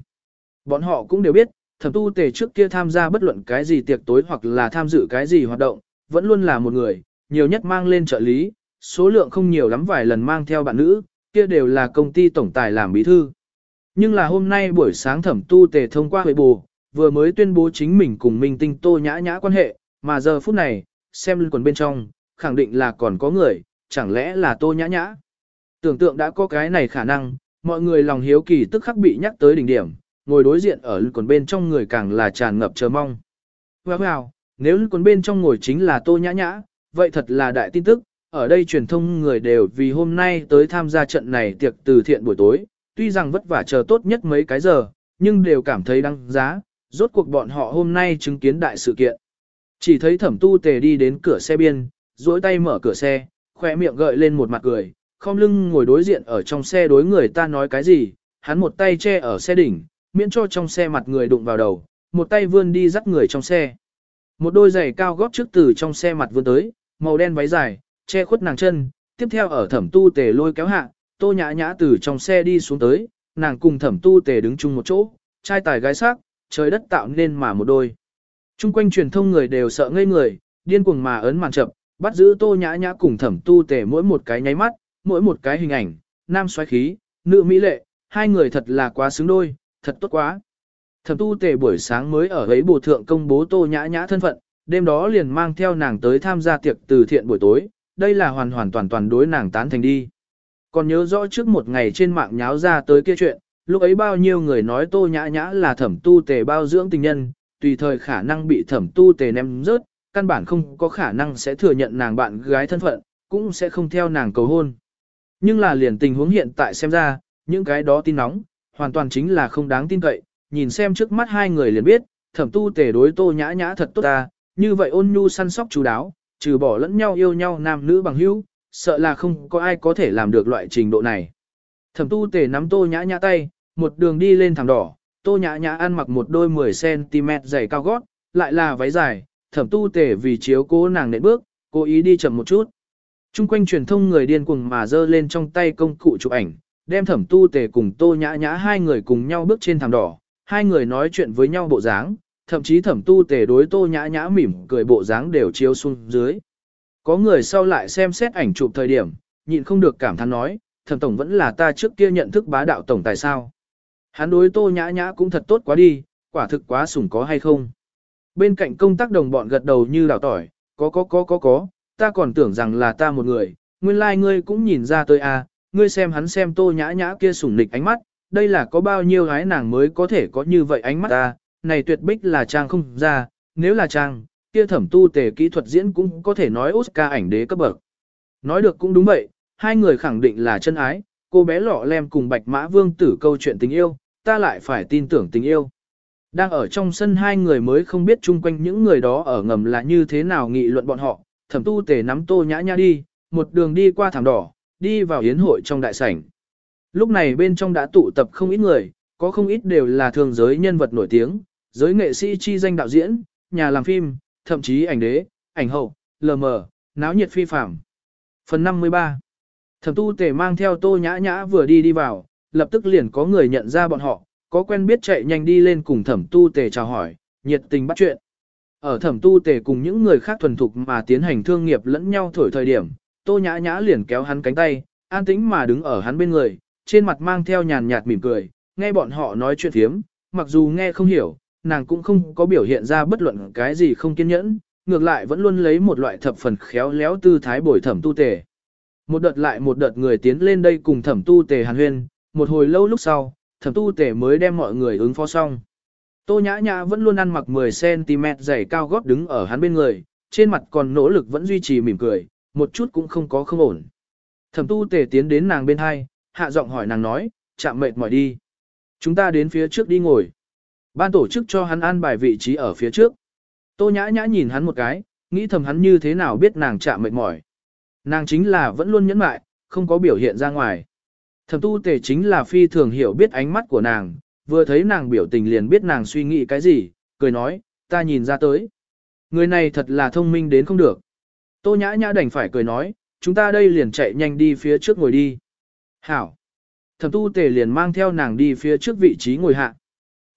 A: Bọn họ cũng đều biết, thẩm tu tề trước kia tham gia bất luận cái gì tiệc tối hoặc là tham dự cái gì hoạt động, vẫn luôn là một người, nhiều nhất mang lên trợ lý, số lượng không nhiều lắm vài lần mang theo bạn nữ, kia đều là công ty tổng tài làm bí thư. Nhưng là hôm nay buổi sáng thẩm tu tề thông qua huệ bù, vừa mới tuyên bố chính mình cùng Minh Tinh Tô nhã nhã quan hệ, mà giờ phút này, xem lưng quần bên trong, khẳng định là còn có người, chẳng lẽ là Tô nhã nhã. Tưởng tượng đã có cái này khả năng, mọi người lòng hiếu kỳ tức khắc bị nhắc tới đỉnh điểm, ngồi đối diện ở lưng quần bên trong người càng là tràn ngập chờ mong. Wow, wow, nếu lưng quần bên trong ngồi chính là Tô nhã nhã, vậy thật là đại tin tức, ở đây truyền thông người đều vì hôm nay tới tham gia trận này tiệc từ thiện buổi tối, tuy rằng vất vả chờ tốt nhất mấy cái giờ, nhưng đều cảm thấy đăng giá, rốt cuộc bọn họ hôm nay chứng kiến đại sự kiện. Chỉ thấy thẩm tu tề đi đến cửa xe biên, duỗi tay mở cửa xe, khỏe miệng gợi lên một mặt cười, không lưng ngồi đối diện ở trong xe đối người ta nói cái gì, hắn một tay che ở xe đỉnh, miễn cho trong xe mặt người đụng vào đầu, một tay vươn đi dắt người trong xe. Một đôi giày cao gót trước từ trong xe mặt vươn tới, màu đen váy dài, che khuất nàng chân, tiếp theo ở thẩm tu tề lôi kéo hạ, tô nhã nhã từ trong xe đi xuống tới, nàng cùng thẩm tu tề đứng chung một chỗ, trai tài gái sắc, trời đất tạo nên mà một đôi. Trung quanh truyền thông người đều sợ ngây người, điên cuồng mà ấn màn chậm, bắt giữ tô nhã nhã cùng thẩm tu tề mỗi một cái nháy mắt, mỗi một cái hình ảnh, nam xoáy khí, nữ mỹ lệ, hai người thật là quá xứng đôi, thật tốt quá. Thẩm tu tề buổi sáng mới ở ấy bổ thượng công bố tô nhã nhã thân phận, đêm đó liền mang theo nàng tới tham gia tiệc từ thiện buổi tối, đây là hoàn hoàn toàn toàn đối nàng tán thành đi. Còn nhớ rõ trước một ngày trên mạng nháo ra tới kia chuyện, lúc ấy bao nhiêu người nói tô nhã nhã là thẩm tu tề bao dưỡng tình nhân, tùy thời khả năng bị thẩm tu tề ném rớt, căn bản không có khả năng sẽ thừa nhận nàng bạn gái thân phận, cũng sẽ không theo nàng cầu hôn. Nhưng là liền tình huống hiện tại xem ra, những cái đó tin nóng, hoàn toàn chính là không đáng tin cậy, nhìn xem trước mắt hai người liền biết, thẩm tu tề đối tô nhã nhã thật tốt ta, như vậy ôn nhu săn sóc chú đáo, trừ bỏ lẫn nhau yêu nhau nam nữ bằng hữu, sợ là không có ai có thể làm được loại trình độ này. Thẩm tu tề nắm tô nhã nhã tay, một đường đi lên thẳng đỏ, tô nhã nhã ăn mặc một đôi 10cm dày cao gót, lại là váy dài, thẩm tu tề vì chiếu cố nàng nện bước, cố ý đi chậm một chút. Trung quanh truyền thông người điên cuồng mà dơ lên trong tay công cụ chụp ảnh, đem thẩm tu tề cùng tô nhã nhã hai người cùng nhau bước trên thảm đỏ, hai người nói chuyện với nhau bộ dáng, thậm chí thẩm tu tề đối tô nhã nhã mỉm cười bộ dáng đều chiếu xuống dưới. Có người sau lại xem xét ảnh chụp thời điểm, nhịn không được cảm thán nói, thẩm tổng vẫn là ta trước kia nhận thức bá đạo tổng tại sao. Hắn đối tô nhã nhã cũng thật tốt quá đi, quả thực quá sủng có hay không. Bên cạnh công tác đồng bọn gật đầu như đào tỏi, có có có có có, ta còn tưởng rằng là ta một người, nguyên lai like ngươi cũng nhìn ra tôi à, ngươi xem hắn xem tô nhã nhã kia sủng nịch ánh mắt, đây là có bao nhiêu gái nàng mới có thể có như vậy ánh mắt ta, này tuyệt bích là trang không ra, nếu là trang, kia thẩm tu tề kỹ thuật diễn cũng có thể nói Oscar ảnh đế cấp bậc. Nói được cũng đúng vậy, hai người khẳng định là chân ái, cô bé lọ lem cùng bạch mã vương tử câu chuyện tình yêu, ta lại phải tin tưởng tình yêu. Đang ở trong sân hai người mới không biết chung quanh những người đó ở ngầm là như thế nào nghị luận bọn họ, thẩm tu tề nắm tô nhã nhã đi, một đường đi qua thảm đỏ, đi vào yến hội trong đại sảnh. Lúc này bên trong đã tụ tập không ít người, có không ít đều là thường giới nhân vật nổi tiếng, giới nghệ sĩ chi danh đạo diễn, nhà làm phim, thậm chí ảnh đế, ảnh hậu, lờ mờ, náo nhiệt phi phạm. Phần 53 Thẩm tu tề mang theo tô nhã nhã vừa đi đi vào, lập tức liền có người nhận ra bọn họ, có quen biết chạy nhanh đi lên cùng thẩm tu tề chào hỏi, nhiệt tình bắt chuyện. Ở thẩm tu tề cùng những người khác thuần thục mà tiến hành thương nghiệp lẫn nhau thổi thời điểm, tô nhã nhã liền kéo hắn cánh tay, an tĩnh mà đứng ở hắn bên người, trên mặt mang theo nhàn nhạt mỉm cười, nghe bọn họ nói chuyện thiếm, mặc dù nghe không hiểu, nàng cũng không có biểu hiện ra bất luận cái gì không kiên nhẫn, ngược lại vẫn luôn lấy một loại thập phần khéo léo tư thái bồi thẩm tu tề. Một đợt lại một đợt người tiến lên đây cùng thẩm tu tề hàn huyên, một hồi lâu lúc sau, thẩm tu tề mới đem mọi người ứng phó xong. Tô nhã nhã vẫn luôn ăn mặc 10cm dày cao gót đứng ở hắn bên người, trên mặt còn nỗ lực vẫn duy trì mỉm cười, một chút cũng không có không ổn. Thẩm tu tề tiến đến nàng bên hai, hạ giọng hỏi nàng nói, chạm mệt mỏi đi. Chúng ta đến phía trước đi ngồi. Ban tổ chức cho hắn an bài vị trí ở phía trước. Tô nhã nhã nhìn hắn một cái, nghĩ thầm hắn như thế nào biết nàng chạm mệt mỏi. Nàng chính là vẫn luôn nhẫn mại, không có biểu hiện ra ngoài. Thẩm tu tề chính là phi thường hiểu biết ánh mắt của nàng, vừa thấy nàng biểu tình liền biết nàng suy nghĩ cái gì, cười nói, ta nhìn ra tới. Người này thật là thông minh đến không được. Tô nhã nhã đành phải cười nói, chúng ta đây liền chạy nhanh đi phía trước ngồi đi. Hảo. Thẩm tu tề liền mang theo nàng đi phía trước vị trí ngồi hạ.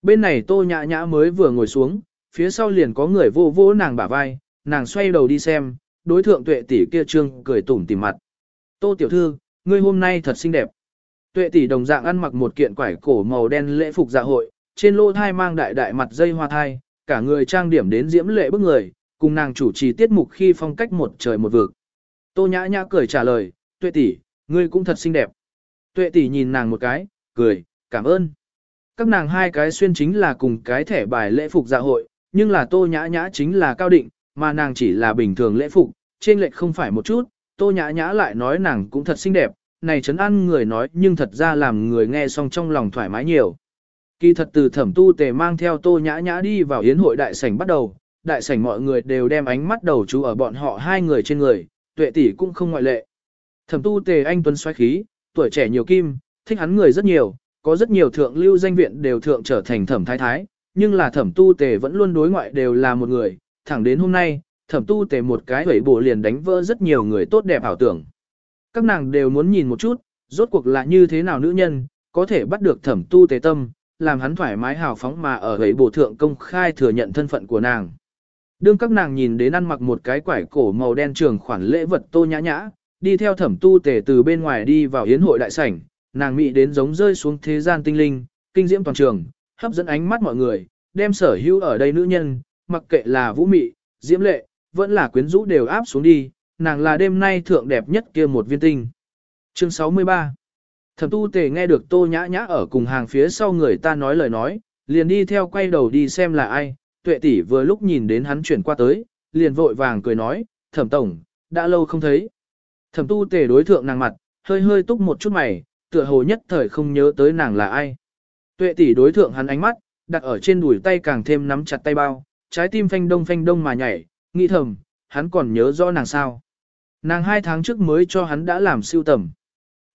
A: Bên này tô nhã nhã mới vừa ngồi xuống, phía sau liền có người vô vô nàng bả vai, nàng xoay đầu đi xem, đối thượng tuệ tỷ kia trương cười tủm tỉm mặt. Tô tiểu thư, ngươi hôm nay thật xinh đẹp. Tuệ tỷ đồng dạng ăn mặc một kiện quải cổ màu đen lễ phục dạ hội, trên lô thai mang đại đại mặt dây hoa thai, cả người trang điểm đến diễm lệ bức người, cùng nàng chủ trì tiết mục khi phong cách một trời một vực. Tô nhã nhã cười trả lời, tuệ tỷ, ngươi cũng thật xinh đẹp. Tuệ tỷ nhìn nàng một cái, cười, cảm ơn. Các nàng hai cái xuyên chính là cùng cái thẻ bài lễ phục dạ hội, nhưng là tô nhã nhã chính là cao định, mà nàng chỉ là bình thường lễ phục, trên lệch không phải một chút, tô nhã nhã lại nói nàng cũng thật xinh đẹp, này chấn ăn người nói nhưng thật ra làm người nghe xong trong lòng thoải mái nhiều. Kỳ thật từ thẩm tu tề mang theo tô nhã nhã đi vào yến hội đại sảnh bắt đầu, đại sảnh mọi người đều đem ánh mắt đầu chú ở bọn họ hai người trên người, tuệ tỷ cũng không ngoại lệ. Thẩm tu tề anh tuấn xoáy khí, tuổi trẻ nhiều kim, thích hắn người rất nhiều, có rất nhiều thượng lưu danh viện đều thượng trở thành thẩm thái thái, nhưng là thẩm tu tề vẫn luôn đối ngoại đều là một người, thẳng đến hôm nay, thẩm tu tề một cái hủy bộ liền đánh vỡ rất nhiều người tốt đẹp ảo tưởng. Các nàng đều muốn nhìn một chút, rốt cuộc là như thế nào nữ nhân, có thể bắt được thẩm tu tề tâm, làm hắn thoải mái hào phóng mà ở hủy bộ thượng công khai thừa nhận thân phận của nàng. Đương các nàng nhìn đến ăn mặc một cái quải cổ màu đen trường khoản lễ vật tô nhã nhã, đi theo thẩm tu tề từ bên ngoài đi vào yến hội đại sảnh, nàng mỹ đến giống rơi xuống thế gian tinh linh, kinh diễm toàn trường, hấp dẫn ánh mắt mọi người, đem sở hữu ở đây nữ nhân, mặc kệ là vũ mị, diễm lệ, vẫn là quyến rũ đều áp xuống đi, nàng là đêm nay thượng đẹp nhất kia một viên tinh. Chương 63 Thẩm tu tề nghe được tô nhã nhã ở cùng hàng phía sau người ta nói lời nói, liền đi theo quay đầu đi xem là ai, tuệ tỷ vừa lúc nhìn đến hắn chuyển qua tới, liền vội vàng cười nói, thẩm tổng, đã lâu không thấy. Thẩm tu tề đối thượng nàng mặt, hơi hơi túc một chút mày, tựa hồ nhất thời không nhớ tới nàng là ai. Tuệ tỷ đối thượng hắn ánh mắt, đặt ở trên đùi tay càng thêm nắm chặt tay bao, trái tim phanh đông phanh đông mà nhảy, nghĩ thầm, hắn còn nhớ rõ nàng sao. Nàng hai tháng trước mới cho hắn đã làm siêu tầm.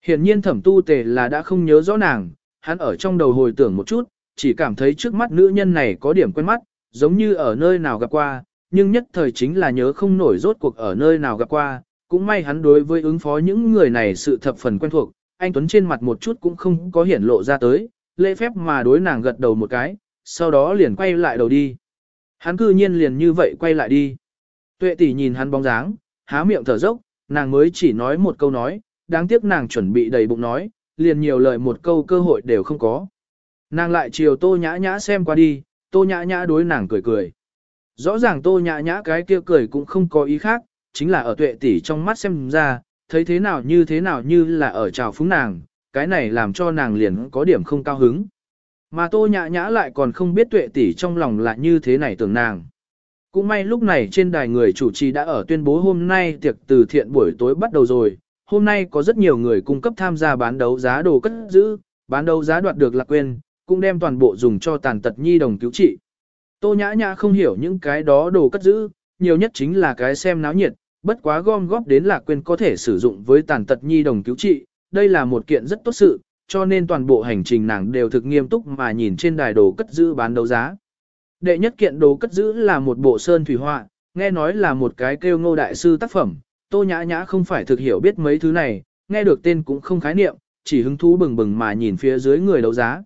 A: Hiển nhiên thẩm tu tề là đã không nhớ rõ nàng, hắn ở trong đầu hồi tưởng một chút, chỉ cảm thấy trước mắt nữ nhân này có điểm quen mắt, giống như ở nơi nào gặp qua, nhưng nhất thời chính là nhớ không nổi rốt cuộc ở nơi nào gặp qua, cũng may hắn đối với ứng phó những người này sự thập phần quen thuộc, anh Tuấn trên mặt một chút cũng không có hiển lộ ra tới, lễ phép mà đối nàng gật đầu một cái, sau đó liền quay lại đầu đi. Hắn cư nhiên liền như vậy quay lại đi. Tuệ tỷ nhìn hắn bóng dáng, há miệng thở dốc, nàng mới chỉ nói một câu nói, đáng tiếc nàng chuẩn bị đầy bụng nói, liền nhiều lời một câu cơ hội đều không có. Nàng lại chiều tô nhã nhã xem qua đi, tô nhã nhã đối nàng cười cười. Rõ ràng tô nhã nhã cái kia cười cũng không có ý khác, chính là ở tuệ tỷ trong mắt xem ra, thấy thế nào như thế nào như là ở trào phúng nàng, cái này làm cho nàng liền có điểm không cao hứng. Mà tô nhã nhã lại còn không biết tuệ tỷ trong lòng là như thế này tưởng nàng. Cũng may lúc này trên đài người chủ trì đã ở tuyên bố hôm nay tiệc từ thiện buổi tối bắt đầu rồi. Hôm nay có rất nhiều người cung cấp tham gia bán đấu giá đồ cất giữ, bán đấu giá đoạt được lạc quên, cũng đem toàn bộ dùng cho tàn tật nhi đồng cứu trị. Tô nhã nhã không hiểu những cái đó đồ cất giữ, nhiều nhất chính là cái xem náo nhiệt, bất quá gom góp đến lạc quên có thể sử dụng với tàn tật nhi đồng cứu trị, đây là một kiện rất tốt sự, cho nên toàn bộ hành trình nàng đều thực nghiêm túc mà nhìn trên đài đồ cất giữ bán đấu giá. Đệ nhất kiện đồ cất giữ là một bộ sơn thủy họa, nghe nói là một cái kêu ngô đại sư tác phẩm, tô nhã nhã không phải thực hiểu biết mấy thứ này, nghe được tên cũng không khái niệm, chỉ hứng thú bừng bừng mà nhìn phía dưới người đấu giá.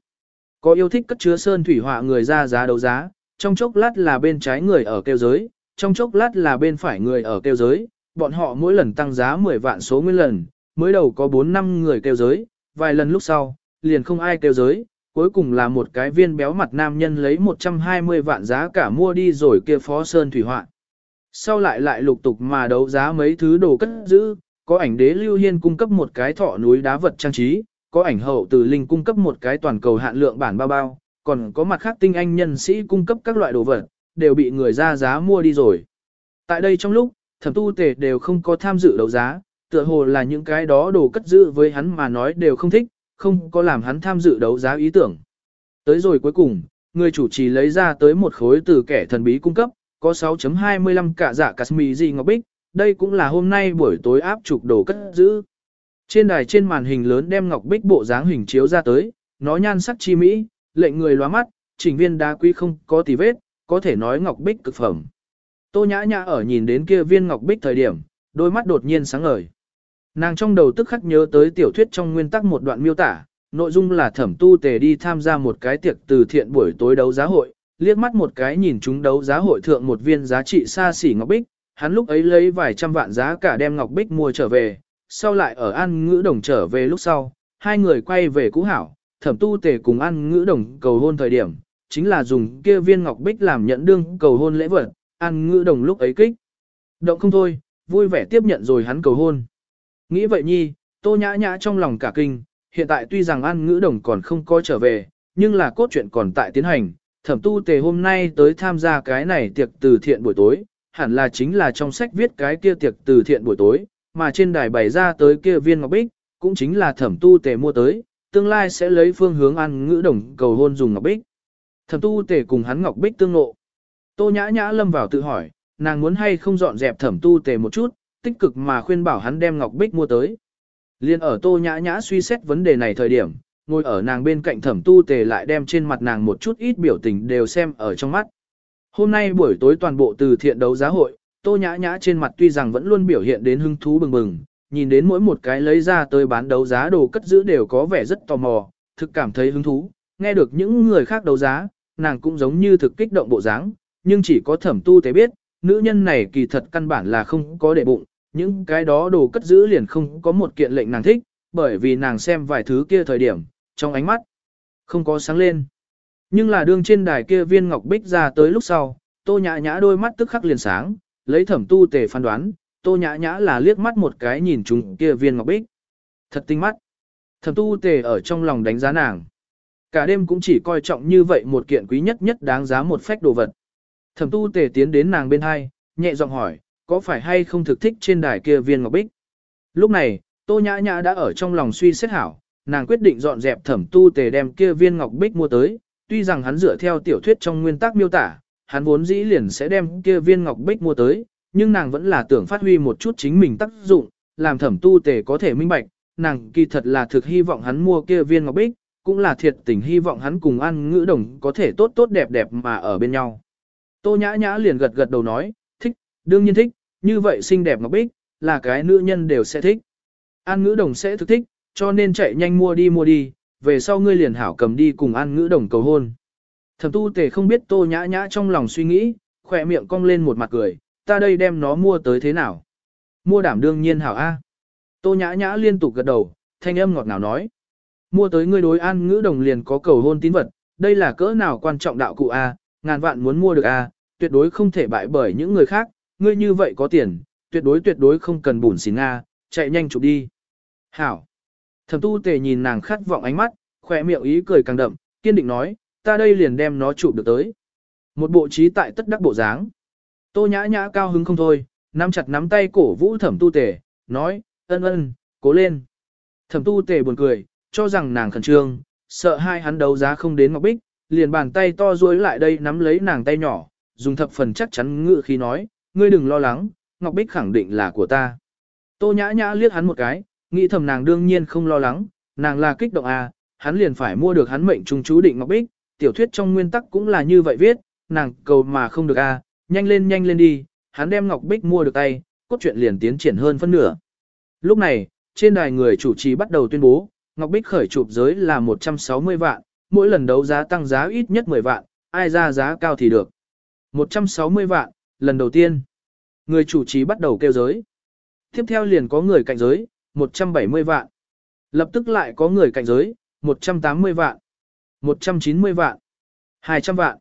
A: Có yêu thích cất chứa sơn thủy họa người ra giá đấu giá, trong chốc lát là bên trái người ở kêu giới, trong chốc lát là bên phải người ở kêu giới, bọn họ mỗi lần tăng giá 10 vạn số nguyên lần, mới đầu có 4 năm người kêu giới, vài lần lúc sau, liền không ai kêu giới, cuối cùng là một cái viên béo mặt nam nhân lấy 120 vạn giá cả mua đi rồi kia phó sơn thủy họa. Sau lại lại lục tục mà đấu giá mấy thứ đồ cất giữ, có ảnh đế lưu hiên cung cấp một cái thọ núi đá vật trang trí, có ảnh hậu từ linh cung cấp một cái toàn cầu hạn lượng bản bao bao, còn có mặt khác tinh anh nhân sĩ cung cấp các loại đồ vật, đều bị người ra giá mua đi rồi. Tại đây trong lúc, thẩm tu tề đều không có tham dự đấu giá, tựa hồ là những cái đó đồ cất giữ với hắn mà nói đều không thích, không có làm hắn tham dự đấu giá ý tưởng. Tới rồi cuối cùng, người chủ trì lấy ra tới một khối từ kẻ thần bí cung cấp, có 6.25 cả dạ Kashmiri ngọc bích, đây cũng là hôm nay buổi tối áp trục đồ cất giữ. Trên đài trên màn hình lớn đem ngọc bích bộ dáng hình chiếu ra tới, nó nhan sắc chi mỹ, lệnh người lóa mắt, chỉnh viên đá quý không có tì vết, có thể nói ngọc bích cực phẩm. Tô nhã nhã ở nhìn đến kia viên ngọc bích thời điểm, đôi mắt đột nhiên sáng ngời. Nàng trong đầu tức khắc nhớ tới tiểu thuyết trong nguyên tắc một đoạn miêu tả, nội dung là thẩm tu tề đi tham gia một cái tiệc từ thiện buổi tối đấu giá hội, liếc mắt một cái nhìn chúng đấu giá hội thượng một viên giá trị xa xỉ ngọc bích, hắn lúc ấy lấy vài trăm vạn giá cả đem ngọc bích mua trở về, sau lại ở an ngữ đồng trở về lúc sau, hai người quay về cũ hảo, thẩm tu tề cùng an ngữ đồng cầu hôn thời điểm, chính là dùng kia viên ngọc bích làm nhận đương cầu hôn lễ vật, an ngữ đồng lúc ấy kích. Động không thôi, vui vẻ tiếp nhận rồi hắn cầu hôn. Nghĩ vậy nhi, tô nhã nhã trong lòng cả kinh, hiện tại tuy rằng an ngữ đồng còn không có trở về, nhưng là cốt truyện còn tại tiến hành, thẩm tu tề hôm nay tới tham gia cái này tiệc từ thiện buổi tối, hẳn là chính là trong sách viết cái kia tiệc từ thiện buổi tối, mà trên đài bày ra tới kia viên ngọc bích, cũng chính là thẩm tu tề mua tới, tương lai sẽ lấy phương hướng ăn ngữ đồng cầu hôn dùng ngọc bích. Thẩm tu tề cùng hắn ngọc bích tương ngộ. Tô nhã nhã lâm vào tự hỏi, nàng muốn hay không dọn dẹp thẩm tu tề một chút, tích cực mà khuyên bảo hắn đem ngọc bích mua tới. Liên ở tô nhã nhã suy xét vấn đề này thời điểm, ngồi ở nàng bên cạnh thẩm tu tề lại đem trên mặt nàng một chút ít biểu tình đều xem ở trong mắt. Hôm nay buổi tối toàn bộ từ thiện đấu giá hội, tô nhã nhã trên mặt tuy rằng vẫn luôn biểu hiện đến hứng thú bừng bừng, nhìn đến mỗi một cái lấy ra tới bán đấu giá đồ cất giữ đều có vẻ rất tò mò, thực cảm thấy hứng thú, nghe được những người khác đấu giá, nàng cũng giống như thực kích động bộ dáng, nhưng chỉ có thẩm tu tế biết, nữ nhân này kỳ thật căn bản là không có để bụng, những cái đó đồ cất giữ liền không có một kiện lệnh nàng thích, bởi vì nàng xem vài thứ kia thời điểm, trong ánh mắt, không có sáng lên. Nhưng là đương trên đài kia viên ngọc bích ra tới lúc sau, tô nhã nhã đôi mắt tức khắc liền sáng, lấy thẩm tu tề phán đoán, tô nhã nhã là liếc mắt một cái nhìn chúng kia viên ngọc bích. Thật tinh mắt. Thẩm tu tề ở trong lòng đánh giá nàng. Cả đêm cũng chỉ coi trọng như vậy một kiện quý nhất nhất đáng giá một phách đồ vật. Thẩm tu tề tiến đến nàng bên hai, nhẹ giọng hỏi, có phải hay không thực thích trên đài kia viên ngọc bích? Lúc này, tô nhã nhã đã ở trong lòng suy xét hảo, nàng quyết định dọn dẹp thẩm tu tề đem kia viên ngọc bích mua tới, tuy rằng hắn dựa theo tiểu thuyết trong nguyên tắc miêu tả, hắn vốn dĩ liền sẽ đem kia viên ngọc bích mua tới, nhưng nàng vẫn là tưởng phát huy một chút chính mình tác dụng, làm thẩm tu tề có thể minh bạch, nàng kỳ thật là thực hy vọng hắn mua kia viên ngọc bích, cũng là thiệt tình hy vọng hắn cùng ăn ngữ đồng có thể tốt tốt đẹp đẹp mà ở bên nhau. Tô nhã nhã liền gật gật đầu nói, thích, đương nhiên thích, như vậy xinh đẹp ngọc bích, là cái nữ nhân đều sẽ thích. An ngữ đồng sẽ thực thích, cho nên chạy nhanh mua đi mua đi, về sau ngươi liền hảo cầm đi cùng an ngữ đồng cầu hôn. Thẩm tu tề không biết tô nhã nhã trong lòng suy nghĩ, khỏe miệng cong lên một mặt cười, ta đây đem nó mua tới thế nào? Mua đảm đương nhiên hảo A. Tô nhã nhã liên tục gật đầu, thanh âm ngọt ngào nói. Mua tới ngươi đối an ngữ đồng liền có cầu hôn tín vật, đây là cỡ nào quan trọng đạo cụ A, ngàn vạn muốn mua được A, tuyệt đối không thể bại bởi những người khác, ngươi như vậy có tiền, tuyệt đối tuyệt đối không cần bùn xỉn A, chạy nhanh chụp đi. Hảo. Thẩm tu tề nhìn nàng khát vọng ánh mắt, khỏe miệng ý cười càng đậm, kiên định nói, ta đây liền đem nó chụp được tới. Một bộ trí tại tất đắc bộ dáng. Tô nhã nhã cao hứng không thôi, nắm chặt nắm tay cổ vũ thẩm tu tề, nói, ân ân, cố lên. Thẩm tu tề buồn cười, cho rằng nàng khẩn trương, sợ hai hắn đấu giá không đến ngọc bích, liền bàn tay to duỗi lại đây nắm lấy nàng tay nhỏ, dùng thập phần chắc chắn ngự khi nói, ngươi đừng lo lắng, ngọc bích khẳng định là của ta. Tô nhã nhã liếc hắn một cái, nghĩ thầm nàng đương nhiên không lo lắng, nàng là kích động à, hắn liền phải mua được hắn mệnh trung chú định ngọc bích, tiểu thuyết trong nguyên tắc cũng là như vậy viết, nàng cầu mà không được à, nhanh lên nhanh lên đi, hắn đem ngọc bích mua được tay, cốt truyện liền tiến triển hơn phân nửa. Lúc này, trên đài người chủ trì bắt đầu tuyên bố, ngọc bích khởi chụp giới là 160 vạn, mỗi lần đấu giá tăng giá ít nhất 10 vạn, ai ra giá cao thì được. 160 vạn, lần đầu tiên. Người chủ trì bắt đầu kêu giới. Tiếp theo liền có người cạnh giới, 170 vạn. Lập tức lại có người cạnh giới, 180 vạn. 190 vạn, 200 vạn.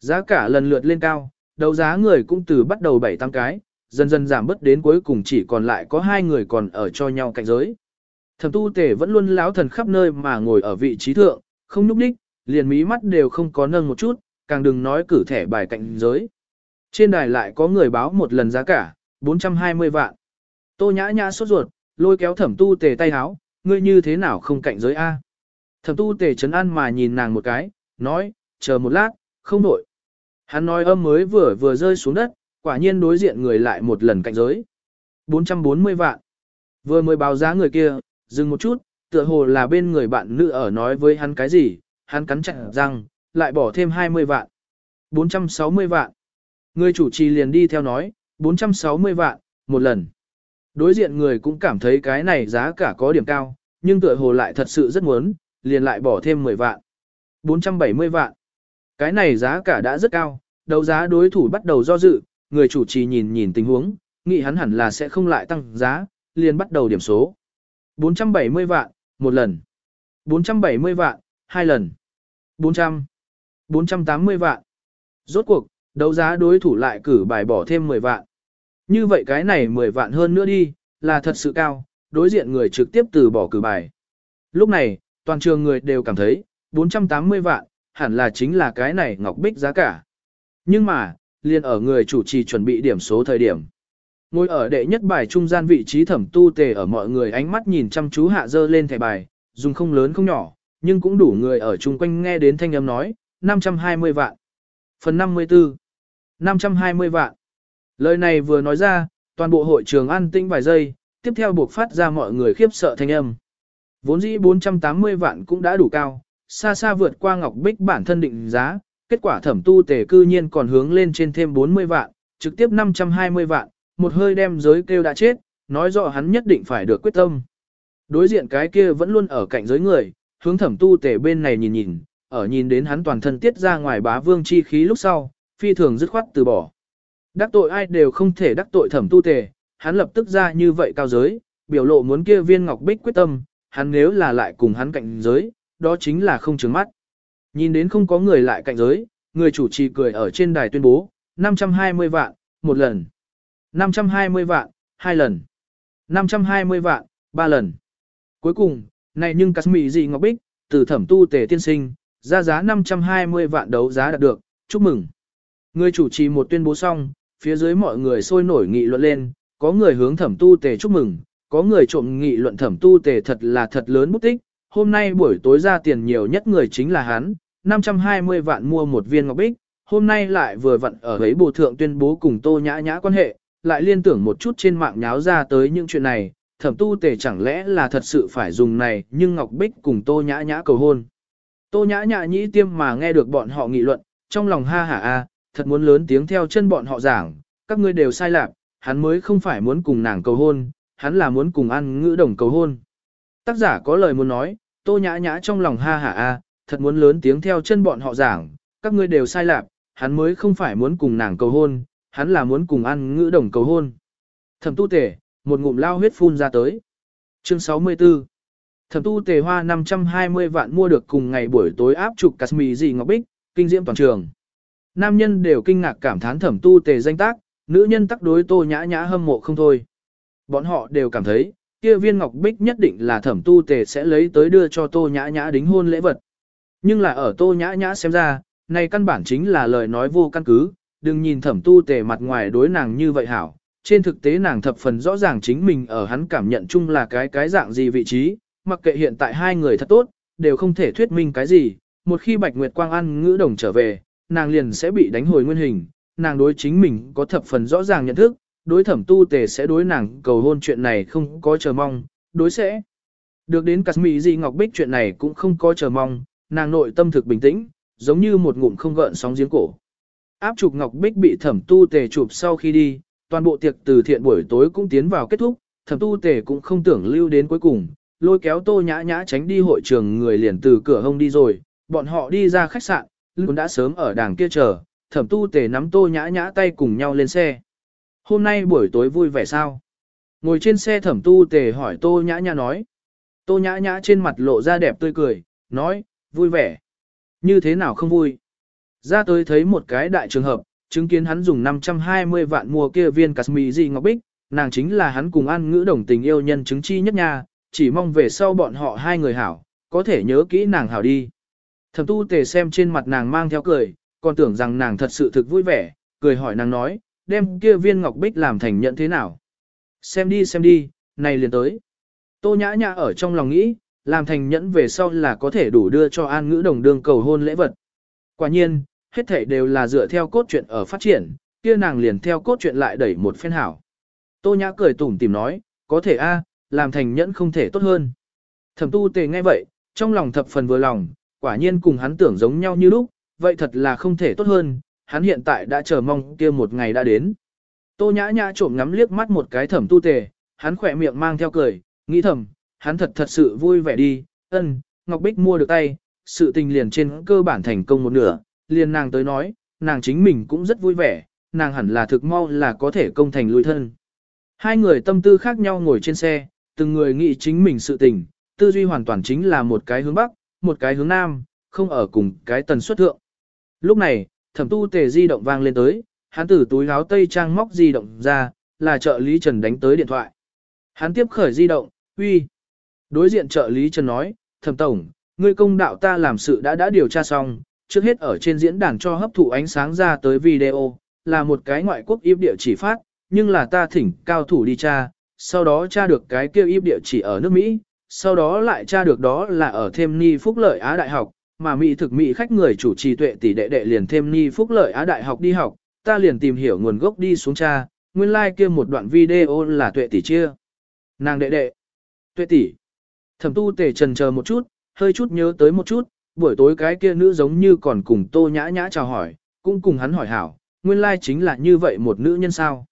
A: Giá cả lần lượt lên cao, đấu giá người cũng từ bắt đầu 7 tăng cái, dần dần giảm bớt đến cuối cùng chỉ còn lại có hai người còn ở cho nhau cạnh giới. Thẩm tu tể vẫn luôn láo thần khắp nơi mà ngồi ở vị trí thượng, không núp đích, liền mí mắt đều không có nâng một chút, càng đừng nói cử thẻ bài cạnh giới. Trên đài lại có người báo một lần giá cả, 420 vạn. Tô nhã nhã sốt ruột, lôi kéo thẩm tu tề tay háo, ngươi như thế nào không cạnh giới A. Thẩm tu tề chấn an mà nhìn nàng một cái, nói, chờ một lát, không nổi. Hắn nói âm mới vừa vừa rơi xuống đất, quả nhiên đối diện người lại một lần cạnh giới. 440 vạn. Vừa mới báo giá người kia, dừng một chút, tựa hồ là bên người bạn nữ ở nói với hắn cái gì, hắn cắn chặt răng, lại bỏ thêm 20 vạn. 460 vạn. Người chủ trì liền đi theo nói, 460 vạn, một lần. Đối diện người cũng cảm thấy cái này giá cả có điểm cao, nhưng tựa hồ lại thật sự rất muốn, liền lại bỏ thêm 10 vạn. 470 vạn. Cái này giá cả đã rất cao, đấu giá đối thủ bắt đầu do dự, người chủ trì nhìn nhìn tình huống, nghĩ hắn hẳn là sẽ không lại tăng giá, liền bắt đầu điểm số. 470 vạn, một lần. 470 vạn, hai lần. 400. 480 vạn. Rốt cuộc, đấu giá đối thủ lại cử bài bỏ thêm 10 vạn. Như vậy cái này 10 vạn hơn nữa đi, là thật sự cao, đối diện người trực tiếp từ bỏ cử bài. Lúc này, toàn trường người đều cảm thấy, 480 vạn, hẳn là chính là cái này ngọc bích giá cả. Nhưng mà, liền ở người chủ trì chuẩn bị điểm số thời điểm. Ngồi ở đệ nhất bài trung gian vị trí thẩm tu tề ở mọi người ánh mắt nhìn chăm chú hạ dơ lên thẻ bài, dùng không lớn không nhỏ, nhưng cũng đủ người ở chung quanh nghe đến thanh âm nói, 520 vạn. Phần 54 520 vạn. Lời này vừa nói ra, toàn bộ hội trường an tĩnh vài giây, tiếp theo buộc phát ra mọi người khiếp sợ thanh âm. Vốn dĩ 480 vạn cũng đã đủ cao, xa xa vượt qua Ngọc Bích bản thân định giá, kết quả thẩm tu tề cư nhiên còn hướng lên trên thêm 40 vạn, trực tiếp 520 vạn, một hơi đem giới kêu đã chết, nói rõ hắn nhất định phải được quyết tâm. Đối diện cái kia vẫn luôn ở cạnh giới người, hướng thẩm tu tề bên này nhìn nhìn, ở nhìn đến hắn toàn thân tiết ra ngoài bá vương chi khí lúc sau, phi thường dứt khoát từ bỏ. Đắc tội ai đều không thể đắc tội thẩm tu tề, hắn lập tức ra như vậy cao giới, biểu lộ muốn kia viên ngọc bích quyết tâm, hắn nếu là lại cùng hắn cạnh giới, đó chính là không trứng mắt. Nhìn đến không có người lại cạnh giới, người chủ trì cười ở trên đài tuyên bố, 520 vạn, một lần. 520 vạn, hai lần. 520 vạn, ba lần. Cuối cùng, này nhưng cắt mị gì ngọc bích, từ thẩm tu tề tiên sinh, ra giá 520 vạn đấu giá đạt được, chúc mừng. Người chủ trì một tuyên bố xong, phía dưới mọi người sôi nổi nghị luận lên, có người hướng thẩm tu tề chúc mừng, có người trộm nghị luận thẩm tu tề thật là thật lớn bút tích, hôm nay buổi tối ra tiền nhiều nhất người chính là hắn, 520 vạn mua một viên ngọc bích, hôm nay lại vừa vặn ở ấy bộ thượng tuyên bố cùng tô nhã nhã quan hệ, lại liên tưởng một chút trên mạng nháo ra tới những chuyện này, thẩm tu tề chẳng lẽ là thật sự phải dùng này nhưng ngọc bích cùng tô nhã nhã cầu hôn. Tô nhã nhã nhĩ tiêm mà nghe được bọn họ nghị luận, trong lòng ha hả a, thật muốn lớn tiếng theo chân bọn họ giảng, các ngươi đều sai lạc, hắn mới không phải muốn cùng nàng cầu hôn, hắn là muốn cùng ăn ngữ đồng cầu hôn. Tác giả có lời muốn nói, tô nhã nhã trong lòng ha hả a, thật muốn lớn tiếng theo chân bọn họ giảng, các ngươi đều sai lạc, hắn mới không phải muốn cùng nàng cầu hôn, hắn là muốn cùng ăn ngữ đồng cầu hôn. Thẩm tu tể, một ngụm lao huyết phun ra tới. Chương 64 Thẩm tu tề hoa 520 vạn mua được cùng ngày buổi tối áp trục Kashmir gì ngọc bích, kinh diễm toàn trường. Nam nhân đều kinh ngạc cảm thán thẩm tu tề danh tác, nữ nhân tắc đối tô nhã nhã hâm mộ không thôi. Bọn họ đều cảm thấy, kia viên ngọc bích nhất định là thẩm tu tề sẽ lấy tới đưa cho tô nhã nhã đính hôn lễ vật. Nhưng là ở tô nhã nhã xem ra, này căn bản chính là lời nói vô căn cứ, đừng nhìn thẩm tu tề mặt ngoài đối nàng như vậy hảo. Trên thực tế nàng thập phần rõ ràng chính mình ở hắn cảm nhận chung là cái cái dạng gì vị trí, mặc kệ hiện tại hai người thật tốt, đều không thể thuyết minh cái gì, một khi Bạch Nguyệt Quang ăn ngữ đồng trở về, nàng liền sẽ bị đánh hồi nguyên hình, nàng đối chính mình có thập phần rõ ràng nhận thức, đối thẩm tu tề sẽ đối nàng cầu hôn chuyện này không có chờ mong, đối sẽ. Được đến Mỹ gì Ngọc Bích chuyện này cũng không có chờ mong, nàng nội tâm thực bình tĩnh, giống như một ngụm không gợn sóng giếng cổ. Áp chụp Ngọc Bích bị thẩm tu tề chụp sau khi đi, toàn bộ tiệc từ thiện buổi tối cũng tiến vào kết thúc, thẩm tu tề cũng không tưởng lưu đến cuối cùng, lôi kéo tô nhã nhã tránh đi hội trường người liền từ cửa hông đi rồi, bọn họ đi ra khách sạn, luôn đã sớm ở đàng kia chờ, thẩm tu tề nắm tô nhã nhã tay cùng nhau lên xe. Hôm nay buổi tối vui vẻ sao? Ngồi trên xe thẩm tu tề hỏi tô nhã nhã nói. Tô nhã nhã trên mặt lộ ra đẹp tươi cười, nói, vui vẻ. Như thế nào không vui? Ra tới thấy một cái đại trường hợp, chứng kiến hắn dùng 520 vạn mua kia viên Kashmiri ngọc bích, nàng chính là hắn cùng ăn ngữ đồng tình yêu nhân chứng chi nhất nha, chỉ mong về sau bọn họ hai người hảo, có thể nhớ kỹ nàng hảo đi. Thẩm tu tề xem trên mặt nàng mang theo cười, còn tưởng rằng nàng thật sự thực vui vẻ, cười hỏi nàng nói, đem kia viên ngọc bích làm thành nhận thế nào. Xem đi xem đi, này liền tới. Tô nhã nhã ở trong lòng nghĩ, làm thành nhẫn về sau là có thể đủ đưa cho an ngữ đồng đương cầu hôn lễ vật. Quả nhiên, hết thể đều là dựa theo cốt truyện ở phát triển, kia nàng liền theo cốt truyện lại đẩy một phen hảo. Tô nhã cười tủm tìm nói, có thể a, làm thành nhẫn không thể tốt hơn. Thẩm tu tề nghe vậy, trong lòng thập phần vừa lòng, quả nhiên cùng hắn tưởng giống nhau như lúc, vậy thật là không thể tốt hơn, hắn hiện tại đã chờ mong kia một ngày đã đến. Tô nhã nhã trộm ngắm liếc mắt một cái thẩm tu tề, hắn khỏe miệng mang theo cười, nghĩ thầm, hắn thật thật sự vui vẻ đi, ân, Ngọc Bích mua được tay, sự tình liền trên cơ bản thành công một nửa, liền nàng tới nói, nàng chính mình cũng rất vui vẻ, nàng hẳn là thực mau là có thể công thành lui thân. Hai người tâm tư khác nhau ngồi trên xe, từng người nghĩ chính mình sự tình, tư duy hoàn toàn chính là một cái hướng bắc, một cái hướng nam, không ở cùng cái tần suất thượng. Lúc này, thẩm tu tề di động vang lên tới, hắn từ túi áo tây trang móc di động ra, là trợ lý Trần đánh tới điện thoại. Hắn tiếp khởi di động, uy. Đối diện trợ lý Trần nói, thẩm tổng, ngươi công đạo ta làm sự đã đã điều tra xong, trước hết ở trên diễn đàn cho hấp thụ ánh sáng ra tới video, là một cái ngoại quốc yếp địa chỉ phát, nhưng là ta thỉnh cao thủ đi tra, sau đó tra được cái kêu yếp địa chỉ ở nước Mỹ, sau đó lại tra được đó là ở thêm ni phúc lợi Á Đại học, mà Mỹ thực Mỹ khách người chủ trì tuệ tỷ đệ đệ liền thêm ni phúc lợi Á Đại học đi học, ta liền tìm hiểu nguồn gốc đi xuống tra, nguyên lai like kia một đoạn video là tuệ tỷ chia. Nàng đệ đệ, tuệ tỷ, thẩm tu tề trần chờ một chút, hơi chút nhớ tới một chút, buổi tối cái kia nữ giống như còn cùng tô nhã nhã chào hỏi, cũng cùng hắn hỏi hảo, nguyên lai like chính là như vậy một nữ nhân sao.